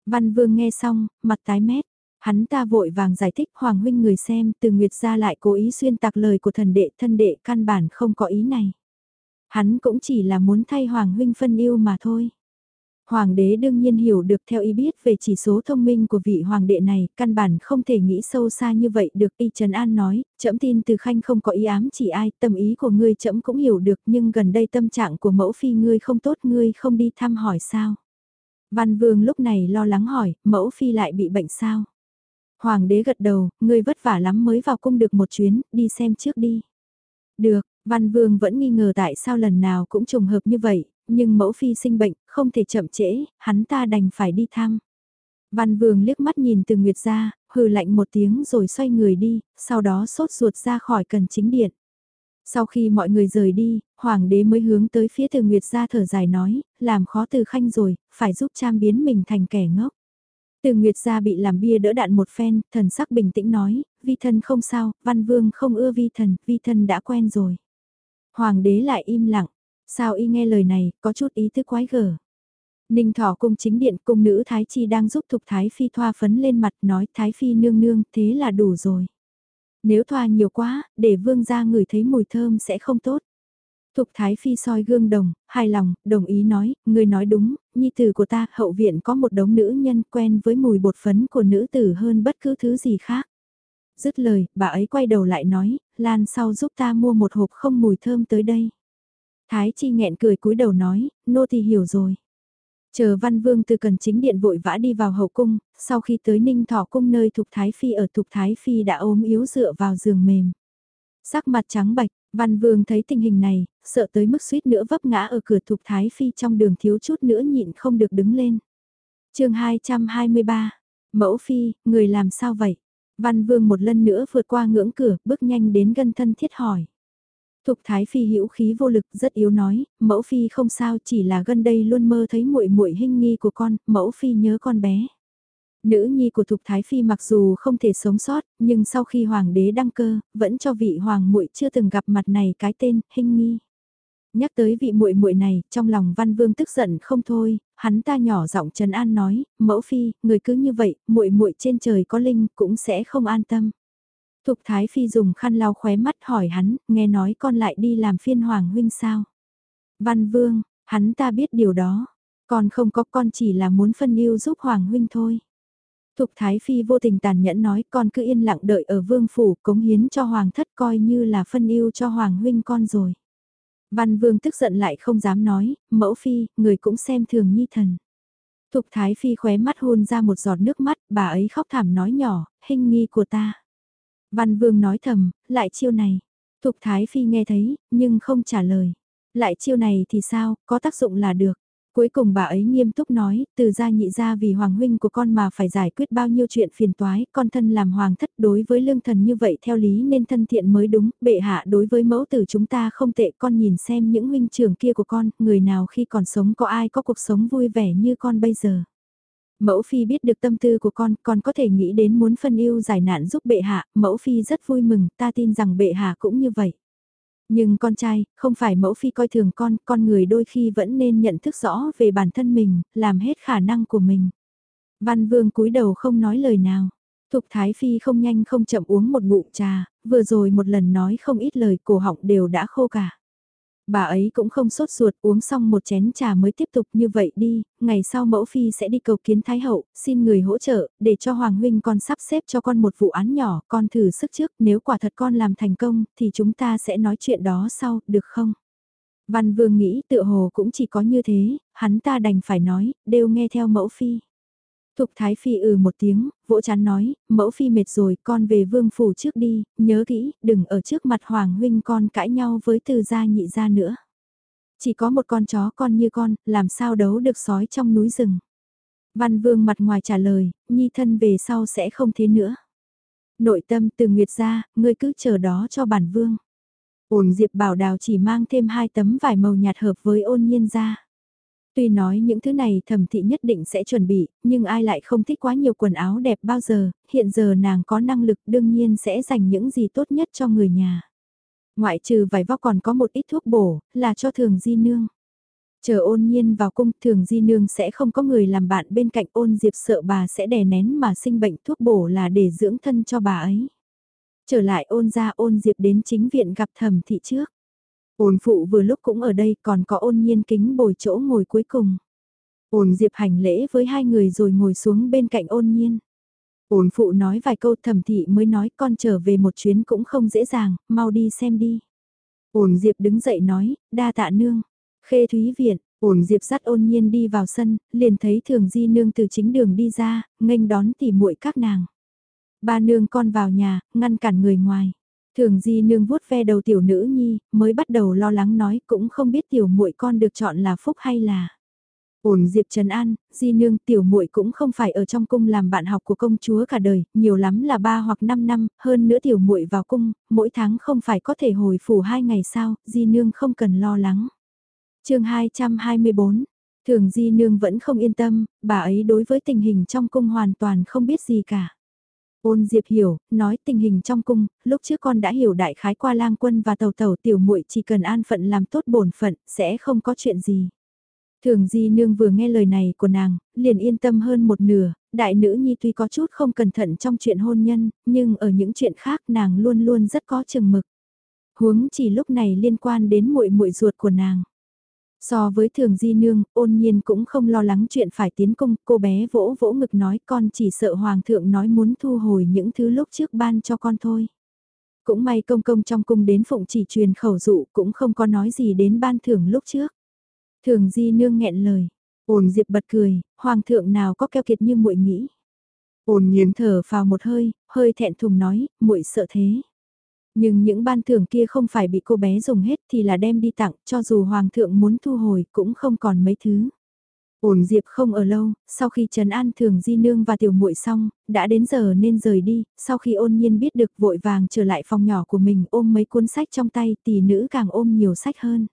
Văn Vương nghe xong, mặt tái mét. Hắn ta vội vàng giải thích Hoàng huynh người xem từ Nguyệt ra lại cố ý xuyên tạc lời của thần đệ thân đệ căn bản không có ý này. Hắn cũng chỉ là muốn thay Hoàng huynh phân yêu mà thôi. Hoàng đế đương nhiên hiểu được theo ý biết về chỉ số thông minh của vị hoàng đệ này, căn bản không thể nghĩ sâu xa như vậy được. Y Trần An nói, trẫm tin từ khanh không có ý ám chỉ ai, tâm ý của ngươi trẫm cũng hiểu được nhưng gần đây tâm trạng của mẫu phi ngươi không tốt ngươi không đi thăm hỏi sao. Văn vương lúc này lo lắng hỏi, mẫu phi lại bị bệnh sao? Hoàng đế gật đầu, ngươi vất vả lắm mới vào cung được một chuyến, đi xem trước đi. Được, Văn Vương vẫn nghi ngờ tại sao lần nào cũng trùng hợp như vậy, nhưng mẫu phi sinh bệnh, không thể chậm trễ, hắn ta đành phải đi thăm. Văn Vương liếc mắt nhìn từ Nguyệt ra, hừ lạnh một tiếng rồi xoay người đi, sau đó sốt ruột ra khỏi cần chính điện. Sau khi mọi người rời đi, hoàng đế mới hướng tới phía từ Nguyệt ra thở dài nói, làm khó từ khanh rồi, phải giúp cham biến mình thành kẻ ngốc. Từ Nguyệt gia bị làm bia đỡ đạn một phen, thần sắc bình tĩnh nói, vi thân không sao, văn vương không ưa vi thần, vi thân đã quen rồi. Hoàng đế lại im lặng, sao y nghe lời này, có chút ý thức quái gở. Ninh thỏ cung chính điện cung nữ Thái Chi đang giúp Thục Thái Phi thoa phấn lên mặt nói Thái Phi nương nương thế là đủ rồi. Nếu thoa nhiều quá, để vương gia ngửi thấy mùi thơm sẽ không tốt. Thục Thái Phi soi gương đồng, hài lòng, đồng ý nói, người nói đúng, nhi tử của ta, hậu viện có một đống nữ nhân quen với mùi bột phấn của nữ tử hơn bất cứ thứ gì khác. Dứt lời, bà ấy quay đầu lại nói, Lan sau giúp ta mua một hộp không mùi thơm tới đây. Thái Chi nghẹn cười cúi đầu nói, nô thì hiểu rồi. Chờ Văn Vương từ cần chính điện vội vã đi vào hậu cung, sau khi tới Ninh Thọ cung nơi Thục Thái Phi ở Thục Thái Phi đã ốm yếu dựa vào giường mềm. Sắc mặt trắng bạch, Văn Vương thấy tình hình này, sợ tới mức suýt nữa vấp ngã ở cửa Thục Thái Phi trong đường thiếu chút nữa nhịn không được đứng lên. chương 223, Mẫu Phi, người làm sao vậy? Văn Vương một lần nữa vượt qua ngưỡng cửa, bước nhanh đến gần thân thiết hỏi. Thục Thái Phi hữu khí vô lực rất yếu nói, mẫu Phi không sao chỉ là gần đây luôn mơ thấy muội muội hình nghi của con, mẫu Phi nhớ con bé. Nữ nhi của Thục Thái Phi mặc dù không thể sống sót, nhưng sau khi Hoàng đế đăng cơ, vẫn cho vị Hoàng muội chưa từng gặp mặt này cái tên, hình nghi. Nhắc tới vị muội muội này, trong lòng Văn Vương tức giận không thôi, hắn ta nhỏ giọng trấn an nói, mẫu phi, người cứ như vậy, muội muội trên trời có linh cũng sẽ không an tâm. Thục Thái Phi dùng khăn lau khóe mắt hỏi hắn, nghe nói con lại đi làm phiên hoàng huynh sao? Văn Vương, hắn ta biết điều đó, con không có con chỉ là muốn phân yêu giúp hoàng huynh thôi. Thục Thái Phi vô tình tàn nhẫn nói con cứ yên lặng đợi ở vương phủ cống hiến cho hoàng thất coi như là phân yêu cho hoàng huynh con rồi. Văn Vương tức giận lại không dám nói, mẫu phi, người cũng xem thường nhi thần. Thục Thái Phi khóe mắt hôn ra một giọt nước mắt, bà ấy khóc thảm nói nhỏ, hình nghi của ta. Văn Vương nói thầm, lại chiêu này. Thục Thái Phi nghe thấy, nhưng không trả lời. Lại chiêu này thì sao, có tác dụng là được. Cuối cùng bà ấy nghiêm túc nói, từ gia nhị gia vì hoàng huynh của con mà phải giải quyết bao nhiêu chuyện phiền toái, con thân làm hoàng thất đối với lương thần như vậy theo lý nên thân thiện mới đúng, bệ hạ đối với mẫu tử chúng ta không tệ con nhìn xem những huynh trưởng kia của con, người nào khi còn sống có ai có cuộc sống vui vẻ như con bây giờ. Mẫu phi biết được tâm tư của con, con có thể nghĩ đến muốn phân yêu giải nạn giúp bệ hạ, mẫu phi rất vui mừng, ta tin rằng bệ hạ cũng như vậy. Nhưng con trai, không phải mẫu phi coi thường con, con người đôi khi vẫn nên nhận thức rõ về bản thân mình, làm hết khả năng của mình. Văn vương cúi đầu không nói lời nào. Thục Thái Phi không nhanh không chậm uống một ngụm trà, vừa rồi một lần nói không ít lời cổ họng đều đã khô cả. Bà ấy cũng không sốt ruột uống xong một chén trà mới tiếp tục như vậy đi, ngày sau mẫu phi sẽ đi cầu kiến Thái Hậu, xin người hỗ trợ, để cho Hoàng Huynh con sắp xếp cho con một vụ án nhỏ, con thử sức trước, nếu quả thật con làm thành công, thì chúng ta sẽ nói chuyện đó sau, được không? Văn Vương nghĩ tự hồ cũng chỉ có như thế, hắn ta đành phải nói, đều nghe theo mẫu phi. Thục Thái Phi ừ một tiếng, vỗ chán nói, mẫu phi mệt rồi, con về vương phủ trước đi, nhớ kỹ, đừng ở trước mặt Hoàng huynh con cãi nhau với từ gia nhị gia nữa. Chỉ có một con chó con như con, làm sao đấu được sói trong núi rừng. Văn vương mặt ngoài trả lời, nhi thân về sau sẽ không thế nữa. Nội tâm từ Nguyệt ra, ngươi cứ chờ đó cho bản vương. Ổn Diệp bảo đào chỉ mang thêm hai tấm vải màu nhạt hợp với ôn nhiên ra. Tuy nói những thứ này thẩm thị nhất định sẽ chuẩn bị, nhưng ai lại không thích quá nhiều quần áo đẹp bao giờ, hiện giờ nàng có năng lực đương nhiên sẽ dành những gì tốt nhất cho người nhà. Ngoại trừ vải vóc còn có một ít thuốc bổ, là cho thường di nương. Chờ ôn nhiên vào cung thường di nương sẽ không có người làm bạn bên cạnh ôn diệp sợ bà sẽ đè nén mà sinh bệnh thuốc bổ là để dưỡng thân cho bà ấy. Trở lại ôn ra ôn diệp đến chính viện gặp thẩm thị trước. Ôn phụ vừa lúc cũng ở đây còn có ôn nhiên kính bồi chỗ ngồi cuối cùng. Ôn diệp hành lễ với hai người rồi ngồi xuống bên cạnh ôn nhiên. Ôn phụ nói vài câu thẩm thị mới nói con trở về một chuyến cũng không dễ dàng, mau đi xem đi. Ôn diệp đứng dậy nói, đa tạ nương. Khê thúy viện, ôn diệp dắt ôn nhiên đi vào sân, liền thấy thường di nương từ chính đường đi ra, nghênh đón tỉ muội các nàng. Ba nương con vào nhà, ngăn cản người ngoài. Thường di nương vuốt ve đầu tiểu nữ nhi, mới bắt đầu lo lắng nói cũng không biết tiểu muội con được chọn là phúc hay là. Ổn Diệp Trần An, di nương tiểu muội cũng không phải ở trong cung làm bạn học của công chúa cả đời, nhiều lắm là 3 hoặc 5 năm, hơn nữa tiểu muội vào cung, mỗi tháng không phải có thể hồi phủ hai ngày sao, di nương không cần lo lắng. chương 224, thường di nương vẫn không yên tâm, bà ấy đối với tình hình trong cung hoàn toàn không biết gì cả. Ôn Diệp hiểu, nói tình hình trong cung, lúc trước con đã hiểu đại khái qua lang quân và tàu tàu tiểu muội chỉ cần an phận làm tốt bổn phận, sẽ không có chuyện gì. Thường Di Nương vừa nghe lời này của nàng, liền yên tâm hơn một nửa, đại nữ nhi tuy có chút không cẩn thận trong chuyện hôn nhân, nhưng ở những chuyện khác nàng luôn luôn rất có chừng mực. Huống chỉ lúc này liên quan đến muội muội ruột của nàng. So với thường di nương, ôn nhiên cũng không lo lắng chuyện phải tiến cung, cô bé vỗ vỗ ngực nói con chỉ sợ hoàng thượng nói muốn thu hồi những thứ lúc trước ban cho con thôi. Cũng may công công trong cung đến phụng chỉ truyền khẩu dụ cũng không có nói gì đến ban thưởng lúc trước. Thường di nương nghẹn lời, ôn diệp bật cười, hoàng thượng nào có keo kiệt như muội nghĩ. Ôn nhiên thở vào một hơi, hơi thẹn thùng nói, muội sợ thế. Nhưng những ban thưởng kia không phải bị cô bé dùng hết thì là đem đi tặng, cho dù hoàng thượng muốn thu hồi cũng không còn mấy thứ. Ổn Diệp không ở lâu, sau khi Trần An thường di nương và tiểu muội xong, đã đến giờ nên rời đi, sau khi ôn nhiên biết được vội vàng trở lại phòng nhỏ của mình ôm mấy cuốn sách trong tay tỷ nữ càng ôm nhiều sách hơn.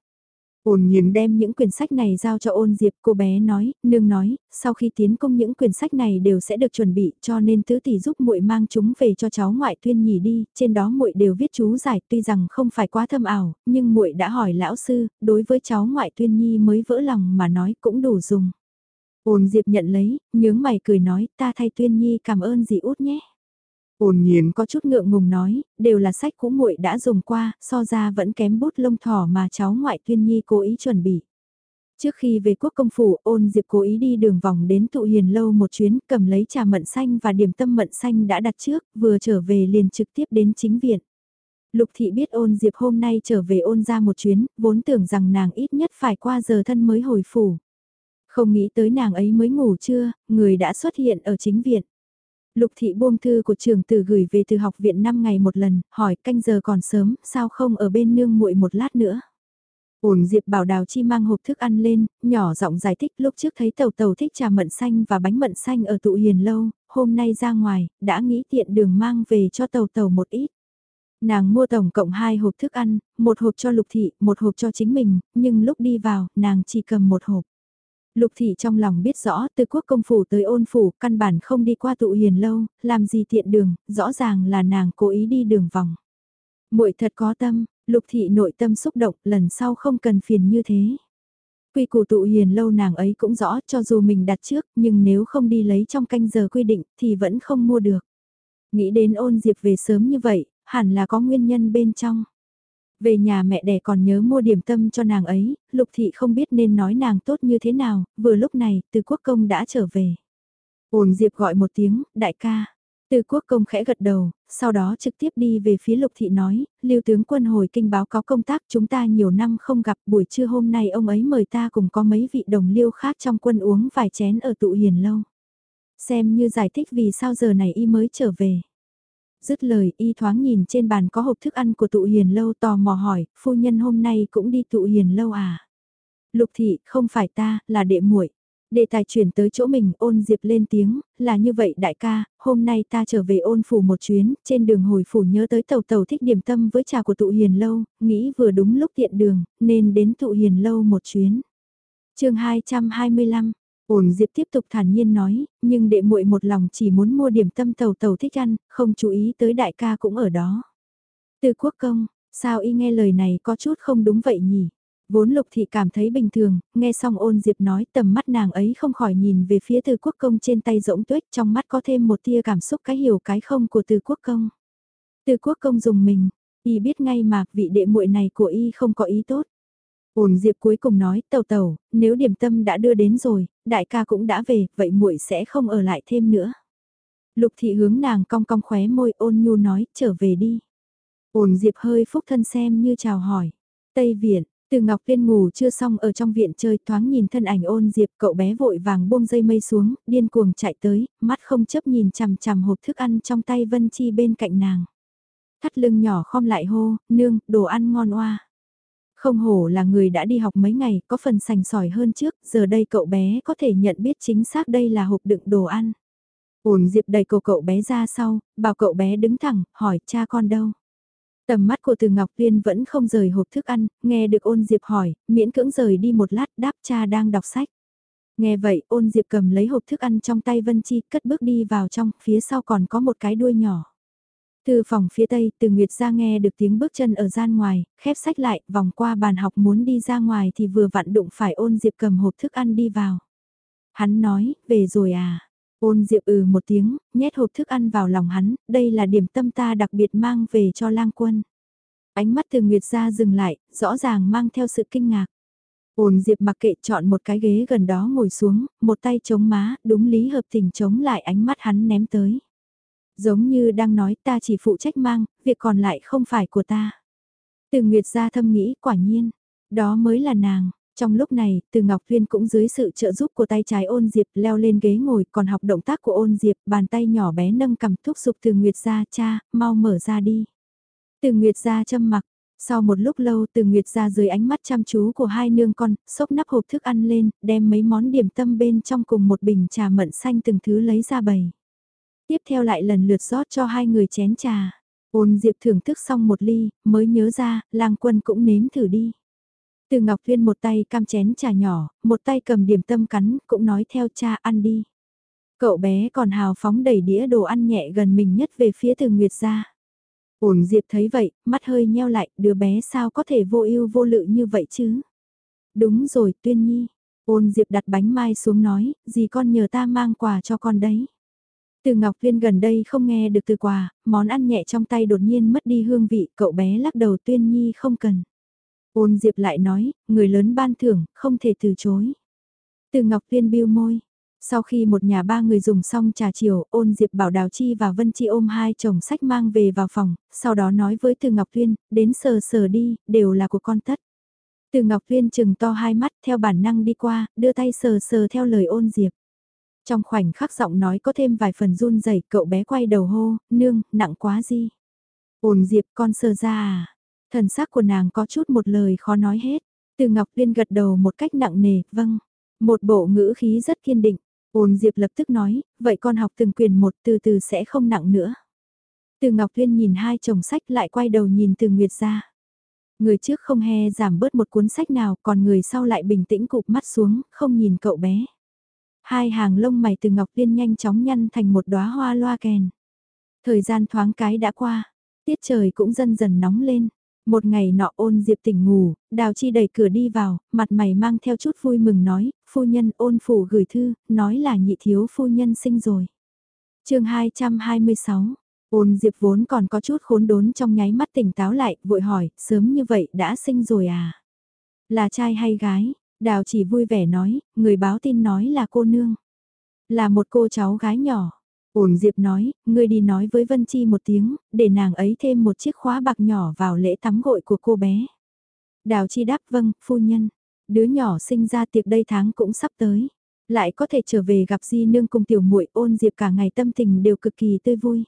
Ôn nhiên đem những quyển sách này giao cho ôn diệp, cô bé nói, nương nói, sau khi tiến công những quyển sách này đều sẽ được chuẩn bị, cho nên tứ tỷ giúp muội mang chúng về cho cháu ngoại tuyên nhỉ đi, trên đó muội đều viết chú giải, tuy rằng không phải quá thâm ảo, nhưng muội đã hỏi lão sư, đối với cháu ngoại tuyên nhi mới vỡ lòng mà nói cũng đủ dùng. Ôn diệp nhận lấy, nhướng mày cười nói, ta thay tuyên nhi cảm ơn dì út nhé. Ôn nhiên có chút ngượng ngùng nói, đều là sách cũ muội đã dùng qua, so ra vẫn kém bút lông thỏ mà cháu ngoại tuyên nhi cố ý chuẩn bị. Trước khi về quốc công phủ, ôn diệp cố ý đi đường vòng đến tụ hiền lâu một chuyến, cầm lấy trà mận xanh và điểm tâm mận xanh đã đặt trước, vừa trở về liền trực tiếp đến chính viện. Lục thị biết ôn diệp hôm nay trở về ôn ra một chuyến, vốn tưởng rằng nàng ít nhất phải qua giờ thân mới hồi phủ. Không nghĩ tới nàng ấy mới ngủ trưa, người đã xuất hiện ở chính viện. Lục thị buông thư của trường tử gửi về từ học viện 5 ngày một lần, hỏi canh giờ còn sớm, sao không ở bên nương muội một lát nữa. Ổn Diệp bảo Đào Chi mang hộp thức ăn lên, nhỏ giọng giải thích lúc trước thấy tàu tàu thích trà mận xanh và bánh mận xanh ở tụ hiền lâu, hôm nay ra ngoài, đã nghĩ tiện đường mang về cho tàu tàu một ít. Nàng mua tổng cộng hai hộp thức ăn, một hộp cho Lục Thị, một hộp cho chính mình, nhưng lúc đi vào, nàng chỉ cầm một hộp. Lục thị trong lòng biết rõ từ quốc công phủ tới ôn phủ căn bản không đi qua tụ hiền lâu, làm gì tiện đường, rõ ràng là nàng cố ý đi đường vòng. muội thật có tâm, lục thị nội tâm xúc động lần sau không cần phiền như thế. Quy củ tụ hiền lâu nàng ấy cũng rõ cho dù mình đặt trước nhưng nếu không đi lấy trong canh giờ quy định thì vẫn không mua được. Nghĩ đến ôn diệp về sớm như vậy, hẳn là có nguyên nhân bên trong. Về nhà mẹ đẻ còn nhớ mua điểm tâm cho nàng ấy, lục thị không biết nên nói nàng tốt như thế nào, vừa lúc này, từ quốc công đã trở về. Ôn Diệp gọi một tiếng, đại ca. Từ quốc công khẽ gật đầu, sau đó trực tiếp đi về phía lục thị nói, lưu tướng quân hồi kinh báo cáo công tác chúng ta nhiều năm không gặp buổi trưa hôm nay ông ấy mời ta cùng có mấy vị đồng liêu khác trong quân uống vài chén ở tụ hiền lâu. Xem như giải thích vì sao giờ này y mới trở về. Dứt lời y thoáng nhìn trên bàn có hộp thức ăn của tụ hiền lâu tò mò hỏi, phu nhân hôm nay cũng đi tụ hiền lâu à? Lục thị, không phải ta, là đệ muội. Đề tài chuyển tới chỗ mình ôn diệp lên tiếng, là như vậy đại ca, hôm nay ta trở về ôn phủ một chuyến, trên đường hồi phủ nhớ tới tàu tàu thích điểm tâm với trà của tụ hiền lâu, nghĩ vừa đúng lúc tiện đường, nên đến tụ hiền lâu một chuyến. chương 225, Ổn Diệp tiếp tục thản nhiên nói, nhưng đệ muội một lòng chỉ muốn mua điểm tâm tàu tàu thích ăn, không chú ý tới đại ca cũng ở đó. Từ quốc công, sao y nghe lời này có chút không đúng vậy nhỉ? Vốn lục thị cảm thấy bình thường, nghe xong ôn Diệp nói tầm mắt nàng ấy không khỏi nhìn về phía từ quốc công trên tay rỗng tuyết trong mắt có thêm một tia cảm xúc cái hiểu cái không của từ quốc công. Từ quốc công dùng mình, y biết ngay mà vị đệ muội này của y không có ý tốt. Ôn Diệp cuối cùng nói, tàu tàu, nếu điểm tâm đã đưa đến rồi, đại ca cũng đã về, vậy muội sẽ không ở lại thêm nữa. Lục thị hướng nàng cong cong khóe môi ôn nhu nói, trở về đi. Ôn Diệp hơi phúc thân xem như chào hỏi. Tây Viện, từ Ngọc Liên ngủ chưa xong ở trong viện chơi thoáng nhìn thân ảnh ôn Diệp cậu bé vội vàng buông dây mây xuống, điên cuồng chạy tới, mắt không chấp nhìn chằm chằm hộp thức ăn trong tay Vân Chi bên cạnh nàng. Thắt lưng nhỏ khom lại hô, nương, đồ ăn ngon oa. Không hổ là người đã đi học mấy ngày, có phần sành sỏi hơn trước, giờ đây cậu bé có thể nhận biết chính xác đây là hộp đựng đồ ăn. Ổn Diệp đẩy cổ cậu bé ra sau, bảo cậu bé đứng thẳng, hỏi cha con đâu. Tầm mắt của Từ Ngọc Tuyên vẫn không rời hộp thức ăn, nghe được ôn Diệp hỏi, miễn cưỡng rời đi một lát đáp cha đang đọc sách. Nghe vậy ôn Diệp cầm lấy hộp thức ăn trong tay Vân Chi, cất bước đi vào trong, phía sau còn có một cái đuôi nhỏ. Từ phòng phía tây, từ Nguyệt ra nghe được tiếng bước chân ở gian ngoài, khép sách lại, vòng qua bàn học muốn đi ra ngoài thì vừa vặn đụng phải ôn Diệp cầm hộp thức ăn đi vào. Hắn nói, về rồi à? Ôn Diệp ừ một tiếng, nhét hộp thức ăn vào lòng hắn, đây là điểm tâm ta đặc biệt mang về cho lang quân. Ánh mắt từ Nguyệt ra dừng lại, rõ ràng mang theo sự kinh ngạc. Ôn Diệp mặc kệ chọn một cái ghế gần đó ngồi xuống, một tay chống má, đúng lý hợp tình chống lại ánh mắt hắn ném tới. Giống như đang nói ta chỉ phụ trách mang, việc còn lại không phải của ta. Từ Nguyệt ra thâm nghĩ quả nhiên, đó mới là nàng. Trong lúc này, từ Ngọc Viên cũng dưới sự trợ giúp của tay trái ôn Diệp leo lên ghế ngồi còn học động tác của ôn Diệp, bàn tay nhỏ bé nâng cầm thúc sục từ Nguyệt ra cha, mau mở ra đi. Từ Nguyệt ra châm mặc, sau một lúc lâu từ Nguyệt ra dưới ánh mắt chăm chú của hai nương con, xốc nắp hộp thức ăn lên, đem mấy món điểm tâm bên trong cùng một bình trà mận xanh từng thứ lấy ra bày. Tiếp theo lại lần lượt rót cho hai người chén trà. Ôn Diệp thưởng thức xong một ly, mới nhớ ra, lang quân cũng nếm thử đi. Từ Ngọc Viên một tay cam chén trà nhỏ, một tay cầm điểm tâm cắn, cũng nói theo cha ăn đi. Cậu bé còn hào phóng đẩy đĩa đồ ăn nhẹ gần mình nhất về phía từ Nguyệt ra. Ổn Diệp thấy vậy, mắt hơi nheo lại, đứa bé sao có thể vô ưu vô lự như vậy chứ? Đúng rồi, Tuyên Nhi. Ôn Diệp đặt bánh mai xuống nói, gì con nhờ ta mang quà cho con đấy. Từ Ngọc Viên gần đây không nghe được từ quà, món ăn nhẹ trong tay đột nhiên mất đi hương vị, cậu bé lắc đầu Tuyên Nhi không cần. Ôn Diệp lại nói, người lớn ban thưởng, không thể từ chối. Từ Ngọc Viên biêu môi. Sau khi một nhà ba người dùng xong trà chiều, ôn Diệp bảo Đào Chi và Vân Chi ôm hai chồng sách mang về vào phòng, sau đó nói với Từ Ngọc Viên, đến sờ sờ đi, đều là của con tất. Từ Ngọc Viên chừng to hai mắt theo bản năng đi qua, đưa tay sờ sờ theo lời ôn Diệp. Trong khoảnh khắc giọng nói có thêm vài phần run rẩy cậu bé quay đầu hô, nương, nặng quá gì. Ôn Diệp con sờ ra à, Thần sắc của nàng có chút một lời khó nói hết. Từ Ngọc Liên gật đầu một cách nặng nề, vâng. Một bộ ngữ khí rất kiên định. Ôn Diệp lập tức nói, vậy con học từng quyền một từ từ sẽ không nặng nữa. Từ Ngọc Liên nhìn hai chồng sách lại quay đầu nhìn từ Nguyệt ra. Người trước không hề giảm bớt một cuốn sách nào, còn người sau lại bình tĩnh cụp mắt xuống, không nhìn cậu bé. Hai hàng lông mày từ Ngọc Viên nhanh chóng nhăn thành một đóa hoa loa kèn. Thời gian thoáng cái đã qua, tiết trời cũng dần dần nóng lên. Một ngày nọ ôn diệp tỉnh ngủ, đào chi đẩy cửa đi vào, mặt mày mang theo chút vui mừng nói, phu nhân ôn phủ gửi thư, nói là nhị thiếu phu nhân sinh rồi. chương 226, ôn diệp vốn còn có chút khốn đốn trong nháy mắt tỉnh táo lại, vội hỏi, sớm như vậy đã sinh rồi à? Là trai hay gái? Đào chỉ vui vẻ nói, người báo tin nói là cô nương. Là một cô cháu gái nhỏ. Ổn Diệp nói, ngươi đi nói với Vân Chi một tiếng, để nàng ấy thêm một chiếc khóa bạc nhỏ vào lễ tắm gội của cô bé. Đào Chi đáp vâng, phu nhân. Đứa nhỏ sinh ra tiệc đây tháng cũng sắp tới. Lại có thể trở về gặp Di Nương cùng tiểu muội ôn Diệp cả ngày tâm tình đều cực kỳ tươi vui.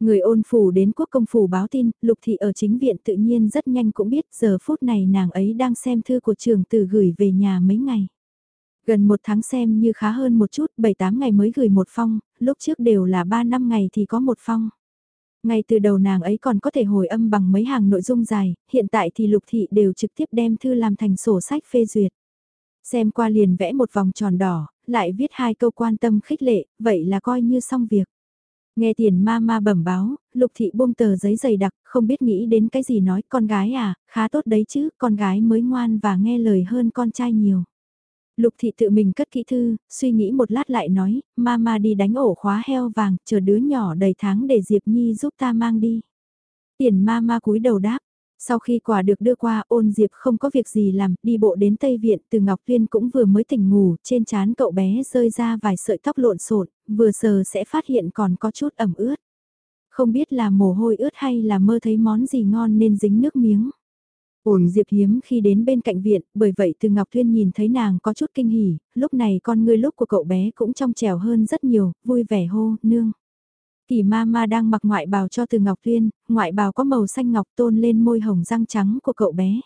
Người ôn phủ đến quốc công phủ báo tin, lục thị ở chính viện tự nhiên rất nhanh cũng biết giờ phút này nàng ấy đang xem thư của trường tử gửi về nhà mấy ngày. Gần một tháng xem như khá hơn một chút, 7-8 ngày mới gửi một phong, lúc trước đều là 3 năm ngày thì có một phong. Ngay từ đầu nàng ấy còn có thể hồi âm bằng mấy hàng nội dung dài, hiện tại thì lục thị đều trực tiếp đem thư làm thành sổ sách phê duyệt. Xem qua liền vẽ một vòng tròn đỏ, lại viết hai câu quan tâm khích lệ, vậy là coi như xong việc. Nghe tiền ma ma bẩm báo, lục thị buông tờ giấy dày đặc, không biết nghĩ đến cái gì nói, con gái à, khá tốt đấy chứ, con gái mới ngoan và nghe lời hơn con trai nhiều. Lục thị tự mình cất kỹ thư, suy nghĩ một lát lại nói, mama đi đánh ổ khóa heo vàng, chờ đứa nhỏ đầy tháng để Diệp Nhi giúp ta mang đi. Tiền mama cúi đầu đáp, sau khi quà được đưa qua ôn Diệp không có việc gì làm, đi bộ đến Tây Viện từ Ngọc Viên cũng vừa mới tỉnh ngủ, trên trán cậu bé rơi ra vài sợi tóc lộn xộn, vừa sờ sẽ phát hiện còn có chút ẩm ướt. Không biết là mồ hôi ướt hay là mơ thấy món gì ngon nên dính nước miếng. Ổn Diệp hiếm khi đến bên cạnh viện, bởi vậy từ Ngọc Thuyên nhìn thấy nàng có chút kinh hỉ, lúc này con ngươi lúc của cậu bé cũng trong trèo hơn rất nhiều, vui vẻ hô, nương. Kỳ ma ma đang mặc ngoại bào cho từ Ngọc Tuyên, ngoại bào có màu xanh ngọc tôn lên môi hồng răng trắng của cậu bé.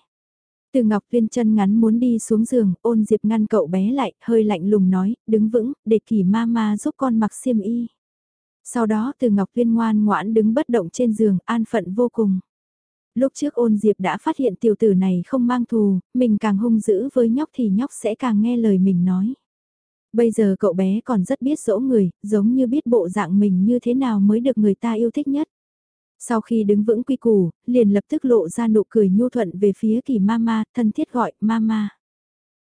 Từ Ngọc Tuyên chân ngắn muốn đi xuống giường, ôn diệp ngăn cậu bé lại, hơi lạnh lùng nói, đứng vững, để kỳ ma ma giúp con mặc xiêm y. Sau đó từ Ngọc Tuyên ngoan ngoãn đứng bất động trên giường, an phận vô cùng. Lúc trước ôn diệp đã phát hiện tiểu tử này không mang thù, mình càng hung dữ với nhóc thì nhóc sẽ càng nghe lời mình nói. Bây giờ cậu bé còn rất biết dỗ người, giống như biết bộ dạng mình như thế nào mới được người ta yêu thích nhất. Sau khi đứng vững quy củ, liền lập tức lộ ra nụ cười nhu thuận về phía kỳ mama, thân thiết gọi mama.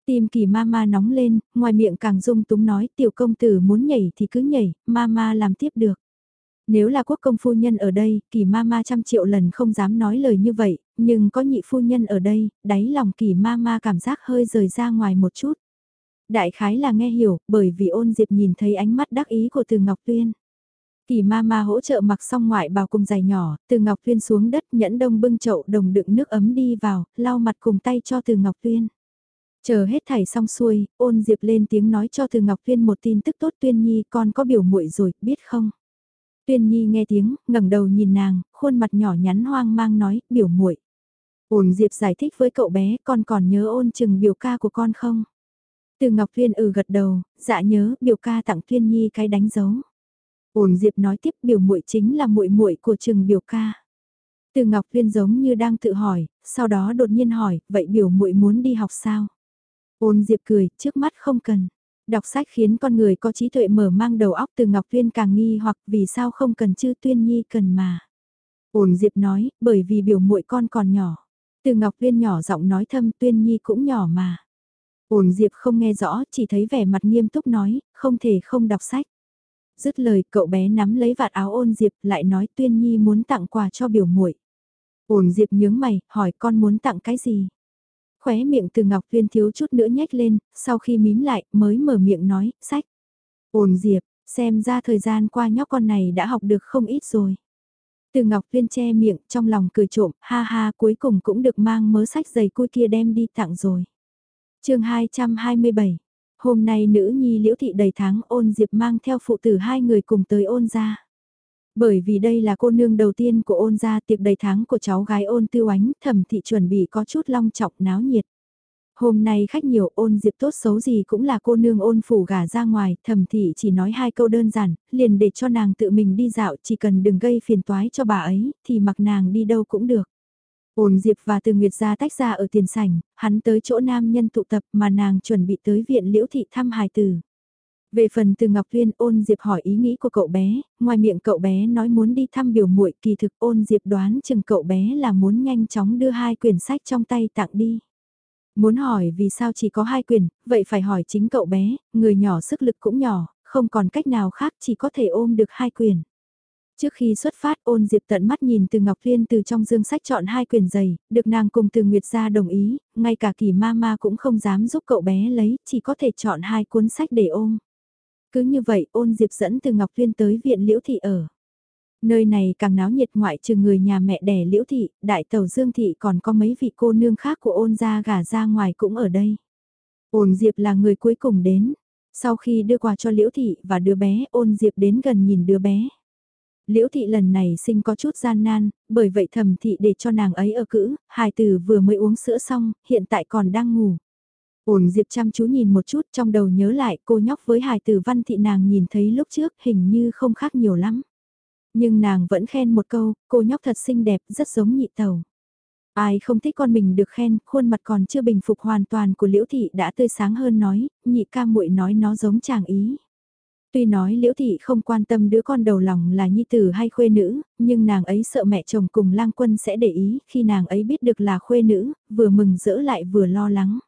Tim kỳ mama nóng lên, ngoài miệng càng rung túng nói tiểu công tử muốn nhảy thì cứ nhảy, mama làm tiếp được. Nếu là quốc công phu nhân ở đây, kỳ mama trăm triệu lần không dám nói lời như vậy, nhưng có nhị phu nhân ở đây, đáy lòng kỳ mama cảm giác hơi rời ra ngoài một chút. Đại khái là nghe hiểu, bởi vì ôn diệp nhìn thấy ánh mắt đắc ý của từ Ngọc Tuyên. Kỳ ma ma hỗ trợ mặc xong ngoại bào cùng giày nhỏ, từ Ngọc Tuyên xuống đất nhẫn đông bưng chậu đồng đựng nước ấm đi vào, lau mặt cùng tay cho từ Ngọc Tuyên. Chờ hết thảy xong xuôi, ôn diệp lên tiếng nói cho từ Ngọc Tuyên một tin tức tốt Tuyên Nhi con có biểu muội rồi, biết không? Tuyên Nhi nghe tiếng, ngẩng đầu nhìn nàng, khuôn mặt nhỏ nhắn hoang mang nói, biểu muội. Ôn diệp giải thích với cậu bé, con còn nhớ ôn chừng biểu ca của con không? Từ Ngọc Thuyên ừ gật đầu, dạ nhớ, biểu ca tặng Tuyên Nhi cái đánh dấu. ổn Diệp nói tiếp biểu muội chính là muội muội của trường biểu ca. Từ Ngọc Thuyên giống như đang tự hỏi, sau đó đột nhiên hỏi, vậy biểu muội muốn đi học sao? Ôn Diệp cười, trước mắt không cần. Đọc sách khiến con người có trí tuệ mở mang đầu óc từ Ngọc Tuyên càng nghi hoặc vì sao không cần chứ Tuyên Nhi cần mà. Ôn Diệp nói, bởi vì biểu muội con còn nhỏ. Từ Ngọc Tuyên nhỏ giọng nói thâm Tuyên Nhi cũng nhỏ mà ổn Diệp không nghe rõ, chỉ thấy vẻ mặt nghiêm túc nói, không thể không đọc sách. Dứt lời cậu bé nắm lấy vạt áo ôn Diệp lại nói Tuyên Nhi muốn tặng quà cho biểu muội. ổn Diệp nhướng mày, hỏi con muốn tặng cái gì? Khóe miệng từ Ngọc Tuyên thiếu chút nữa nhếch lên, sau khi mím lại mới mở miệng nói, sách. ổn Diệp, xem ra thời gian qua nhóc con này đã học được không ít rồi. Từ Ngọc Tuyên che miệng trong lòng cười trộm, ha ha cuối cùng cũng được mang mớ sách giày cui kia đem đi tặng rồi chương 227 Hôm nay nữ nhi liễu thị đầy tháng ôn diệp mang theo phụ tử hai người cùng tới ôn gia. Bởi vì đây là cô nương đầu tiên của ôn gia tiệc đầy tháng của cháu gái ôn tiêu ánh thẩm thị chuẩn bị có chút long trọng náo nhiệt. Hôm nay khách nhiều ôn diệp tốt xấu gì cũng là cô nương ôn phủ gả ra ngoài, thẩm thị chỉ nói hai câu đơn giản, liền để cho nàng tự mình đi dạo chỉ cần đừng gây phiền toái cho bà ấy, thì mặc nàng đi đâu cũng được. Ôn Diệp và Từ Nguyệt gia tách ra ở tiền sảnh, hắn tới chỗ nam nhân tụ tập mà nàng chuẩn bị tới viện liễu thị thăm hài tử. Về phần từ Ngọc Tuyên ôn Diệp hỏi ý nghĩ của cậu bé, ngoài miệng cậu bé nói muốn đi thăm biểu muội kỳ thực ôn Diệp đoán chừng cậu bé là muốn nhanh chóng đưa hai quyển sách trong tay tặng đi. Muốn hỏi vì sao chỉ có hai quyển, vậy phải hỏi chính cậu bé, người nhỏ sức lực cũng nhỏ, không còn cách nào khác chỉ có thể ôm được hai quyển. Trước khi xuất phát ôn diệp tận mắt nhìn từ Ngọc Liên từ trong dương sách chọn hai quyển giày, được nàng cùng từ Nguyệt gia đồng ý, ngay cả kỳ ma ma cũng không dám giúp cậu bé lấy, chỉ có thể chọn hai cuốn sách để ôm. Cứ như vậy ôn diệp dẫn từ Ngọc Liên tới viện Liễu Thị ở. Nơi này càng náo nhiệt ngoại trừ người nhà mẹ đẻ Liễu Thị, Đại Tàu Dương Thị còn có mấy vị cô nương khác của ôn gia gả ra ngoài cũng ở đây. Ôn Diệp là người cuối cùng đến. Sau khi đưa quà cho Liễu Thị và đứa bé ôn Diệp đến gần nhìn đứa bé. Liễu thị lần này sinh có chút gian nan, bởi vậy thầm thị để cho nàng ấy ở cữ, hài tử vừa mới uống sữa xong, hiện tại còn đang ngủ. Ổn Diệp chăm chú nhìn một chút trong đầu nhớ lại cô nhóc với hài tử văn thị nàng nhìn thấy lúc trước hình như không khác nhiều lắm. Nhưng nàng vẫn khen một câu, cô nhóc thật xinh đẹp, rất giống nhị tàu. Ai không thích con mình được khen, khuôn mặt còn chưa bình phục hoàn toàn của Liễu Thị đã tươi sáng hơn nói, nhị ca muội nói nó giống chàng ý. Tuy nói liễu thị không quan tâm đứa con đầu lòng là nhi tử hay khuê nữ, nhưng nàng ấy sợ mẹ chồng cùng lang quân sẽ để ý khi nàng ấy biết được là khuê nữ, vừa mừng rỡ lại vừa lo lắng.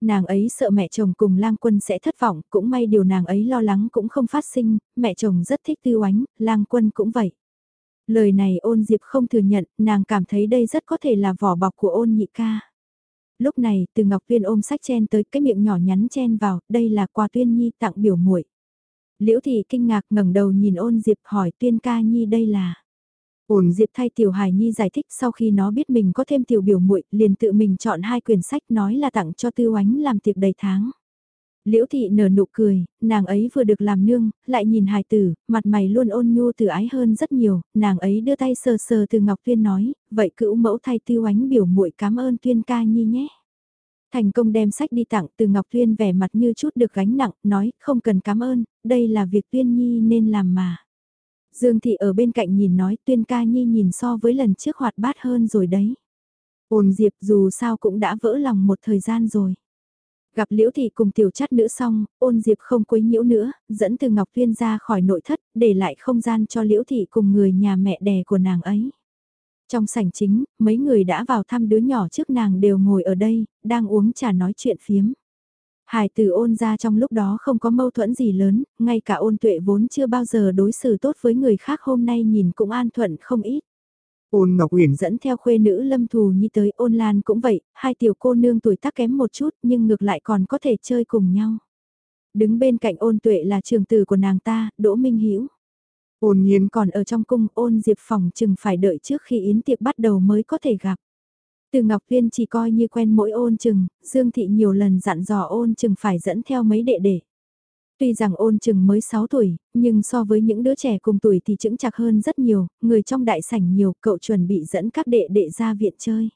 Nàng ấy sợ mẹ chồng cùng lang quân sẽ thất vọng, cũng may điều nàng ấy lo lắng cũng không phát sinh, mẹ chồng rất thích tư oánh, lang quân cũng vậy. Lời này ôn diệp không thừa nhận, nàng cảm thấy đây rất có thể là vỏ bọc của ôn nhị ca. Lúc này, từ Ngọc Viên ôm sách chen tới cái miệng nhỏ nhắn chen vào, đây là quà tuyên nhi tặng biểu muội Liễu thị kinh ngạc ngẩng đầu nhìn ôn diệp hỏi tuyên ca nhi đây là. Ôn diệp thay tiểu Hải nhi giải thích sau khi nó biết mình có thêm tiểu biểu muội liền tự mình chọn hai quyển sách nói là tặng cho tư oánh làm tiệc đầy tháng. Liễu thị nở nụ cười, nàng ấy vừa được làm nương, lại nhìn hài tử, mặt mày luôn ôn nhu từ ái hơn rất nhiều, nàng ấy đưa tay sờ sờ từ Ngọc Tuyên nói, vậy cữu mẫu thay tiêu ánh biểu muội cảm ơn Tuyên ca nhi nhé. Thành công đem sách đi tặng từ Ngọc Tuyên vẻ mặt như chút được gánh nặng, nói không cần cảm ơn, đây là việc Tuyên Nhi nên làm mà. Dương Thị ở bên cạnh nhìn nói Tuyên ca Nhi nhìn so với lần trước hoạt bát hơn rồi đấy. Ôn Diệp dù sao cũng đã vỡ lòng một thời gian rồi. Gặp Liễu Thị cùng tiểu chát nữ xong, ôn Diệp không quấy nhiễu nữa, dẫn từ Ngọc Tuyên ra khỏi nội thất, để lại không gian cho Liễu Thị cùng người nhà mẹ đẻ của nàng ấy. Trong sảnh chính, mấy người đã vào thăm đứa nhỏ trước nàng đều ngồi ở đây, đang uống trà nói chuyện phiếm. Hải tử ôn ra trong lúc đó không có mâu thuẫn gì lớn, ngay cả ôn tuệ vốn chưa bao giờ đối xử tốt với người khác hôm nay nhìn cũng an thuận không ít. Ôn Ngọc Uyển dẫn theo khuê nữ Lâm Thù Nhi tới ôn Lan cũng vậy, hai tiểu cô nương tuổi tác kém một chút nhưng ngược lại còn có thể chơi cùng nhau. Đứng bên cạnh ôn tuệ là trường tử của nàng ta, Đỗ Minh Hiểu. Ôn nhiên còn ở trong cung ôn diệp phòng chừng phải đợi trước khi yến tiệc bắt đầu mới có thể gặp. Từ Ngọc Viên chỉ coi như quen mỗi ôn chừng, Dương Thị nhiều lần dặn dò ôn chừng phải dẫn theo mấy đệ đệ. Tuy rằng ôn chừng mới 6 tuổi, nhưng so với những đứa trẻ cùng tuổi thì chững chạc hơn rất nhiều, người trong đại sảnh nhiều, cậu chuẩn bị dẫn các đệ đệ ra viện chơi.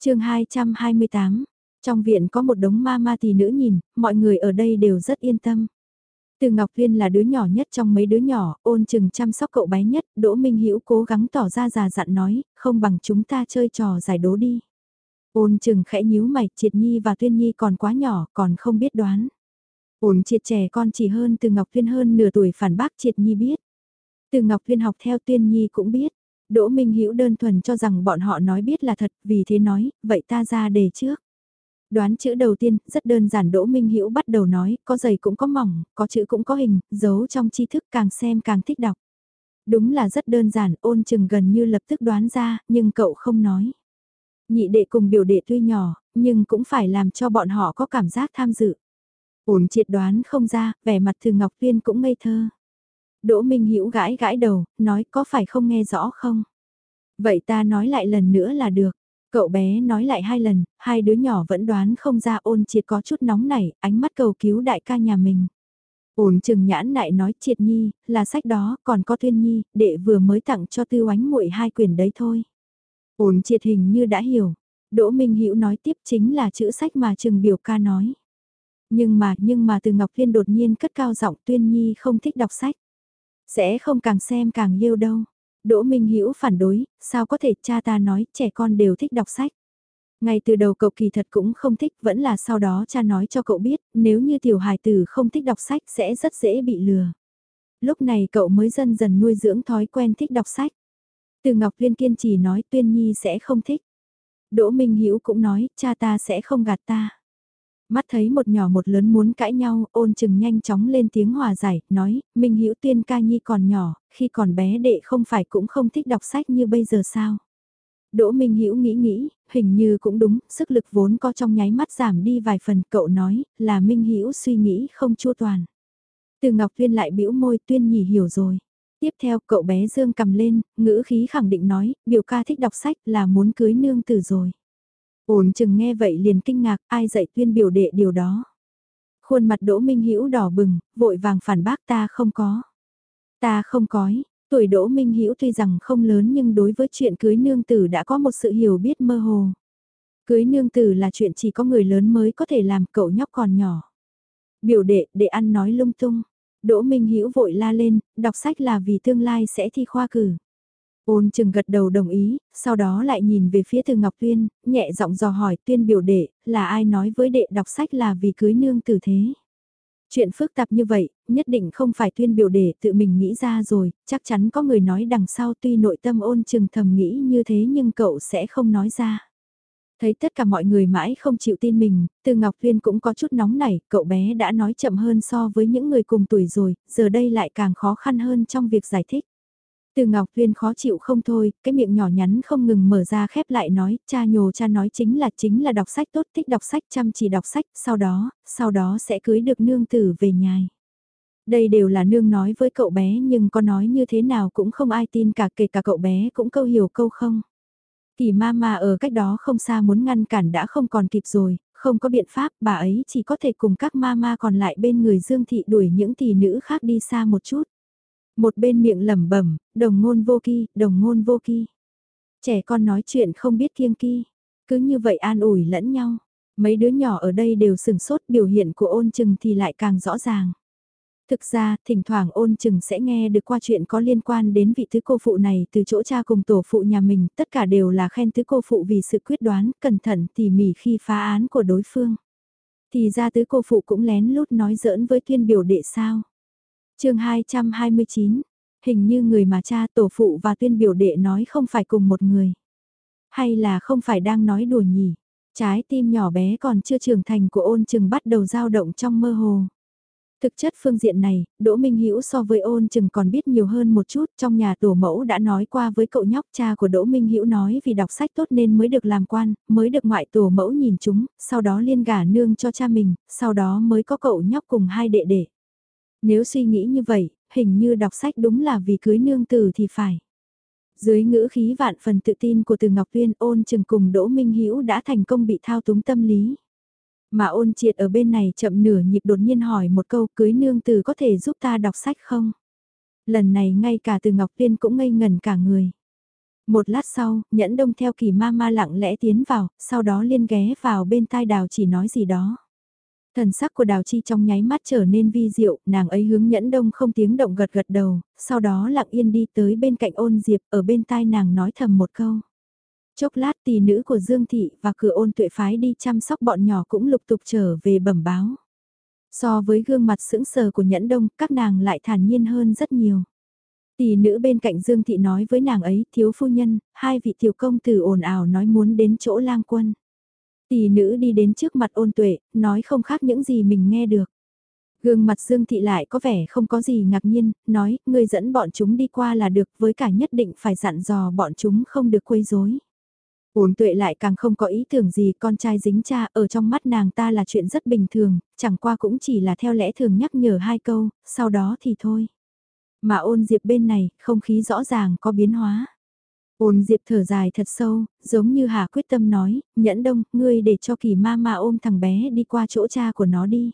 chương 228, trong viện có một đống ma ma tỷ nữ nhìn, mọi người ở đây đều rất yên tâm. Từ Ngọc Viên là đứa nhỏ nhất trong mấy đứa nhỏ, ôn chừng chăm sóc cậu bé nhất, Đỗ Minh Hữu cố gắng tỏ ra già dặn nói, không bằng chúng ta chơi trò giải đố đi. Ôn chừng khẽ nhíu mày, Triệt Nhi và Tuyên Nhi còn quá nhỏ, còn không biết đoán. Ôn Triệt trẻ con chỉ hơn từ Ngọc Viên hơn nửa tuổi phản bác Triệt Nhi biết. Từ Ngọc Viên học theo Tuyên Nhi cũng biết. Đỗ Minh Hữu đơn thuần cho rằng bọn họ nói biết là thật, vì thế nói, vậy ta ra đề trước. Đoán chữ đầu tiên, rất đơn giản Đỗ Minh Hữu bắt đầu nói, có dày cũng có mỏng, có chữ cũng có hình, giấu trong tri thức càng xem càng thích đọc. Đúng là rất đơn giản, ôn chừng gần như lập tức đoán ra, nhưng cậu không nói. Nhị đệ cùng biểu đệ tuy nhỏ, nhưng cũng phải làm cho bọn họ có cảm giác tham dự. Ôn triệt đoán không ra, vẻ mặt từ Ngọc Viên cũng ngây thơ. Đỗ Minh Hữu gãi gãi đầu, nói có phải không nghe rõ không? Vậy ta nói lại lần nữa là được. Cậu bé nói lại hai lần, hai đứa nhỏ vẫn đoán không ra ôn triệt có chút nóng nảy, ánh mắt cầu cứu đại ca nhà mình. Ổn chừng nhãn lại nói triệt nhi, là sách đó, còn có tuyên nhi, đệ vừa mới tặng cho tư oánh muội hai quyển đấy thôi. ổn triệt hình như đã hiểu. Đỗ Minh Hữu nói tiếp chính là chữ sách mà trừng biểu ca nói. Nhưng mà, nhưng mà từ Ngọc Viên đột nhiên cất cao giọng tuyên nhi không thích đọc sách. Sẽ không càng xem càng yêu đâu. Đỗ Minh Hữu phản đối, sao có thể cha ta nói trẻ con đều thích đọc sách. Ngay từ đầu cậu kỳ thật cũng không thích, vẫn là sau đó cha nói cho cậu biết, nếu như tiểu hài tử không thích đọc sách sẽ rất dễ bị lừa. Lúc này cậu mới dần dần nuôi dưỡng thói quen thích đọc sách. Từ Ngọc Liên kiên trì nói Tuyên Nhi sẽ không thích. Đỗ Minh Hữu cũng nói, cha ta sẽ không gạt ta. Mắt thấy một nhỏ một lớn muốn cãi nhau, ôn chừng nhanh chóng lên tiếng hòa giải, nói, Minh Hữu Tuyên ca nhi còn nhỏ, khi còn bé đệ không phải cũng không thích đọc sách như bây giờ sao? Đỗ Minh Hữu nghĩ nghĩ, hình như cũng đúng, sức lực vốn có trong nháy mắt giảm đi vài phần, cậu nói, là Minh Hữu suy nghĩ không chua toàn. Từ Ngọc Tuyên lại bĩu môi, Tuyên nhỉ hiểu rồi. Tiếp theo, cậu bé dương cầm lên, ngữ khí khẳng định nói, biểu ca thích đọc sách là muốn cưới nương tử rồi. Ổn chừng nghe vậy liền kinh ngạc, ai dạy tuyên biểu đệ điều đó. Khuôn mặt Đỗ Minh Hữu đỏ bừng, vội vàng phản bác ta không có. Ta không cói, tuổi Đỗ Minh Hữu tuy rằng không lớn nhưng đối với chuyện cưới nương tử đã có một sự hiểu biết mơ hồ. Cưới nương tử là chuyện chỉ có người lớn mới có thể làm cậu nhóc còn nhỏ. Biểu đệ, để ăn nói lung tung. Đỗ Minh Hữu vội la lên, đọc sách là vì tương lai sẽ thi khoa cử. Ôn chừng gật đầu đồng ý, sau đó lại nhìn về phía từ Ngọc Tuyên, nhẹ giọng dò hỏi Tuyên biểu đệ, là ai nói với đệ đọc sách là vì cưới nương tử thế. Chuyện phức tạp như vậy, nhất định không phải Tuyên biểu đệ tự mình nghĩ ra rồi, chắc chắn có người nói đằng sau tuy nội tâm ôn chừng thầm nghĩ như thế nhưng cậu sẽ không nói ra. Thấy tất cả mọi người mãi không chịu tin mình, từ Ngọc Tuyên cũng có chút nóng nảy, cậu bé đã nói chậm hơn so với những người cùng tuổi rồi, giờ đây lại càng khó khăn hơn trong việc giải thích. Từ Ngọc Viên khó chịu không thôi, cái miệng nhỏ nhắn không ngừng mở ra khép lại nói, cha nhồ cha nói chính là chính là đọc sách tốt, thích đọc sách, chăm chỉ đọc sách, sau đó, sau đó sẽ cưới được nương tử về nhài. Đây đều là nương nói với cậu bé nhưng có nói như thế nào cũng không ai tin cả kể cả cậu bé cũng câu hiểu câu không. Kỳ ma ma ở cách đó không xa muốn ngăn cản đã không còn kịp rồi, không có biện pháp, bà ấy chỉ có thể cùng các ma ma còn lại bên người Dương Thị đuổi những tỷ nữ khác đi xa một chút. Một bên miệng lẩm bẩm, đồng ngôn vô kỳ, đồng ngôn vô kỳ. Trẻ con nói chuyện không biết kiêng kỳ, cứ như vậy an ủi lẫn nhau. Mấy đứa nhỏ ở đây đều sừng sốt biểu hiện của ôn chừng thì lại càng rõ ràng. Thực ra, thỉnh thoảng ôn chừng sẽ nghe được qua chuyện có liên quan đến vị thứ cô phụ này từ chỗ cha cùng tổ phụ nhà mình, tất cả đều là khen thứ cô phụ vì sự quyết đoán, cẩn thận tỉ mỉ khi phá án của đối phương. Thì ra tứ cô phụ cũng lén lút nói giỡn với tuyên biểu đệ sao chương 229, hình như người mà cha tổ phụ và tuyên biểu đệ nói không phải cùng một người. Hay là không phải đang nói đùa nhỉ? Trái tim nhỏ bé còn chưa trưởng thành của ôn chừng bắt đầu dao động trong mơ hồ. Thực chất phương diện này, Đỗ Minh Hữu so với ôn chừng còn biết nhiều hơn một chút, trong nhà tổ mẫu đã nói qua với cậu nhóc cha của Đỗ Minh Hữu nói vì đọc sách tốt nên mới được làm quan, mới được ngoại tổ mẫu nhìn chúng, sau đó liên gả nương cho cha mình, sau đó mới có cậu nhóc cùng hai đệ đệ. Nếu suy nghĩ như vậy, hình như đọc sách đúng là vì cưới nương tử thì phải. Dưới ngữ khí vạn phần tự tin của từ Ngọc Tuyên ôn chừng cùng Đỗ Minh Hữu đã thành công bị thao túng tâm lý. Mà ôn triệt ở bên này chậm nửa nhịp đột nhiên hỏi một câu cưới nương tử có thể giúp ta đọc sách không? Lần này ngay cả từ Ngọc Tuyên cũng ngây ngần cả người. Một lát sau, nhẫn đông theo kỳ ma ma lặng lẽ tiến vào, sau đó liên ghé vào bên tai đào chỉ nói gì đó. Thần sắc của Đào Chi trong nháy mắt trở nên vi diệu, nàng ấy hướng nhẫn đông không tiếng động gật gật đầu, sau đó lặng yên đi tới bên cạnh ôn diệp, ở bên tai nàng nói thầm một câu. Chốc lát tỷ nữ của Dương Thị và cửa ôn tuệ phái đi chăm sóc bọn nhỏ cũng lục tục trở về bẩm báo. So với gương mặt sững sờ của nhẫn đông, các nàng lại thản nhiên hơn rất nhiều. Tỷ nữ bên cạnh Dương Thị nói với nàng ấy, thiếu phu nhân, hai vị tiểu công tử ồn ào nói muốn đến chỗ lang quân. Tỷ nữ đi đến trước mặt ôn tuệ, nói không khác những gì mình nghe được. Gương mặt Dương Thị lại có vẻ không có gì ngạc nhiên, nói, người dẫn bọn chúng đi qua là được với cả nhất định phải dặn dò bọn chúng không được quấy rối. Ôn tuệ lại càng không có ý tưởng gì con trai dính cha ở trong mắt nàng ta là chuyện rất bình thường, chẳng qua cũng chỉ là theo lẽ thường nhắc nhở hai câu, sau đó thì thôi. Mà ôn diệp bên này, không khí rõ ràng có biến hóa. Ôn diệp thở dài thật sâu, giống như Hà quyết tâm nói, nhẫn đông, ngươi để cho kỳ ma ma ôm thằng bé đi qua chỗ cha của nó đi.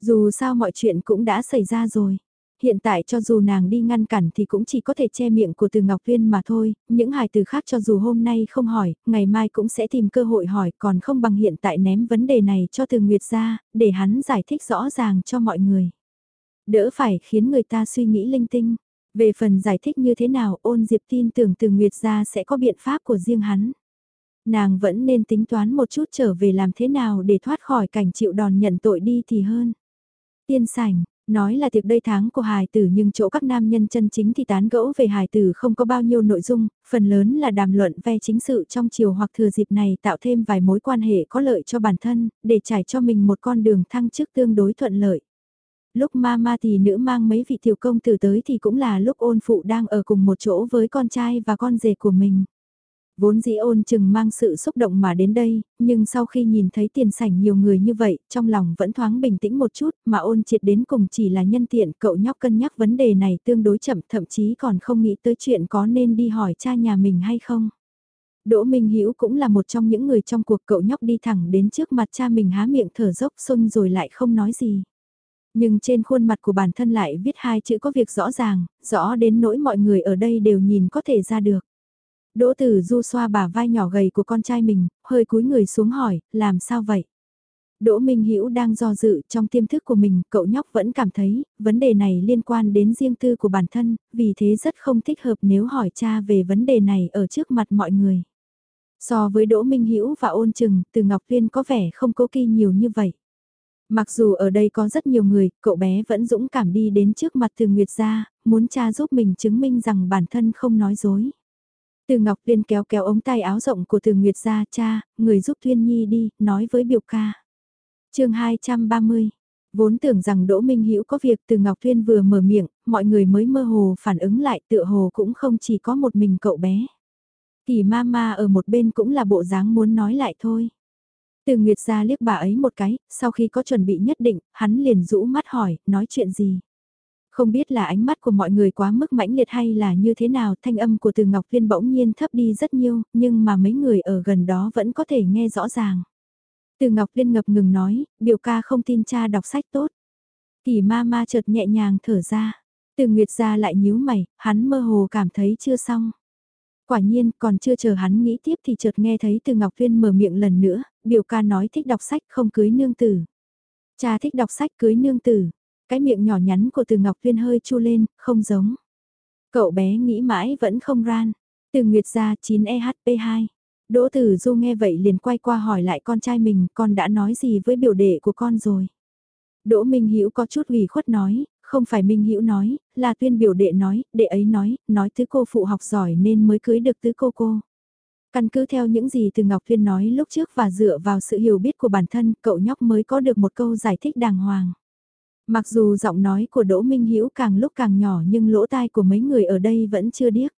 Dù sao mọi chuyện cũng đã xảy ra rồi. Hiện tại cho dù nàng đi ngăn cản thì cũng chỉ có thể che miệng của từ Ngọc Viên mà thôi, những hài từ khác cho dù hôm nay không hỏi, ngày mai cũng sẽ tìm cơ hội hỏi còn không bằng hiện tại ném vấn đề này cho từ Nguyệt ra, để hắn giải thích rõ ràng cho mọi người. Đỡ phải khiến người ta suy nghĩ linh tinh. Về phần giải thích như thế nào ôn diệp tin tưởng từ Nguyệt ra sẽ có biện pháp của riêng hắn. Nàng vẫn nên tính toán một chút trở về làm thế nào để thoát khỏi cảnh chịu đòn nhận tội đi thì hơn. Tiên sảnh, Nói là tiệc đây tháng của hài tử nhưng chỗ các nam nhân chân chính thì tán gẫu về hài tử không có bao nhiêu nội dung, phần lớn là đàm luận ve chính sự trong chiều hoặc thừa dịp này tạo thêm vài mối quan hệ có lợi cho bản thân, để trải cho mình một con đường thăng chức tương đối thuận lợi. Lúc ma ma thì nữ mang mấy vị tiểu công tử tới thì cũng là lúc ôn phụ đang ở cùng một chỗ với con trai và con rể của mình. Vốn dĩ ôn chừng mang sự xúc động mà đến đây, nhưng sau khi nhìn thấy tiền sảnh nhiều người như vậy, trong lòng vẫn thoáng bình tĩnh một chút, mà ôn triệt đến cùng chỉ là nhân tiện, cậu nhóc cân nhắc vấn đề này tương đối chậm, thậm chí còn không nghĩ tới chuyện có nên đi hỏi cha nhà mình hay không. Đỗ Minh Hữu cũng là một trong những người trong cuộc cậu nhóc đi thẳng đến trước mặt cha mình há miệng thở dốc xôn rồi lại không nói gì. Nhưng trên khuôn mặt của bản thân lại viết hai chữ có việc rõ ràng, rõ đến nỗi mọi người ở đây đều nhìn có thể ra được. Đỗ Tử Du xoa bả vai nhỏ gầy của con trai mình, hơi cúi người xuống hỏi, làm sao vậy? Đỗ Minh Hữu đang do dự trong tiềm thức của mình, cậu nhóc vẫn cảm thấy, vấn đề này liên quan đến riêng tư của bản thân, vì thế rất không thích hợp nếu hỏi cha về vấn đề này ở trước mặt mọi người. So với Đỗ Minh Hữu và ôn Trừng, từ Ngọc Viên có vẻ không cố kỳ nhiều như vậy. Mặc dù ở đây có rất nhiều người, cậu bé vẫn dũng cảm đi đến trước mặt từ Nguyệt gia, muốn cha giúp mình chứng minh rằng bản thân không nói dối. Từ Ngọc Liên kéo kéo ống tay áo rộng của Từ Nguyệt ra cha, người giúp Thuyên Nhi đi, nói với biểu ca. chương 230 Vốn tưởng rằng Đỗ Minh Hữu có việc từ Ngọc Thuyên vừa mở miệng, mọi người mới mơ hồ phản ứng lại tựa hồ cũng không chỉ có một mình cậu bé. Kỳ ma ma ở một bên cũng là bộ dáng muốn nói lại thôi. Từ Nguyệt ra liếc bà ấy một cái, sau khi có chuẩn bị nhất định, hắn liền rũ mắt hỏi, nói chuyện gì. Không biết là ánh mắt của mọi người quá mức mãnh liệt hay là như thế nào thanh âm của từ Ngọc Viên bỗng nhiên thấp đi rất nhiều, nhưng mà mấy người ở gần đó vẫn có thể nghe rõ ràng. Từ Ngọc Liên ngập ngừng nói, biểu ca không tin cha đọc sách tốt. Kỳ ma ma chợt nhẹ nhàng thở ra. Từ Nguyệt ra lại nhíu mày, hắn mơ hồ cảm thấy chưa xong. Quả nhiên, còn chưa chờ hắn nghĩ tiếp thì chợt nghe thấy từ Ngọc Tuyên mở miệng lần nữa, biểu ca nói thích đọc sách không cưới nương tử. Cha thích đọc sách cưới nương tử. Cái miệng nhỏ nhắn của từ Ngọc Tuyên hơi chu lên, không giống. Cậu bé nghĩ mãi vẫn không ran. Từ Nguyệt ra 9EHP2. Đỗ Tử Du nghe vậy liền quay qua hỏi lại con trai mình, con đã nói gì với biểu đệ của con rồi. Đỗ Minh Hữu có chút ủy khuất nói, không phải Minh Hữu nói, là tuyên biểu đệ nói, đệ ấy nói, nói tứ cô phụ học giỏi nên mới cưới được tứ cô cô. Căn cứ theo những gì từ Ngọc Thuyên nói lúc trước và dựa vào sự hiểu biết của bản thân, cậu nhóc mới có được một câu giải thích đàng hoàng. Mặc dù giọng nói của Đỗ Minh Hữu càng lúc càng nhỏ nhưng lỗ tai của mấy người ở đây vẫn chưa điếc.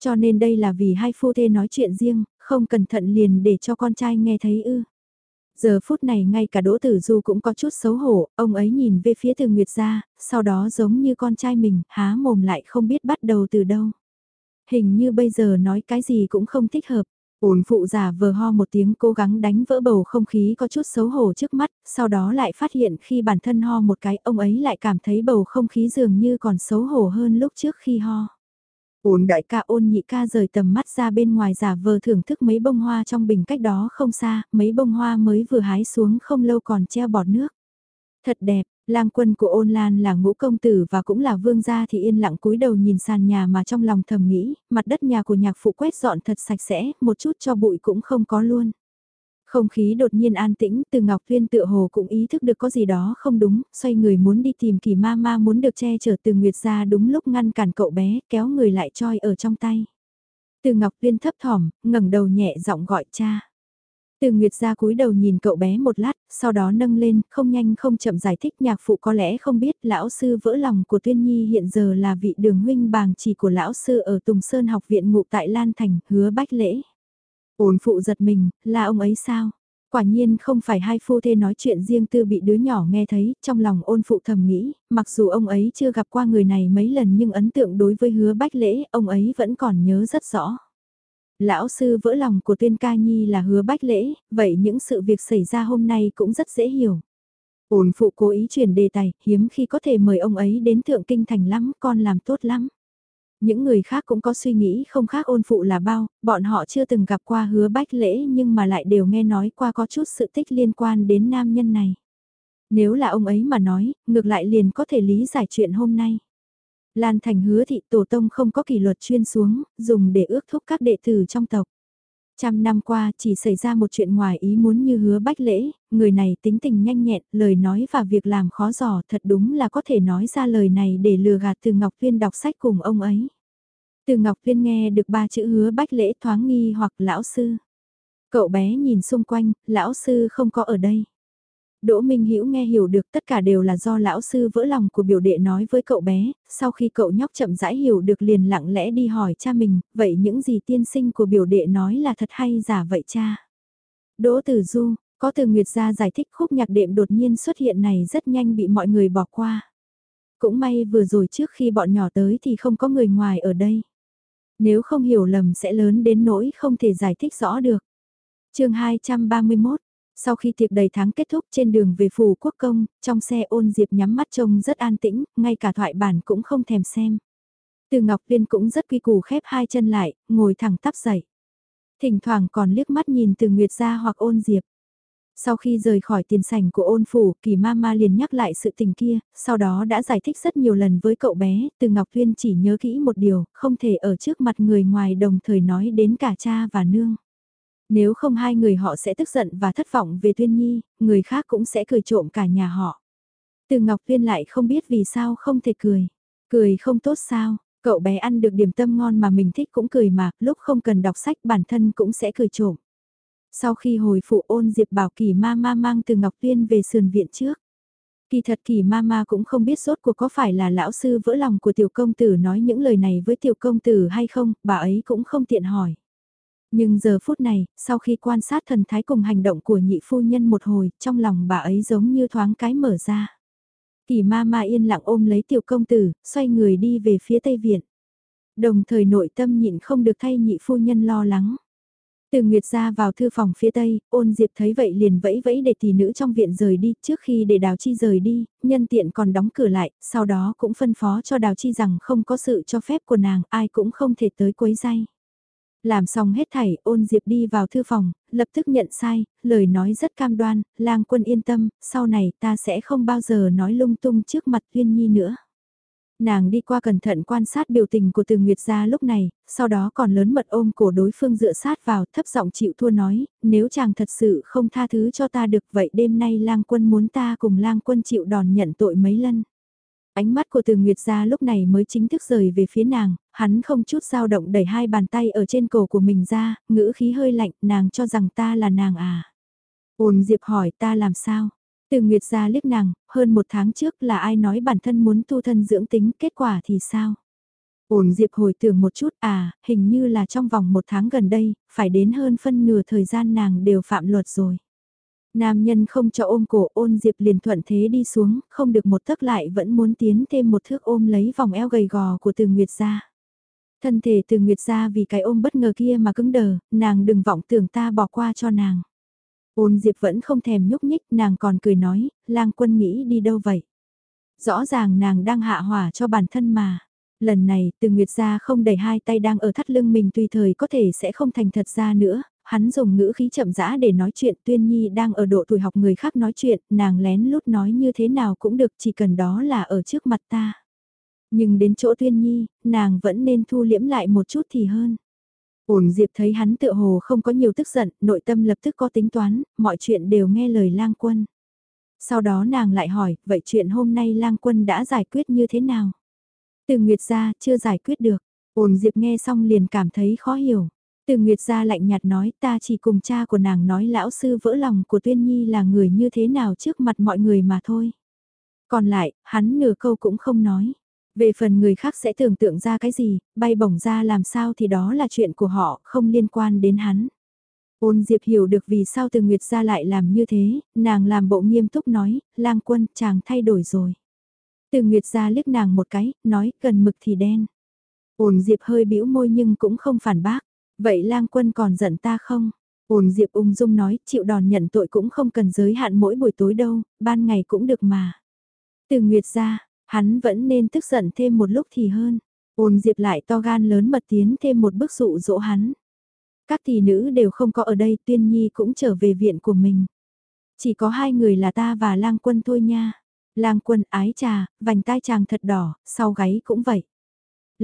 Cho nên đây là vì hai phu thê nói chuyện riêng, không cẩn thận liền để cho con trai nghe thấy ư. Giờ phút này ngay cả Đỗ Tử Du cũng có chút xấu hổ, ông ấy nhìn về phía từ Nguyệt gia, sau đó giống như con trai mình, há mồm lại không biết bắt đầu từ đâu. Hình như bây giờ nói cái gì cũng không thích hợp. Ổn phụ giả vờ ho một tiếng cố gắng đánh vỡ bầu không khí có chút xấu hổ trước mắt, sau đó lại phát hiện khi bản thân ho một cái ông ấy lại cảm thấy bầu không khí dường như còn xấu hổ hơn lúc trước khi ho. Ôn đại ca ôn nhị ca rời tầm mắt ra bên ngoài giả vờ thưởng thức mấy bông hoa trong bình cách đó không xa, mấy bông hoa mới vừa hái xuống không lâu còn treo bọt nước. Thật đẹp, lang quân của ôn lan là ngũ công tử và cũng là vương gia thì yên lặng cúi đầu nhìn sàn nhà mà trong lòng thầm nghĩ, mặt đất nhà của nhạc phụ quét dọn thật sạch sẽ, một chút cho bụi cũng không có luôn. Không khí đột nhiên an tĩnh, từ Ngọc Tuyên tựa hồ cũng ý thức được có gì đó không đúng, xoay người muốn đi tìm kỳ ma ma muốn được che chở từ Nguyệt ra đúng lúc ngăn cản cậu bé, kéo người lại choi ở trong tay. Từ Ngọc Tuyên thấp thỏm, ngẩng đầu nhẹ giọng gọi cha. Từ Nguyệt ra cúi đầu nhìn cậu bé một lát, sau đó nâng lên, không nhanh không chậm giải thích nhạc phụ có lẽ không biết lão sư vỡ lòng của Tuyên Nhi hiện giờ là vị đường huynh bàng chỉ của lão sư ở Tùng Sơn học viện ngụ tại Lan Thành, hứa bách lễ. Ôn phụ giật mình, là ông ấy sao? Quả nhiên không phải hai phu thê nói chuyện riêng tư bị đứa nhỏ nghe thấy, trong lòng ôn phụ thầm nghĩ, mặc dù ông ấy chưa gặp qua người này mấy lần nhưng ấn tượng đối với hứa bách lễ, ông ấy vẫn còn nhớ rất rõ. Lão sư vỡ lòng của tuyên ca nhi là hứa bách lễ, vậy những sự việc xảy ra hôm nay cũng rất dễ hiểu. Ôn phụ cố ý chuyển đề tài, hiếm khi có thể mời ông ấy đến thượng kinh thành lắm, con làm tốt lắm. Những người khác cũng có suy nghĩ không khác ôn phụ là bao, bọn họ chưa từng gặp qua hứa bách lễ nhưng mà lại đều nghe nói qua có chút sự tích liên quan đến nam nhân này. Nếu là ông ấy mà nói, ngược lại liền có thể lý giải chuyện hôm nay. Lan Thành hứa thị tổ tông không có kỷ luật chuyên xuống, dùng để ước thúc các đệ tử trong tộc. Trăm năm qua chỉ xảy ra một chuyện ngoài ý muốn như hứa bách lễ, người này tính tình nhanh nhẹn, lời nói và việc làm khó dò thật đúng là có thể nói ra lời này để lừa gạt từ Ngọc Viên đọc sách cùng ông ấy. Từ Ngọc Viên nghe được ba chữ hứa bách lễ thoáng nghi hoặc lão sư. Cậu bé nhìn xung quanh, lão sư không có ở đây. Đỗ Minh Hữu nghe hiểu được tất cả đều là do lão sư vỡ lòng của biểu đệ nói với cậu bé, sau khi cậu nhóc chậm rãi hiểu được liền lặng lẽ đi hỏi cha mình, vậy những gì tiên sinh của biểu đệ nói là thật hay giả vậy cha? Đỗ Tử Du, có từ Nguyệt gia giải thích khúc nhạc đệm đột nhiên xuất hiện này rất nhanh bị mọi người bỏ qua. Cũng may vừa rồi trước khi bọn nhỏ tới thì không có người ngoài ở đây. Nếu không hiểu lầm sẽ lớn đến nỗi không thể giải thích rõ được. chương 231 sau khi tiệc đầy tháng kết thúc trên đường về phủ quốc công, trong xe ôn diệp nhắm mắt trông rất an tĩnh, ngay cả thoại bản cũng không thèm xem. Từ Ngọc Viên cũng rất quy củ khép hai chân lại, ngồi thẳng tắp dậy. Thỉnh thoảng còn liếc mắt nhìn từ Nguyệt gia hoặc ôn diệp. Sau khi rời khỏi tiền sảnh của ôn phủ, kỳ ma ma liền nhắc lại sự tình kia, sau đó đã giải thích rất nhiều lần với cậu bé, từ Ngọc Viên chỉ nhớ kỹ một điều, không thể ở trước mặt người ngoài đồng thời nói đến cả cha và nương. Nếu không hai người họ sẽ tức giận và thất vọng về Tuyên Nhi, người khác cũng sẽ cười trộm cả nhà họ. Từ Ngọc Tuyên lại không biết vì sao không thể cười. Cười không tốt sao, cậu bé ăn được điểm tâm ngon mà mình thích cũng cười mà, lúc không cần đọc sách bản thân cũng sẽ cười trộm. Sau khi hồi phụ ôn Diệp bảo kỳ ma ma mang từ Ngọc Tuyên về sườn viện trước. Kỳ thật kỳ ma ma cũng không biết sốt cuộc có phải là lão sư vỡ lòng của tiểu công tử nói những lời này với tiểu công tử hay không, bà ấy cũng không tiện hỏi. Nhưng giờ phút này, sau khi quan sát thần thái cùng hành động của nhị phu nhân một hồi, trong lòng bà ấy giống như thoáng cái mở ra. Kỳ ma ma yên lặng ôm lấy tiểu công tử, xoay người đi về phía tây viện. Đồng thời nội tâm nhịn không được thay nhị phu nhân lo lắng. Từ Nguyệt ra vào thư phòng phía tây, ôn diệp thấy vậy liền vẫy vẫy để tỷ nữ trong viện rời đi, trước khi để Đào Chi rời đi, nhân tiện còn đóng cửa lại, sau đó cũng phân phó cho Đào Chi rằng không có sự cho phép của nàng, ai cũng không thể tới quấy dây. Làm xong hết thảy, ôn diệp đi vào thư phòng, lập tức nhận sai, lời nói rất cam đoan, lang quân yên tâm, sau này ta sẽ không bao giờ nói lung tung trước mặt uyên Nhi nữa. Nàng đi qua cẩn thận quan sát biểu tình của từ Nguyệt gia lúc này, sau đó còn lớn mật ôm cổ đối phương dựa sát vào thấp giọng chịu thua nói, nếu chàng thật sự không tha thứ cho ta được vậy đêm nay lang quân muốn ta cùng lang quân chịu đòn nhận tội mấy lần. Ánh mắt của từ Nguyệt gia lúc này mới chính thức rời về phía nàng, hắn không chút dao động đẩy hai bàn tay ở trên cổ của mình ra, ngữ khí hơi lạnh, nàng cho rằng ta là nàng à. Ôn Diệp hỏi ta làm sao? Từ Nguyệt gia liếc nàng, hơn một tháng trước là ai nói bản thân muốn tu thân dưỡng tính, kết quả thì sao? Ôn Diệp hồi tưởng một chút à, hình như là trong vòng một tháng gần đây, phải đến hơn phân nửa thời gian nàng đều phạm luật rồi. Nam nhân không cho ôm cổ ôn Diệp liền thuận thế đi xuống, không được một tấc lại vẫn muốn tiến thêm một thước ôm lấy vòng eo gầy gò của từ Nguyệt gia. Thân thể từ Nguyệt gia vì cái ôm bất ngờ kia mà cứng đờ, nàng đừng vọng tưởng ta bỏ qua cho nàng. Ôn Diệp vẫn không thèm nhúc nhích, nàng còn cười nói, lang quân nghĩ đi đâu vậy? Rõ ràng nàng đang hạ hỏa cho bản thân mà. Lần này, từ Nguyệt gia không đẩy hai tay đang ở thắt lưng mình tùy thời có thể sẽ không thành thật ra nữa, hắn dùng ngữ khí chậm rãi để nói chuyện tuyên nhi đang ở độ tuổi học người khác nói chuyện, nàng lén lút nói như thế nào cũng được chỉ cần đó là ở trước mặt ta. Nhưng đến chỗ tuyên nhi, nàng vẫn nên thu liễm lại một chút thì hơn. Ổn Diệp thấy hắn tựa hồ không có nhiều tức giận, nội tâm lập tức có tính toán, mọi chuyện đều nghe lời lang quân. Sau đó nàng lại hỏi, vậy chuyện hôm nay lang quân đã giải quyết như thế nào? Từ Nguyệt ra, chưa giải quyết được. Ổn Diệp nghe xong liền cảm thấy khó hiểu. Từ Nguyệt gia lạnh nhạt nói ta chỉ cùng cha của nàng nói lão sư vỡ lòng của Tuyên Nhi là người như thế nào trước mặt mọi người mà thôi. Còn lại, hắn nửa câu cũng không nói. Về phần người khác sẽ tưởng tượng ra cái gì, bay bổng ra làm sao thì đó là chuyện của họ, không liên quan đến hắn. Ôn Diệp hiểu được vì sao từ Nguyệt gia lại làm như thế, nàng làm bộ nghiêm túc nói, lang quân, chàng thay đổi rồi. Từ Nguyệt gia liếc nàng một cái, nói, cần mực thì đen. Ôn Diệp hơi bĩu môi nhưng cũng không phản bác. Vậy lang quân còn giận ta không? Ôn Diệp ung dung nói, chịu đòn nhận tội cũng không cần giới hạn mỗi buổi tối đâu, ban ngày cũng được mà. Từ Nguyệt ra, hắn vẫn nên tức giận thêm một lúc thì hơn. Ôn Diệp lại to gan lớn mật tiến thêm một bước dụ dỗ hắn. Các tỷ nữ đều không có ở đây, Tuyên Nhi cũng trở về viện của mình. Chỉ có hai người là ta và lang quân thôi nha. Lang quân ái trà, vành tai chàng thật đỏ, sau gáy cũng vậy.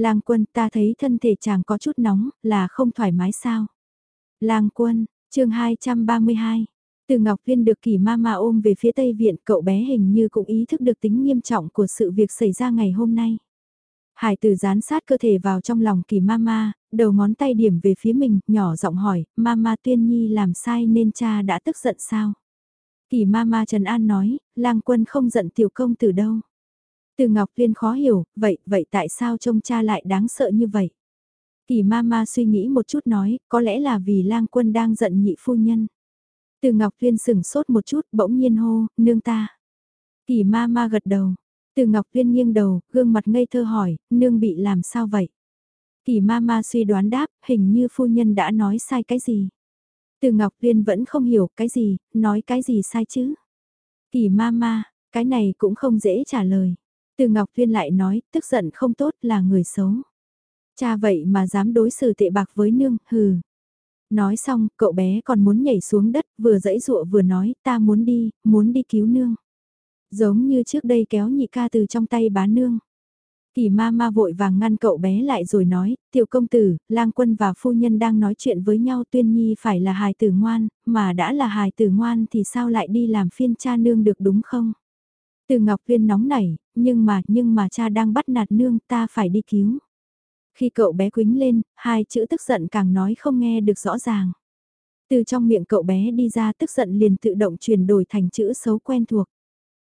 Lang quân ta thấy thân thể chàng có chút nóng, là không thoải mái sao? Lang quân, chương 232. Từ Ngọc Viên được kỳ ma ma ôm về phía tây viện, cậu bé hình như cũng ý thức được tính nghiêm trọng của sự việc xảy ra ngày hôm nay. Hải tử dán sát cơ thể vào trong lòng kỳ ma ma, đầu ngón tay điểm về phía mình, nhỏ giọng hỏi, mama tuyên nhi làm sai nên cha đã tức giận sao? Kỳ ma ma Trần An nói, lang quân không giận tiểu công từ đâu. Từ Ngọc Liên khó hiểu, vậy, vậy tại sao trông cha lại đáng sợ như vậy? Kỳ ma ma suy nghĩ một chút nói, có lẽ là vì lang quân đang giận nhị phu nhân. Từ Ngọc Liên sừng sốt một chút, bỗng nhiên hô, nương ta. Kỳ ma ma gật đầu. Từ Ngọc Liên nghiêng đầu, gương mặt ngây thơ hỏi, nương bị làm sao vậy? Kỳ ma ma suy đoán đáp, hình như phu nhân đã nói sai cái gì. Từ Ngọc Liên vẫn không hiểu cái gì, nói cái gì sai chứ. Kỳ ma ma, cái này cũng không dễ trả lời. Từ Ngọc Thuyên lại nói, tức giận không tốt là người xấu. Cha vậy mà dám đối xử tệ bạc với nương, hừ. Nói xong, cậu bé còn muốn nhảy xuống đất, vừa dãy dụa vừa nói, ta muốn đi, muốn đi cứu nương. Giống như trước đây kéo nhị ca từ trong tay bá nương. Kỳ ma ma vội vàng ngăn cậu bé lại rồi nói, tiểu công tử, lang quân và phu nhân đang nói chuyện với nhau tuyên nhi phải là hài tử ngoan, mà đã là hài tử ngoan thì sao lại đi làm phiên cha nương được đúng không? Từ Ngọc Viên nóng nảy, nhưng mà, nhưng mà cha đang bắt nạt nương ta phải đi cứu. Khi cậu bé quính lên, hai chữ tức giận càng nói không nghe được rõ ràng. Từ trong miệng cậu bé đi ra tức giận liền tự động chuyển đổi thành chữ xấu quen thuộc.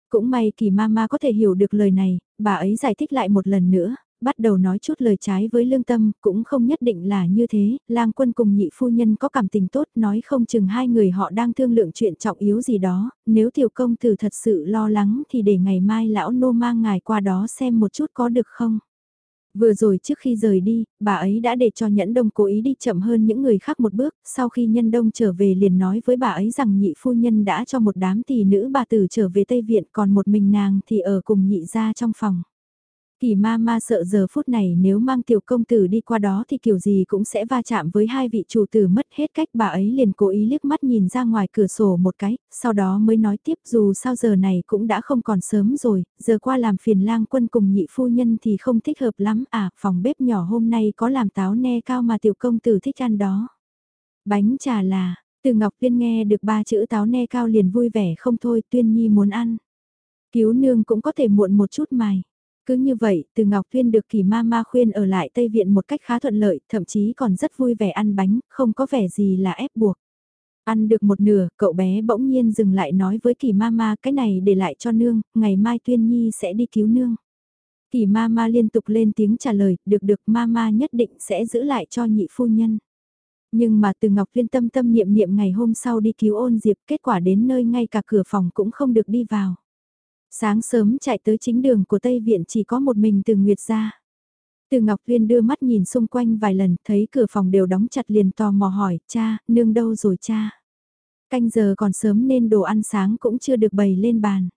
Cũng may kỳ mama có thể hiểu được lời này, bà ấy giải thích lại một lần nữa, bắt đầu nói chút lời trái với lương tâm, cũng không nhất định là như thế, lang quân cùng nhị phu nhân có cảm tình tốt nói không chừng hai người họ đang thương lượng chuyện trọng yếu gì đó, nếu tiểu công tử thật sự lo lắng thì để ngày mai lão nô mang ngài qua đó xem một chút có được không. Vừa rồi trước khi rời đi, bà ấy đã để cho nhẫn đông cố ý đi chậm hơn những người khác một bước, sau khi nhân đông trở về liền nói với bà ấy rằng nhị phu nhân đã cho một đám tỷ nữ bà tử trở về Tây Viện còn một mình nàng thì ở cùng nhị ra trong phòng. Kỳ ma ma sợ giờ phút này nếu mang tiểu công tử đi qua đó thì kiểu gì cũng sẽ va chạm với hai vị chủ tử mất hết cách bà ấy liền cố ý liếc mắt nhìn ra ngoài cửa sổ một cái, sau đó mới nói tiếp dù sao giờ này cũng đã không còn sớm rồi, giờ qua làm phiền lang quân cùng nhị phu nhân thì không thích hợp lắm à, phòng bếp nhỏ hôm nay có làm táo ne cao mà tiểu công tử thích ăn đó. Bánh trà là, từ Ngọc Viên nghe được ba chữ táo ne cao liền vui vẻ không thôi tuyên nhi muốn ăn. Cứu nương cũng có thể muộn một chút mài. Cứ như vậy, từ Ngọc Thuyên được kỳ ma ma khuyên ở lại Tây Viện một cách khá thuận lợi, thậm chí còn rất vui vẻ ăn bánh, không có vẻ gì là ép buộc. Ăn được một nửa, cậu bé bỗng nhiên dừng lại nói với kỳ ma ma cái này để lại cho nương, ngày mai Tuyên Nhi sẽ đi cứu nương. Kỳ ma ma liên tục lên tiếng trả lời, được được ma ma nhất định sẽ giữ lại cho nhị phu nhân. Nhưng mà từ Ngọc Thuyên tâm tâm niệm niệm ngày hôm sau đi cứu ôn diệp kết quả đến nơi ngay cả cửa phòng cũng không được đi vào. Sáng sớm chạy tới chính đường của Tây Viện chỉ có một mình từ Nguyệt ra. Từ Ngọc Viên đưa mắt nhìn xung quanh vài lần, thấy cửa phòng đều đóng chặt liền tò mò hỏi, cha, nương đâu rồi cha? Canh giờ còn sớm nên đồ ăn sáng cũng chưa được bày lên bàn.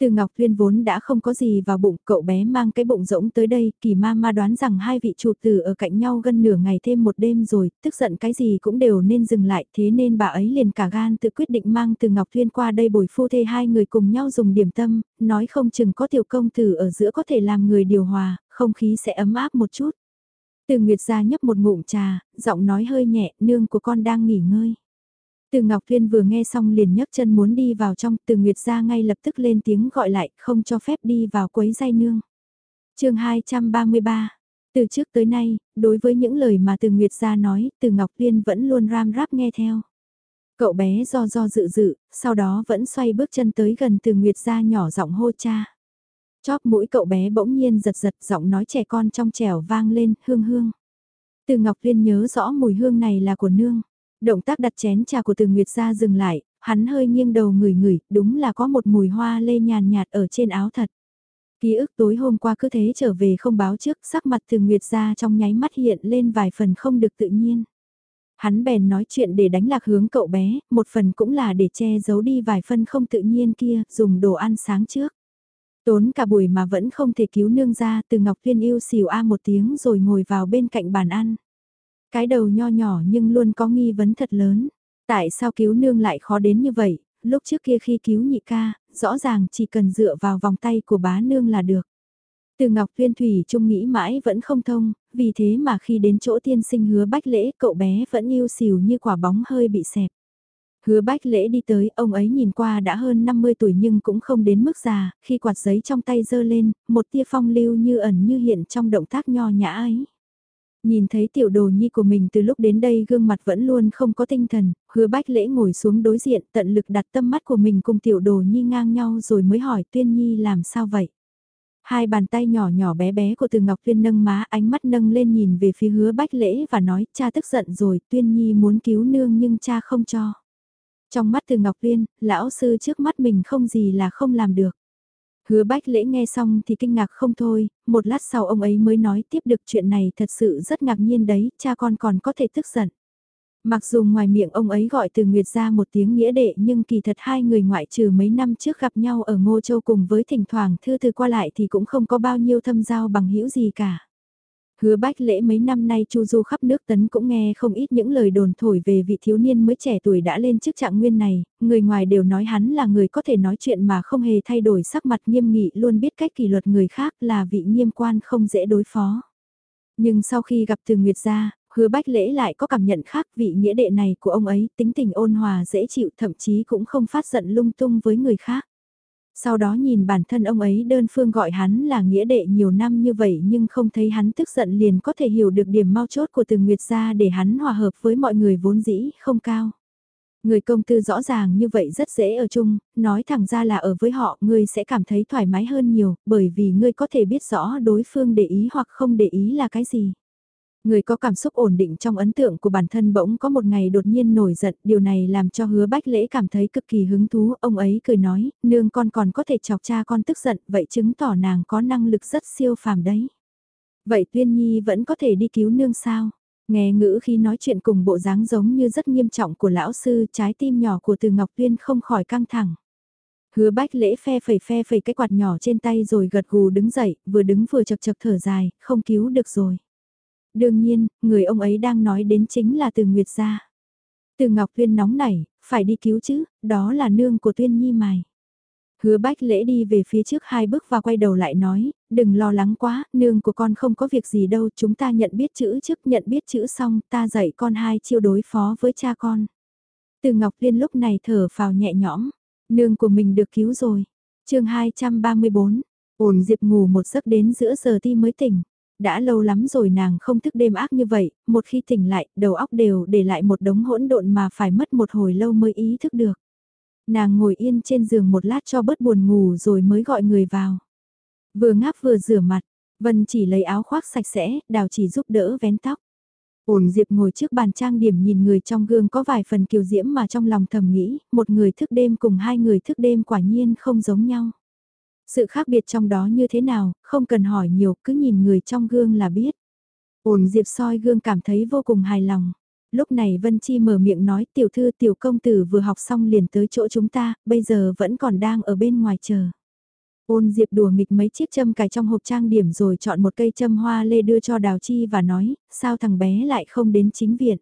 Từ Ngọc Thuyên vốn đã không có gì vào bụng, cậu bé mang cái bụng rỗng tới đây, kỳ ma ma đoán rằng hai vị chủ tử ở cạnh nhau gần nửa ngày thêm một đêm rồi, tức giận cái gì cũng đều nên dừng lại, thế nên bà ấy liền cả gan tự quyết định mang từ Ngọc Thuyên qua đây bồi phu thê hai người cùng nhau dùng điểm tâm, nói không chừng có tiểu công tử ở giữa có thể làm người điều hòa, không khí sẽ ấm áp một chút. Từ Nguyệt ra nhấp một ngụm trà, giọng nói hơi nhẹ, nương của con đang nghỉ ngơi. Từ Ngọc Thuyên vừa nghe xong liền nhấc chân muốn đi vào trong, từ Nguyệt ra ngay lập tức lên tiếng gọi lại, không cho phép đi vào quấy dây nương. chương 233 Từ trước tới nay, đối với những lời mà từ Nguyệt ra nói, từ Ngọc Thuyên vẫn luôn ram ráp nghe theo. Cậu bé do do dự dự, sau đó vẫn xoay bước chân tới gần từ Nguyệt ra nhỏ giọng hô cha. Chóp mũi cậu bé bỗng nhiên giật giật giọng nói trẻ con trong trẻo vang lên, hương hương. Từ Ngọc Thuyên nhớ rõ mùi hương này là của nương. Động tác đặt chén trà của từ Nguyệt ra dừng lại, hắn hơi nghiêng đầu ngửi ngửi, đúng là có một mùi hoa lê nhàn nhạt ở trên áo thật. Ký ức tối hôm qua cứ thế trở về không báo trước, sắc mặt từ Nguyệt ra trong nháy mắt hiện lên vài phần không được tự nhiên. Hắn bèn nói chuyện để đánh lạc hướng cậu bé, một phần cũng là để che giấu đi vài phân không tự nhiên kia, dùng đồ ăn sáng trước. Tốn cả buổi mà vẫn không thể cứu nương ra, từ Ngọc Thiên yêu xìu a một tiếng rồi ngồi vào bên cạnh bàn ăn. Cái đầu nho nhỏ nhưng luôn có nghi vấn thật lớn. Tại sao cứu nương lại khó đến như vậy, lúc trước kia khi cứu nhị ca, rõ ràng chỉ cần dựa vào vòng tay của bá nương là được. Từ Ngọc Viên Thủy Trung nghĩ mãi vẫn không thông, vì thế mà khi đến chỗ tiên sinh hứa bách lễ cậu bé vẫn yêu xìu như quả bóng hơi bị xẹp. Hứa bách lễ đi tới, ông ấy nhìn qua đã hơn 50 tuổi nhưng cũng không đến mức già, khi quạt giấy trong tay giơ lên, một tia phong lưu như ẩn như hiện trong động tác nho nhã ấy. Nhìn thấy tiểu đồ nhi của mình từ lúc đến đây gương mặt vẫn luôn không có tinh thần, hứa bách lễ ngồi xuống đối diện tận lực đặt tâm mắt của mình cùng tiểu đồ nhi ngang nhau rồi mới hỏi tuyên nhi làm sao vậy. Hai bàn tay nhỏ nhỏ bé bé của từ Ngọc Tuyên nâng má ánh mắt nâng lên nhìn về phía hứa bách lễ và nói cha tức giận rồi tuyên nhi muốn cứu nương nhưng cha không cho. Trong mắt từ Ngọc Tuyên, lão sư trước mắt mình không gì là không làm được. Hứa bách lễ nghe xong thì kinh ngạc không thôi, một lát sau ông ấy mới nói tiếp được chuyện này thật sự rất ngạc nhiên đấy, cha con còn có thể tức giận. Mặc dù ngoài miệng ông ấy gọi từ Nguyệt ra một tiếng nghĩa đệ nhưng kỳ thật hai người ngoại trừ mấy năm trước gặp nhau ở Ngô Châu cùng với thỉnh thoảng thư thư qua lại thì cũng không có bao nhiêu thâm giao bằng hữu gì cả. Hứa bách lễ mấy năm nay chu du khắp nước tấn cũng nghe không ít những lời đồn thổi về vị thiếu niên mới trẻ tuổi đã lên chức trạng nguyên này, người ngoài đều nói hắn là người có thể nói chuyện mà không hề thay đổi sắc mặt nghiêm nghị luôn biết cách kỷ luật người khác là vị nghiêm quan không dễ đối phó. Nhưng sau khi gặp từ Nguyệt gia, hứa bách lễ lại có cảm nhận khác vị nghĩa đệ này của ông ấy tính tình ôn hòa dễ chịu thậm chí cũng không phát giận lung tung với người khác. Sau đó nhìn bản thân ông ấy đơn phương gọi hắn là nghĩa đệ nhiều năm như vậy nhưng không thấy hắn tức giận liền có thể hiểu được điểm mau chốt của từng Nguyệt gia để hắn hòa hợp với mọi người vốn dĩ không cao. Người công tư rõ ràng như vậy rất dễ ở chung, nói thẳng ra là ở với họ ngươi sẽ cảm thấy thoải mái hơn nhiều bởi vì ngươi có thể biết rõ đối phương để ý hoặc không để ý là cái gì. Người có cảm xúc ổn định trong ấn tượng của bản thân bỗng có một ngày đột nhiên nổi giận, điều này làm cho hứa bách lễ cảm thấy cực kỳ hứng thú, ông ấy cười nói, nương con còn có thể chọc cha con tức giận, vậy chứng tỏ nàng có năng lực rất siêu phàm đấy. Vậy Tuyên Nhi vẫn có thể đi cứu nương sao? Nghe ngữ khi nói chuyện cùng bộ dáng giống như rất nghiêm trọng của lão sư trái tim nhỏ của từ Ngọc Tuyên không khỏi căng thẳng. Hứa bách lễ phe phẩy phe phẩy cái quạt nhỏ trên tay rồi gật gù đứng dậy, vừa đứng vừa chật chật thở dài, không cứu được rồi. Đương nhiên, người ông ấy đang nói đến chính là từ Nguyệt gia. Từ Ngọc Tuyên nóng nảy, phải đi cứu chứ, đó là nương của Tuyên Nhi mày. Hứa bách lễ đi về phía trước hai bước và quay đầu lại nói, đừng lo lắng quá, nương của con không có việc gì đâu, chúng ta nhận biết chữ trước nhận biết chữ xong, ta dạy con hai chiêu đối phó với cha con. Từ Ngọc Liên lúc này thở phào nhẹ nhõm, nương của mình được cứu rồi. chương 234, ổn Diệp ngủ một giấc đến giữa giờ ti mới tỉnh. Đã lâu lắm rồi nàng không thức đêm ác như vậy, một khi tỉnh lại, đầu óc đều để lại một đống hỗn độn mà phải mất một hồi lâu mới ý thức được. Nàng ngồi yên trên giường một lát cho bớt buồn ngủ rồi mới gọi người vào. Vừa ngáp vừa rửa mặt, Vân chỉ lấy áo khoác sạch sẽ, đào chỉ giúp đỡ vén tóc. Ổn Diệp ngồi trước bàn trang điểm nhìn người trong gương có vài phần kiều diễm mà trong lòng thầm nghĩ, một người thức đêm cùng hai người thức đêm quả nhiên không giống nhau. Sự khác biệt trong đó như thế nào, không cần hỏi nhiều, cứ nhìn người trong gương là biết. Ổn Diệp soi gương cảm thấy vô cùng hài lòng. Lúc này Vân Chi mở miệng nói tiểu thư tiểu công tử vừa học xong liền tới chỗ chúng ta, bây giờ vẫn còn đang ở bên ngoài chờ. Ôn Diệp đùa nghịch mấy chiếc châm cài trong hộp trang điểm rồi chọn một cây châm hoa lê đưa cho Đào Chi và nói, sao thằng bé lại không đến chính viện.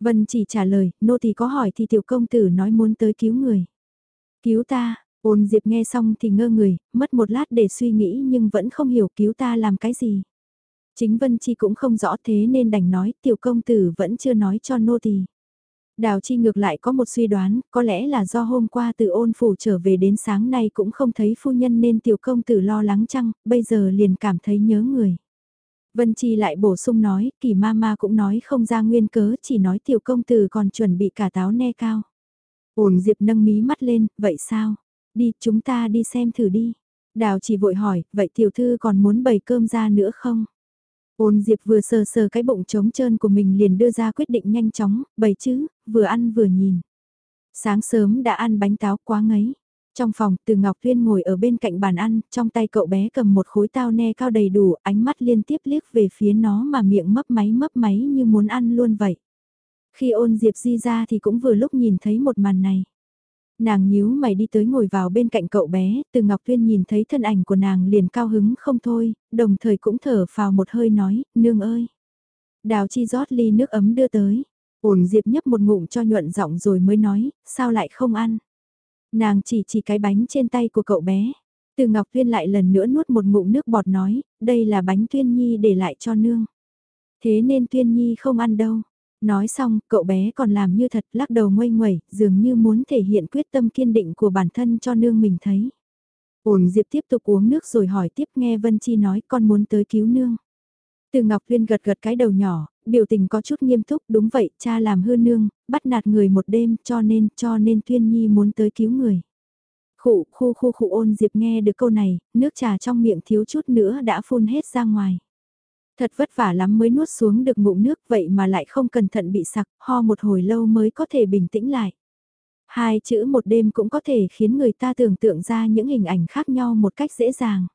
Vân chỉ trả lời, nô tỳ có hỏi thì tiểu công tử nói muốn tới cứu người. Cứu ta, ôn Diệp nghe xong thì ngơ người, mất một lát để suy nghĩ nhưng vẫn không hiểu cứu ta làm cái gì. Chính Vân Chi cũng không rõ thế nên đành nói tiểu công tử vẫn chưa nói cho nô tỳ. Đào Chi ngược lại có một suy đoán, có lẽ là do hôm qua từ ôn phủ trở về đến sáng nay cũng không thấy phu nhân nên tiểu công tử lo lắng chăng, bây giờ liền cảm thấy nhớ người. Vân Chi lại bổ sung nói, kỳ ma ma cũng nói không ra nguyên cớ, chỉ nói tiểu công tử còn chuẩn bị cả táo ne cao. Ổn Diệp nâng mí mắt lên, vậy sao? Đi, chúng ta đi xem thử đi. Đào chỉ vội hỏi, vậy tiểu thư còn muốn bày cơm ra nữa không? Ôn Diệp vừa sờ sờ cái bụng trống trơn của mình liền đưa ra quyết định nhanh chóng, bày chứ, vừa ăn vừa nhìn. Sáng sớm đã ăn bánh táo quá ngấy. Trong phòng, từ Ngọc Thuyên ngồi ở bên cạnh bàn ăn, trong tay cậu bé cầm một khối tao ne cao đầy đủ, ánh mắt liên tiếp liếc về phía nó mà miệng mấp máy mấp máy như muốn ăn luôn vậy. Khi ôn Diệp di ra thì cũng vừa lúc nhìn thấy một màn này. Nàng nhíu mày đi tới ngồi vào bên cạnh cậu bé, từ Ngọc Tuyên nhìn thấy thân ảnh của nàng liền cao hứng không thôi, đồng thời cũng thở vào một hơi nói, nương ơi. Đào chi rót ly nước ấm đưa tới, ổn diệp nhấp một ngụm cho nhuận giọng rồi mới nói, sao lại không ăn. Nàng chỉ chỉ cái bánh trên tay của cậu bé. Từ Ngọc Tuyên lại lần nữa nuốt một ngụm nước bọt nói, đây là bánh Tuyên Nhi để lại cho nương. Thế nên Tuyên Nhi không ăn đâu. Nói xong, cậu bé còn làm như thật lắc đầu ngoay ngoẩy, dường như muốn thể hiện quyết tâm kiên định của bản thân cho nương mình thấy. Ổn Diệp tiếp tục uống nước rồi hỏi tiếp nghe Vân Chi nói con muốn tới cứu nương. Từ Ngọc Liên gật gật cái đầu nhỏ, biểu tình có chút nghiêm túc, đúng vậy, cha làm hư nương, bắt nạt người một đêm, cho nên, cho nên Tuyên Nhi muốn tới cứu người. Khụ, khu khu khu ôn Diệp nghe được câu này, nước trà trong miệng thiếu chút nữa đã phun hết ra ngoài. Thật vất vả lắm mới nuốt xuống được ngụm nước vậy mà lại không cẩn thận bị sặc, ho một hồi lâu mới có thể bình tĩnh lại. Hai chữ một đêm cũng có thể khiến người ta tưởng tượng ra những hình ảnh khác nhau một cách dễ dàng.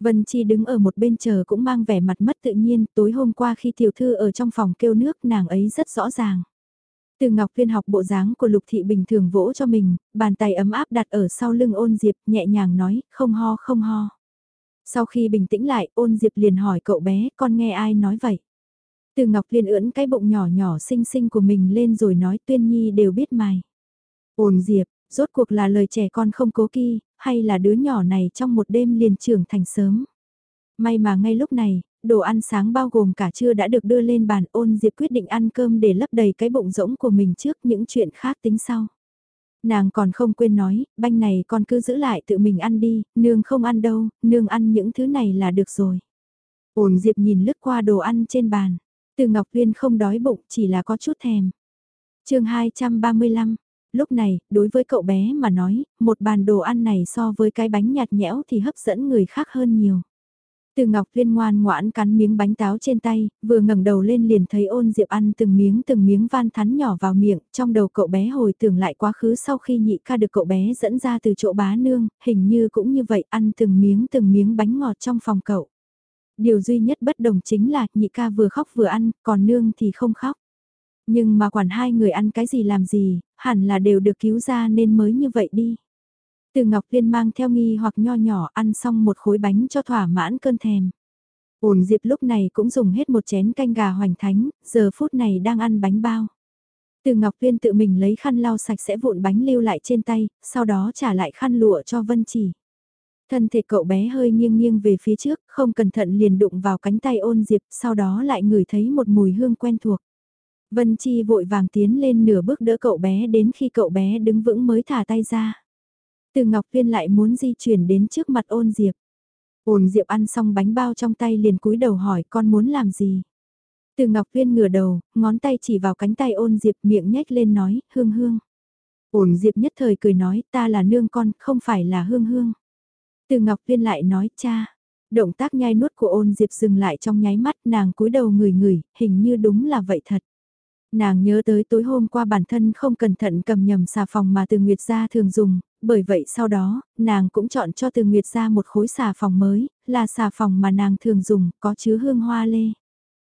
Vân Chi đứng ở một bên chờ cũng mang vẻ mặt mất tự nhiên, tối hôm qua khi tiểu thư ở trong phòng kêu nước nàng ấy rất rõ ràng. Từ Ngọc Viên học bộ dáng của Lục Thị bình thường vỗ cho mình, bàn tay ấm áp đặt ở sau lưng ôn diệp, nhẹ nhàng nói, không ho không ho. Sau khi bình tĩnh lại, ôn diệp liền hỏi cậu bé, con nghe ai nói vậy? Từ Ngọc Liên ưỡn cái bụng nhỏ nhỏ xinh xinh của mình lên rồi nói tuyên nhi đều biết mày. Ôn diệp, rốt cuộc là lời trẻ con không cố kỳ, hay là đứa nhỏ này trong một đêm liền trưởng thành sớm. May mà ngay lúc này, đồ ăn sáng bao gồm cả trưa đã được đưa lên bàn ôn diệp quyết định ăn cơm để lấp đầy cái bụng rỗng của mình trước những chuyện khác tính sau. Nàng còn không quên nói, banh này con cứ giữ lại tự mình ăn đi, nương không ăn đâu, nương ăn những thứ này là được rồi. Ổn Diệp nhìn lướt qua đồ ăn trên bàn. Từ Ngọc Viên không đói bụng, chỉ là có chút thèm. chương 235, lúc này, đối với cậu bé mà nói, một bàn đồ ăn này so với cái bánh nhạt nhẽo thì hấp dẫn người khác hơn nhiều. Từ Ngọc Viên ngoan ngoãn cắn miếng bánh táo trên tay, vừa ngẩng đầu lên liền thấy ôn diệp ăn từng miếng từng miếng van thắn nhỏ vào miệng, trong đầu cậu bé hồi tưởng lại quá khứ sau khi nhị ca được cậu bé dẫn ra từ chỗ bá nương, hình như cũng như vậy ăn từng miếng từng miếng bánh ngọt trong phòng cậu. Điều duy nhất bất đồng chính là nhị ca vừa khóc vừa ăn, còn nương thì không khóc. Nhưng mà quản hai người ăn cái gì làm gì, hẳn là đều được cứu ra nên mới như vậy đi. Từ Ngọc Liên mang theo nghi hoặc nho nhỏ ăn xong một khối bánh cho thỏa mãn cơn thèm. Ổn Diệp lúc này cũng dùng hết một chén canh gà hoành thánh, giờ phút này đang ăn bánh bao. Từ Ngọc Liên tự mình lấy khăn lau sạch sẽ vụn bánh lưu lại trên tay, sau đó trả lại khăn lụa cho Vân Chỉ. Thân thể cậu bé hơi nghiêng nghiêng về phía trước, không cẩn thận liền đụng vào cánh tay ôn diệp, sau đó lại ngửi thấy một mùi hương quen thuộc. Vân Chi vội vàng tiến lên nửa bước đỡ cậu bé đến khi cậu bé đứng vững mới thả tay ra. Từ Ngọc Viên lại muốn di chuyển đến trước mặt ôn diệp. Ôn diệp ăn xong bánh bao trong tay liền cúi đầu hỏi con muốn làm gì. Từ Ngọc Viên ngửa đầu, ngón tay chỉ vào cánh tay ôn diệp miệng nhếch lên nói, hương hương. Ôn diệp nhất thời cười nói, ta là nương con, không phải là hương hương. Từ Ngọc Viên lại nói, cha. Động tác nhai nuốt của ôn diệp dừng lại trong nháy mắt nàng cúi đầu ngửi ngửi, hình như đúng là vậy thật. Nàng nhớ tới tối hôm qua bản thân không cẩn thận cầm nhầm xà phòng mà từ Nguyệt gia thường dùng, bởi vậy sau đó, nàng cũng chọn cho từ Nguyệt gia một khối xà phòng mới, là xà phòng mà nàng thường dùng, có chứa hương hoa lê.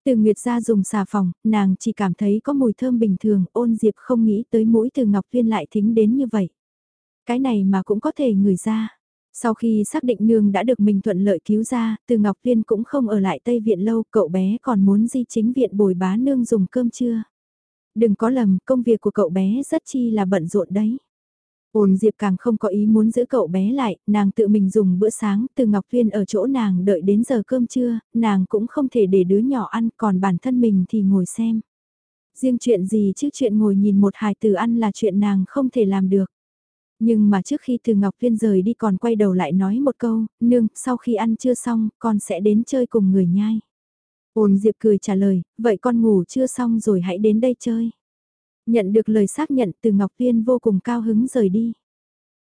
Từ Nguyệt gia dùng xà phòng, nàng chỉ cảm thấy có mùi thơm bình thường, ôn diệp không nghĩ tới mũi từ Ngọc Viên lại thính đến như vậy. Cái này mà cũng có thể ngửi ra. Sau khi xác định nương đã được mình thuận lợi cứu ra, từ Ngọc Viên cũng không ở lại Tây Viện lâu, cậu bé còn muốn di chính viện bồi bá nương dùng cơm trưa. Đừng có lầm, công việc của cậu bé rất chi là bận rộn đấy. Ôn Diệp càng không có ý muốn giữ cậu bé lại, nàng tự mình dùng bữa sáng, từ Ngọc Viên ở chỗ nàng đợi đến giờ cơm trưa, nàng cũng không thể để đứa nhỏ ăn, còn bản thân mình thì ngồi xem. Riêng chuyện gì chứ chuyện ngồi nhìn một hài tử ăn là chuyện nàng không thể làm được. Nhưng mà trước khi từ Ngọc Viên rời đi còn quay đầu lại nói một câu, nương, sau khi ăn chưa xong, con sẽ đến chơi cùng người nhai. Ôn Diệp cười trả lời, vậy con ngủ chưa xong rồi hãy đến đây chơi. Nhận được lời xác nhận từ Ngọc Viên vô cùng cao hứng rời đi.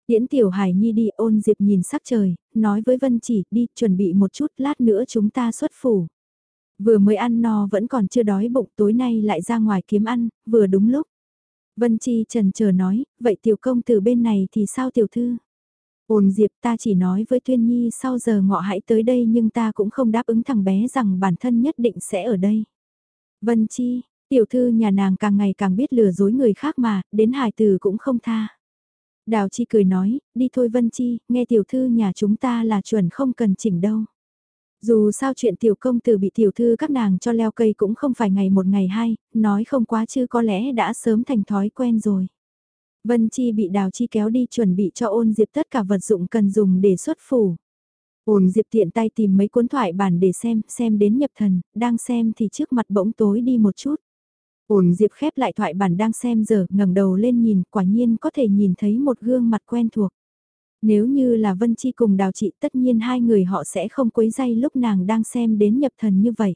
Điễn Tiểu Hải Nhi đi ôn Diệp nhìn sắc trời, nói với Vân Chỉ đi chuẩn bị một chút lát nữa chúng ta xuất phủ. Vừa mới ăn no vẫn còn chưa đói bụng tối nay lại ra ngoài kiếm ăn, vừa đúng lúc. Vân Chi trần chờ nói, vậy tiểu công từ bên này thì sao tiểu thư? Ôn Diệp ta chỉ nói với Tuyên Nhi sau giờ ngọ hãy tới đây nhưng ta cũng không đáp ứng thằng bé rằng bản thân nhất định sẽ ở đây. Vân Chi, tiểu thư nhà nàng càng ngày càng biết lừa dối người khác mà, đến hài từ cũng không tha. Đào Chi cười nói, đi thôi Vân Chi, nghe tiểu thư nhà chúng ta là chuẩn không cần chỉnh đâu. Dù sao chuyện tiểu công tử bị tiểu thư các nàng cho leo cây cũng không phải ngày một ngày hai, nói không quá chứ có lẽ đã sớm thành thói quen rồi. Vân Chi bị Đào Chi kéo đi chuẩn bị cho ôn diệp tất cả vật dụng cần dùng để xuất phủ. Ôn diệp tiện tay tìm mấy cuốn thoại bản để xem, xem đến nhập thần, đang xem thì trước mặt bỗng tối đi một chút. Ôn diệp khép lại thoại bản đang xem giờ, ngẩng đầu lên nhìn, quả nhiên có thể nhìn thấy một gương mặt quen thuộc. Nếu như là Vân Chi cùng Đào Chị tất nhiên hai người họ sẽ không quấy dây lúc nàng đang xem đến nhập thần như vậy.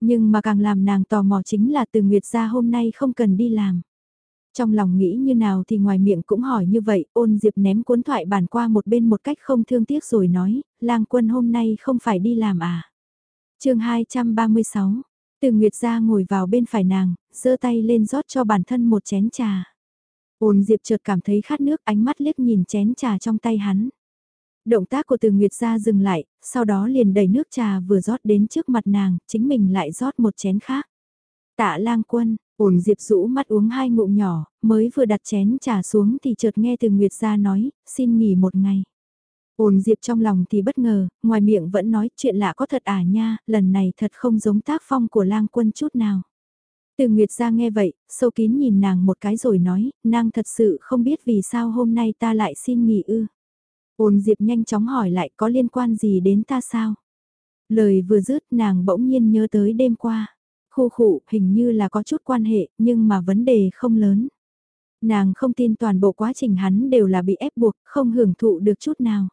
Nhưng mà càng làm nàng tò mò chính là từ Nguyệt ra hôm nay không cần đi làm. Trong lòng nghĩ như nào thì ngoài miệng cũng hỏi như vậy, ôn diệp ném cuốn thoại bản qua một bên một cách không thương tiếc rồi nói, lang quân hôm nay không phải đi làm à. chương 236, từ Nguyệt ra ngồi vào bên phải nàng, giơ tay lên rót cho bản thân một chén trà. Ôn diệp chợt cảm thấy khát nước ánh mắt liếc nhìn chén trà trong tay hắn. Động tác của từ Nguyệt ra dừng lại, sau đó liền đẩy nước trà vừa rót đến trước mặt nàng, chính mình lại rót một chén khác. Tạ lang quân, ổn diệp rũ mắt uống hai ngụm nhỏ, mới vừa đặt chén trà xuống thì chợt nghe từ Nguyệt ra nói, xin nghỉ một ngày. Ôn diệp trong lòng thì bất ngờ, ngoài miệng vẫn nói chuyện lạ có thật à nha, lần này thật không giống tác phong của lang quân chút nào. Từ Nguyệt ra nghe vậy, sâu kín nhìn nàng một cái rồi nói, nàng thật sự không biết vì sao hôm nay ta lại xin nghỉ ư. Ôn Diệp nhanh chóng hỏi lại có liên quan gì đến ta sao? Lời vừa dứt nàng bỗng nhiên nhớ tới đêm qua. Khu khụ hình như là có chút quan hệ nhưng mà vấn đề không lớn. Nàng không tin toàn bộ quá trình hắn đều là bị ép buộc, không hưởng thụ được chút nào.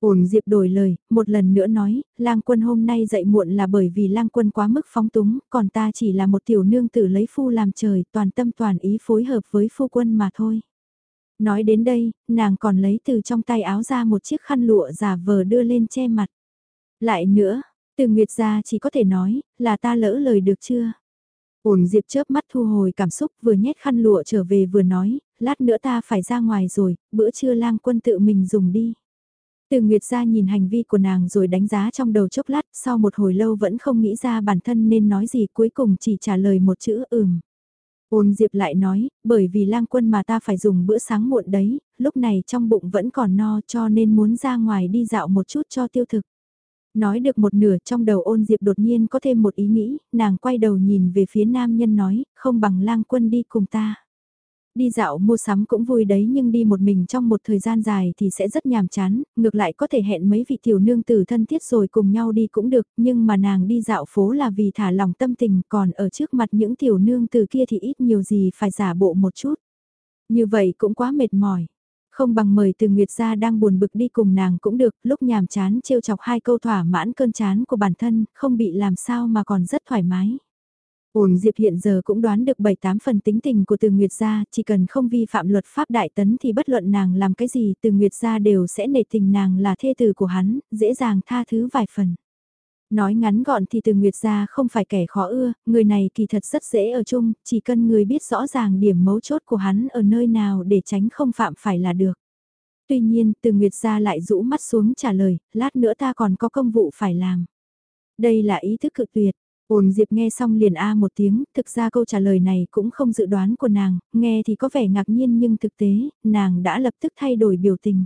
Ổn Diệp đổi lời, một lần nữa nói, lang quân hôm nay dậy muộn là bởi vì lang quân quá mức phóng túng, còn ta chỉ là một tiểu nương tử lấy phu làm trời, toàn tâm toàn ý phối hợp với phu quân mà thôi. Nói đến đây, nàng còn lấy từ trong tay áo ra một chiếc khăn lụa giả vờ đưa lên che mặt. Lại nữa, từ Nguyệt ra chỉ có thể nói, là ta lỡ lời được chưa? Ổn Diệp chớp mắt thu hồi cảm xúc vừa nhét khăn lụa trở về vừa nói, lát nữa ta phải ra ngoài rồi, bữa trưa lang quân tự mình dùng đi. Từ Nguyệt ra nhìn hành vi của nàng rồi đánh giá trong đầu chốc lát, sau một hồi lâu vẫn không nghĩ ra bản thân nên nói gì cuối cùng chỉ trả lời một chữ ừm. Ôn Diệp lại nói, bởi vì lang quân mà ta phải dùng bữa sáng muộn đấy, lúc này trong bụng vẫn còn no cho nên muốn ra ngoài đi dạo một chút cho tiêu thực. Nói được một nửa trong đầu ôn Diệp đột nhiên có thêm một ý nghĩ, nàng quay đầu nhìn về phía nam nhân nói, không bằng lang quân đi cùng ta. Đi dạo mua sắm cũng vui đấy nhưng đi một mình trong một thời gian dài thì sẽ rất nhàm chán, ngược lại có thể hẹn mấy vị tiểu nương tử thân thiết rồi cùng nhau đi cũng được, nhưng mà nàng đi dạo phố là vì thả lòng tâm tình, còn ở trước mặt những tiểu nương tử kia thì ít nhiều gì phải giả bộ một chút. Như vậy cũng quá mệt mỏi. Không bằng mời từ Nguyệt gia đang buồn bực đi cùng nàng cũng được, lúc nhàm chán trêu chọc hai câu thỏa mãn cơn chán của bản thân, không bị làm sao mà còn rất thoải mái. Ôn Diệp hiện giờ cũng đoán được 7-8 phần tính tình của từ Nguyệt gia, chỉ cần không vi phạm luật pháp đại tấn thì bất luận nàng làm cái gì từ Nguyệt gia đều sẽ nể tình nàng là thê tử của hắn, dễ dàng tha thứ vài phần. Nói ngắn gọn thì từ Nguyệt gia không phải kẻ khó ưa, người này kỳ thật rất dễ ở chung, chỉ cần người biết rõ ràng điểm mấu chốt của hắn ở nơi nào để tránh không phạm phải là được. Tuy nhiên, từ Nguyệt gia lại rũ mắt xuống trả lời, lát nữa ta còn có công vụ phải làm. Đây là ý thức cực tuyệt, Ôn Diệp nghe xong liền a một tiếng, thực ra câu trả lời này cũng không dự đoán của nàng, nghe thì có vẻ ngạc nhiên nhưng thực tế, nàng đã lập tức thay đổi biểu tình.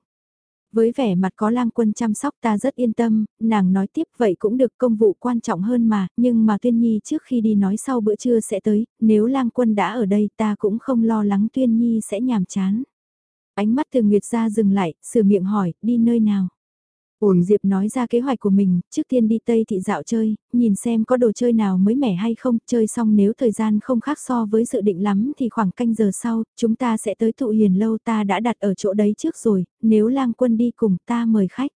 Với vẻ mặt có lang quân chăm sóc ta rất yên tâm, nàng nói tiếp vậy cũng được công vụ quan trọng hơn mà, nhưng mà Tuyên Nhi trước khi đi nói sau bữa trưa sẽ tới, nếu lang quân đã ở đây ta cũng không lo lắng Tuyên Nhi sẽ nhàm chán. Ánh mắt từ Nguyệt ra dừng lại, sửa miệng hỏi, đi nơi nào? Ổn Diệp nói ra kế hoạch của mình, trước tiên đi Tây thị dạo chơi, nhìn xem có đồ chơi nào mới mẻ hay không, chơi xong nếu thời gian không khác so với dự định lắm thì khoảng canh giờ sau, chúng ta sẽ tới tụ hiền lâu ta đã đặt ở chỗ đấy trước rồi, nếu lang quân đi cùng ta mời khách.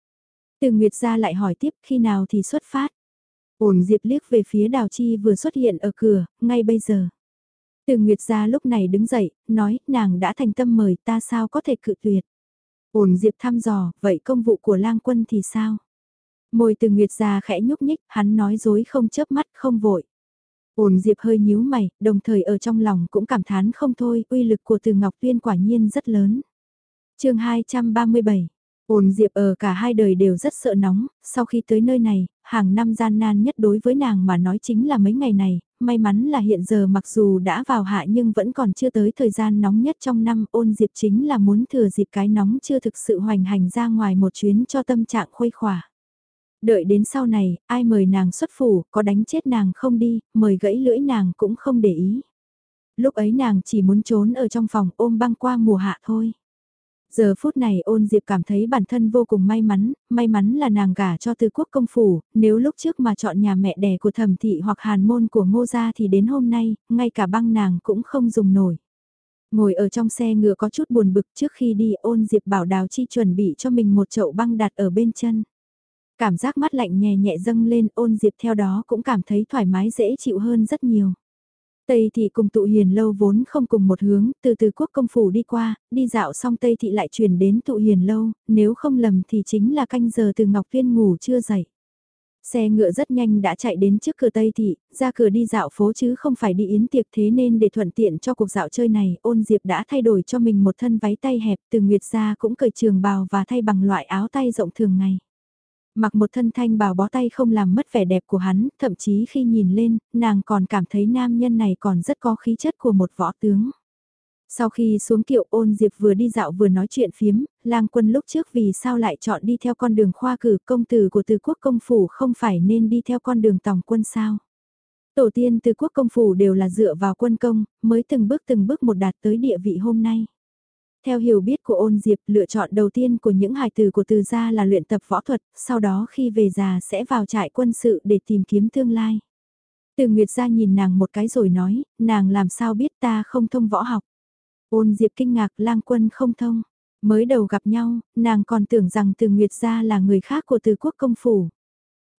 Từ Nguyệt ra lại hỏi tiếp khi nào thì xuất phát. Ổn Diệp liếc về phía Đào Chi vừa xuất hiện ở cửa, ngay bây giờ. Từ Nguyệt ra lúc này đứng dậy, nói, nàng đã thành tâm mời ta sao có thể cự tuyệt. Ổn Diệp thăm dò, vậy công vụ của lang quân thì sao? Môi từ Nguyệt già khẽ nhúc nhích, hắn nói dối không chớp mắt, không vội. Ổn Diệp hơi nhíu mày, đồng thời ở trong lòng cũng cảm thán không thôi, uy lực của từ Ngọc Tuyên quả nhiên rất lớn. chương 237 Ôn Diệp ở cả hai đời đều rất sợ nóng, sau khi tới nơi này, hàng năm gian nan nhất đối với nàng mà nói chính là mấy ngày này, may mắn là hiện giờ mặc dù đã vào hạ nhưng vẫn còn chưa tới thời gian nóng nhất trong năm ôn Diệp chính là muốn thừa dịp cái nóng chưa thực sự hoành hành ra ngoài một chuyến cho tâm trạng khuây khỏa. Đợi đến sau này, ai mời nàng xuất phủ, có đánh chết nàng không đi, mời gãy lưỡi nàng cũng không để ý. Lúc ấy nàng chỉ muốn trốn ở trong phòng ôm băng qua mùa hạ thôi. Giờ phút này ôn diệp cảm thấy bản thân vô cùng may mắn, may mắn là nàng gả cho tư quốc công phủ, nếu lúc trước mà chọn nhà mẹ đẻ của thẩm thị hoặc hàn môn của ngô gia thì đến hôm nay, ngay cả băng nàng cũng không dùng nổi. Ngồi ở trong xe ngựa có chút buồn bực trước khi đi ôn diệp bảo đào chi chuẩn bị cho mình một chậu băng đặt ở bên chân. Cảm giác mắt lạnh nhẹ nhẹ dâng lên ôn diệp theo đó cũng cảm thấy thoải mái dễ chịu hơn rất nhiều. Tây thị cùng tụ hiền lâu vốn không cùng một hướng, từ từ quốc công phủ đi qua, đi dạo xong Tây thị lại chuyển đến tụ hiền lâu, nếu không lầm thì chính là canh giờ từ Ngọc Viên ngủ chưa dậy. Xe ngựa rất nhanh đã chạy đến trước cửa Tây Thị, ra cửa đi dạo phố chứ không phải đi yến tiệc thế nên để thuận tiện cho cuộc dạo chơi này, ôn diệp đã thay đổi cho mình một thân váy tay hẹp từ Nguyệt ra cũng cởi trường bào và thay bằng loại áo tay rộng thường ngày. Mặc một thân thanh bào bó tay không làm mất vẻ đẹp của hắn, thậm chí khi nhìn lên, nàng còn cảm thấy nam nhân này còn rất có khí chất của một võ tướng. Sau khi xuống kiệu ôn diệp vừa đi dạo vừa nói chuyện phiếm, lang quân lúc trước vì sao lại chọn đi theo con đường khoa cử công tử của từ quốc công phủ không phải nên đi theo con đường tòng quân sao. Tổ tiên từ quốc công phủ đều là dựa vào quân công, mới từng bước từng bước một đạt tới địa vị hôm nay. Theo hiểu biết của ôn diệp, lựa chọn đầu tiên của những hài tử của từ gia là luyện tập võ thuật, sau đó khi về già sẽ vào trại quân sự để tìm kiếm tương lai. Từ Nguyệt gia nhìn nàng một cái rồi nói, nàng làm sao biết ta không thông võ học. Ôn diệp kinh ngạc lang quân không thông. Mới đầu gặp nhau, nàng còn tưởng rằng từ Nguyệt gia là người khác của từ quốc công phủ.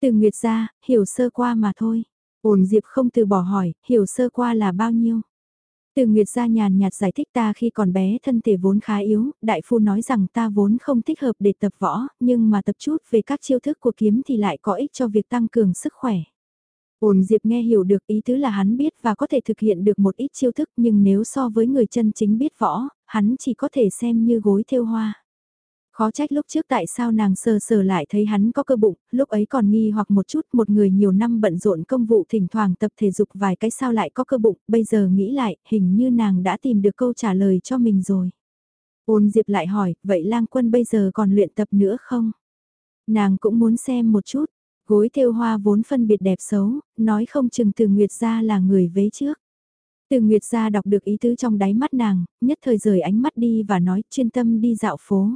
Từ Nguyệt gia, hiểu sơ qua mà thôi. Ôn diệp không từ bỏ hỏi, hiểu sơ qua là bao nhiêu. Từ Nguyệt gia nhàn nhạt giải thích ta khi còn bé thân thể vốn khá yếu, đại phu nói rằng ta vốn không thích hợp để tập võ, nhưng mà tập chút về các chiêu thức của kiếm thì lại có ích cho việc tăng cường sức khỏe. Ôn Diệp nghe hiểu được ý tứ là hắn biết và có thể thực hiện được một ít chiêu thức nhưng nếu so với người chân chính biết võ, hắn chỉ có thể xem như gối theo hoa. Khó trách lúc trước tại sao nàng sờ sờ lại thấy hắn có cơ bụng, lúc ấy còn nghi hoặc một chút một người nhiều năm bận rộn công vụ thỉnh thoảng tập thể dục vài cái sao lại có cơ bụng, bây giờ nghĩ lại, hình như nàng đã tìm được câu trả lời cho mình rồi. Ôn Diệp lại hỏi, vậy lang quân bây giờ còn luyện tập nữa không? Nàng cũng muốn xem một chút, gối thêu hoa vốn phân biệt đẹp xấu, nói không chừng từ Nguyệt gia là người vế trước. Từ Nguyệt gia đọc được ý tứ trong đáy mắt nàng, nhất thời rời ánh mắt đi và nói chuyên tâm đi dạo phố.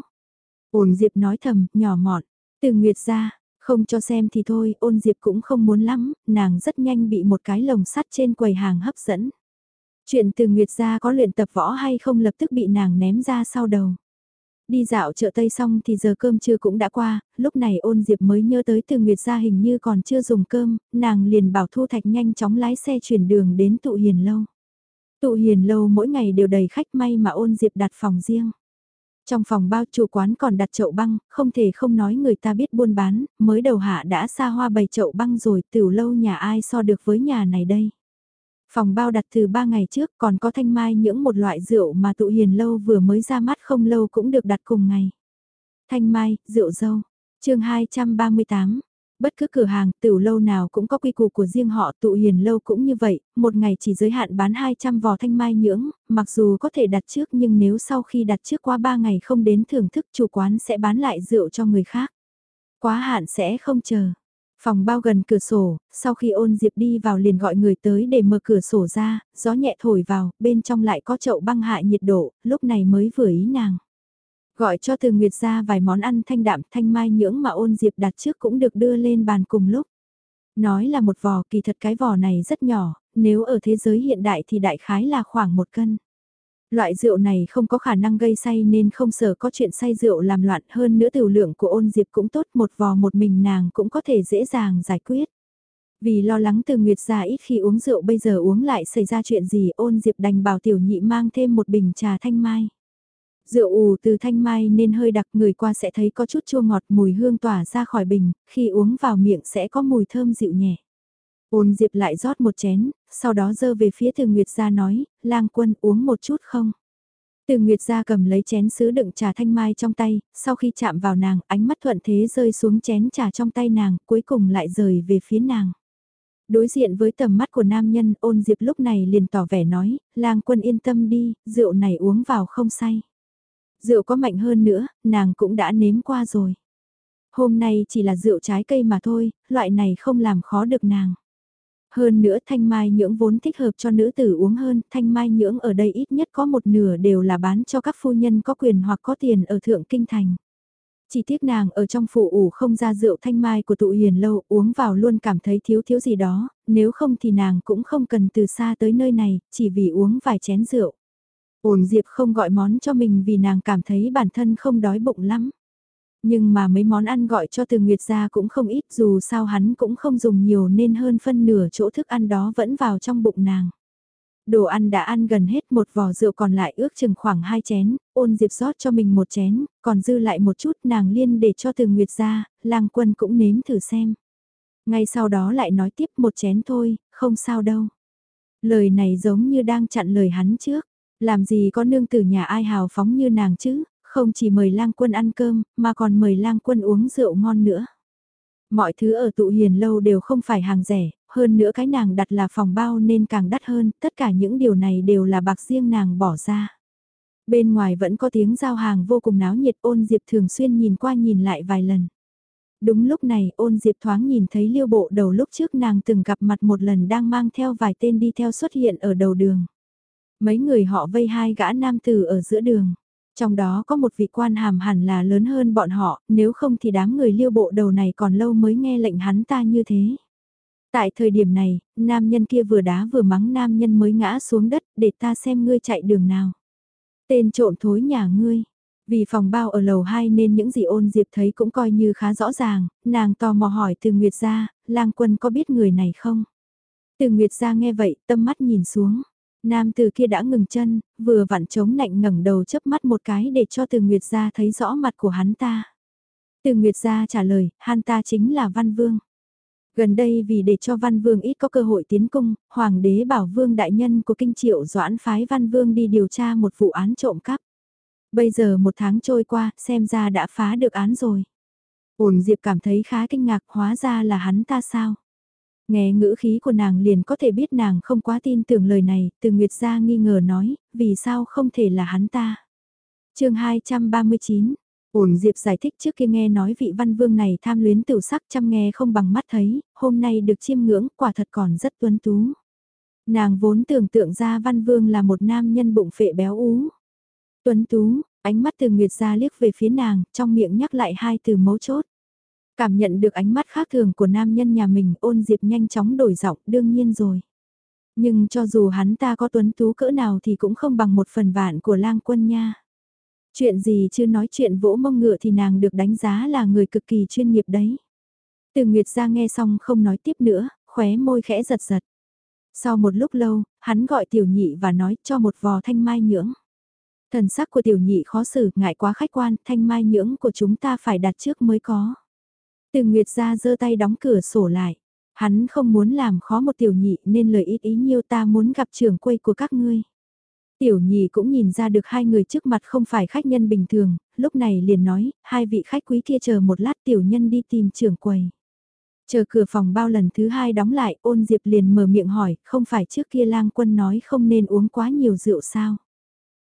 Ôn Diệp nói thầm, nhỏ mọn, từ Nguyệt gia, không cho xem thì thôi, ôn Diệp cũng không muốn lắm, nàng rất nhanh bị một cái lồng sắt trên quầy hàng hấp dẫn. Chuyện từ Nguyệt gia có luyện tập võ hay không lập tức bị nàng ném ra sau đầu. Đi dạo chợ Tây xong thì giờ cơm trưa cũng đã qua, lúc này ôn Diệp mới nhớ tới từ Nguyệt gia hình như còn chưa dùng cơm, nàng liền bảo Thu Thạch nhanh chóng lái xe chuyển đường đến tụ hiền lâu. Tụ hiền lâu mỗi ngày đều đầy khách may mà ôn Diệp đặt phòng riêng. Trong phòng bao chủ quán còn đặt chậu băng, không thể không nói người ta biết buôn bán, mới đầu hạ đã xa hoa bày chậu băng rồi, tiểu lâu nhà ai so được với nhà này đây. Phòng bao đặt từ 3 ngày trước còn có thanh mai những một loại rượu mà tụ hiền lâu vừa mới ra mắt không lâu cũng được đặt cùng ngày. Thanh mai, rượu dâu. chương 238, Bất cứ cửa hàng, tiểu lâu nào cũng có quy củ của riêng họ, tụ hiền lâu cũng như vậy, một ngày chỉ giới hạn bán 200 vò thanh mai nhưỡng, mặc dù có thể đặt trước nhưng nếu sau khi đặt trước qua 3 ngày không đến thưởng thức chủ quán sẽ bán lại rượu cho người khác. Quá hạn sẽ không chờ. Phòng bao gần cửa sổ, sau khi ôn diệp đi vào liền gọi người tới để mở cửa sổ ra, gió nhẹ thổi vào, bên trong lại có chậu băng hạ nhiệt độ, lúc này mới vừa ý nàng. Gọi cho từ Nguyệt ra vài món ăn thanh đạm thanh mai nhưỡng mà ôn diệp đặt trước cũng được đưa lên bàn cùng lúc. Nói là một vò kỳ thật cái vò này rất nhỏ, nếu ở thế giới hiện đại thì đại khái là khoảng một cân. Loại rượu này không có khả năng gây say nên không sợ có chuyện say rượu làm loạn hơn nữa tiểu lượng của ôn diệp cũng tốt một vò một mình nàng cũng có thể dễ dàng giải quyết. Vì lo lắng từ Nguyệt ra ít khi uống rượu bây giờ uống lại xảy ra chuyện gì ôn diệp đành bảo tiểu nhị mang thêm một bình trà thanh mai. Rượu ủ từ thanh mai nên hơi đặc người qua sẽ thấy có chút chua ngọt mùi hương tỏa ra khỏi bình, khi uống vào miệng sẽ có mùi thơm dịu nhẹ. Ôn Diệp lại rót một chén, sau đó dơ về phía Từ Nguyệt Gia nói, lang quân uống một chút không? Từ Nguyệt Gia cầm lấy chén sứ đựng trà thanh mai trong tay, sau khi chạm vào nàng, ánh mắt thuận thế rơi xuống chén trà trong tay nàng, cuối cùng lại rời về phía nàng. Đối diện với tầm mắt của nam nhân, ôn Diệp lúc này liền tỏ vẻ nói, lang quân yên tâm đi, rượu này uống vào không say. Rượu có mạnh hơn nữa, nàng cũng đã nếm qua rồi. Hôm nay chỉ là rượu trái cây mà thôi, loại này không làm khó được nàng. Hơn nữa thanh mai nhưỡng vốn thích hợp cho nữ tử uống hơn, thanh mai nhưỡng ở đây ít nhất có một nửa đều là bán cho các phu nhân có quyền hoặc có tiền ở thượng kinh thành. Chỉ tiếc nàng ở trong phủ ủ không ra rượu thanh mai của tụ hiền lâu uống vào luôn cảm thấy thiếu thiếu gì đó, nếu không thì nàng cũng không cần từ xa tới nơi này, chỉ vì uống vài chén rượu. Ôn Diệp không gọi món cho mình vì nàng cảm thấy bản thân không đói bụng lắm. Nhưng mà mấy món ăn gọi cho từ Nguyệt ra cũng không ít dù sao hắn cũng không dùng nhiều nên hơn phân nửa chỗ thức ăn đó vẫn vào trong bụng nàng. Đồ ăn đã ăn gần hết một vò rượu còn lại ước chừng khoảng hai chén, ôn diệp rót cho mình một chén, còn dư lại một chút nàng liên để cho từ Nguyệt ra, lang quân cũng nếm thử xem. Ngay sau đó lại nói tiếp một chén thôi, không sao đâu. Lời này giống như đang chặn lời hắn trước. Làm gì có nương tử nhà ai hào phóng như nàng chứ, không chỉ mời lang quân ăn cơm, mà còn mời lang quân uống rượu ngon nữa. Mọi thứ ở tụ hiền lâu đều không phải hàng rẻ, hơn nữa cái nàng đặt là phòng bao nên càng đắt hơn, tất cả những điều này đều là bạc riêng nàng bỏ ra. Bên ngoài vẫn có tiếng giao hàng vô cùng náo nhiệt ôn diệp thường xuyên nhìn qua nhìn lại vài lần. Đúng lúc này ôn diệp thoáng nhìn thấy liêu bộ đầu lúc trước nàng từng gặp mặt một lần đang mang theo vài tên đi theo xuất hiện ở đầu đường. Mấy người họ vây hai gã nam tử ở giữa đường. Trong đó có một vị quan hàm hẳn là lớn hơn bọn họ, nếu không thì đám người liêu bộ đầu này còn lâu mới nghe lệnh hắn ta như thế. Tại thời điểm này, nam nhân kia vừa đá vừa mắng nam nhân mới ngã xuống đất để ta xem ngươi chạy đường nào. Tên trộm thối nhà ngươi. Vì phòng bao ở lầu 2 nên những gì ôn diệp thấy cũng coi như khá rõ ràng, nàng tò mò hỏi từ Nguyệt gia, lang quân có biết người này không? Từ Nguyệt gia nghe vậy, tâm mắt nhìn xuống. Nam từ kia đã ngừng chân, vừa vặn chống nạnh ngẩng đầu chớp mắt một cái để cho từ Nguyệt gia thấy rõ mặt của hắn ta. Từ Nguyệt gia trả lời, hắn ta chính là Văn Vương. Gần đây vì để cho Văn Vương ít có cơ hội tiến cung, Hoàng đế bảo Vương đại nhân của kinh triệu doãn phái Văn Vương đi điều tra một vụ án trộm cắp. Bây giờ một tháng trôi qua, xem ra đã phá được án rồi. Ổn Diệp cảm thấy khá kinh ngạc, hóa ra là hắn ta sao? Nghe ngữ khí của nàng liền có thể biết nàng không quá tin tưởng lời này, từ Nguyệt gia nghi ngờ nói, vì sao không thể là hắn ta? chương 239 Ổn Diệp giải thích trước kia nghe nói vị văn vương này tham luyến tiểu sắc chăm nghe không bằng mắt thấy, hôm nay được chiêm ngưỡng quả thật còn rất tuấn tú. Nàng vốn tưởng tượng ra văn vương là một nam nhân bụng phệ béo ú. Tuấn tú, ánh mắt từ Nguyệt ra liếc về phía nàng, trong miệng nhắc lại hai từ mấu chốt. Cảm nhận được ánh mắt khác thường của nam nhân nhà mình ôn Diệp nhanh chóng đổi giọng đương nhiên rồi. Nhưng cho dù hắn ta có tuấn tú cỡ nào thì cũng không bằng một phần vạn của lang quân nha. Chuyện gì chưa nói chuyện vỗ mông ngựa thì nàng được đánh giá là người cực kỳ chuyên nghiệp đấy. Từ Nguyệt ra nghe xong không nói tiếp nữa, khóe môi khẽ giật giật. Sau một lúc lâu, hắn gọi tiểu nhị và nói cho một vò thanh mai nhưỡng. Thần sắc của tiểu nhị khó xử, ngại quá khách quan, thanh mai nhưỡng của chúng ta phải đặt trước mới có. Từ Nguyệt ra giơ tay đóng cửa sổ lại. Hắn không muốn làm khó một tiểu nhị nên lời ít ý nhiêu ta muốn gặp trưởng quầy của các ngươi. Tiểu nhị cũng nhìn ra được hai người trước mặt không phải khách nhân bình thường, lúc này liền nói, hai vị khách quý kia chờ một lát tiểu nhân đi tìm trưởng quầy. Chờ cửa phòng bao lần thứ hai đóng lại, ôn diệp liền mở miệng hỏi, không phải trước kia lang quân nói không nên uống quá nhiều rượu sao?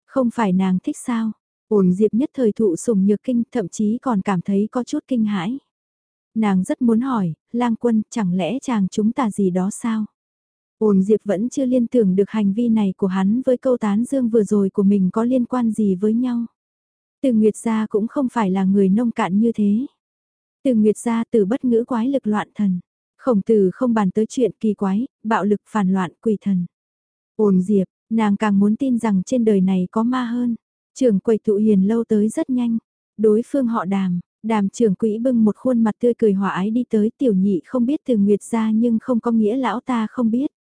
Không phải nàng thích sao? Ôn diệp nhất thời thụ sùng nhược kinh, thậm chí còn cảm thấy có chút kinh hãi. Nàng rất muốn hỏi, lang quân, chẳng lẽ chàng chúng ta gì đó sao? Ôn Diệp vẫn chưa liên tưởng được hành vi này của hắn với câu tán dương vừa rồi của mình có liên quan gì với nhau. Từ Nguyệt gia cũng không phải là người nông cạn như thế. Từ Nguyệt gia từ bất ngữ quái lực loạn thần. Khổng tử không bàn tới chuyện kỳ quái, bạo lực phản loạn quỷ thần. Ôn Diệp, nàng càng muốn tin rằng trên đời này có ma hơn. Trưởng quầy tụ hiền lâu tới rất nhanh. Đối phương họ đàm, đàm trưởng quỹ bưng một khuôn mặt tươi cười hòa ái đi tới tiểu nhị không biết từ Nguyệt gia nhưng không có nghĩa lão ta không biết.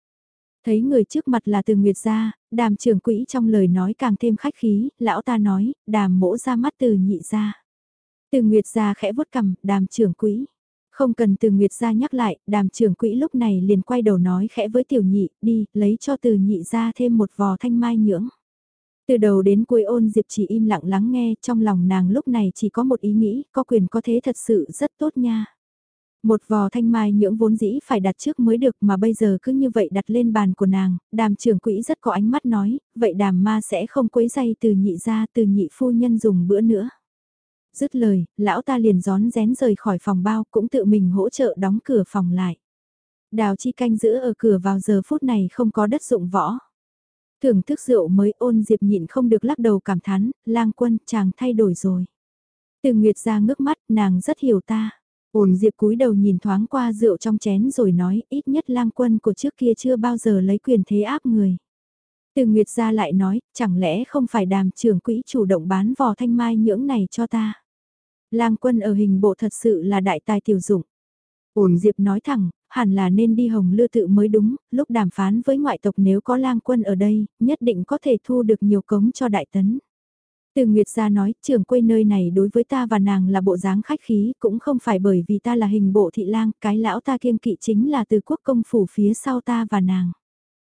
Thấy người trước mặt là từ Nguyệt gia, đàm trưởng quỹ trong lời nói càng thêm khách khí, lão ta nói, đàm mỗ ra mắt từ nhị gia. Từ Nguyệt gia khẽ vuốt cầm, đàm trưởng quỹ. Không cần từ Nguyệt gia nhắc lại, đàm trưởng quỹ lúc này liền quay đầu nói khẽ với tiểu nhị, đi, lấy cho từ nhị gia thêm một vò thanh mai nhưỡng. Từ đầu đến cuối ôn Diệp chỉ im lặng lắng nghe, trong lòng nàng lúc này chỉ có một ý nghĩ, có quyền có thế thật sự rất tốt nha. Một vò thanh mai nhưỡng vốn dĩ phải đặt trước mới được mà bây giờ cứ như vậy đặt lên bàn của nàng, đàm trưởng quỹ rất có ánh mắt nói, vậy đàm ma sẽ không quấy dây từ nhị ra từ nhị phu nhân dùng bữa nữa. Dứt lời, lão ta liền gión rén rời khỏi phòng bao cũng tự mình hỗ trợ đóng cửa phòng lại. Đào chi canh giữ ở cửa vào giờ phút này không có đất dụng võ. Thưởng thức rượu mới ôn diệp nhịn không được lắc đầu cảm thán, lang quân chàng thay đổi rồi. Từ Nguyệt ra ngước mắt nàng rất hiểu ta. Ôn Diệp cúi đầu nhìn thoáng qua rượu trong chén rồi nói ít nhất lang quân của trước kia chưa bao giờ lấy quyền thế áp người. Từ Nguyệt ra lại nói, chẳng lẽ không phải đàm trưởng quỹ chủ động bán vò thanh mai nhưỡng này cho ta. Lang quân ở hình bộ thật sự là đại tài tiểu dụng. Ổn Diệp nói thẳng, hẳn là nên đi hồng Lư tự mới đúng, lúc đàm phán với ngoại tộc nếu có lang quân ở đây, nhất định có thể thu được nhiều cống cho đại tấn. Từ Nguyệt gia nói, trường quê nơi này đối với ta và nàng là bộ dáng khách khí, cũng không phải bởi vì ta là hình bộ thị lang, cái lão ta kiêng kỵ chính là từ quốc công phủ phía sau ta và nàng.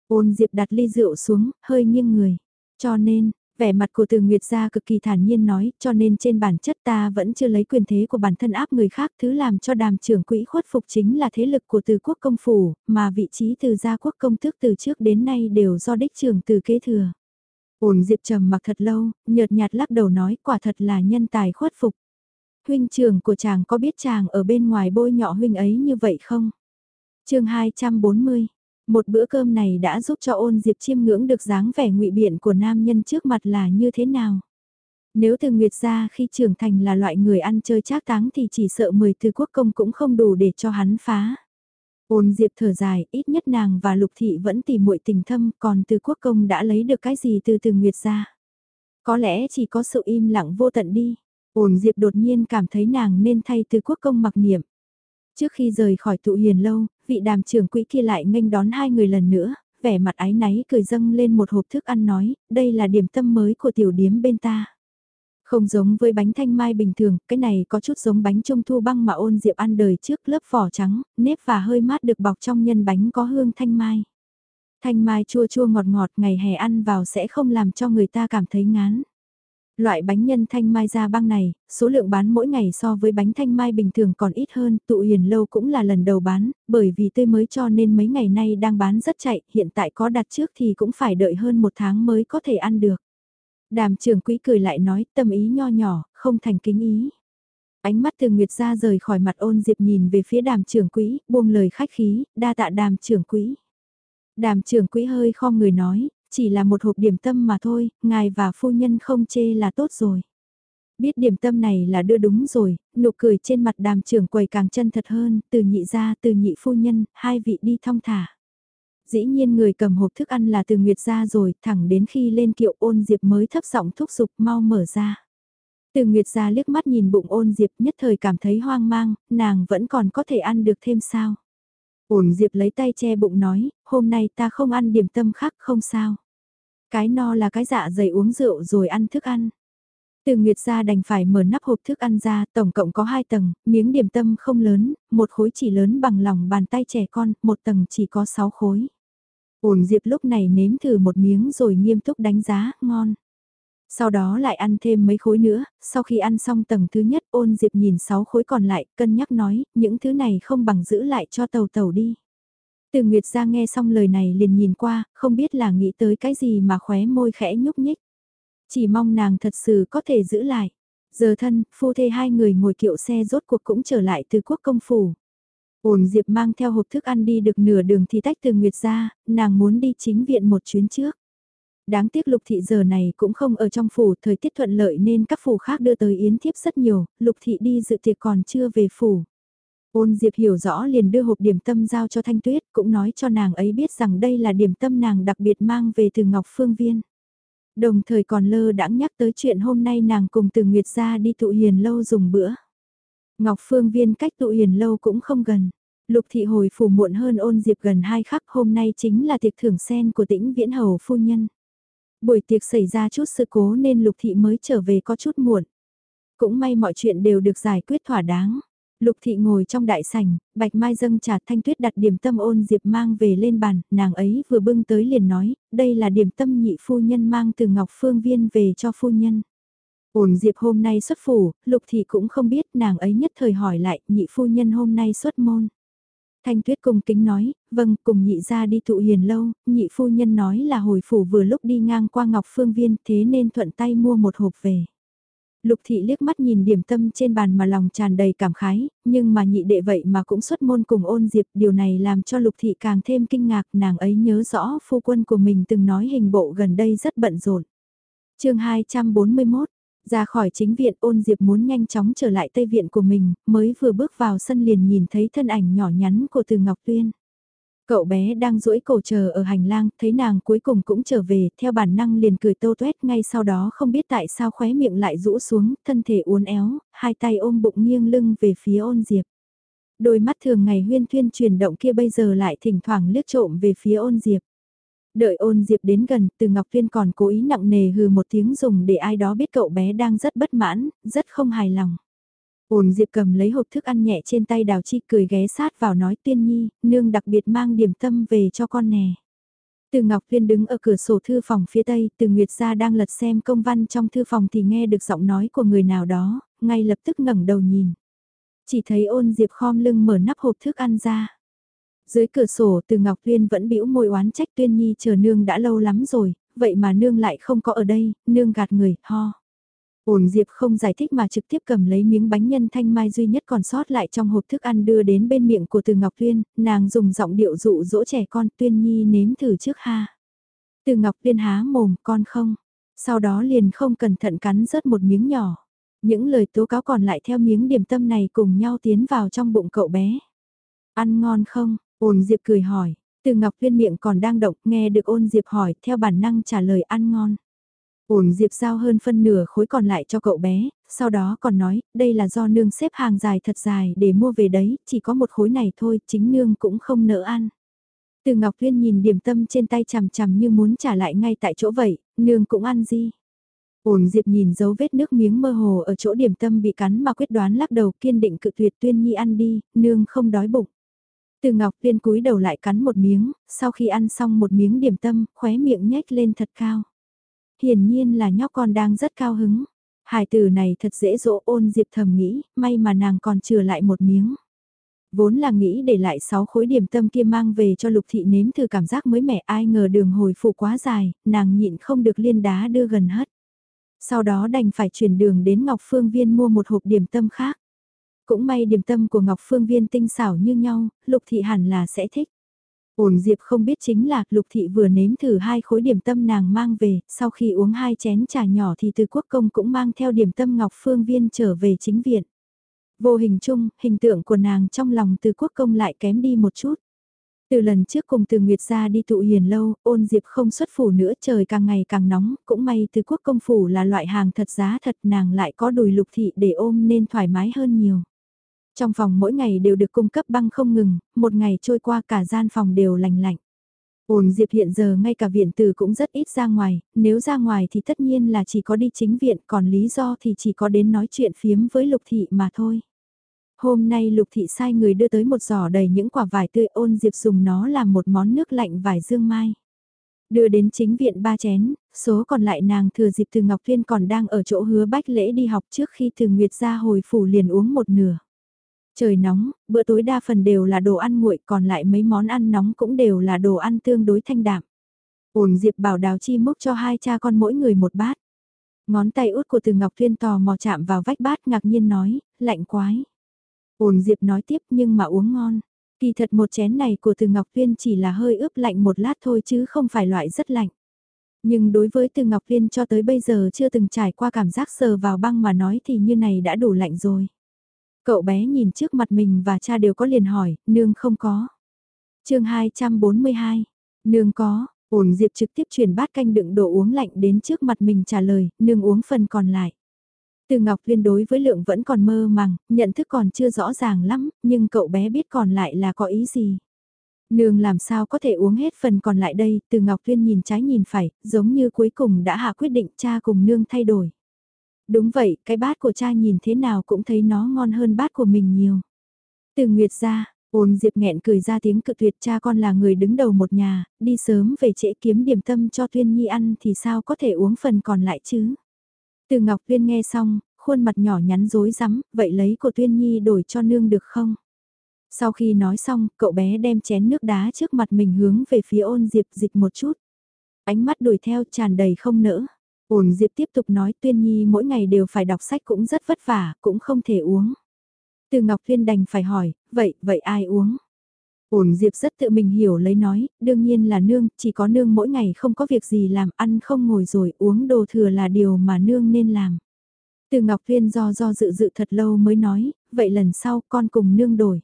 Ôn Diệp đặt ly rượu xuống, hơi nghiêng người. Cho nên, vẻ mặt của từ Nguyệt gia cực kỳ thản nhiên nói, cho nên trên bản chất ta vẫn chưa lấy quyền thế của bản thân áp người khác, thứ làm cho đàm trưởng quỹ khuất phục chính là thế lực của từ quốc công phủ, mà vị trí từ gia quốc công tước từ trước đến nay đều do đích trưởng từ kế thừa. Ổn Diệp trầm mặc thật lâu, nhợt nhạt lắc đầu nói quả thật là nhân tài khuất phục. Huynh trưởng của chàng có biết chàng ở bên ngoài bôi nhọ huynh ấy như vậy không? chương 240, một bữa cơm này đã giúp cho ôn Diệp chiêm ngưỡng được dáng vẻ ngụy biện của nam nhân trước mặt là như thế nào? Nếu từ Nguyệt ra khi trưởng thành là loại người ăn chơi trác táng thì chỉ sợ mười từ quốc công cũng không đủ để cho hắn phá. Ôn Diệp thở dài, ít nhất nàng và Lục Thị vẫn tìm muội tình thâm, còn từ quốc công đã lấy được cái gì từ từ Nguyệt ra. Có lẽ chỉ có sự im lặng vô tận đi. Ôn Diệp đột nhiên cảm thấy nàng nên thay từ quốc công mặc niệm. Trước khi rời khỏi tụ hiền lâu, vị đàm trưởng quỹ kia lại nghênh đón hai người lần nữa, vẻ mặt ái náy cười dâng lên một hộp thức ăn nói, đây là điểm tâm mới của tiểu điếm bên ta. Không giống với bánh thanh mai bình thường, cái này có chút giống bánh trung thu băng mà ôn diệp ăn đời trước lớp vỏ trắng, nếp và hơi mát được bọc trong nhân bánh có hương thanh mai. Thanh mai chua chua ngọt ngọt ngày hè ăn vào sẽ không làm cho người ta cảm thấy ngán. Loại bánh nhân thanh mai ra băng này, số lượng bán mỗi ngày so với bánh thanh mai bình thường còn ít hơn, tụ hiền lâu cũng là lần đầu bán, bởi vì tươi mới cho nên mấy ngày nay đang bán rất chạy, hiện tại có đặt trước thì cũng phải đợi hơn một tháng mới có thể ăn được. Đàm trưởng quỹ cười lại nói tâm ý nho nhỏ, không thành kính ý. Ánh mắt từ Nguyệt ra rời khỏi mặt ôn diệp nhìn về phía đàm trưởng quỹ, buông lời khách khí, đa tạ đàm trưởng quỹ. Đàm trưởng quỹ hơi khom người nói, chỉ là một hộp điểm tâm mà thôi, ngài và phu nhân không chê là tốt rồi. Biết điểm tâm này là đưa đúng rồi, nụ cười trên mặt đàm trưởng quầy càng chân thật hơn, từ nhị ra từ nhị phu nhân, hai vị đi thong thả. Dĩ nhiên người cầm hộp thức ăn là từ Nguyệt ra rồi, thẳng đến khi lên kiệu ôn diệp mới thấp giọng thúc giục mau mở ra. Từ Nguyệt ra liếc mắt nhìn bụng ôn diệp nhất thời cảm thấy hoang mang, nàng vẫn còn có thể ăn được thêm sao. Ôn diệp lấy tay che bụng nói, hôm nay ta không ăn điểm tâm khác không sao. Cái no là cái dạ dày uống rượu rồi ăn thức ăn. Từ Nguyệt ra đành phải mở nắp hộp thức ăn ra, tổng cộng có 2 tầng, miếng điểm tâm không lớn, một khối chỉ lớn bằng lòng bàn tay trẻ con, một tầng chỉ có 6 khối. Ôn Diệp lúc này nếm thử một miếng rồi nghiêm túc đánh giá, ngon. Sau đó lại ăn thêm mấy khối nữa, sau khi ăn xong tầng thứ nhất ôn Diệp nhìn 6 khối còn lại, cân nhắc nói, những thứ này không bằng giữ lại cho tàu tàu đi. Từ Nguyệt ra nghe xong lời này liền nhìn qua, không biết là nghĩ tới cái gì mà khóe môi khẽ nhúc nhích. Chỉ mong nàng thật sự có thể giữ lại. Giờ thân, phu thê hai người ngồi kiệu xe rốt cuộc cũng trở lại từ quốc công phủ. Ổn Diệp mang theo hộp thức ăn đi được nửa đường thì tách từ Nguyệt ra, nàng muốn đi chính viện một chuyến trước. Đáng tiếc lục thị giờ này cũng không ở trong phủ, thời tiết thuận lợi nên các phủ khác đưa tới yến thiếp rất nhiều, lục thị đi dự tiệc còn chưa về phủ. Ôn Diệp hiểu rõ liền đưa hộp điểm tâm giao cho Thanh Tuyết, cũng nói cho nàng ấy biết rằng đây là điểm tâm nàng đặc biệt mang về từ Ngọc Phương Viên. Đồng thời còn lơ đãng nhắc tới chuyện hôm nay nàng cùng từ Nguyệt ra đi tụ hiền lâu dùng bữa. Ngọc Phương Viên cách tụ hiền lâu cũng không gần. Lục thị hồi phủ muộn hơn ôn Diệp gần hai khắc hôm nay chính là tiệc thưởng sen của tĩnh viễn hầu phu nhân. Buổi tiệc xảy ra chút sự cố nên lục thị mới trở về có chút muộn. Cũng may mọi chuyện đều được giải quyết thỏa đáng. Lục thị ngồi trong đại sảnh, bạch mai dâng trà thanh tuyết đặt điểm tâm ôn diệp mang về lên bàn, nàng ấy vừa bưng tới liền nói, đây là điểm tâm nhị phu nhân mang từ Ngọc Phương Viên về cho phu nhân. Ôn diệp hôm nay xuất phủ, lục thị cũng không biết nàng ấy nhất thời hỏi lại, nhị phu nhân hôm nay xuất môn. Thanh tuyết cung kính nói, vâng, cùng nhị ra đi thụ hiền lâu, nhị phu nhân nói là hồi phủ vừa lúc đi ngang qua Ngọc Phương Viên thế nên thuận tay mua một hộp về. Lục thị liếc mắt nhìn điểm tâm trên bàn mà lòng tràn đầy cảm khái, nhưng mà nhị đệ vậy mà cũng xuất môn cùng ôn diệp, điều này làm cho lục thị càng thêm kinh ngạc, nàng ấy nhớ rõ phu quân của mình từng nói hình bộ gần đây rất bận rộn. chương 241, ra khỏi chính viện ôn diệp muốn nhanh chóng trở lại tây viện của mình, mới vừa bước vào sân liền nhìn thấy thân ảnh nhỏ nhắn của từ Ngọc Tuyên. Cậu bé đang duỗi cổ chờ ở hành lang, thấy nàng cuối cùng cũng trở về, theo bản năng liền cười tô tuét ngay sau đó không biết tại sao khóe miệng lại rũ xuống, thân thể uốn éo, hai tay ôm bụng nghiêng lưng về phía ôn diệp. Đôi mắt thường ngày huyên thuyên chuyển động kia bây giờ lại thỉnh thoảng liếc trộm về phía ôn diệp. Đợi ôn diệp đến gần, từ Ngọc Tuyên còn cố ý nặng nề hừ một tiếng dùng để ai đó biết cậu bé đang rất bất mãn, rất không hài lòng. Ôn Diệp cầm lấy hộp thức ăn nhẹ trên tay Đào Chi cười ghé sát vào nói Tuyên Nhi, nương đặc biệt mang điểm tâm về cho con nè. Từ Ngọc Viên đứng ở cửa sổ thư phòng phía tây, từ Nguyệt gia đang lật xem công văn trong thư phòng thì nghe được giọng nói của người nào đó, ngay lập tức ngẩng đầu nhìn. Chỉ thấy ôn Diệp khom lưng mở nắp hộp thức ăn ra. Dưới cửa sổ từ Ngọc Viên vẫn bĩu môi oán trách Tuyên Nhi chờ nương đã lâu lắm rồi, vậy mà nương lại không có ở đây, nương gạt người, ho. Ổn Diệp không giải thích mà trực tiếp cầm lấy miếng bánh nhân thanh mai duy nhất còn sót lại trong hộp thức ăn đưa đến bên miệng của Từ Ngọc Tuyên, nàng dùng giọng điệu dụ dỗ trẻ con Tuyên Nhi nếm thử trước ha. Từ Ngọc Tuyên há mồm con không, sau đó liền không cẩn thận cắn rớt một miếng nhỏ. Những lời tố cáo còn lại theo miếng điểm tâm này cùng nhau tiến vào trong bụng cậu bé. Ăn ngon không? Ôn Diệp cười hỏi. Từ Ngọc Tuyên miệng còn đang động, nghe được ôn Diệp hỏi, theo bản năng trả lời ăn ngon. Ổn Diệp giao hơn phân nửa khối còn lại cho cậu bé, sau đó còn nói, đây là do nương xếp hàng dài thật dài để mua về đấy, chỉ có một khối này thôi, chính nương cũng không nỡ ăn. Từ Ngọc Tuyên nhìn điểm tâm trên tay chằm chằm như muốn trả lại ngay tại chỗ vậy, nương cũng ăn gì. Ổn Diệp nhìn dấu vết nước miếng mơ hồ ở chỗ điểm tâm bị cắn mà quyết đoán lắc đầu kiên định cự tuyệt Tuyên Nhi ăn đi, nương không đói bụng. Từ Ngọc Tuyên cúi đầu lại cắn một miếng, sau khi ăn xong một miếng điểm tâm, khóe miệng nhếch lên thật cao hiển nhiên là nhóc con đang rất cao hứng. Hải tử này thật dễ dỗ ôn Diệp thầm nghĩ, may mà nàng còn chừa lại một miếng. Vốn là nghĩ để lại 6 khối điểm tâm kia mang về cho lục thị nếm thử cảm giác mới mẻ ai ngờ đường hồi phụ quá dài, nàng nhịn không được liên đá đưa gần hất. Sau đó đành phải chuyển đường đến Ngọc Phương Viên mua một hộp điểm tâm khác. Cũng may điểm tâm của Ngọc Phương Viên tinh xảo như nhau, lục thị hẳn là sẽ thích. Ổn Diệp không biết chính là Lục Thị vừa nếm thử hai khối điểm tâm nàng mang về, sau khi uống hai chén trà nhỏ thì từ quốc công cũng mang theo điểm tâm Ngọc Phương Viên trở về chính viện. Vô hình chung, hình tượng của nàng trong lòng từ quốc công lại kém đi một chút. Từ lần trước cùng từ Nguyệt ra đi tụ hiền lâu, ôn diệp không xuất phủ nữa trời càng ngày càng nóng, cũng may từ quốc công phủ là loại hàng thật giá thật nàng lại có đùi lục thị để ôm nên thoải mái hơn nhiều. Trong phòng mỗi ngày đều được cung cấp băng không ngừng, một ngày trôi qua cả gian phòng đều lành lạnh. Ôn Diệp hiện giờ ngay cả viện từ cũng rất ít ra ngoài, nếu ra ngoài thì tất nhiên là chỉ có đi chính viện, còn lý do thì chỉ có đến nói chuyện phiếm với Lục Thị mà thôi. Hôm nay Lục Thị sai người đưa tới một giỏ đầy những quả vải tươi ôn Diệp dùng nó làm một món nước lạnh vải dương mai. Đưa đến chính viện ba chén, số còn lại nàng thừa dịp từ Ngọc Viên còn đang ở chỗ hứa bách lễ đi học trước khi từ Nguyệt ra hồi phủ liền uống một nửa. Trời nóng, bữa tối đa phần đều là đồ ăn nguội còn lại mấy món ăn nóng cũng đều là đồ ăn tương đối thanh đạm. Ổn Diệp bảo đào chi múc cho hai cha con mỗi người một bát. Ngón tay út của từ Ngọc Thuyên tò mò chạm vào vách bát ngạc nhiên nói, lạnh quái. Ổn Diệp nói tiếp nhưng mà uống ngon. Kỳ thật một chén này của từ Ngọc Thuyên chỉ là hơi ướp lạnh một lát thôi chứ không phải loại rất lạnh. Nhưng đối với từ Ngọc Thuyên cho tới bây giờ chưa từng trải qua cảm giác sờ vào băng mà nói thì như này đã đủ lạnh rồi. Cậu bé nhìn trước mặt mình và cha đều có liền hỏi, nương không có. chương 242, nương có, ổn Diệp trực tiếp chuyển bát canh đựng đồ uống lạnh đến trước mặt mình trả lời, nương uống phần còn lại. Từ Ngọc Liên đối với lượng vẫn còn mơ màng, nhận thức còn chưa rõ ràng lắm, nhưng cậu bé biết còn lại là có ý gì. Nương làm sao có thể uống hết phần còn lại đây, từ Ngọc Liên nhìn trái nhìn phải, giống như cuối cùng đã hạ quyết định cha cùng nương thay đổi. Đúng vậy, cái bát của cha nhìn thế nào cũng thấy nó ngon hơn bát của mình nhiều. Từ Nguyệt ra, ôn Diệp nghẹn cười ra tiếng cự tuyệt cha con là người đứng đầu một nhà, đi sớm về trễ kiếm điểm tâm cho Tuyên Nhi ăn thì sao có thể uống phần còn lại chứ. Từ Ngọc Tuyên nghe xong, khuôn mặt nhỏ nhắn rối rắm, vậy lấy của Tuyên Nhi đổi cho nương được không? Sau khi nói xong, cậu bé đem chén nước đá trước mặt mình hướng về phía ôn Diệp dịch một chút. Ánh mắt đuổi theo tràn đầy không nỡ. Ổn Diệp tiếp tục nói Tuyên Nhi mỗi ngày đều phải đọc sách cũng rất vất vả, cũng không thể uống. Từ Ngọc Tuyên đành phải hỏi, vậy, vậy ai uống? Ổn Diệp rất tự mình hiểu lấy nói, đương nhiên là nương, chỉ có nương mỗi ngày không có việc gì làm, ăn không ngồi rồi, uống đồ thừa là điều mà nương nên làm. Từ Ngọc Tuyên do do dự dự thật lâu mới nói, vậy lần sau con cùng nương đổi.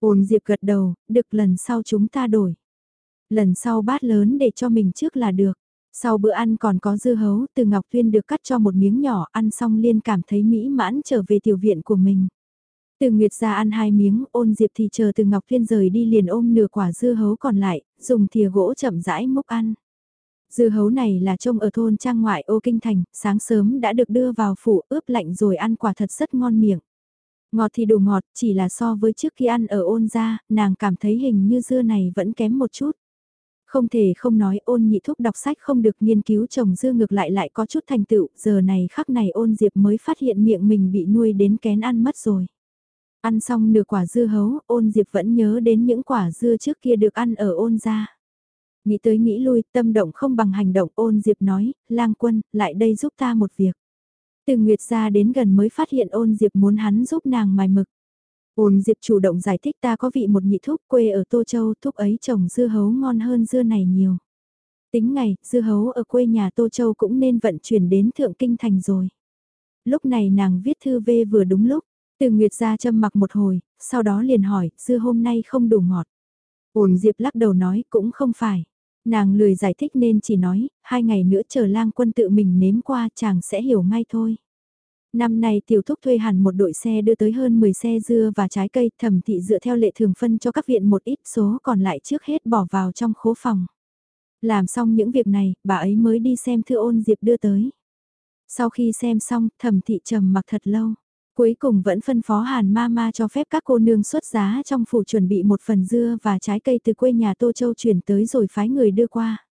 Ổn Diệp gật đầu, được lần sau chúng ta đổi. Lần sau bát lớn để cho mình trước là được. Sau bữa ăn còn có dưa hấu, từ Ngọc Tuyên được cắt cho một miếng nhỏ, ăn xong liên cảm thấy mỹ mãn trở về tiểu viện của mình. Từ Nguyệt ra ăn hai miếng, ôn diệp thì chờ từ Ngọc Thiên rời đi liền ôm nửa quả dưa hấu còn lại, dùng thìa gỗ chậm rãi múc ăn. Dưa hấu này là trông ở thôn trang ngoại ô kinh thành, sáng sớm đã được đưa vào phủ ướp lạnh rồi ăn quả thật rất ngon miệng. Ngọt thì đủ ngọt, chỉ là so với trước khi ăn ở ôn ra, nàng cảm thấy hình như dưa này vẫn kém một chút. Không thể không nói ôn nhị thúc đọc sách không được nghiên cứu trồng dưa ngược lại lại có chút thành tựu, giờ này khắc này ôn diệp mới phát hiện miệng mình bị nuôi đến kén ăn mất rồi. Ăn xong nửa quả dưa hấu, ôn diệp vẫn nhớ đến những quả dưa trước kia được ăn ở ôn gia. Nghĩ tới nghĩ lui, tâm động không bằng hành động ôn diệp nói, lang quân, lại đây giúp ta một việc. Từ Nguyệt ra đến gần mới phát hiện ôn diệp muốn hắn giúp nàng mài mực. Ôn Diệp chủ động giải thích ta có vị một nhị thúc quê ở Tô Châu, thúc ấy trồng dưa hấu ngon hơn dưa này nhiều. Tính ngày, dưa hấu ở quê nhà Tô Châu cũng nên vận chuyển đến Thượng Kinh Thành rồi. Lúc này nàng viết thư về vừa đúng lúc, từ Nguyệt ra châm mặc một hồi, sau đó liền hỏi, dưa hôm nay không đủ ngọt. Ôn Diệp lắc đầu nói, cũng không phải. Nàng lười giải thích nên chỉ nói, hai ngày nữa chờ lang quân tự mình nếm qua chàng sẽ hiểu ngay thôi. Năm nay tiểu thúc thuê hẳn một đội xe đưa tới hơn 10 xe dưa và trái cây thẩm thị dựa theo lệ thường phân cho các viện một ít số còn lại trước hết bỏ vào trong khố phòng. Làm xong những việc này, bà ấy mới đi xem thư ôn Diệp đưa tới. Sau khi xem xong, thẩm thị trầm mặc thật lâu. Cuối cùng vẫn phân phó Hàn Ma Ma cho phép các cô nương xuất giá trong phủ chuẩn bị một phần dưa và trái cây từ quê nhà Tô Châu chuyển tới rồi phái người đưa qua.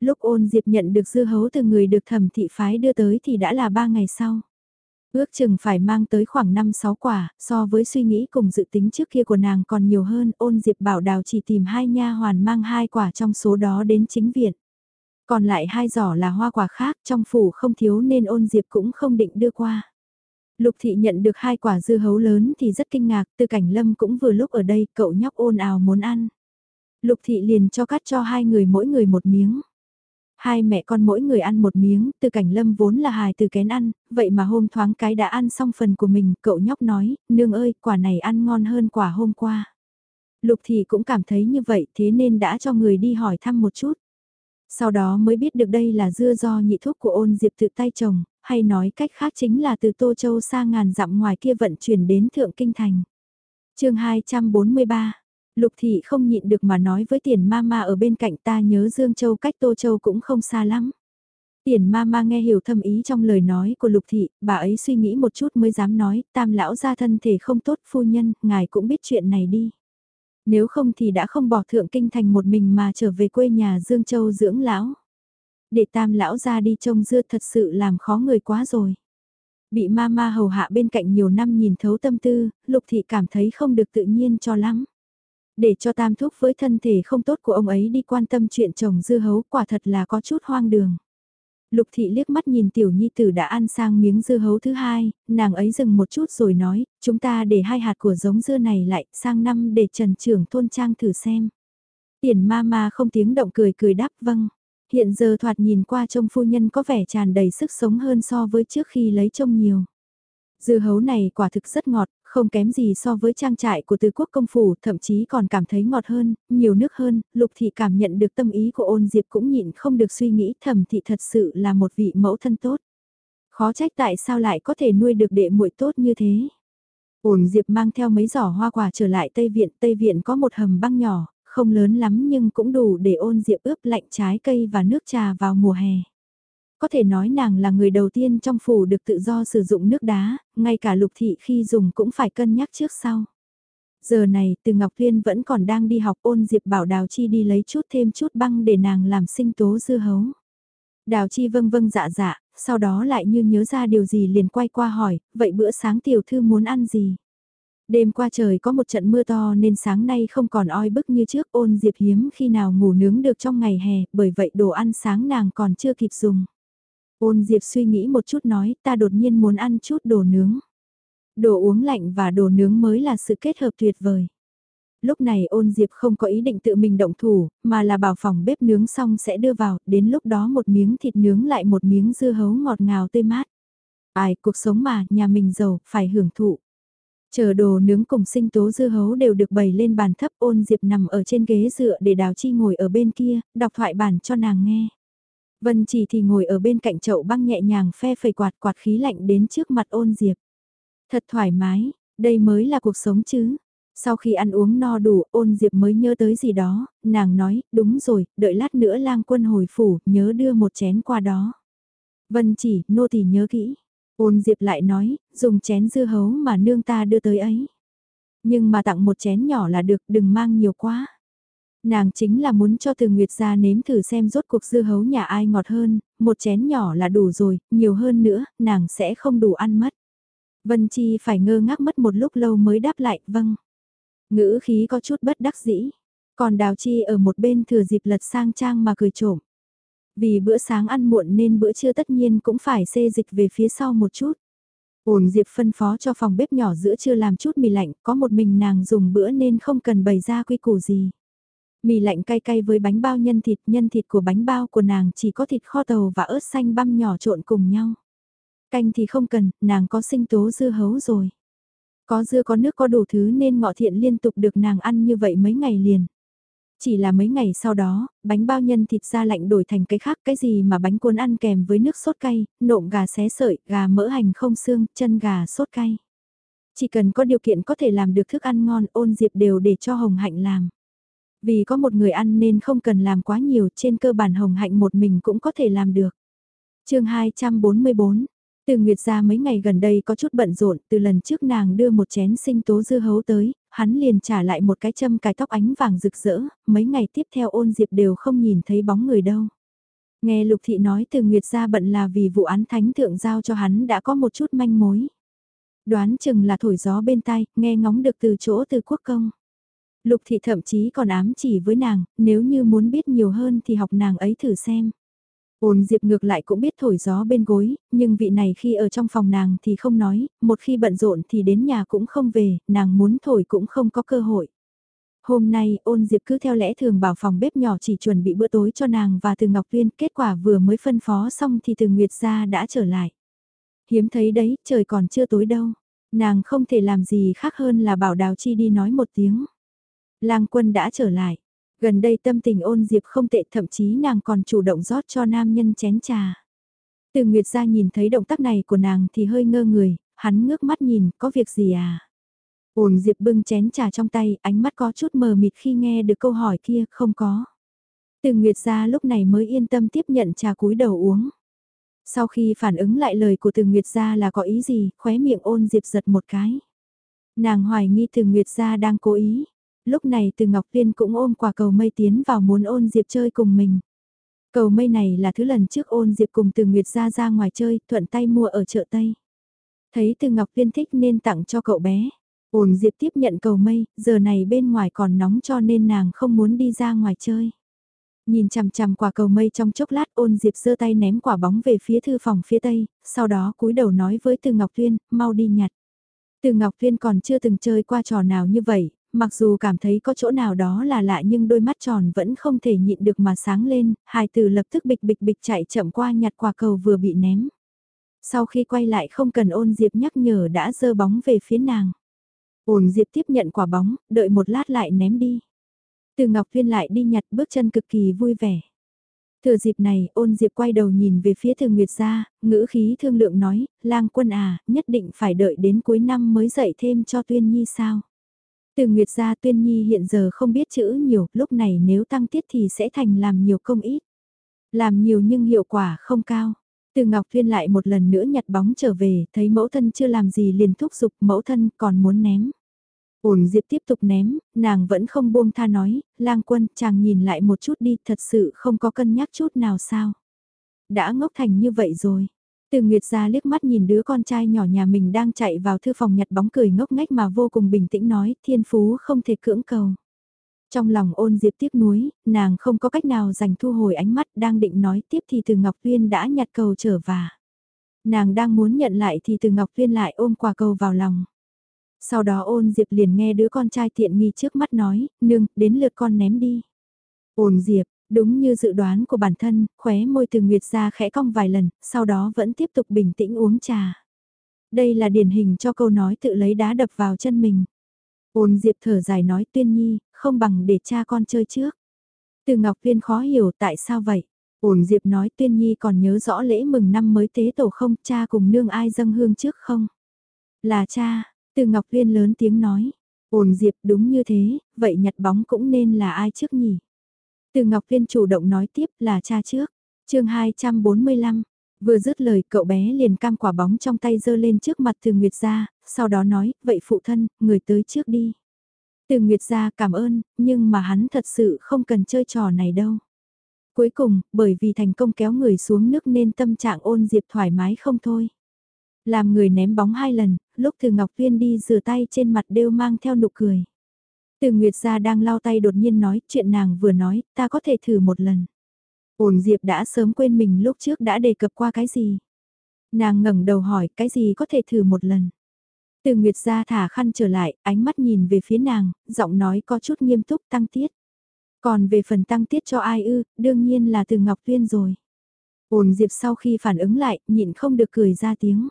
Lúc ôn diệp nhận được dưa hấu từ người được thẩm thị phái đưa tới thì đã là ba ngày sau. Ước chừng phải mang tới khoảng 5-6 quả, so với suy nghĩ cùng dự tính trước kia của nàng còn nhiều hơn, ôn diệp bảo đào chỉ tìm hai nha hoàn mang hai quả trong số đó đến chính viện. Còn lại hai giỏ là hoa quả khác, trong phủ không thiếu nên ôn diệp cũng không định đưa qua. Lục thị nhận được hai quả dưa hấu lớn thì rất kinh ngạc, từ cảnh lâm cũng vừa lúc ở đây, cậu nhóc ôn ào muốn ăn. Lục thị liền cho cắt cho hai người mỗi người một miếng. Hai mẹ con mỗi người ăn một miếng, từ cảnh lâm vốn là hài từ kén ăn, vậy mà hôm thoáng cái đã ăn xong phần của mình, cậu nhóc nói, nương ơi, quả này ăn ngon hơn quả hôm qua. Lục thị cũng cảm thấy như vậy thế nên đã cho người đi hỏi thăm một chút. Sau đó mới biết được đây là dưa do nhị thuốc của ôn diệp tự tay trồng, hay nói cách khác chính là từ Tô Châu xa ngàn dặm ngoài kia vận chuyển đến Thượng Kinh Thành. chương 243 Lục thị không nhịn được mà nói với tiền ma ma ở bên cạnh ta nhớ Dương Châu cách Tô Châu cũng không xa lắm. Tiền ma ma nghe hiểu thâm ý trong lời nói của lục thị, bà ấy suy nghĩ một chút mới dám nói, tam lão ra thân thể không tốt phu nhân, ngài cũng biết chuyện này đi. Nếu không thì đã không bỏ thượng kinh thành một mình mà trở về quê nhà Dương Châu dưỡng lão. Để tam lão ra đi trông dưa thật sự làm khó người quá rồi. Bị ma ma hầu hạ bên cạnh nhiều năm nhìn thấu tâm tư, lục thị cảm thấy không được tự nhiên cho lắm. Để cho tam thúc với thân thể không tốt của ông ấy đi quan tâm chuyện chồng dưa hấu quả thật là có chút hoang đường. Lục thị liếc mắt nhìn tiểu nhi tử đã ăn sang miếng dưa hấu thứ hai, nàng ấy dừng một chút rồi nói, chúng ta để hai hạt của giống dưa này lại sang năm để trần trưởng thôn trang thử xem. Tiền ma ma không tiếng động cười cười đáp vâng. Hiện giờ thoạt nhìn qua trông phu nhân có vẻ tràn đầy sức sống hơn so với trước khi lấy trông nhiều. Dưa hấu này quả thực rất ngọt, không kém gì so với trang trại của Từ quốc công phủ, thậm chí còn cảm thấy ngọt hơn, nhiều nước hơn, lục thị cảm nhận được tâm ý của ôn diệp cũng nhịn không được suy nghĩ thẩm thị thật sự là một vị mẫu thân tốt. Khó trách tại sao lại có thể nuôi được đệ muội tốt như thế. Ôn diệp mang theo mấy giỏ hoa quả trở lại Tây Viện, Tây Viện có một hầm băng nhỏ, không lớn lắm nhưng cũng đủ để ôn diệp ướp lạnh trái cây và nước trà vào mùa hè có thể nói nàng là người đầu tiên trong phủ được tự do sử dụng nước đá, ngay cả lục thị khi dùng cũng phải cân nhắc trước sau. Giờ này, từ Ngọc thiên vẫn còn đang đi học ôn Diệp bảo Đào Chi đi lấy chút thêm chút băng để nàng làm sinh tố dư hấu. Đào Chi vâng vâng dạ dạ, sau đó lại như nhớ ra điều gì liền quay qua hỏi, vậy bữa sáng tiểu thư muốn ăn gì? Đêm qua trời có một trận mưa to nên sáng nay không còn oi bức như trước ôn Diệp hiếm khi nào ngủ nướng được trong ngày hè, bởi vậy đồ ăn sáng nàng còn chưa kịp dùng. Ôn Diệp suy nghĩ một chút nói ta đột nhiên muốn ăn chút đồ nướng. Đồ uống lạnh và đồ nướng mới là sự kết hợp tuyệt vời. Lúc này ôn Diệp không có ý định tự mình động thủ, mà là bảo phòng bếp nướng xong sẽ đưa vào, đến lúc đó một miếng thịt nướng lại một miếng dưa hấu ngọt ngào tươi mát. Ai, cuộc sống mà, nhà mình giàu, phải hưởng thụ. Chờ đồ nướng cùng sinh tố dưa hấu đều được bày lên bàn thấp ôn Diệp nằm ở trên ghế dựa để đào chi ngồi ở bên kia, đọc thoại bản cho nàng nghe. Vân chỉ thì ngồi ở bên cạnh chậu băng nhẹ nhàng phe phẩy quạt quạt khí lạnh đến trước mặt ôn diệp. Thật thoải mái, đây mới là cuộc sống chứ. Sau khi ăn uống no đủ, ôn diệp mới nhớ tới gì đó, nàng nói, đúng rồi, đợi lát nữa lang quân hồi phủ, nhớ đưa một chén qua đó. Vân chỉ, nô tỳ nhớ kỹ. Ôn diệp lại nói, dùng chén dưa hấu mà nương ta đưa tới ấy. Nhưng mà tặng một chén nhỏ là được, đừng mang nhiều quá. Nàng chính là muốn cho từ Nguyệt ra nếm thử xem rốt cuộc dưa hấu nhà ai ngọt hơn, một chén nhỏ là đủ rồi, nhiều hơn nữa, nàng sẽ không đủ ăn mất. Vân Chi phải ngơ ngác mất một lúc lâu mới đáp lại, vâng. Ngữ khí có chút bất đắc dĩ, còn Đào Chi ở một bên thừa dịp lật sang trang mà cười trộm. Vì bữa sáng ăn muộn nên bữa trưa tất nhiên cũng phải xê dịch về phía sau một chút. Ổn Diệp phân phó cho phòng bếp nhỏ giữa trưa làm chút mì lạnh, có một mình nàng dùng bữa nên không cần bày ra quy củ gì. Mì lạnh cay cay với bánh bao nhân thịt, nhân thịt của bánh bao của nàng chỉ có thịt kho tàu và ớt xanh băm nhỏ trộn cùng nhau. Canh thì không cần, nàng có sinh tố dưa hấu rồi. Có dưa có nước có đủ thứ nên ngọ thiện liên tục được nàng ăn như vậy mấy ngày liền. Chỉ là mấy ngày sau đó, bánh bao nhân thịt ra lạnh đổi thành cái khác cái gì mà bánh cuốn ăn kèm với nước sốt cay, nộm gà xé sợi, gà mỡ hành không xương, chân gà sốt cay. Chỉ cần có điều kiện có thể làm được thức ăn ngon ôn diệp đều để cho Hồng Hạnh làm. Vì có một người ăn nên không cần làm quá nhiều, trên cơ bản hồng hạnh một mình cũng có thể làm được. chương 244 từ Nguyệt ra mấy ngày gần đây có chút bận rộn, từ lần trước nàng đưa một chén sinh tố dưa hấu tới, hắn liền trả lại một cái châm cài tóc ánh vàng rực rỡ, mấy ngày tiếp theo ôn diệp đều không nhìn thấy bóng người đâu. Nghe Lục Thị nói từ Nguyệt gia bận là vì vụ án thánh thượng giao cho hắn đã có một chút manh mối. Đoán chừng là thổi gió bên tai, nghe ngóng được từ chỗ từ quốc công. Lục Thị thậm chí còn ám chỉ với nàng, nếu như muốn biết nhiều hơn thì học nàng ấy thử xem. Ôn Diệp ngược lại cũng biết thổi gió bên gối, nhưng vị này khi ở trong phòng nàng thì không nói, một khi bận rộn thì đến nhà cũng không về, nàng muốn thổi cũng không có cơ hội. Hôm nay ôn Diệp cứ theo lẽ thường bảo phòng bếp nhỏ chỉ chuẩn bị bữa tối cho nàng và từ Ngọc Tuyên, kết quả vừa mới phân phó xong thì từ Nguyệt ra đã trở lại. Hiếm thấy đấy, trời còn chưa tối đâu. Nàng không thể làm gì khác hơn là bảo Đào Chi đi nói một tiếng. Lang quân đã trở lại. Gần đây tâm tình ôn diệp không tệ thậm chí nàng còn chủ động rót cho nam nhân chén trà. Từ Nguyệt ra nhìn thấy động tác này của nàng thì hơi ngơ người, hắn ngước mắt nhìn, có việc gì à? Ôn diệp bưng chén trà trong tay, ánh mắt có chút mờ mịt khi nghe được câu hỏi kia, không có. Từ Nguyệt ra lúc này mới yên tâm tiếp nhận trà cúi đầu uống. Sau khi phản ứng lại lời của Từ Nguyệt gia là có ý gì, khóe miệng ôn diệp giật một cái. Nàng hoài nghi Từ Nguyệt gia đang cố ý, lúc này từ Ngọc Liên cũng ôm quả cầu mây tiến vào muốn ôn Diệp chơi cùng mình. Cầu mây này là thứ lần trước ôn Diệp cùng từ Nguyệt ra ra ngoài chơi, thuận tay mua ở chợ Tây. Thấy từ Ngọc Liên thích nên tặng cho cậu bé. Ôn Diệp tiếp nhận cầu mây, giờ này bên ngoài còn nóng cho nên nàng không muốn đi ra ngoài chơi. Nhìn chằm chằm quả cầu mây trong chốc lát ôn Diệp giơ tay ném quả bóng về phía thư phòng phía tây, sau đó cúi đầu nói với Từ Ngọc Tuyên, mau đi nhặt. Từ Ngọc Thiên còn chưa từng chơi qua trò nào như vậy, mặc dù cảm thấy có chỗ nào đó là lạ nhưng đôi mắt tròn vẫn không thể nhịn được mà sáng lên, hài tử lập tức bịch bịch bịch chạy chậm qua nhặt quả cầu vừa bị ném. Sau khi quay lại không cần ôn Diệp nhắc nhở đã dơ bóng về phía nàng. Ôn Diệp tiếp nhận quả bóng, đợi một lát lại ném đi. Từ Ngọc Viên lại đi nhặt bước chân cực kỳ vui vẻ. Thừa dịp này, ôn Diệp quay đầu nhìn về phía Thường Nguyệt gia, ngữ khí thương lượng nói, lang quân à, nhất định phải đợi đến cuối năm mới dạy thêm cho Tuyên Nhi sao. Từ Nguyệt gia Tuyên Nhi hiện giờ không biết chữ nhiều, lúc này nếu tăng tiết thì sẽ thành làm nhiều công ít. Làm nhiều nhưng hiệu quả không cao. Từ Ngọc Thiên lại một lần nữa nhặt bóng trở về, thấy mẫu thân chưa làm gì liền thúc giục mẫu thân còn muốn ném. Ổn Diệp tiếp tục ném, nàng vẫn không buông tha nói, lang quân chàng nhìn lại một chút đi thật sự không có cân nhắc chút nào sao. Đã ngốc thành như vậy rồi, từ Nguyệt ra liếc mắt nhìn đứa con trai nhỏ nhà mình đang chạy vào thư phòng nhặt bóng cười ngốc nghếch mà vô cùng bình tĩnh nói thiên phú không thể cưỡng cầu. Trong lòng ôn diệp tiếc nuối, nàng không có cách nào dành thu hồi ánh mắt đang định nói tiếp thì từ Ngọc Tuyên đã nhặt cầu trở và. Nàng đang muốn nhận lại thì từ Ngọc Tuyên lại ôm quả cầu vào lòng. Sau đó ôn diệp liền nghe đứa con trai tiện nghi trước mắt nói, nương, đến lượt con ném đi. Ôn diệp, Đúng như dự đoán của bản thân, khóe môi từ Nguyệt ra khẽ cong vài lần, sau đó vẫn tiếp tục bình tĩnh uống trà. Đây là điển hình cho câu nói tự lấy đá đập vào chân mình. Ôn Diệp thở dài nói tuyên nhi, không bằng để cha con chơi trước. Từ Ngọc Viên khó hiểu tại sao vậy. Ôn Diệp nói tuyên nhi còn nhớ rõ lễ mừng năm mới tế tổ không, cha cùng nương ai dâng hương trước không? Là cha, từ Ngọc Viên lớn tiếng nói. Ôn Diệp đúng như thế, vậy nhặt bóng cũng nên là ai trước nhỉ? Từ Ngọc Viên chủ động nói tiếp là cha trước. chương 245, vừa dứt lời cậu bé liền cam quả bóng trong tay giơ lên trước mặt Từ Nguyệt Gia, sau đó nói, vậy phụ thân, người tới trước đi. Từ Nguyệt Gia cảm ơn, nhưng mà hắn thật sự không cần chơi trò này đâu. Cuối cùng, bởi vì thành công kéo người xuống nước nên tâm trạng ôn diệp thoải mái không thôi. Làm người ném bóng hai lần, lúc Từ Ngọc Viên đi rửa tay trên mặt đều mang theo nụ cười. Từ Nguyệt gia đang lau tay đột nhiên nói chuyện nàng vừa nói, ta có thể thử một lần. Ổn Diệp đã sớm quên mình lúc trước đã đề cập qua cái gì. Nàng ngẩng đầu hỏi cái gì có thể thử một lần. Từ Nguyệt gia thả khăn trở lại, ánh mắt nhìn về phía nàng, giọng nói có chút nghiêm túc tăng tiết. Còn về phần tăng tiết cho ai ư, đương nhiên là từ Ngọc Tuyên rồi. Ổn Diệp sau khi phản ứng lại, nhịn không được cười ra tiếng.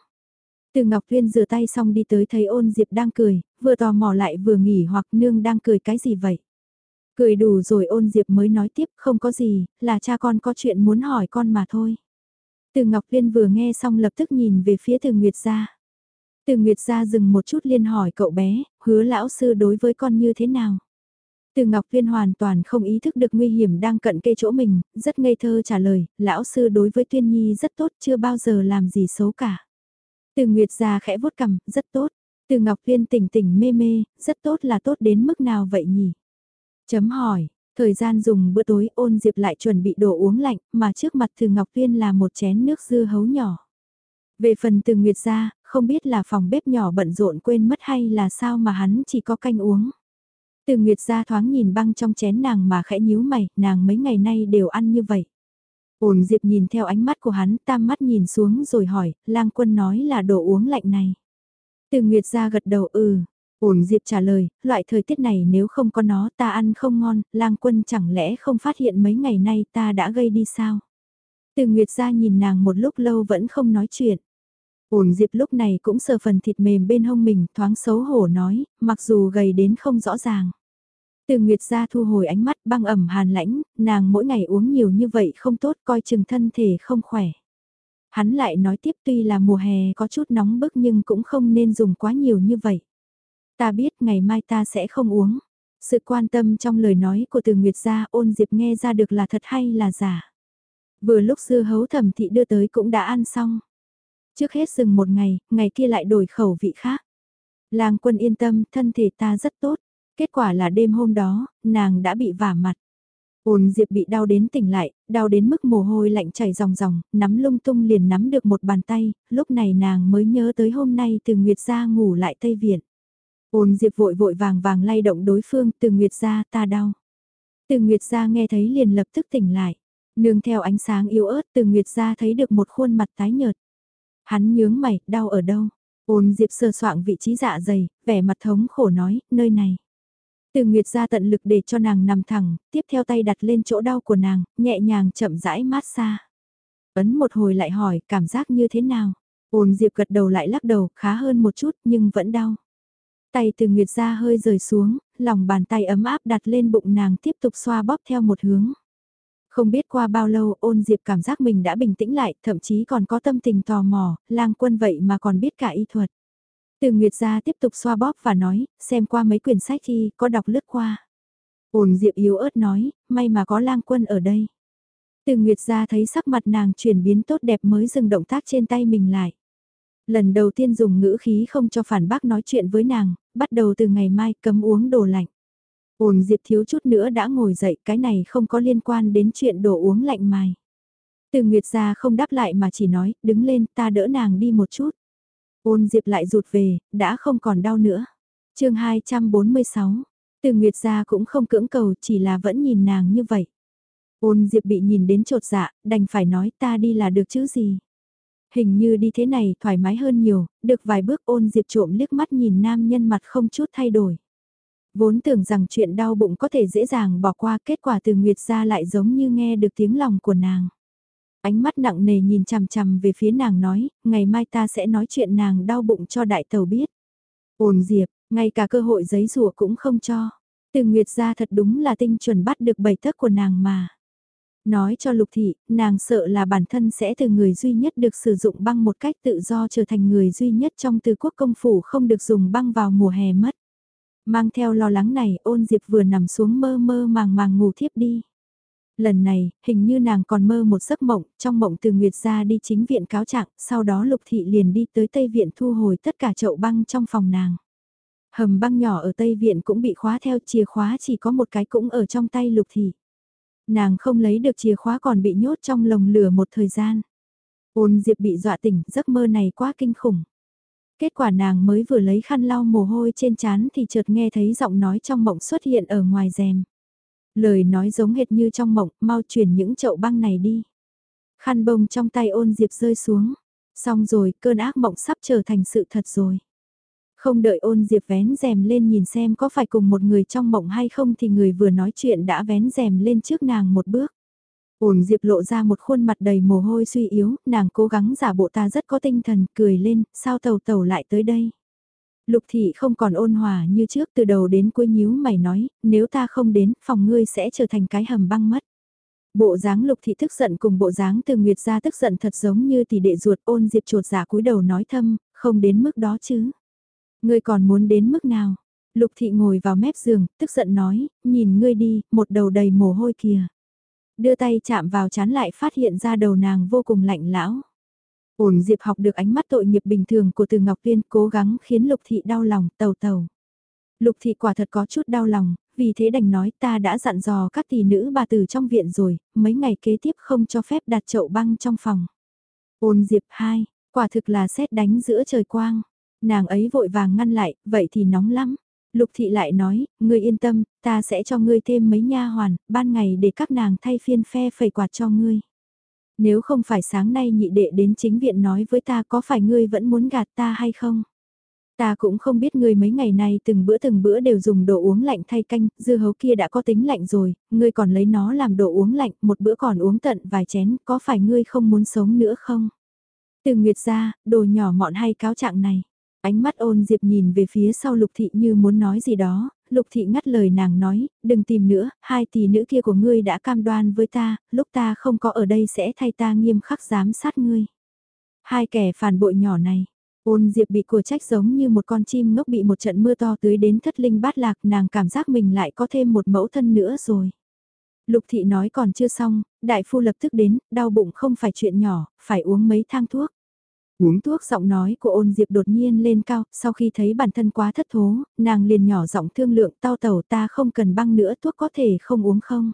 Từ Ngọc Thuyên rửa tay xong đi tới thấy ôn Diệp đang cười, vừa tò mò lại vừa nghỉ hoặc nương đang cười cái gì vậy. Cười đủ rồi ôn Diệp mới nói tiếp không có gì, là cha con có chuyện muốn hỏi con mà thôi. Từ Ngọc Tuyên vừa nghe xong lập tức nhìn về phía từ Nguyệt Gia. Từ Nguyệt Gia dừng một chút liên hỏi cậu bé, hứa lão sư đối với con như thế nào. Từ Ngọc Viên hoàn toàn không ý thức được nguy hiểm đang cận kề chỗ mình, rất ngây thơ trả lời, lão sư đối với Tuyên Nhi rất tốt chưa bao giờ làm gì xấu cả. Từ Nguyệt già khẽ vuốt cằm, rất tốt. Từ Ngọc Viên tỉnh tỉnh mê mê, rất tốt là tốt đến mức nào vậy nhỉ? Chấm hỏi, Thời gian dùng bữa tối ôn diệp lại chuẩn bị đồ uống lạnh mà trước mặt từ Ngọc Viên là một chén nước dưa hấu nhỏ. Về phần từ Nguyệt ra, không biết là phòng bếp nhỏ bận rộn quên mất hay là sao mà hắn chỉ có canh uống. Từ Nguyệt ra thoáng nhìn băng trong chén nàng mà khẽ nhíu mày, nàng mấy ngày nay đều ăn như vậy. Ôn Diệp nhìn theo ánh mắt của hắn, tam mắt nhìn xuống rồi hỏi, lang quân nói là đồ uống lạnh này. Từ Nguyệt ra gật đầu ừ. Ôn Diệp trả lời, loại thời tiết này nếu không có nó ta ăn không ngon, lang quân chẳng lẽ không phát hiện mấy ngày nay ta đã gây đi sao? Từ Nguyệt ra nhìn nàng một lúc lâu vẫn không nói chuyện. Ôn Diệp lúc này cũng sờ phần thịt mềm bên hông mình, thoáng xấu hổ nói, mặc dù gầy đến không rõ ràng. Từ Nguyệt ra thu hồi ánh mắt băng ẩm hàn lãnh, nàng mỗi ngày uống nhiều như vậy không tốt coi chừng thân thể không khỏe. Hắn lại nói tiếp tuy là mùa hè có chút nóng bức nhưng cũng không nên dùng quá nhiều như vậy. Ta biết ngày mai ta sẽ không uống. Sự quan tâm trong lời nói của từ Nguyệt gia ôn diệp nghe ra được là thật hay là giả. Vừa lúc dưa hấu thẩm thị đưa tới cũng đã ăn xong. Trước hết dừng một ngày, ngày kia lại đổi khẩu vị khác. Làng quân yên tâm, thân thể ta rất tốt. Kết quả là đêm hôm đó, nàng đã bị vả mặt. Ôn Diệp bị đau đến tỉnh lại, đau đến mức mồ hôi lạnh chảy ròng ròng, nắm lung tung liền nắm được một bàn tay, lúc này nàng mới nhớ tới hôm nay từ Nguyệt gia ngủ lại Tây Viện. Ôn Diệp vội vội vàng vàng lay động đối phương từ Nguyệt gia ta đau. Từ Nguyệt gia nghe thấy liền lập tức tỉnh lại. Nương theo ánh sáng yếu ớt từ Nguyệt gia thấy được một khuôn mặt tái nhợt. Hắn nhướng mày, đau ở đâu? Ôn Diệp sơ soạn vị trí dạ dày, vẻ mặt thống khổ nói, nơi này. Từ Nguyệt ra tận lực để cho nàng nằm thẳng, tiếp theo tay đặt lên chỗ đau của nàng, nhẹ nhàng chậm rãi mát xa. Ấn một hồi lại hỏi, cảm giác như thế nào? Ôn Diệp gật đầu lại lắc đầu, khá hơn một chút nhưng vẫn đau. Tay từ Nguyệt ra hơi rời xuống, lòng bàn tay ấm áp đặt lên bụng nàng tiếp tục xoa bóp theo một hướng. Không biết qua bao lâu ôn Diệp cảm giác mình đã bình tĩnh lại, thậm chí còn có tâm tình tò mò, lang quân vậy mà còn biết cả y thuật. Từ Nguyệt gia tiếp tục xoa bóp và nói, xem qua mấy quyển sách thì có đọc lướt qua. Ôn Diệp yếu ớt nói, may mà có lang quân ở đây. Từ Nguyệt gia thấy sắc mặt nàng chuyển biến tốt đẹp mới dừng động tác trên tay mình lại. Lần đầu tiên dùng ngữ khí không cho phản bác nói chuyện với nàng, bắt đầu từ ngày mai cấm uống đồ lạnh. Ôn Diệp thiếu chút nữa đã ngồi dậy, cái này không có liên quan đến chuyện đồ uống lạnh mài. Từ Nguyệt gia không đáp lại mà chỉ nói, đứng lên ta đỡ nàng đi một chút. Ôn Diệp lại rụt về, đã không còn đau nữa. chương 246, từ Nguyệt gia cũng không cưỡng cầu chỉ là vẫn nhìn nàng như vậy. Ôn Diệp bị nhìn đến trột dạ, đành phải nói ta đi là được chứ gì. Hình như đi thế này thoải mái hơn nhiều, được vài bước ôn Diệp trộm liếc mắt nhìn nam nhân mặt không chút thay đổi. Vốn tưởng rằng chuyện đau bụng có thể dễ dàng bỏ qua kết quả từ Nguyệt gia lại giống như nghe được tiếng lòng của nàng. Ánh mắt nặng nề nhìn chằm chằm về phía nàng nói, ngày mai ta sẽ nói chuyện nàng đau bụng cho đại tàu biết. Ôn diệp, ngay cả cơ hội giấy rùa cũng không cho. Từ Nguyệt ra thật đúng là tinh chuẩn bắt được bảy thức của nàng mà. Nói cho Lục Thị, nàng sợ là bản thân sẽ từ người duy nhất được sử dụng băng một cách tự do trở thành người duy nhất trong từ quốc công phủ không được dùng băng vào mùa hè mất. Mang theo lo lắng này ôn diệp vừa nằm xuống mơ mơ màng màng ngủ thiếp đi. Lần này, hình như nàng còn mơ một giấc mộng, trong mộng từ Nguyệt ra đi chính viện cáo trạng, sau đó Lục Thị liền đi tới Tây Viện thu hồi tất cả chậu băng trong phòng nàng. Hầm băng nhỏ ở Tây Viện cũng bị khóa theo chìa khóa chỉ có một cái cũng ở trong tay Lục Thị. Nàng không lấy được chìa khóa còn bị nhốt trong lồng lửa một thời gian. Ôn Diệp bị dọa tỉnh, giấc mơ này quá kinh khủng. Kết quả nàng mới vừa lấy khăn lau mồ hôi trên trán thì chợt nghe thấy giọng nói trong mộng xuất hiện ở ngoài rèm. Lời nói giống hệt như trong mộng, mau chuyển những chậu băng này đi. Khăn bông trong tay ôn diệp rơi xuống. Xong rồi, cơn ác mộng sắp trở thành sự thật rồi. Không đợi ôn diệp vén rèm lên nhìn xem có phải cùng một người trong mộng hay không thì người vừa nói chuyện đã vén rèm lên trước nàng một bước. Ôn diệp lộ ra một khuôn mặt đầy mồ hôi suy yếu, nàng cố gắng giả bộ ta rất có tinh thần, cười lên, sao tàu tàu lại tới đây. Lục thị không còn ôn hòa như trước từ đầu đến cuối nhíu mày nói, nếu ta không đến, phòng ngươi sẽ trở thành cái hầm băng mất. Bộ dáng lục thị tức giận cùng bộ dáng từ nguyệt ra tức giận thật giống như tỷ đệ ruột ôn diệp chuột giả dạ cúi đầu nói thâm, không đến mức đó chứ. Ngươi còn muốn đến mức nào? Lục thị ngồi vào mép giường, tức giận nói, nhìn ngươi đi, một đầu đầy mồ hôi kìa. Đưa tay chạm vào chán lại phát hiện ra đầu nàng vô cùng lạnh lão. Ổn Diệp học được ánh mắt tội nghiệp bình thường của từ Ngọc Viên cố gắng khiến Lục Thị đau lòng tàu tàu. Lục Thị quả thật có chút đau lòng, vì thế đành nói ta đã dặn dò các tỷ nữ bà tử trong viện rồi, mấy ngày kế tiếp không cho phép đặt chậu băng trong phòng. Ôn Diệp 2, quả thực là xét đánh giữa trời quang. Nàng ấy vội vàng ngăn lại, vậy thì nóng lắm. Lục thị lại nói, ngươi yên tâm, ta sẽ cho ngươi thêm mấy nha hoàn, ban ngày để các nàng thay phiên phe phẩy quạt cho ngươi. Nếu không phải sáng nay nhị đệ đến chính viện nói với ta có phải ngươi vẫn muốn gạt ta hay không? Ta cũng không biết ngươi mấy ngày nay từng bữa từng bữa đều dùng đồ uống lạnh thay canh, dưa hấu kia đã có tính lạnh rồi, ngươi còn lấy nó làm đồ uống lạnh, một bữa còn uống tận vài chén, có phải ngươi không muốn sống nữa không? Từ Nguyệt ra, đồ nhỏ mọn hay cáo trạng này. Ánh mắt ôn diệp nhìn về phía sau lục thị như muốn nói gì đó, lục thị ngắt lời nàng nói, đừng tìm nữa, hai tỷ nữ kia của ngươi đã cam đoan với ta, lúc ta không có ở đây sẽ thay ta nghiêm khắc giám sát ngươi. Hai kẻ phản bội nhỏ này, ôn diệp bị của trách giống như một con chim ngốc bị một trận mưa to tưới đến thất linh bát lạc nàng cảm giác mình lại có thêm một mẫu thân nữa rồi. Lục thị nói còn chưa xong, đại phu lập tức đến, đau bụng không phải chuyện nhỏ, phải uống mấy thang thuốc. Uống thuốc giọng nói của ôn diệp đột nhiên lên cao, sau khi thấy bản thân quá thất thố, nàng liền nhỏ giọng thương lượng tao tàu ta không cần băng nữa thuốc có thể không uống không.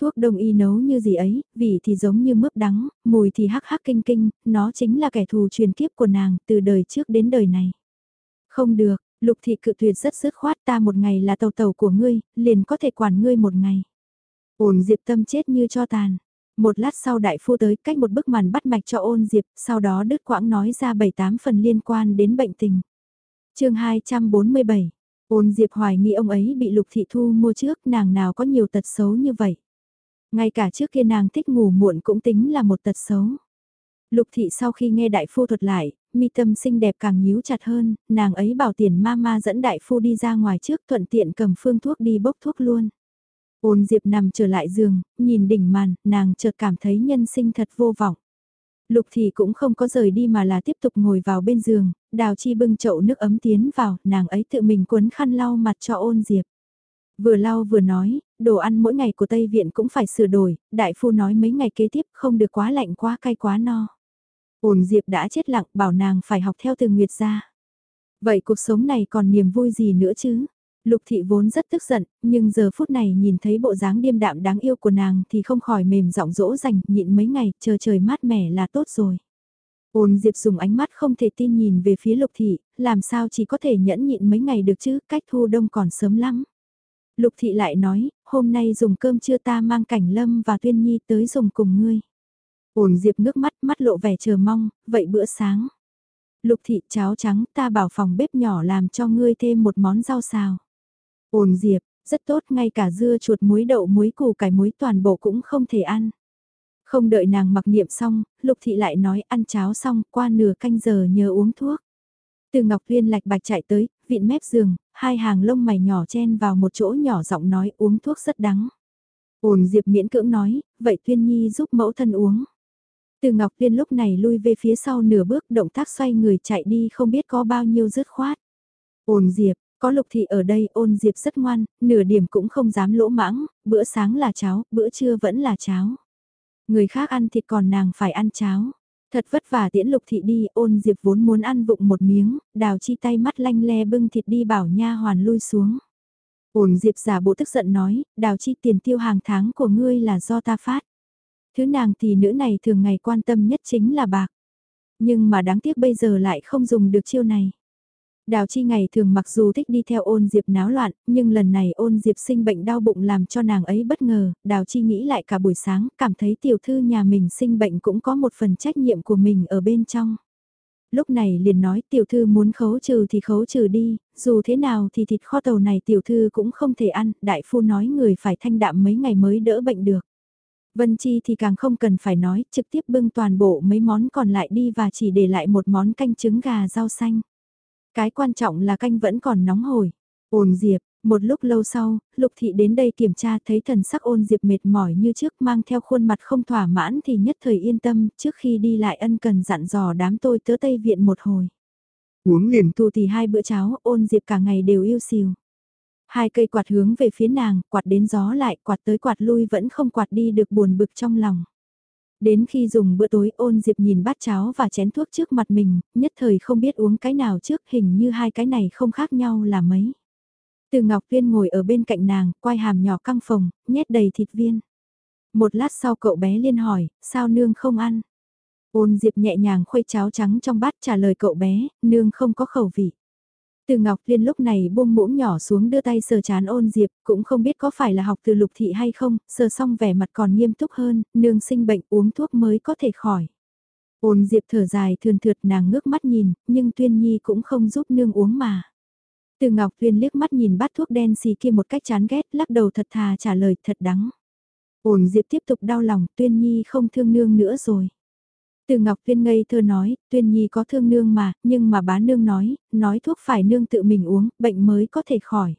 Thuốc đông y nấu như gì ấy, vị thì giống như mướp đắng, mùi thì hắc hắc kinh kinh, nó chính là kẻ thù truyền kiếp của nàng từ đời trước đến đời này. Không được, lục thị cự tuyệt rất dứt khoát ta một ngày là tàu tàu của ngươi, liền có thể quản ngươi một ngày. Ôn diệp tâm chết như cho tàn. Một lát sau đại phu tới cách một bức màn bắt mạch cho ôn diệp, sau đó đứt quãng nói ra 7-8 phần liên quan đến bệnh tình. chương 247, ôn diệp hoài nghi ông ấy bị lục thị thu mua trước nàng nào có nhiều tật xấu như vậy. Ngay cả trước kia nàng thích ngủ muộn cũng tính là một tật xấu. Lục thị sau khi nghe đại phu thuật lại, mi tâm xinh đẹp càng nhíu chặt hơn, nàng ấy bảo tiền ma ma dẫn đại phu đi ra ngoài trước thuận tiện cầm phương thuốc đi bốc thuốc luôn. Ôn Diệp nằm trở lại giường, nhìn đỉnh màn, nàng chợt cảm thấy nhân sinh thật vô vọng. Lục thì cũng không có rời đi mà là tiếp tục ngồi vào bên giường, đào chi bưng chậu nước ấm tiến vào, nàng ấy tự mình cuốn khăn lau mặt cho ôn Diệp. Vừa lau vừa nói, đồ ăn mỗi ngày của Tây Viện cũng phải sửa đổi, đại phu nói mấy ngày kế tiếp không được quá lạnh quá cay quá no. Ôn Diệp đã chết lặng bảo nàng phải học theo từ Nguyệt ra. Vậy cuộc sống này còn niềm vui gì nữa chứ? Lục thị vốn rất tức giận, nhưng giờ phút này nhìn thấy bộ dáng điềm đạm đáng yêu của nàng thì không khỏi mềm giọng dỗ dành, nhịn mấy ngày, chờ trời mát mẻ là tốt rồi. Ôn Diệp dùng ánh mắt không thể tin nhìn về phía lục thị, làm sao chỉ có thể nhẫn nhịn mấy ngày được chứ, cách thu đông còn sớm lắm. Lục thị lại nói, hôm nay dùng cơm trưa ta mang cảnh lâm và tuyên nhi tới dùng cùng ngươi. Ôn Diệp nước mắt, mắt lộ vẻ chờ mong, vậy bữa sáng. Lục thị cháo trắng ta bảo phòng bếp nhỏ làm cho ngươi thêm một món rau xào. Ồn Diệp, rất tốt ngay cả dưa chuột muối đậu muối củ cải muối toàn bộ cũng không thể ăn. Không đợi nàng mặc niệm xong, Lục Thị lại nói ăn cháo xong qua nửa canh giờ nhờ uống thuốc. Từ Ngọc Viên lạch bạch chạy tới, vịn mép giường, hai hàng lông mày nhỏ chen vào một chỗ nhỏ giọng nói uống thuốc rất đắng. ổn Diệp miễn cưỡng nói, vậy Tuyên Nhi giúp mẫu thân uống. Từ Ngọc Viên lúc này lui về phía sau nửa bước động tác xoay người chạy đi không biết có bao nhiêu dứt khoát. Ôn Diệp, có lục thị ở đây ôn diệp rất ngoan, nửa điểm cũng không dám lỗ mãng, bữa sáng là cháo, bữa trưa vẫn là cháo. Người khác ăn thịt còn nàng phải ăn cháo. Thật vất vả tiễn lục thị đi, ôn diệp vốn muốn ăn vụng một miếng, đào chi tay mắt lanh le bưng thịt đi bảo nha hoàn lui xuống. Ôn diệp giả bộ tức giận nói, đào chi tiền tiêu hàng tháng của ngươi là do ta phát. Thứ nàng thì nữ này thường ngày quan tâm nhất chính là bạc. Nhưng mà đáng tiếc bây giờ lại không dùng được chiêu này. Đào Chi ngày thường mặc dù thích đi theo ôn diệp náo loạn, nhưng lần này ôn diệp sinh bệnh đau bụng làm cho nàng ấy bất ngờ, Đào Chi nghĩ lại cả buổi sáng, cảm thấy tiểu thư nhà mình sinh bệnh cũng có một phần trách nhiệm của mình ở bên trong. Lúc này liền nói tiểu thư muốn khấu trừ thì khấu trừ đi, dù thế nào thì thịt kho tàu này tiểu thư cũng không thể ăn, đại phu nói người phải thanh đạm mấy ngày mới đỡ bệnh được. Vân Chi thì càng không cần phải nói, trực tiếp bưng toàn bộ mấy món còn lại đi và chỉ để lại một món canh trứng gà rau xanh. Cái quan trọng là canh vẫn còn nóng hổi. Ôn Diệp, một lúc lâu sau, Lục Thị đến đây kiểm tra thấy thần sắc ôn Diệp mệt mỏi như trước mang theo khuôn mặt không thỏa mãn thì nhất thời yên tâm trước khi đi lại ân cần dặn dò đám tôi tớ Tây Viện một hồi. Uống liền. Thu thì hai bữa cháo, ôn Diệp cả ngày đều yêu xìu. Hai cây quạt hướng về phía nàng, quạt đến gió lại, quạt tới quạt lui vẫn không quạt đi được buồn bực trong lòng. Đến khi dùng bữa tối ôn diệp nhìn bát cháo và chén thuốc trước mặt mình, nhất thời không biết uống cái nào trước hình như hai cái này không khác nhau là mấy. Từ Ngọc Viên ngồi ở bên cạnh nàng, quay hàm nhỏ căng phồng, nhét đầy thịt viên. Một lát sau cậu bé liên hỏi, sao nương không ăn? Ôn Diệp nhẹ nhàng khuây cháo trắng trong bát trả lời cậu bé, nương không có khẩu vị. Từ Ngọc Liên lúc này buông muỗng nhỏ xuống đưa tay sờ chán ôn Diệp, cũng không biết có phải là học từ lục thị hay không, sờ xong vẻ mặt còn nghiêm túc hơn, nương sinh bệnh uống thuốc mới có thể khỏi. Ôn Diệp thở dài thườn thượt nàng ngước mắt nhìn, nhưng Tuyên Nhi cũng không giúp nương uống mà. Từ Ngọc liên liếc mắt nhìn bát thuốc đen xì kia một cách chán ghét, lắc đầu thật thà trả lời thật đắng. Ôn Diệp tiếp tục đau lòng, Tuyên Nhi không thương nương nữa rồi. Từ Ngọc Tuyên ngây thơ nói, Tuyên Nhi có thương nương mà, nhưng mà bá nương nói, nói thuốc phải nương tự mình uống, bệnh mới có thể khỏi.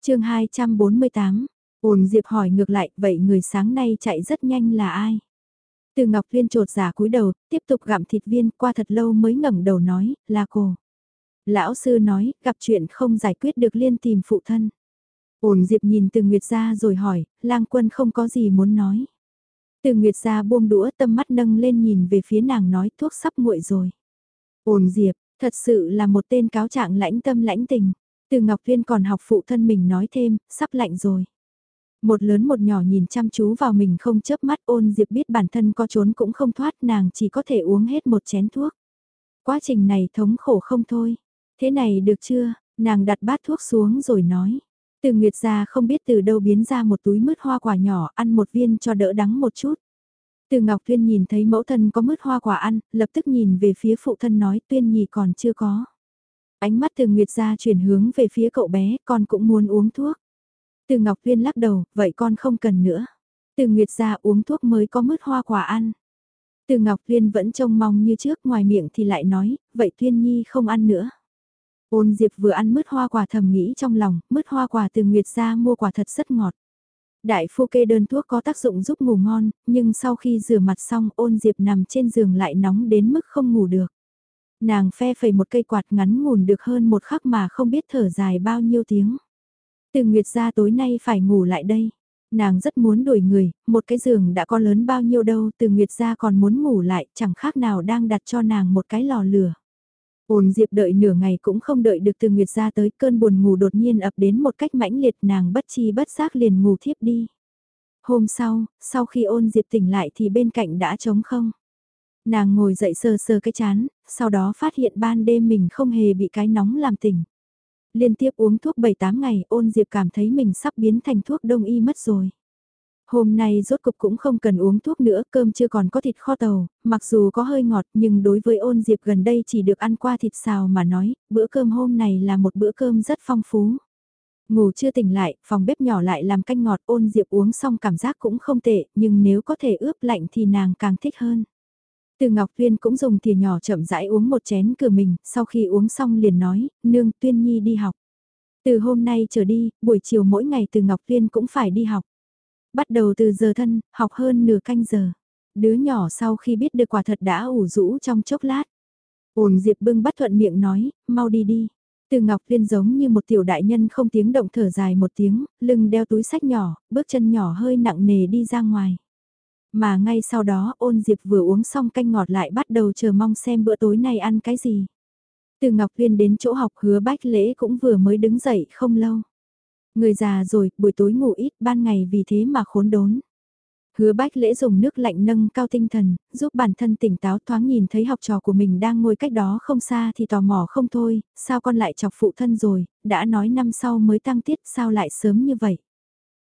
chương 248, ồn Diệp hỏi ngược lại, vậy người sáng nay chạy rất nhanh là ai? Từ Ngọc Viên trột giả cúi đầu, tiếp tục gặm thịt viên qua thật lâu mới ngẩng đầu nói, là cô. Lão sư nói, gặp chuyện không giải quyết được liên tìm phụ thân. Ổn Diệp nhìn từ Nguyệt ra rồi hỏi, lang quân không có gì muốn nói. Từ Nguyệt ra buông đũa tâm mắt nâng lên nhìn về phía nàng nói thuốc sắp nguội rồi. Ôn Diệp, thật sự là một tên cáo trạng lãnh tâm lãnh tình. Từ Ngọc Viên còn học phụ thân mình nói thêm, sắp lạnh rồi. Một lớn một nhỏ nhìn chăm chú vào mình không chớp mắt ôn Diệp biết bản thân có trốn cũng không thoát nàng chỉ có thể uống hết một chén thuốc. Quá trình này thống khổ không thôi. Thế này được chưa? Nàng đặt bát thuốc xuống rồi nói. Từ Nguyệt ra không biết từ đâu biến ra một túi mứt hoa quả nhỏ ăn một viên cho đỡ đắng một chút. Từ Ngọc Tuyên nhìn thấy mẫu thân có mứt hoa quả ăn, lập tức nhìn về phía phụ thân nói Tuyên nhì còn chưa có. Ánh mắt từ Nguyệt ra chuyển hướng về phía cậu bé, con cũng muốn uống thuốc. Từ Ngọc Tuyên lắc đầu, vậy con không cần nữa. Từ Nguyệt ra uống thuốc mới có mứt hoa quả ăn. Từ Ngọc Tuyên vẫn trông mong như trước ngoài miệng thì lại nói, vậy Tuyên Nhi không ăn nữa. Ôn Diệp vừa ăn mứt hoa quả thầm nghĩ trong lòng, mứt hoa quả từ Nguyệt ra mua quả thật rất ngọt. Đại phu kê đơn thuốc có tác dụng giúp ngủ ngon, nhưng sau khi rửa mặt xong ôn Diệp nằm trên giường lại nóng đến mức không ngủ được. Nàng phe phẩy một cây quạt ngắn ngủn được hơn một khắc mà không biết thở dài bao nhiêu tiếng. Từ Nguyệt ra tối nay phải ngủ lại đây. Nàng rất muốn đuổi người, một cái giường đã có lớn bao nhiêu đâu, từ Nguyệt ra còn muốn ngủ lại, chẳng khác nào đang đặt cho nàng một cái lò lửa. Ôn Diệp đợi nửa ngày cũng không đợi được từ Nguyệt ra tới cơn buồn ngủ đột nhiên ập đến một cách mãnh liệt nàng bất chi bất giác liền ngủ thiếp đi. Hôm sau, sau khi ôn Diệp tỉnh lại thì bên cạnh đã trống không. Nàng ngồi dậy sờ sờ cái chán, sau đó phát hiện ban đêm mình không hề bị cái nóng làm tỉnh. Liên tiếp uống thuốc 7-8 ngày ôn Diệp cảm thấy mình sắp biến thành thuốc đông y mất rồi. Hôm nay rốt cục cũng không cần uống thuốc nữa, cơm chưa còn có thịt kho tàu, mặc dù có hơi ngọt nhưng đối với ôn diệp gần đây chỉ được ăn qua thịt xào mà nói, bữa cơm hôm này là một bữa cơm rất phong phú. Ngủ chưa tỉnh lại, phòng bếp nhỏ lại làm canh ngọt ôn diệp uống xong cảm giác cũng không tệ, nhưng nếu có thể ướp lạnh thì nàng càng thích hơn. Từ Ngọc Tuyên cũng dùng thìa nhỏ chậm rãi uống một chén cửa mình, sau khi uống xong liền nói, nương Tuyên Nhi đi học. Từ hôm nay trở đi, buổi chiều mỗi ngày từ Ngọc Tuyên cũng phải đi học. Bắt đầu từ giờ thân, học hơn nửa canh giờ. Đứa nhỏ sau khi biết được quả thật đã ủ rũ trong chốc lát. Ổn Diệp bưng bắt thuận miệng nói, mau đi đi. Từ Ngọc Viên giống như một tiểu đại nhân không tiếng động thở dài một tiếng, lưng đeo túi sách nhỏ, bước chân nhỏ hơi nặng nề đi ra ngoài. Mà ngay sau đó ôn Diệp vừa uống xong canh ngọt lại bắt đầu chờ mong xem bữa tối này ăn cái gì. Từ Ngọc Viên đến chỗ học hứa bách lễ cũng vừa mới đứng dậy không lâu. Người già rồi, buổi tối ngủ ít, ban ngày vì thế mà khốn đốn. Hứa bách lễ dùng nước lạnh nâng cao tinh thần, giúp bản thân tỉnh táo thoáng nhìn thấy học trò của mình đang ngồi cách đó không xa thì tò mò không thôi, sao con lại chọc phụ thân rồi, đã nói năm sau mới tăng tiết sao lại sớm như vậy.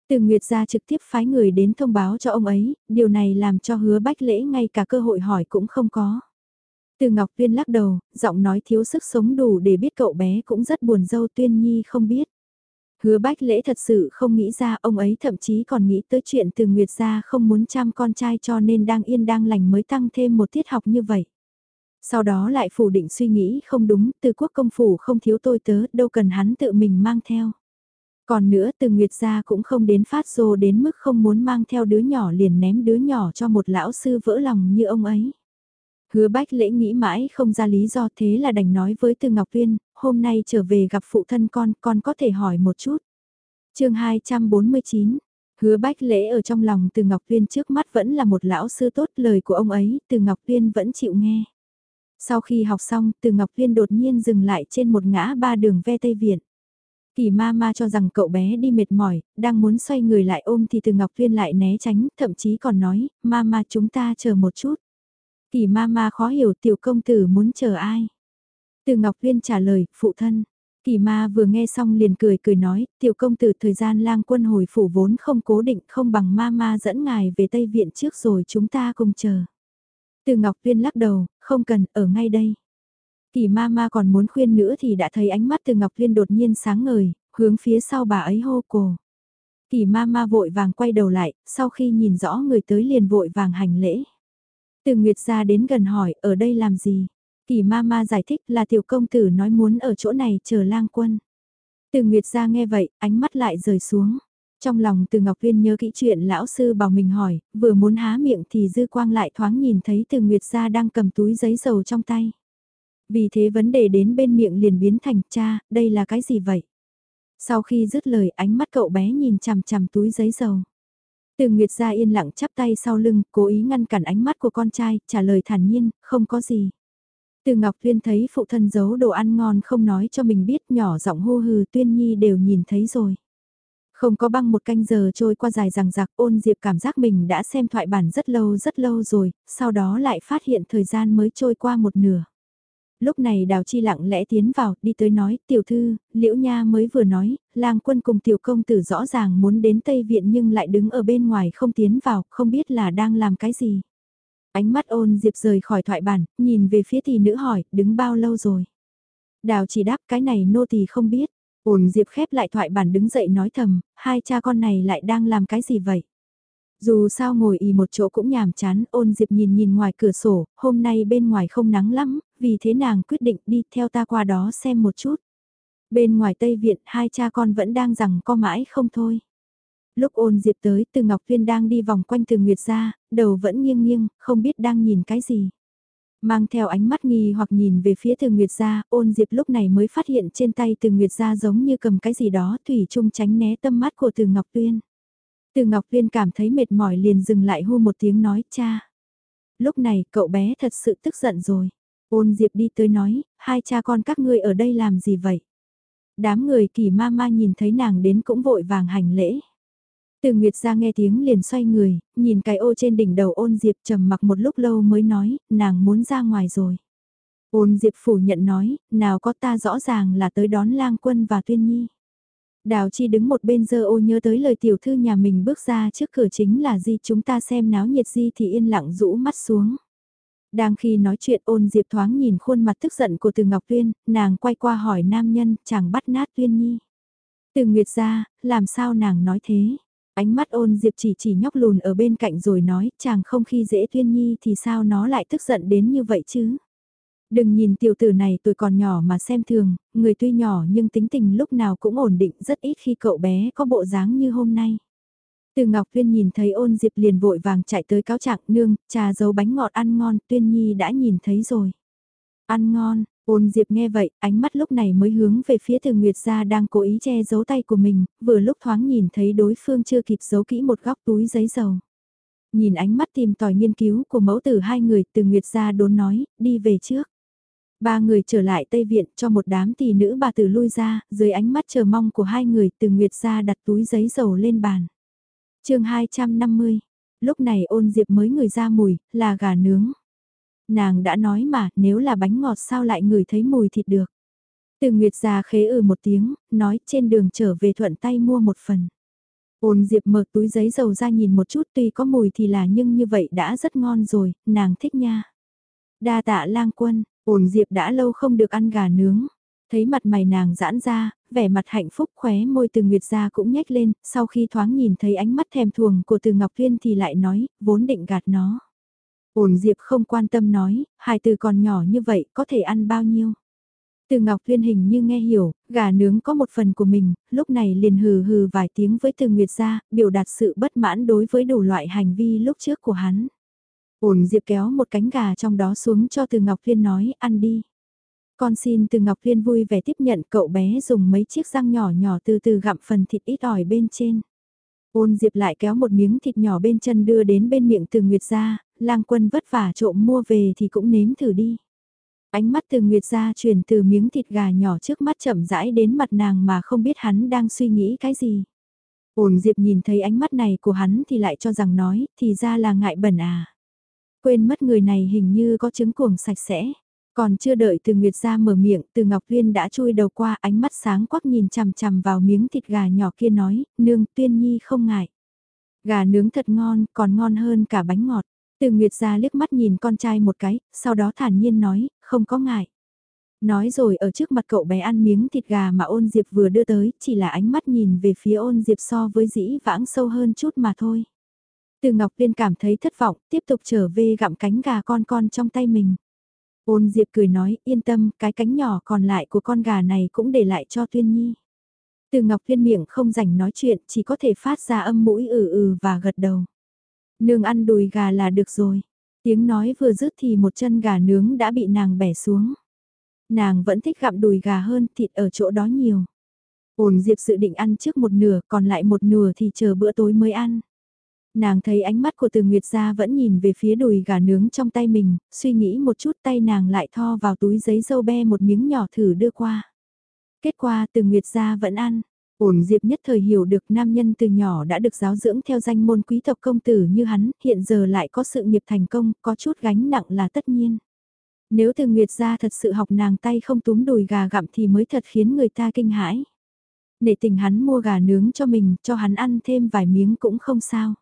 Từ Nguyệt ra trực tiếp phái người đến thông báo cho ông ấy, điều này làm cho hứa bách lễ ngay cả cơ hội hỏi cũng không có. Từ Ngọc Tuyên lắc đầu, giọng nói thiếu sức sống đủ để biết cậu bé cũng rất buồn dâu Tuyên Nhi không biết. Hứa bách lễ thật sự không nghĩ ra ông ấy thậm chí còn nghĩ tới chuyện từ Nguyệt gia không muốn chăm con trai cho nên đang yên đang lành mới tăng thêm một tiết học như vậy. Sau đó lại phủ định suy nghĩ không đúng, từ quốc công phủ không thiếu tôi tớ, đâu cần hắn tự mình mang theo. Còn nữa từ Nguyệt gia cũng không đến phát rồ đến mức không muốn mang theo đứa nhỏ liền ném đứa nhỏ cho một lão sư vỡ lòng như ông ấy. Hứa bách lễ nghĩ mãi không ra lý do thế là đành nói với Từ Ngọc Viên, hôm nay trở về gặp phụ thân con, con có thể hỏi một chút. chương 249, hứa bách lễ ở trong lòng Từ Ngọc Viên trước mắt vẫn là một lão sư tốt lời của ông ấy, Từ Ngọc Viên vẫn chịu nghe. Sau khi học xong, Từ Ngọc Viên đột nhiên dừng lại trên một ngã ba đường ve Tây Viện. Kỳ ma ma cho rằng cậu bé đi mệt mỏi, đang muốn xoay người lại ôm thì từ Ngọc Tuyên lại né tránh, thậm chí còn nói, ma ma chúng ta chờ một chút. Thì ma ma khó hiểu tiểu công tử muốn chờ ai. Từ Ngọc Tuyên trả lời, phụ thân. Kỳ ma vừa nghe xong liền cười cười nói, tiểu công tử thời gian lang quân hồi phủ vốn không cố định không bằng ma ma dẫn ngài về Tây Viện trước rồi chúng ta cùng chờ. Từ Ngọc Tuyên lắc đầu, không cần, ở ngay đây. Kỳ ma ma còn muốn khuyên nữa thì đã thấy ánh mắt từ Ngọc Tuyên đột nhiên sáng ngời, hướng phía sau bà ấy hô cổ. Kỳ ma ma vội vàng quay đầu lại, sau khi nhìn rõ người tới liền vội vàng hành lễ. Từ Nguyệt ra đến gần hỏi, ở đây làm gì? Kỳ ma ma giải thích là tiểu công tử nói muốn ở chỗ này chờ lang quân. Từ Nguyệt ra nghe vậy, ánh mắt lại rời xuống. Trong lòng từ Ngọc Viên nhớ kỹ chuyện lão sư bảo mình hỏi, vừa muốn há miệng thì dư quang lại thoáng nhìn thấy từ Nguyệt ra đang cầm túi giấy dầu trong tay. Vì thế vấn đề đến bên miệng liền biến thành cha, đây là cái gì vậy? Sau khi dứt lời ánh mắt cậu bé nhìn chằm chằm túi giấy dầu. Từ Nguyệt ra yên lặng chắp tay sau lưng, cố ý ngăn cản ánh mắt của con trai, trả lời thản nhiên, không có gì. Từ Ngọc Tuyên thấy phụ thân giấu đồ ăn ngon không nói cho mình biết nhỏ giọng hô hừ Tuyên Nhi đều nhìn thấy rồi. Không có băng một canh giờ trôi qua dài rằng giặc ôn diệp cảm giác mình đã xem thoại bản rất lâu rất lâu rồi, sau đó lại phát hiện thời gian mới trôi qua một nửa. Lúc này đào chi lặng lẽ tiến vào, đi tới nói, tiểu thư, liễu nha mới vừa nói, lang quân cùng tiểu công tử rõ ràng muốn đến Tây Viện nhưng lại đứng ở bên ngoài không tiến vào, không biết là đang làm cái gì. Ánh mắt ôn diệp rời khỏi thoại bản, nhìn về phía tỷ nữ hỏi, đứng bao lâu rồi. Đào chỉ đáp cái này nô tỳ không biết. Ôn diệp khép lại thoại bản đứng dậy nói thầm, hai cha con này lại đang làm cái gì vậy? Dù sao ngồi y một chỗ cũng nhàm chán, ôn diệp nhìn nhìn ngoài cửa sổ, hôm nay bên ngoài không nắng lắm, vì thế nàng quyết định đi theo ta qua đó xem một chút. Bên ngoài Tây Viện, hai cha con vẫn đang rằng co mãi không thôi. Lúc ôn diệp tới, từ Ngọc Viên đang đi vòng quanh từ Nguyệt ra, đầu vẫn nghiêng nghiêng, không biết đang nhìn cái gì. Mang theo ánh mắt nghi hoặc nhìn về phía từ Nguyệt gia, ôn diệp lúc này mới phát hiện trên tay từ Nguyệt gia giống như cầm cái gì đó, thủy chung tránh né tâm mắt của từ Ngọc Tuyên. Từ Ngọc Viên cảm thấy mệt mỏi liền dừng lại hô một tiếng nói cha. Lúc này cậu bé thật sự tức giận rồi. Ôn diệp đi tới nói, hai cha con các ngươi ở đây làm gì vậy? Đám người kỳ ma ma nhìn thấy nàng đến cũng vội vàng hành lễ. Từ Nguyệt ra nghe tiếng liền xoay người, nhìn cái ô trên đỉnh đầu ôn Diệp trầm mặc một lúc lâu mới nói, nàng muốn ra ngoài rồi. Ôn Diệp phủ nhận nói, nào có ta rõ ràng là tới đón lang quân và tuyên nhi. Đào Chi đứng một bên dơ ô nhớ tới lời tiểu thư nhà mình bước ra trước cửa chính là gì chúng ta xem náo nhiệt gì thì yên lặng rũ mắt xuống. Đang khi nói chuyện ôn Diệp thoáng nhìn khuôn mặt tức giận của Từ Ngọc Tuyên, nàng quay qua hỏi nam nhân, chàng bắt nát Tuyên Nhi. Từ Nguyệt ra, làm sao nàng nói thế? Ánh mắt ôn Diệp chỉ chỉ nhóc lùn ở bên cạnh rồi nói, chàng không khi dễ tuyên nhi thì sao nó lại tức giận đến như vậy chứ? Đừng nhìn tiểu tử này tuổi còn nhỏ mà xem thường, người tuy nhỏ nhưng tính tình lúc nào cũng ổn định rất ít khi cậu bé có bộ dáng như hôm nay. Từ Ngọc Tuyên nhìn thấy ôn Diệp liền vội vàng chạy tới cáo trạng nương, trà dấu bánh ngọt ăn ngon, Tuyên Nhi đã nhìn thấy rồi. Ăn ngon, Ôn Diệp nghe vậy, ánh mắt lúc này mới hướng về phía Từ Nguyệt gia đang cố ý che giấu tay của mình, vừa lúc thoáng nhìn thấy đối phương chưa kịp giấu kỹ một góc túi giấy dầu. Nhìn ánh mắt tìm tòi nghiên cứu của mẫu tử hai người, Từ Nguyệt gia đốn nói, đi về trước. Ba người trở lại Tây Viện cho một đám tỷ nữ bà tử lui ra, dưới ánh mắt chờ mong của hai người, Từ Nguyệt gia đặt túi giấy dầu lên bàn. chương 250, lúc này ôn Diệp mới người ra mùi, là gà nướng. Nàng đã nói mà, nếu là bánh ngọt sao lại ngửi thấy mùi thịt được. Từ Nguyệt già khế ừ một tiếng, nói trên đường trở về thuận tay mua một phần. Ôn Diệp mở túi giấy dầu ra nhìn một chút tuy có mùi thì là nhưng như vậy đã rất ngon rồi, nàng thích nha. Đa tạ lang quân, ổn Diệp đã lâu không được ăn gà nướng. Thấy mặt mày nàng giãn ra, vẻ mặt hạnh phúc khóe môi từ Nguyệt ra cũng nhếch lên, sau khi thoáng nhìn thấy ánh mắt thèm thuồng của từ Ngọc Tuyên thì lại nói, vốn định gạt nó. Ổn Diệp không quan tâm nói, hai từ còn nhỏ như vậy có thể ăn bao nhiêu. Từ Ngọc Liên hình như nghe hiểu, gà nướng có một phần của mình, lúc này liền hừ hừ vài tiếng với Từ Nguyệt ra, biểu đạt sự bất mãn đối với đủ loại hành vi lúc trước của hắn. Ổn Diệp kéo một cánh gà trong đó xuống cho Từ Ngọc Liên nói, ăn đi. Con xin Từ Ngọc Liên vui vẻ tiếp nhận cậu bé dùng mấy chiếc răng nhỏ nhỏ từ từ gặm phần thịt ít ỏi bên trên. Ôn Diệp lại kéo một miếng thịt nhỏ bên chân đưa đến bên miệng Từ Nguyệt ra, lang quân vất vả trộm mua về thì cũng nếm thử đi. Ánh mắt từ Nguyệt ra chuyển từ miếng thịt gà nhỏ trước mắt chậm rãi đến mặt nàng mà không biết hắn đang suy nghĩ cái gì. Ôn Diệp nhìn thấy ánh mắt này của hắn thì lại cho rằng nói, thì ra là ngại bẩn à. Quên mất người này hình như có chứng cuồng sạch sẽ. Còn chưa đợi từ Nguyệt ra mở miệng, từ Ngọc Viên đã chui đầu qua ánh mắt sáng quắc nhìn chằm chằm vào miếng thịt gà nhỏ kia nói, nương tuyên nhi không ngại. Gà nướng thật ngon, còn ngon hơn cả bánh ngọt. Từ Nguyệt ra liếc mắt nhìn con trai một cái, sau đó thản nhiên nói, không có ngại. Nói rồi ở trước mặt cậu bé ăn miếng thịt gà mà ôn diệp vừa đưa tới, chỉ là ánh mắt nhìn về phía ôn diệp so với dĩ vãng sâu hơn chút mà thôi. Từ Ngọc Liên cảm thấy thất vọng, tiếp tục trở về gặm cánh gà con con trong tay mình. Ôn Diệp cười nói, yên tâm, cái cánh nhỏ còn lại của con gà này cũng để lại cho Tuyên Nhi. Từ Ngọc Liên miệng không rảnh nói chuyện, chỉ có thể phát ra âm mũi ừ ừ và gật đầu. Nương ăn đùi gà là được rồi. Tiếng nói vừa dứt thì một chân gà nướng đã bị nàng bẻ xuống. Nàng vẫn thích gặm đùi gà hơn thịt ở chỗ đó nhiều. Ôn Diệp dự định ăn trước một nửa, còn lại một nửa thì chờ bữa tối mới ăn. Nàng thấy ánh mắt của từ Nguyệt gia vẫn nhìn về phía đùi gà nướng trong tay mình, suy nghĩ một chút tay nàng lại tho vào túi giấy dâu be một miếng nhỏ thử đưa qua. Kết quả từ Nguyệt gia vẫn ăn. Ổn Diệp nhất thời hiểu được nam nhân từ nhỏ đã được giáo dưỡng theo danh môn quý tộc công tử như hắn, hiện giờ lại có sự nghiệp thành công, có chút gánh nặng là tất nhiên. Nếu từ Nguyệt gia thật sự học nàng tay không túm đùi gà gặm thì mới thật khiến người ta kinh hãi. Nể tình hắn mua gà nướng cho mình, cho hắn ăn thêm vài miếng cũng không sao.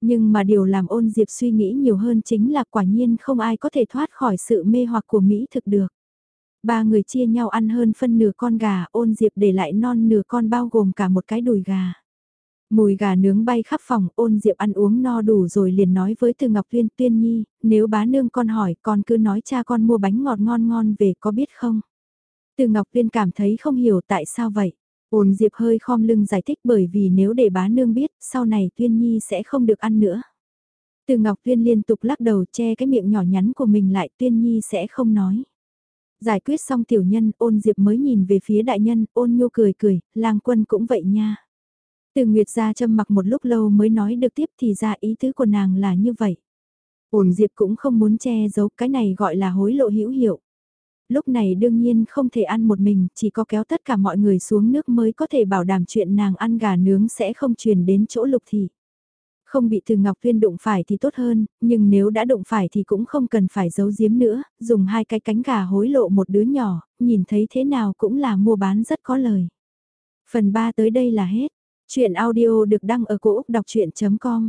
Nhưng mà điều làm ôn diệp suy nghĩ nhiều hơn chính là quả nhiên không ai có thể thoát khỏi sự mê hoặc của Mỹ thực được. Ba người chia nhau ăn hơn phân nửa con gà, ôn diệp để lại non nửa con bao gồm cả một cái đùi gà. Mùi gà nướng bay khắp phòng, ôn diệp ăn uống no đủ rồi liền nói với Từ Ngọc Tuyên Tuyên Nhi, nếu bá nương con hỏi con cứ nói cha con mua bánh ngọt ngon ngon về có biết không? Từ Ngọc Tuyên cảm thấy không hiểu tại sao vậy. Ôn Diệp hơi khom lưng giải thích bởi vì nếu để bá nương biết, sau này Tuyên Nhi sẽ không được ăn nữa. Từ Ngọc Tuyên liên tục lắc đầu che cái miệng nhỏ nhắn của mình lại Tuyên Nhi sẽ không nói. Giải quyết xong tiểu nhân, ôn Diệp mới nhìn về phía đại nhân, ôn nhô cười cười, lang quân cũng vậy nha. Từ Nguyệt ra châm mặc một lúc lâu mới nói được tiếp thì ra ý tứ của nàng là như vậy. Ôn Diệp cũng không muốn che giấu cái này gọi là hối lộ hữu hiệu lúc này đương nhiên không thể ăn một mình, chỉ có kéo tất cả mọi người xuống nước mới có thể bảo đảm chuyện nàng ăn gà nướng sẽ không truyền đến chỗ lục thị. Không bị từ Ngọc Viên đụng phải thì tốt hơn, nhưng nếu đã đụng phải thì cũng không cần phải giấu giếm nữa, dùng hai cái cánh gà hối lộ một đứa nhỏ, nhìn thấy thế nào cũng là mua bán rất có lời. Phần 3 tới đây là hết. Chuyện audio được đăng ở cổ Úc đọc chuyện.com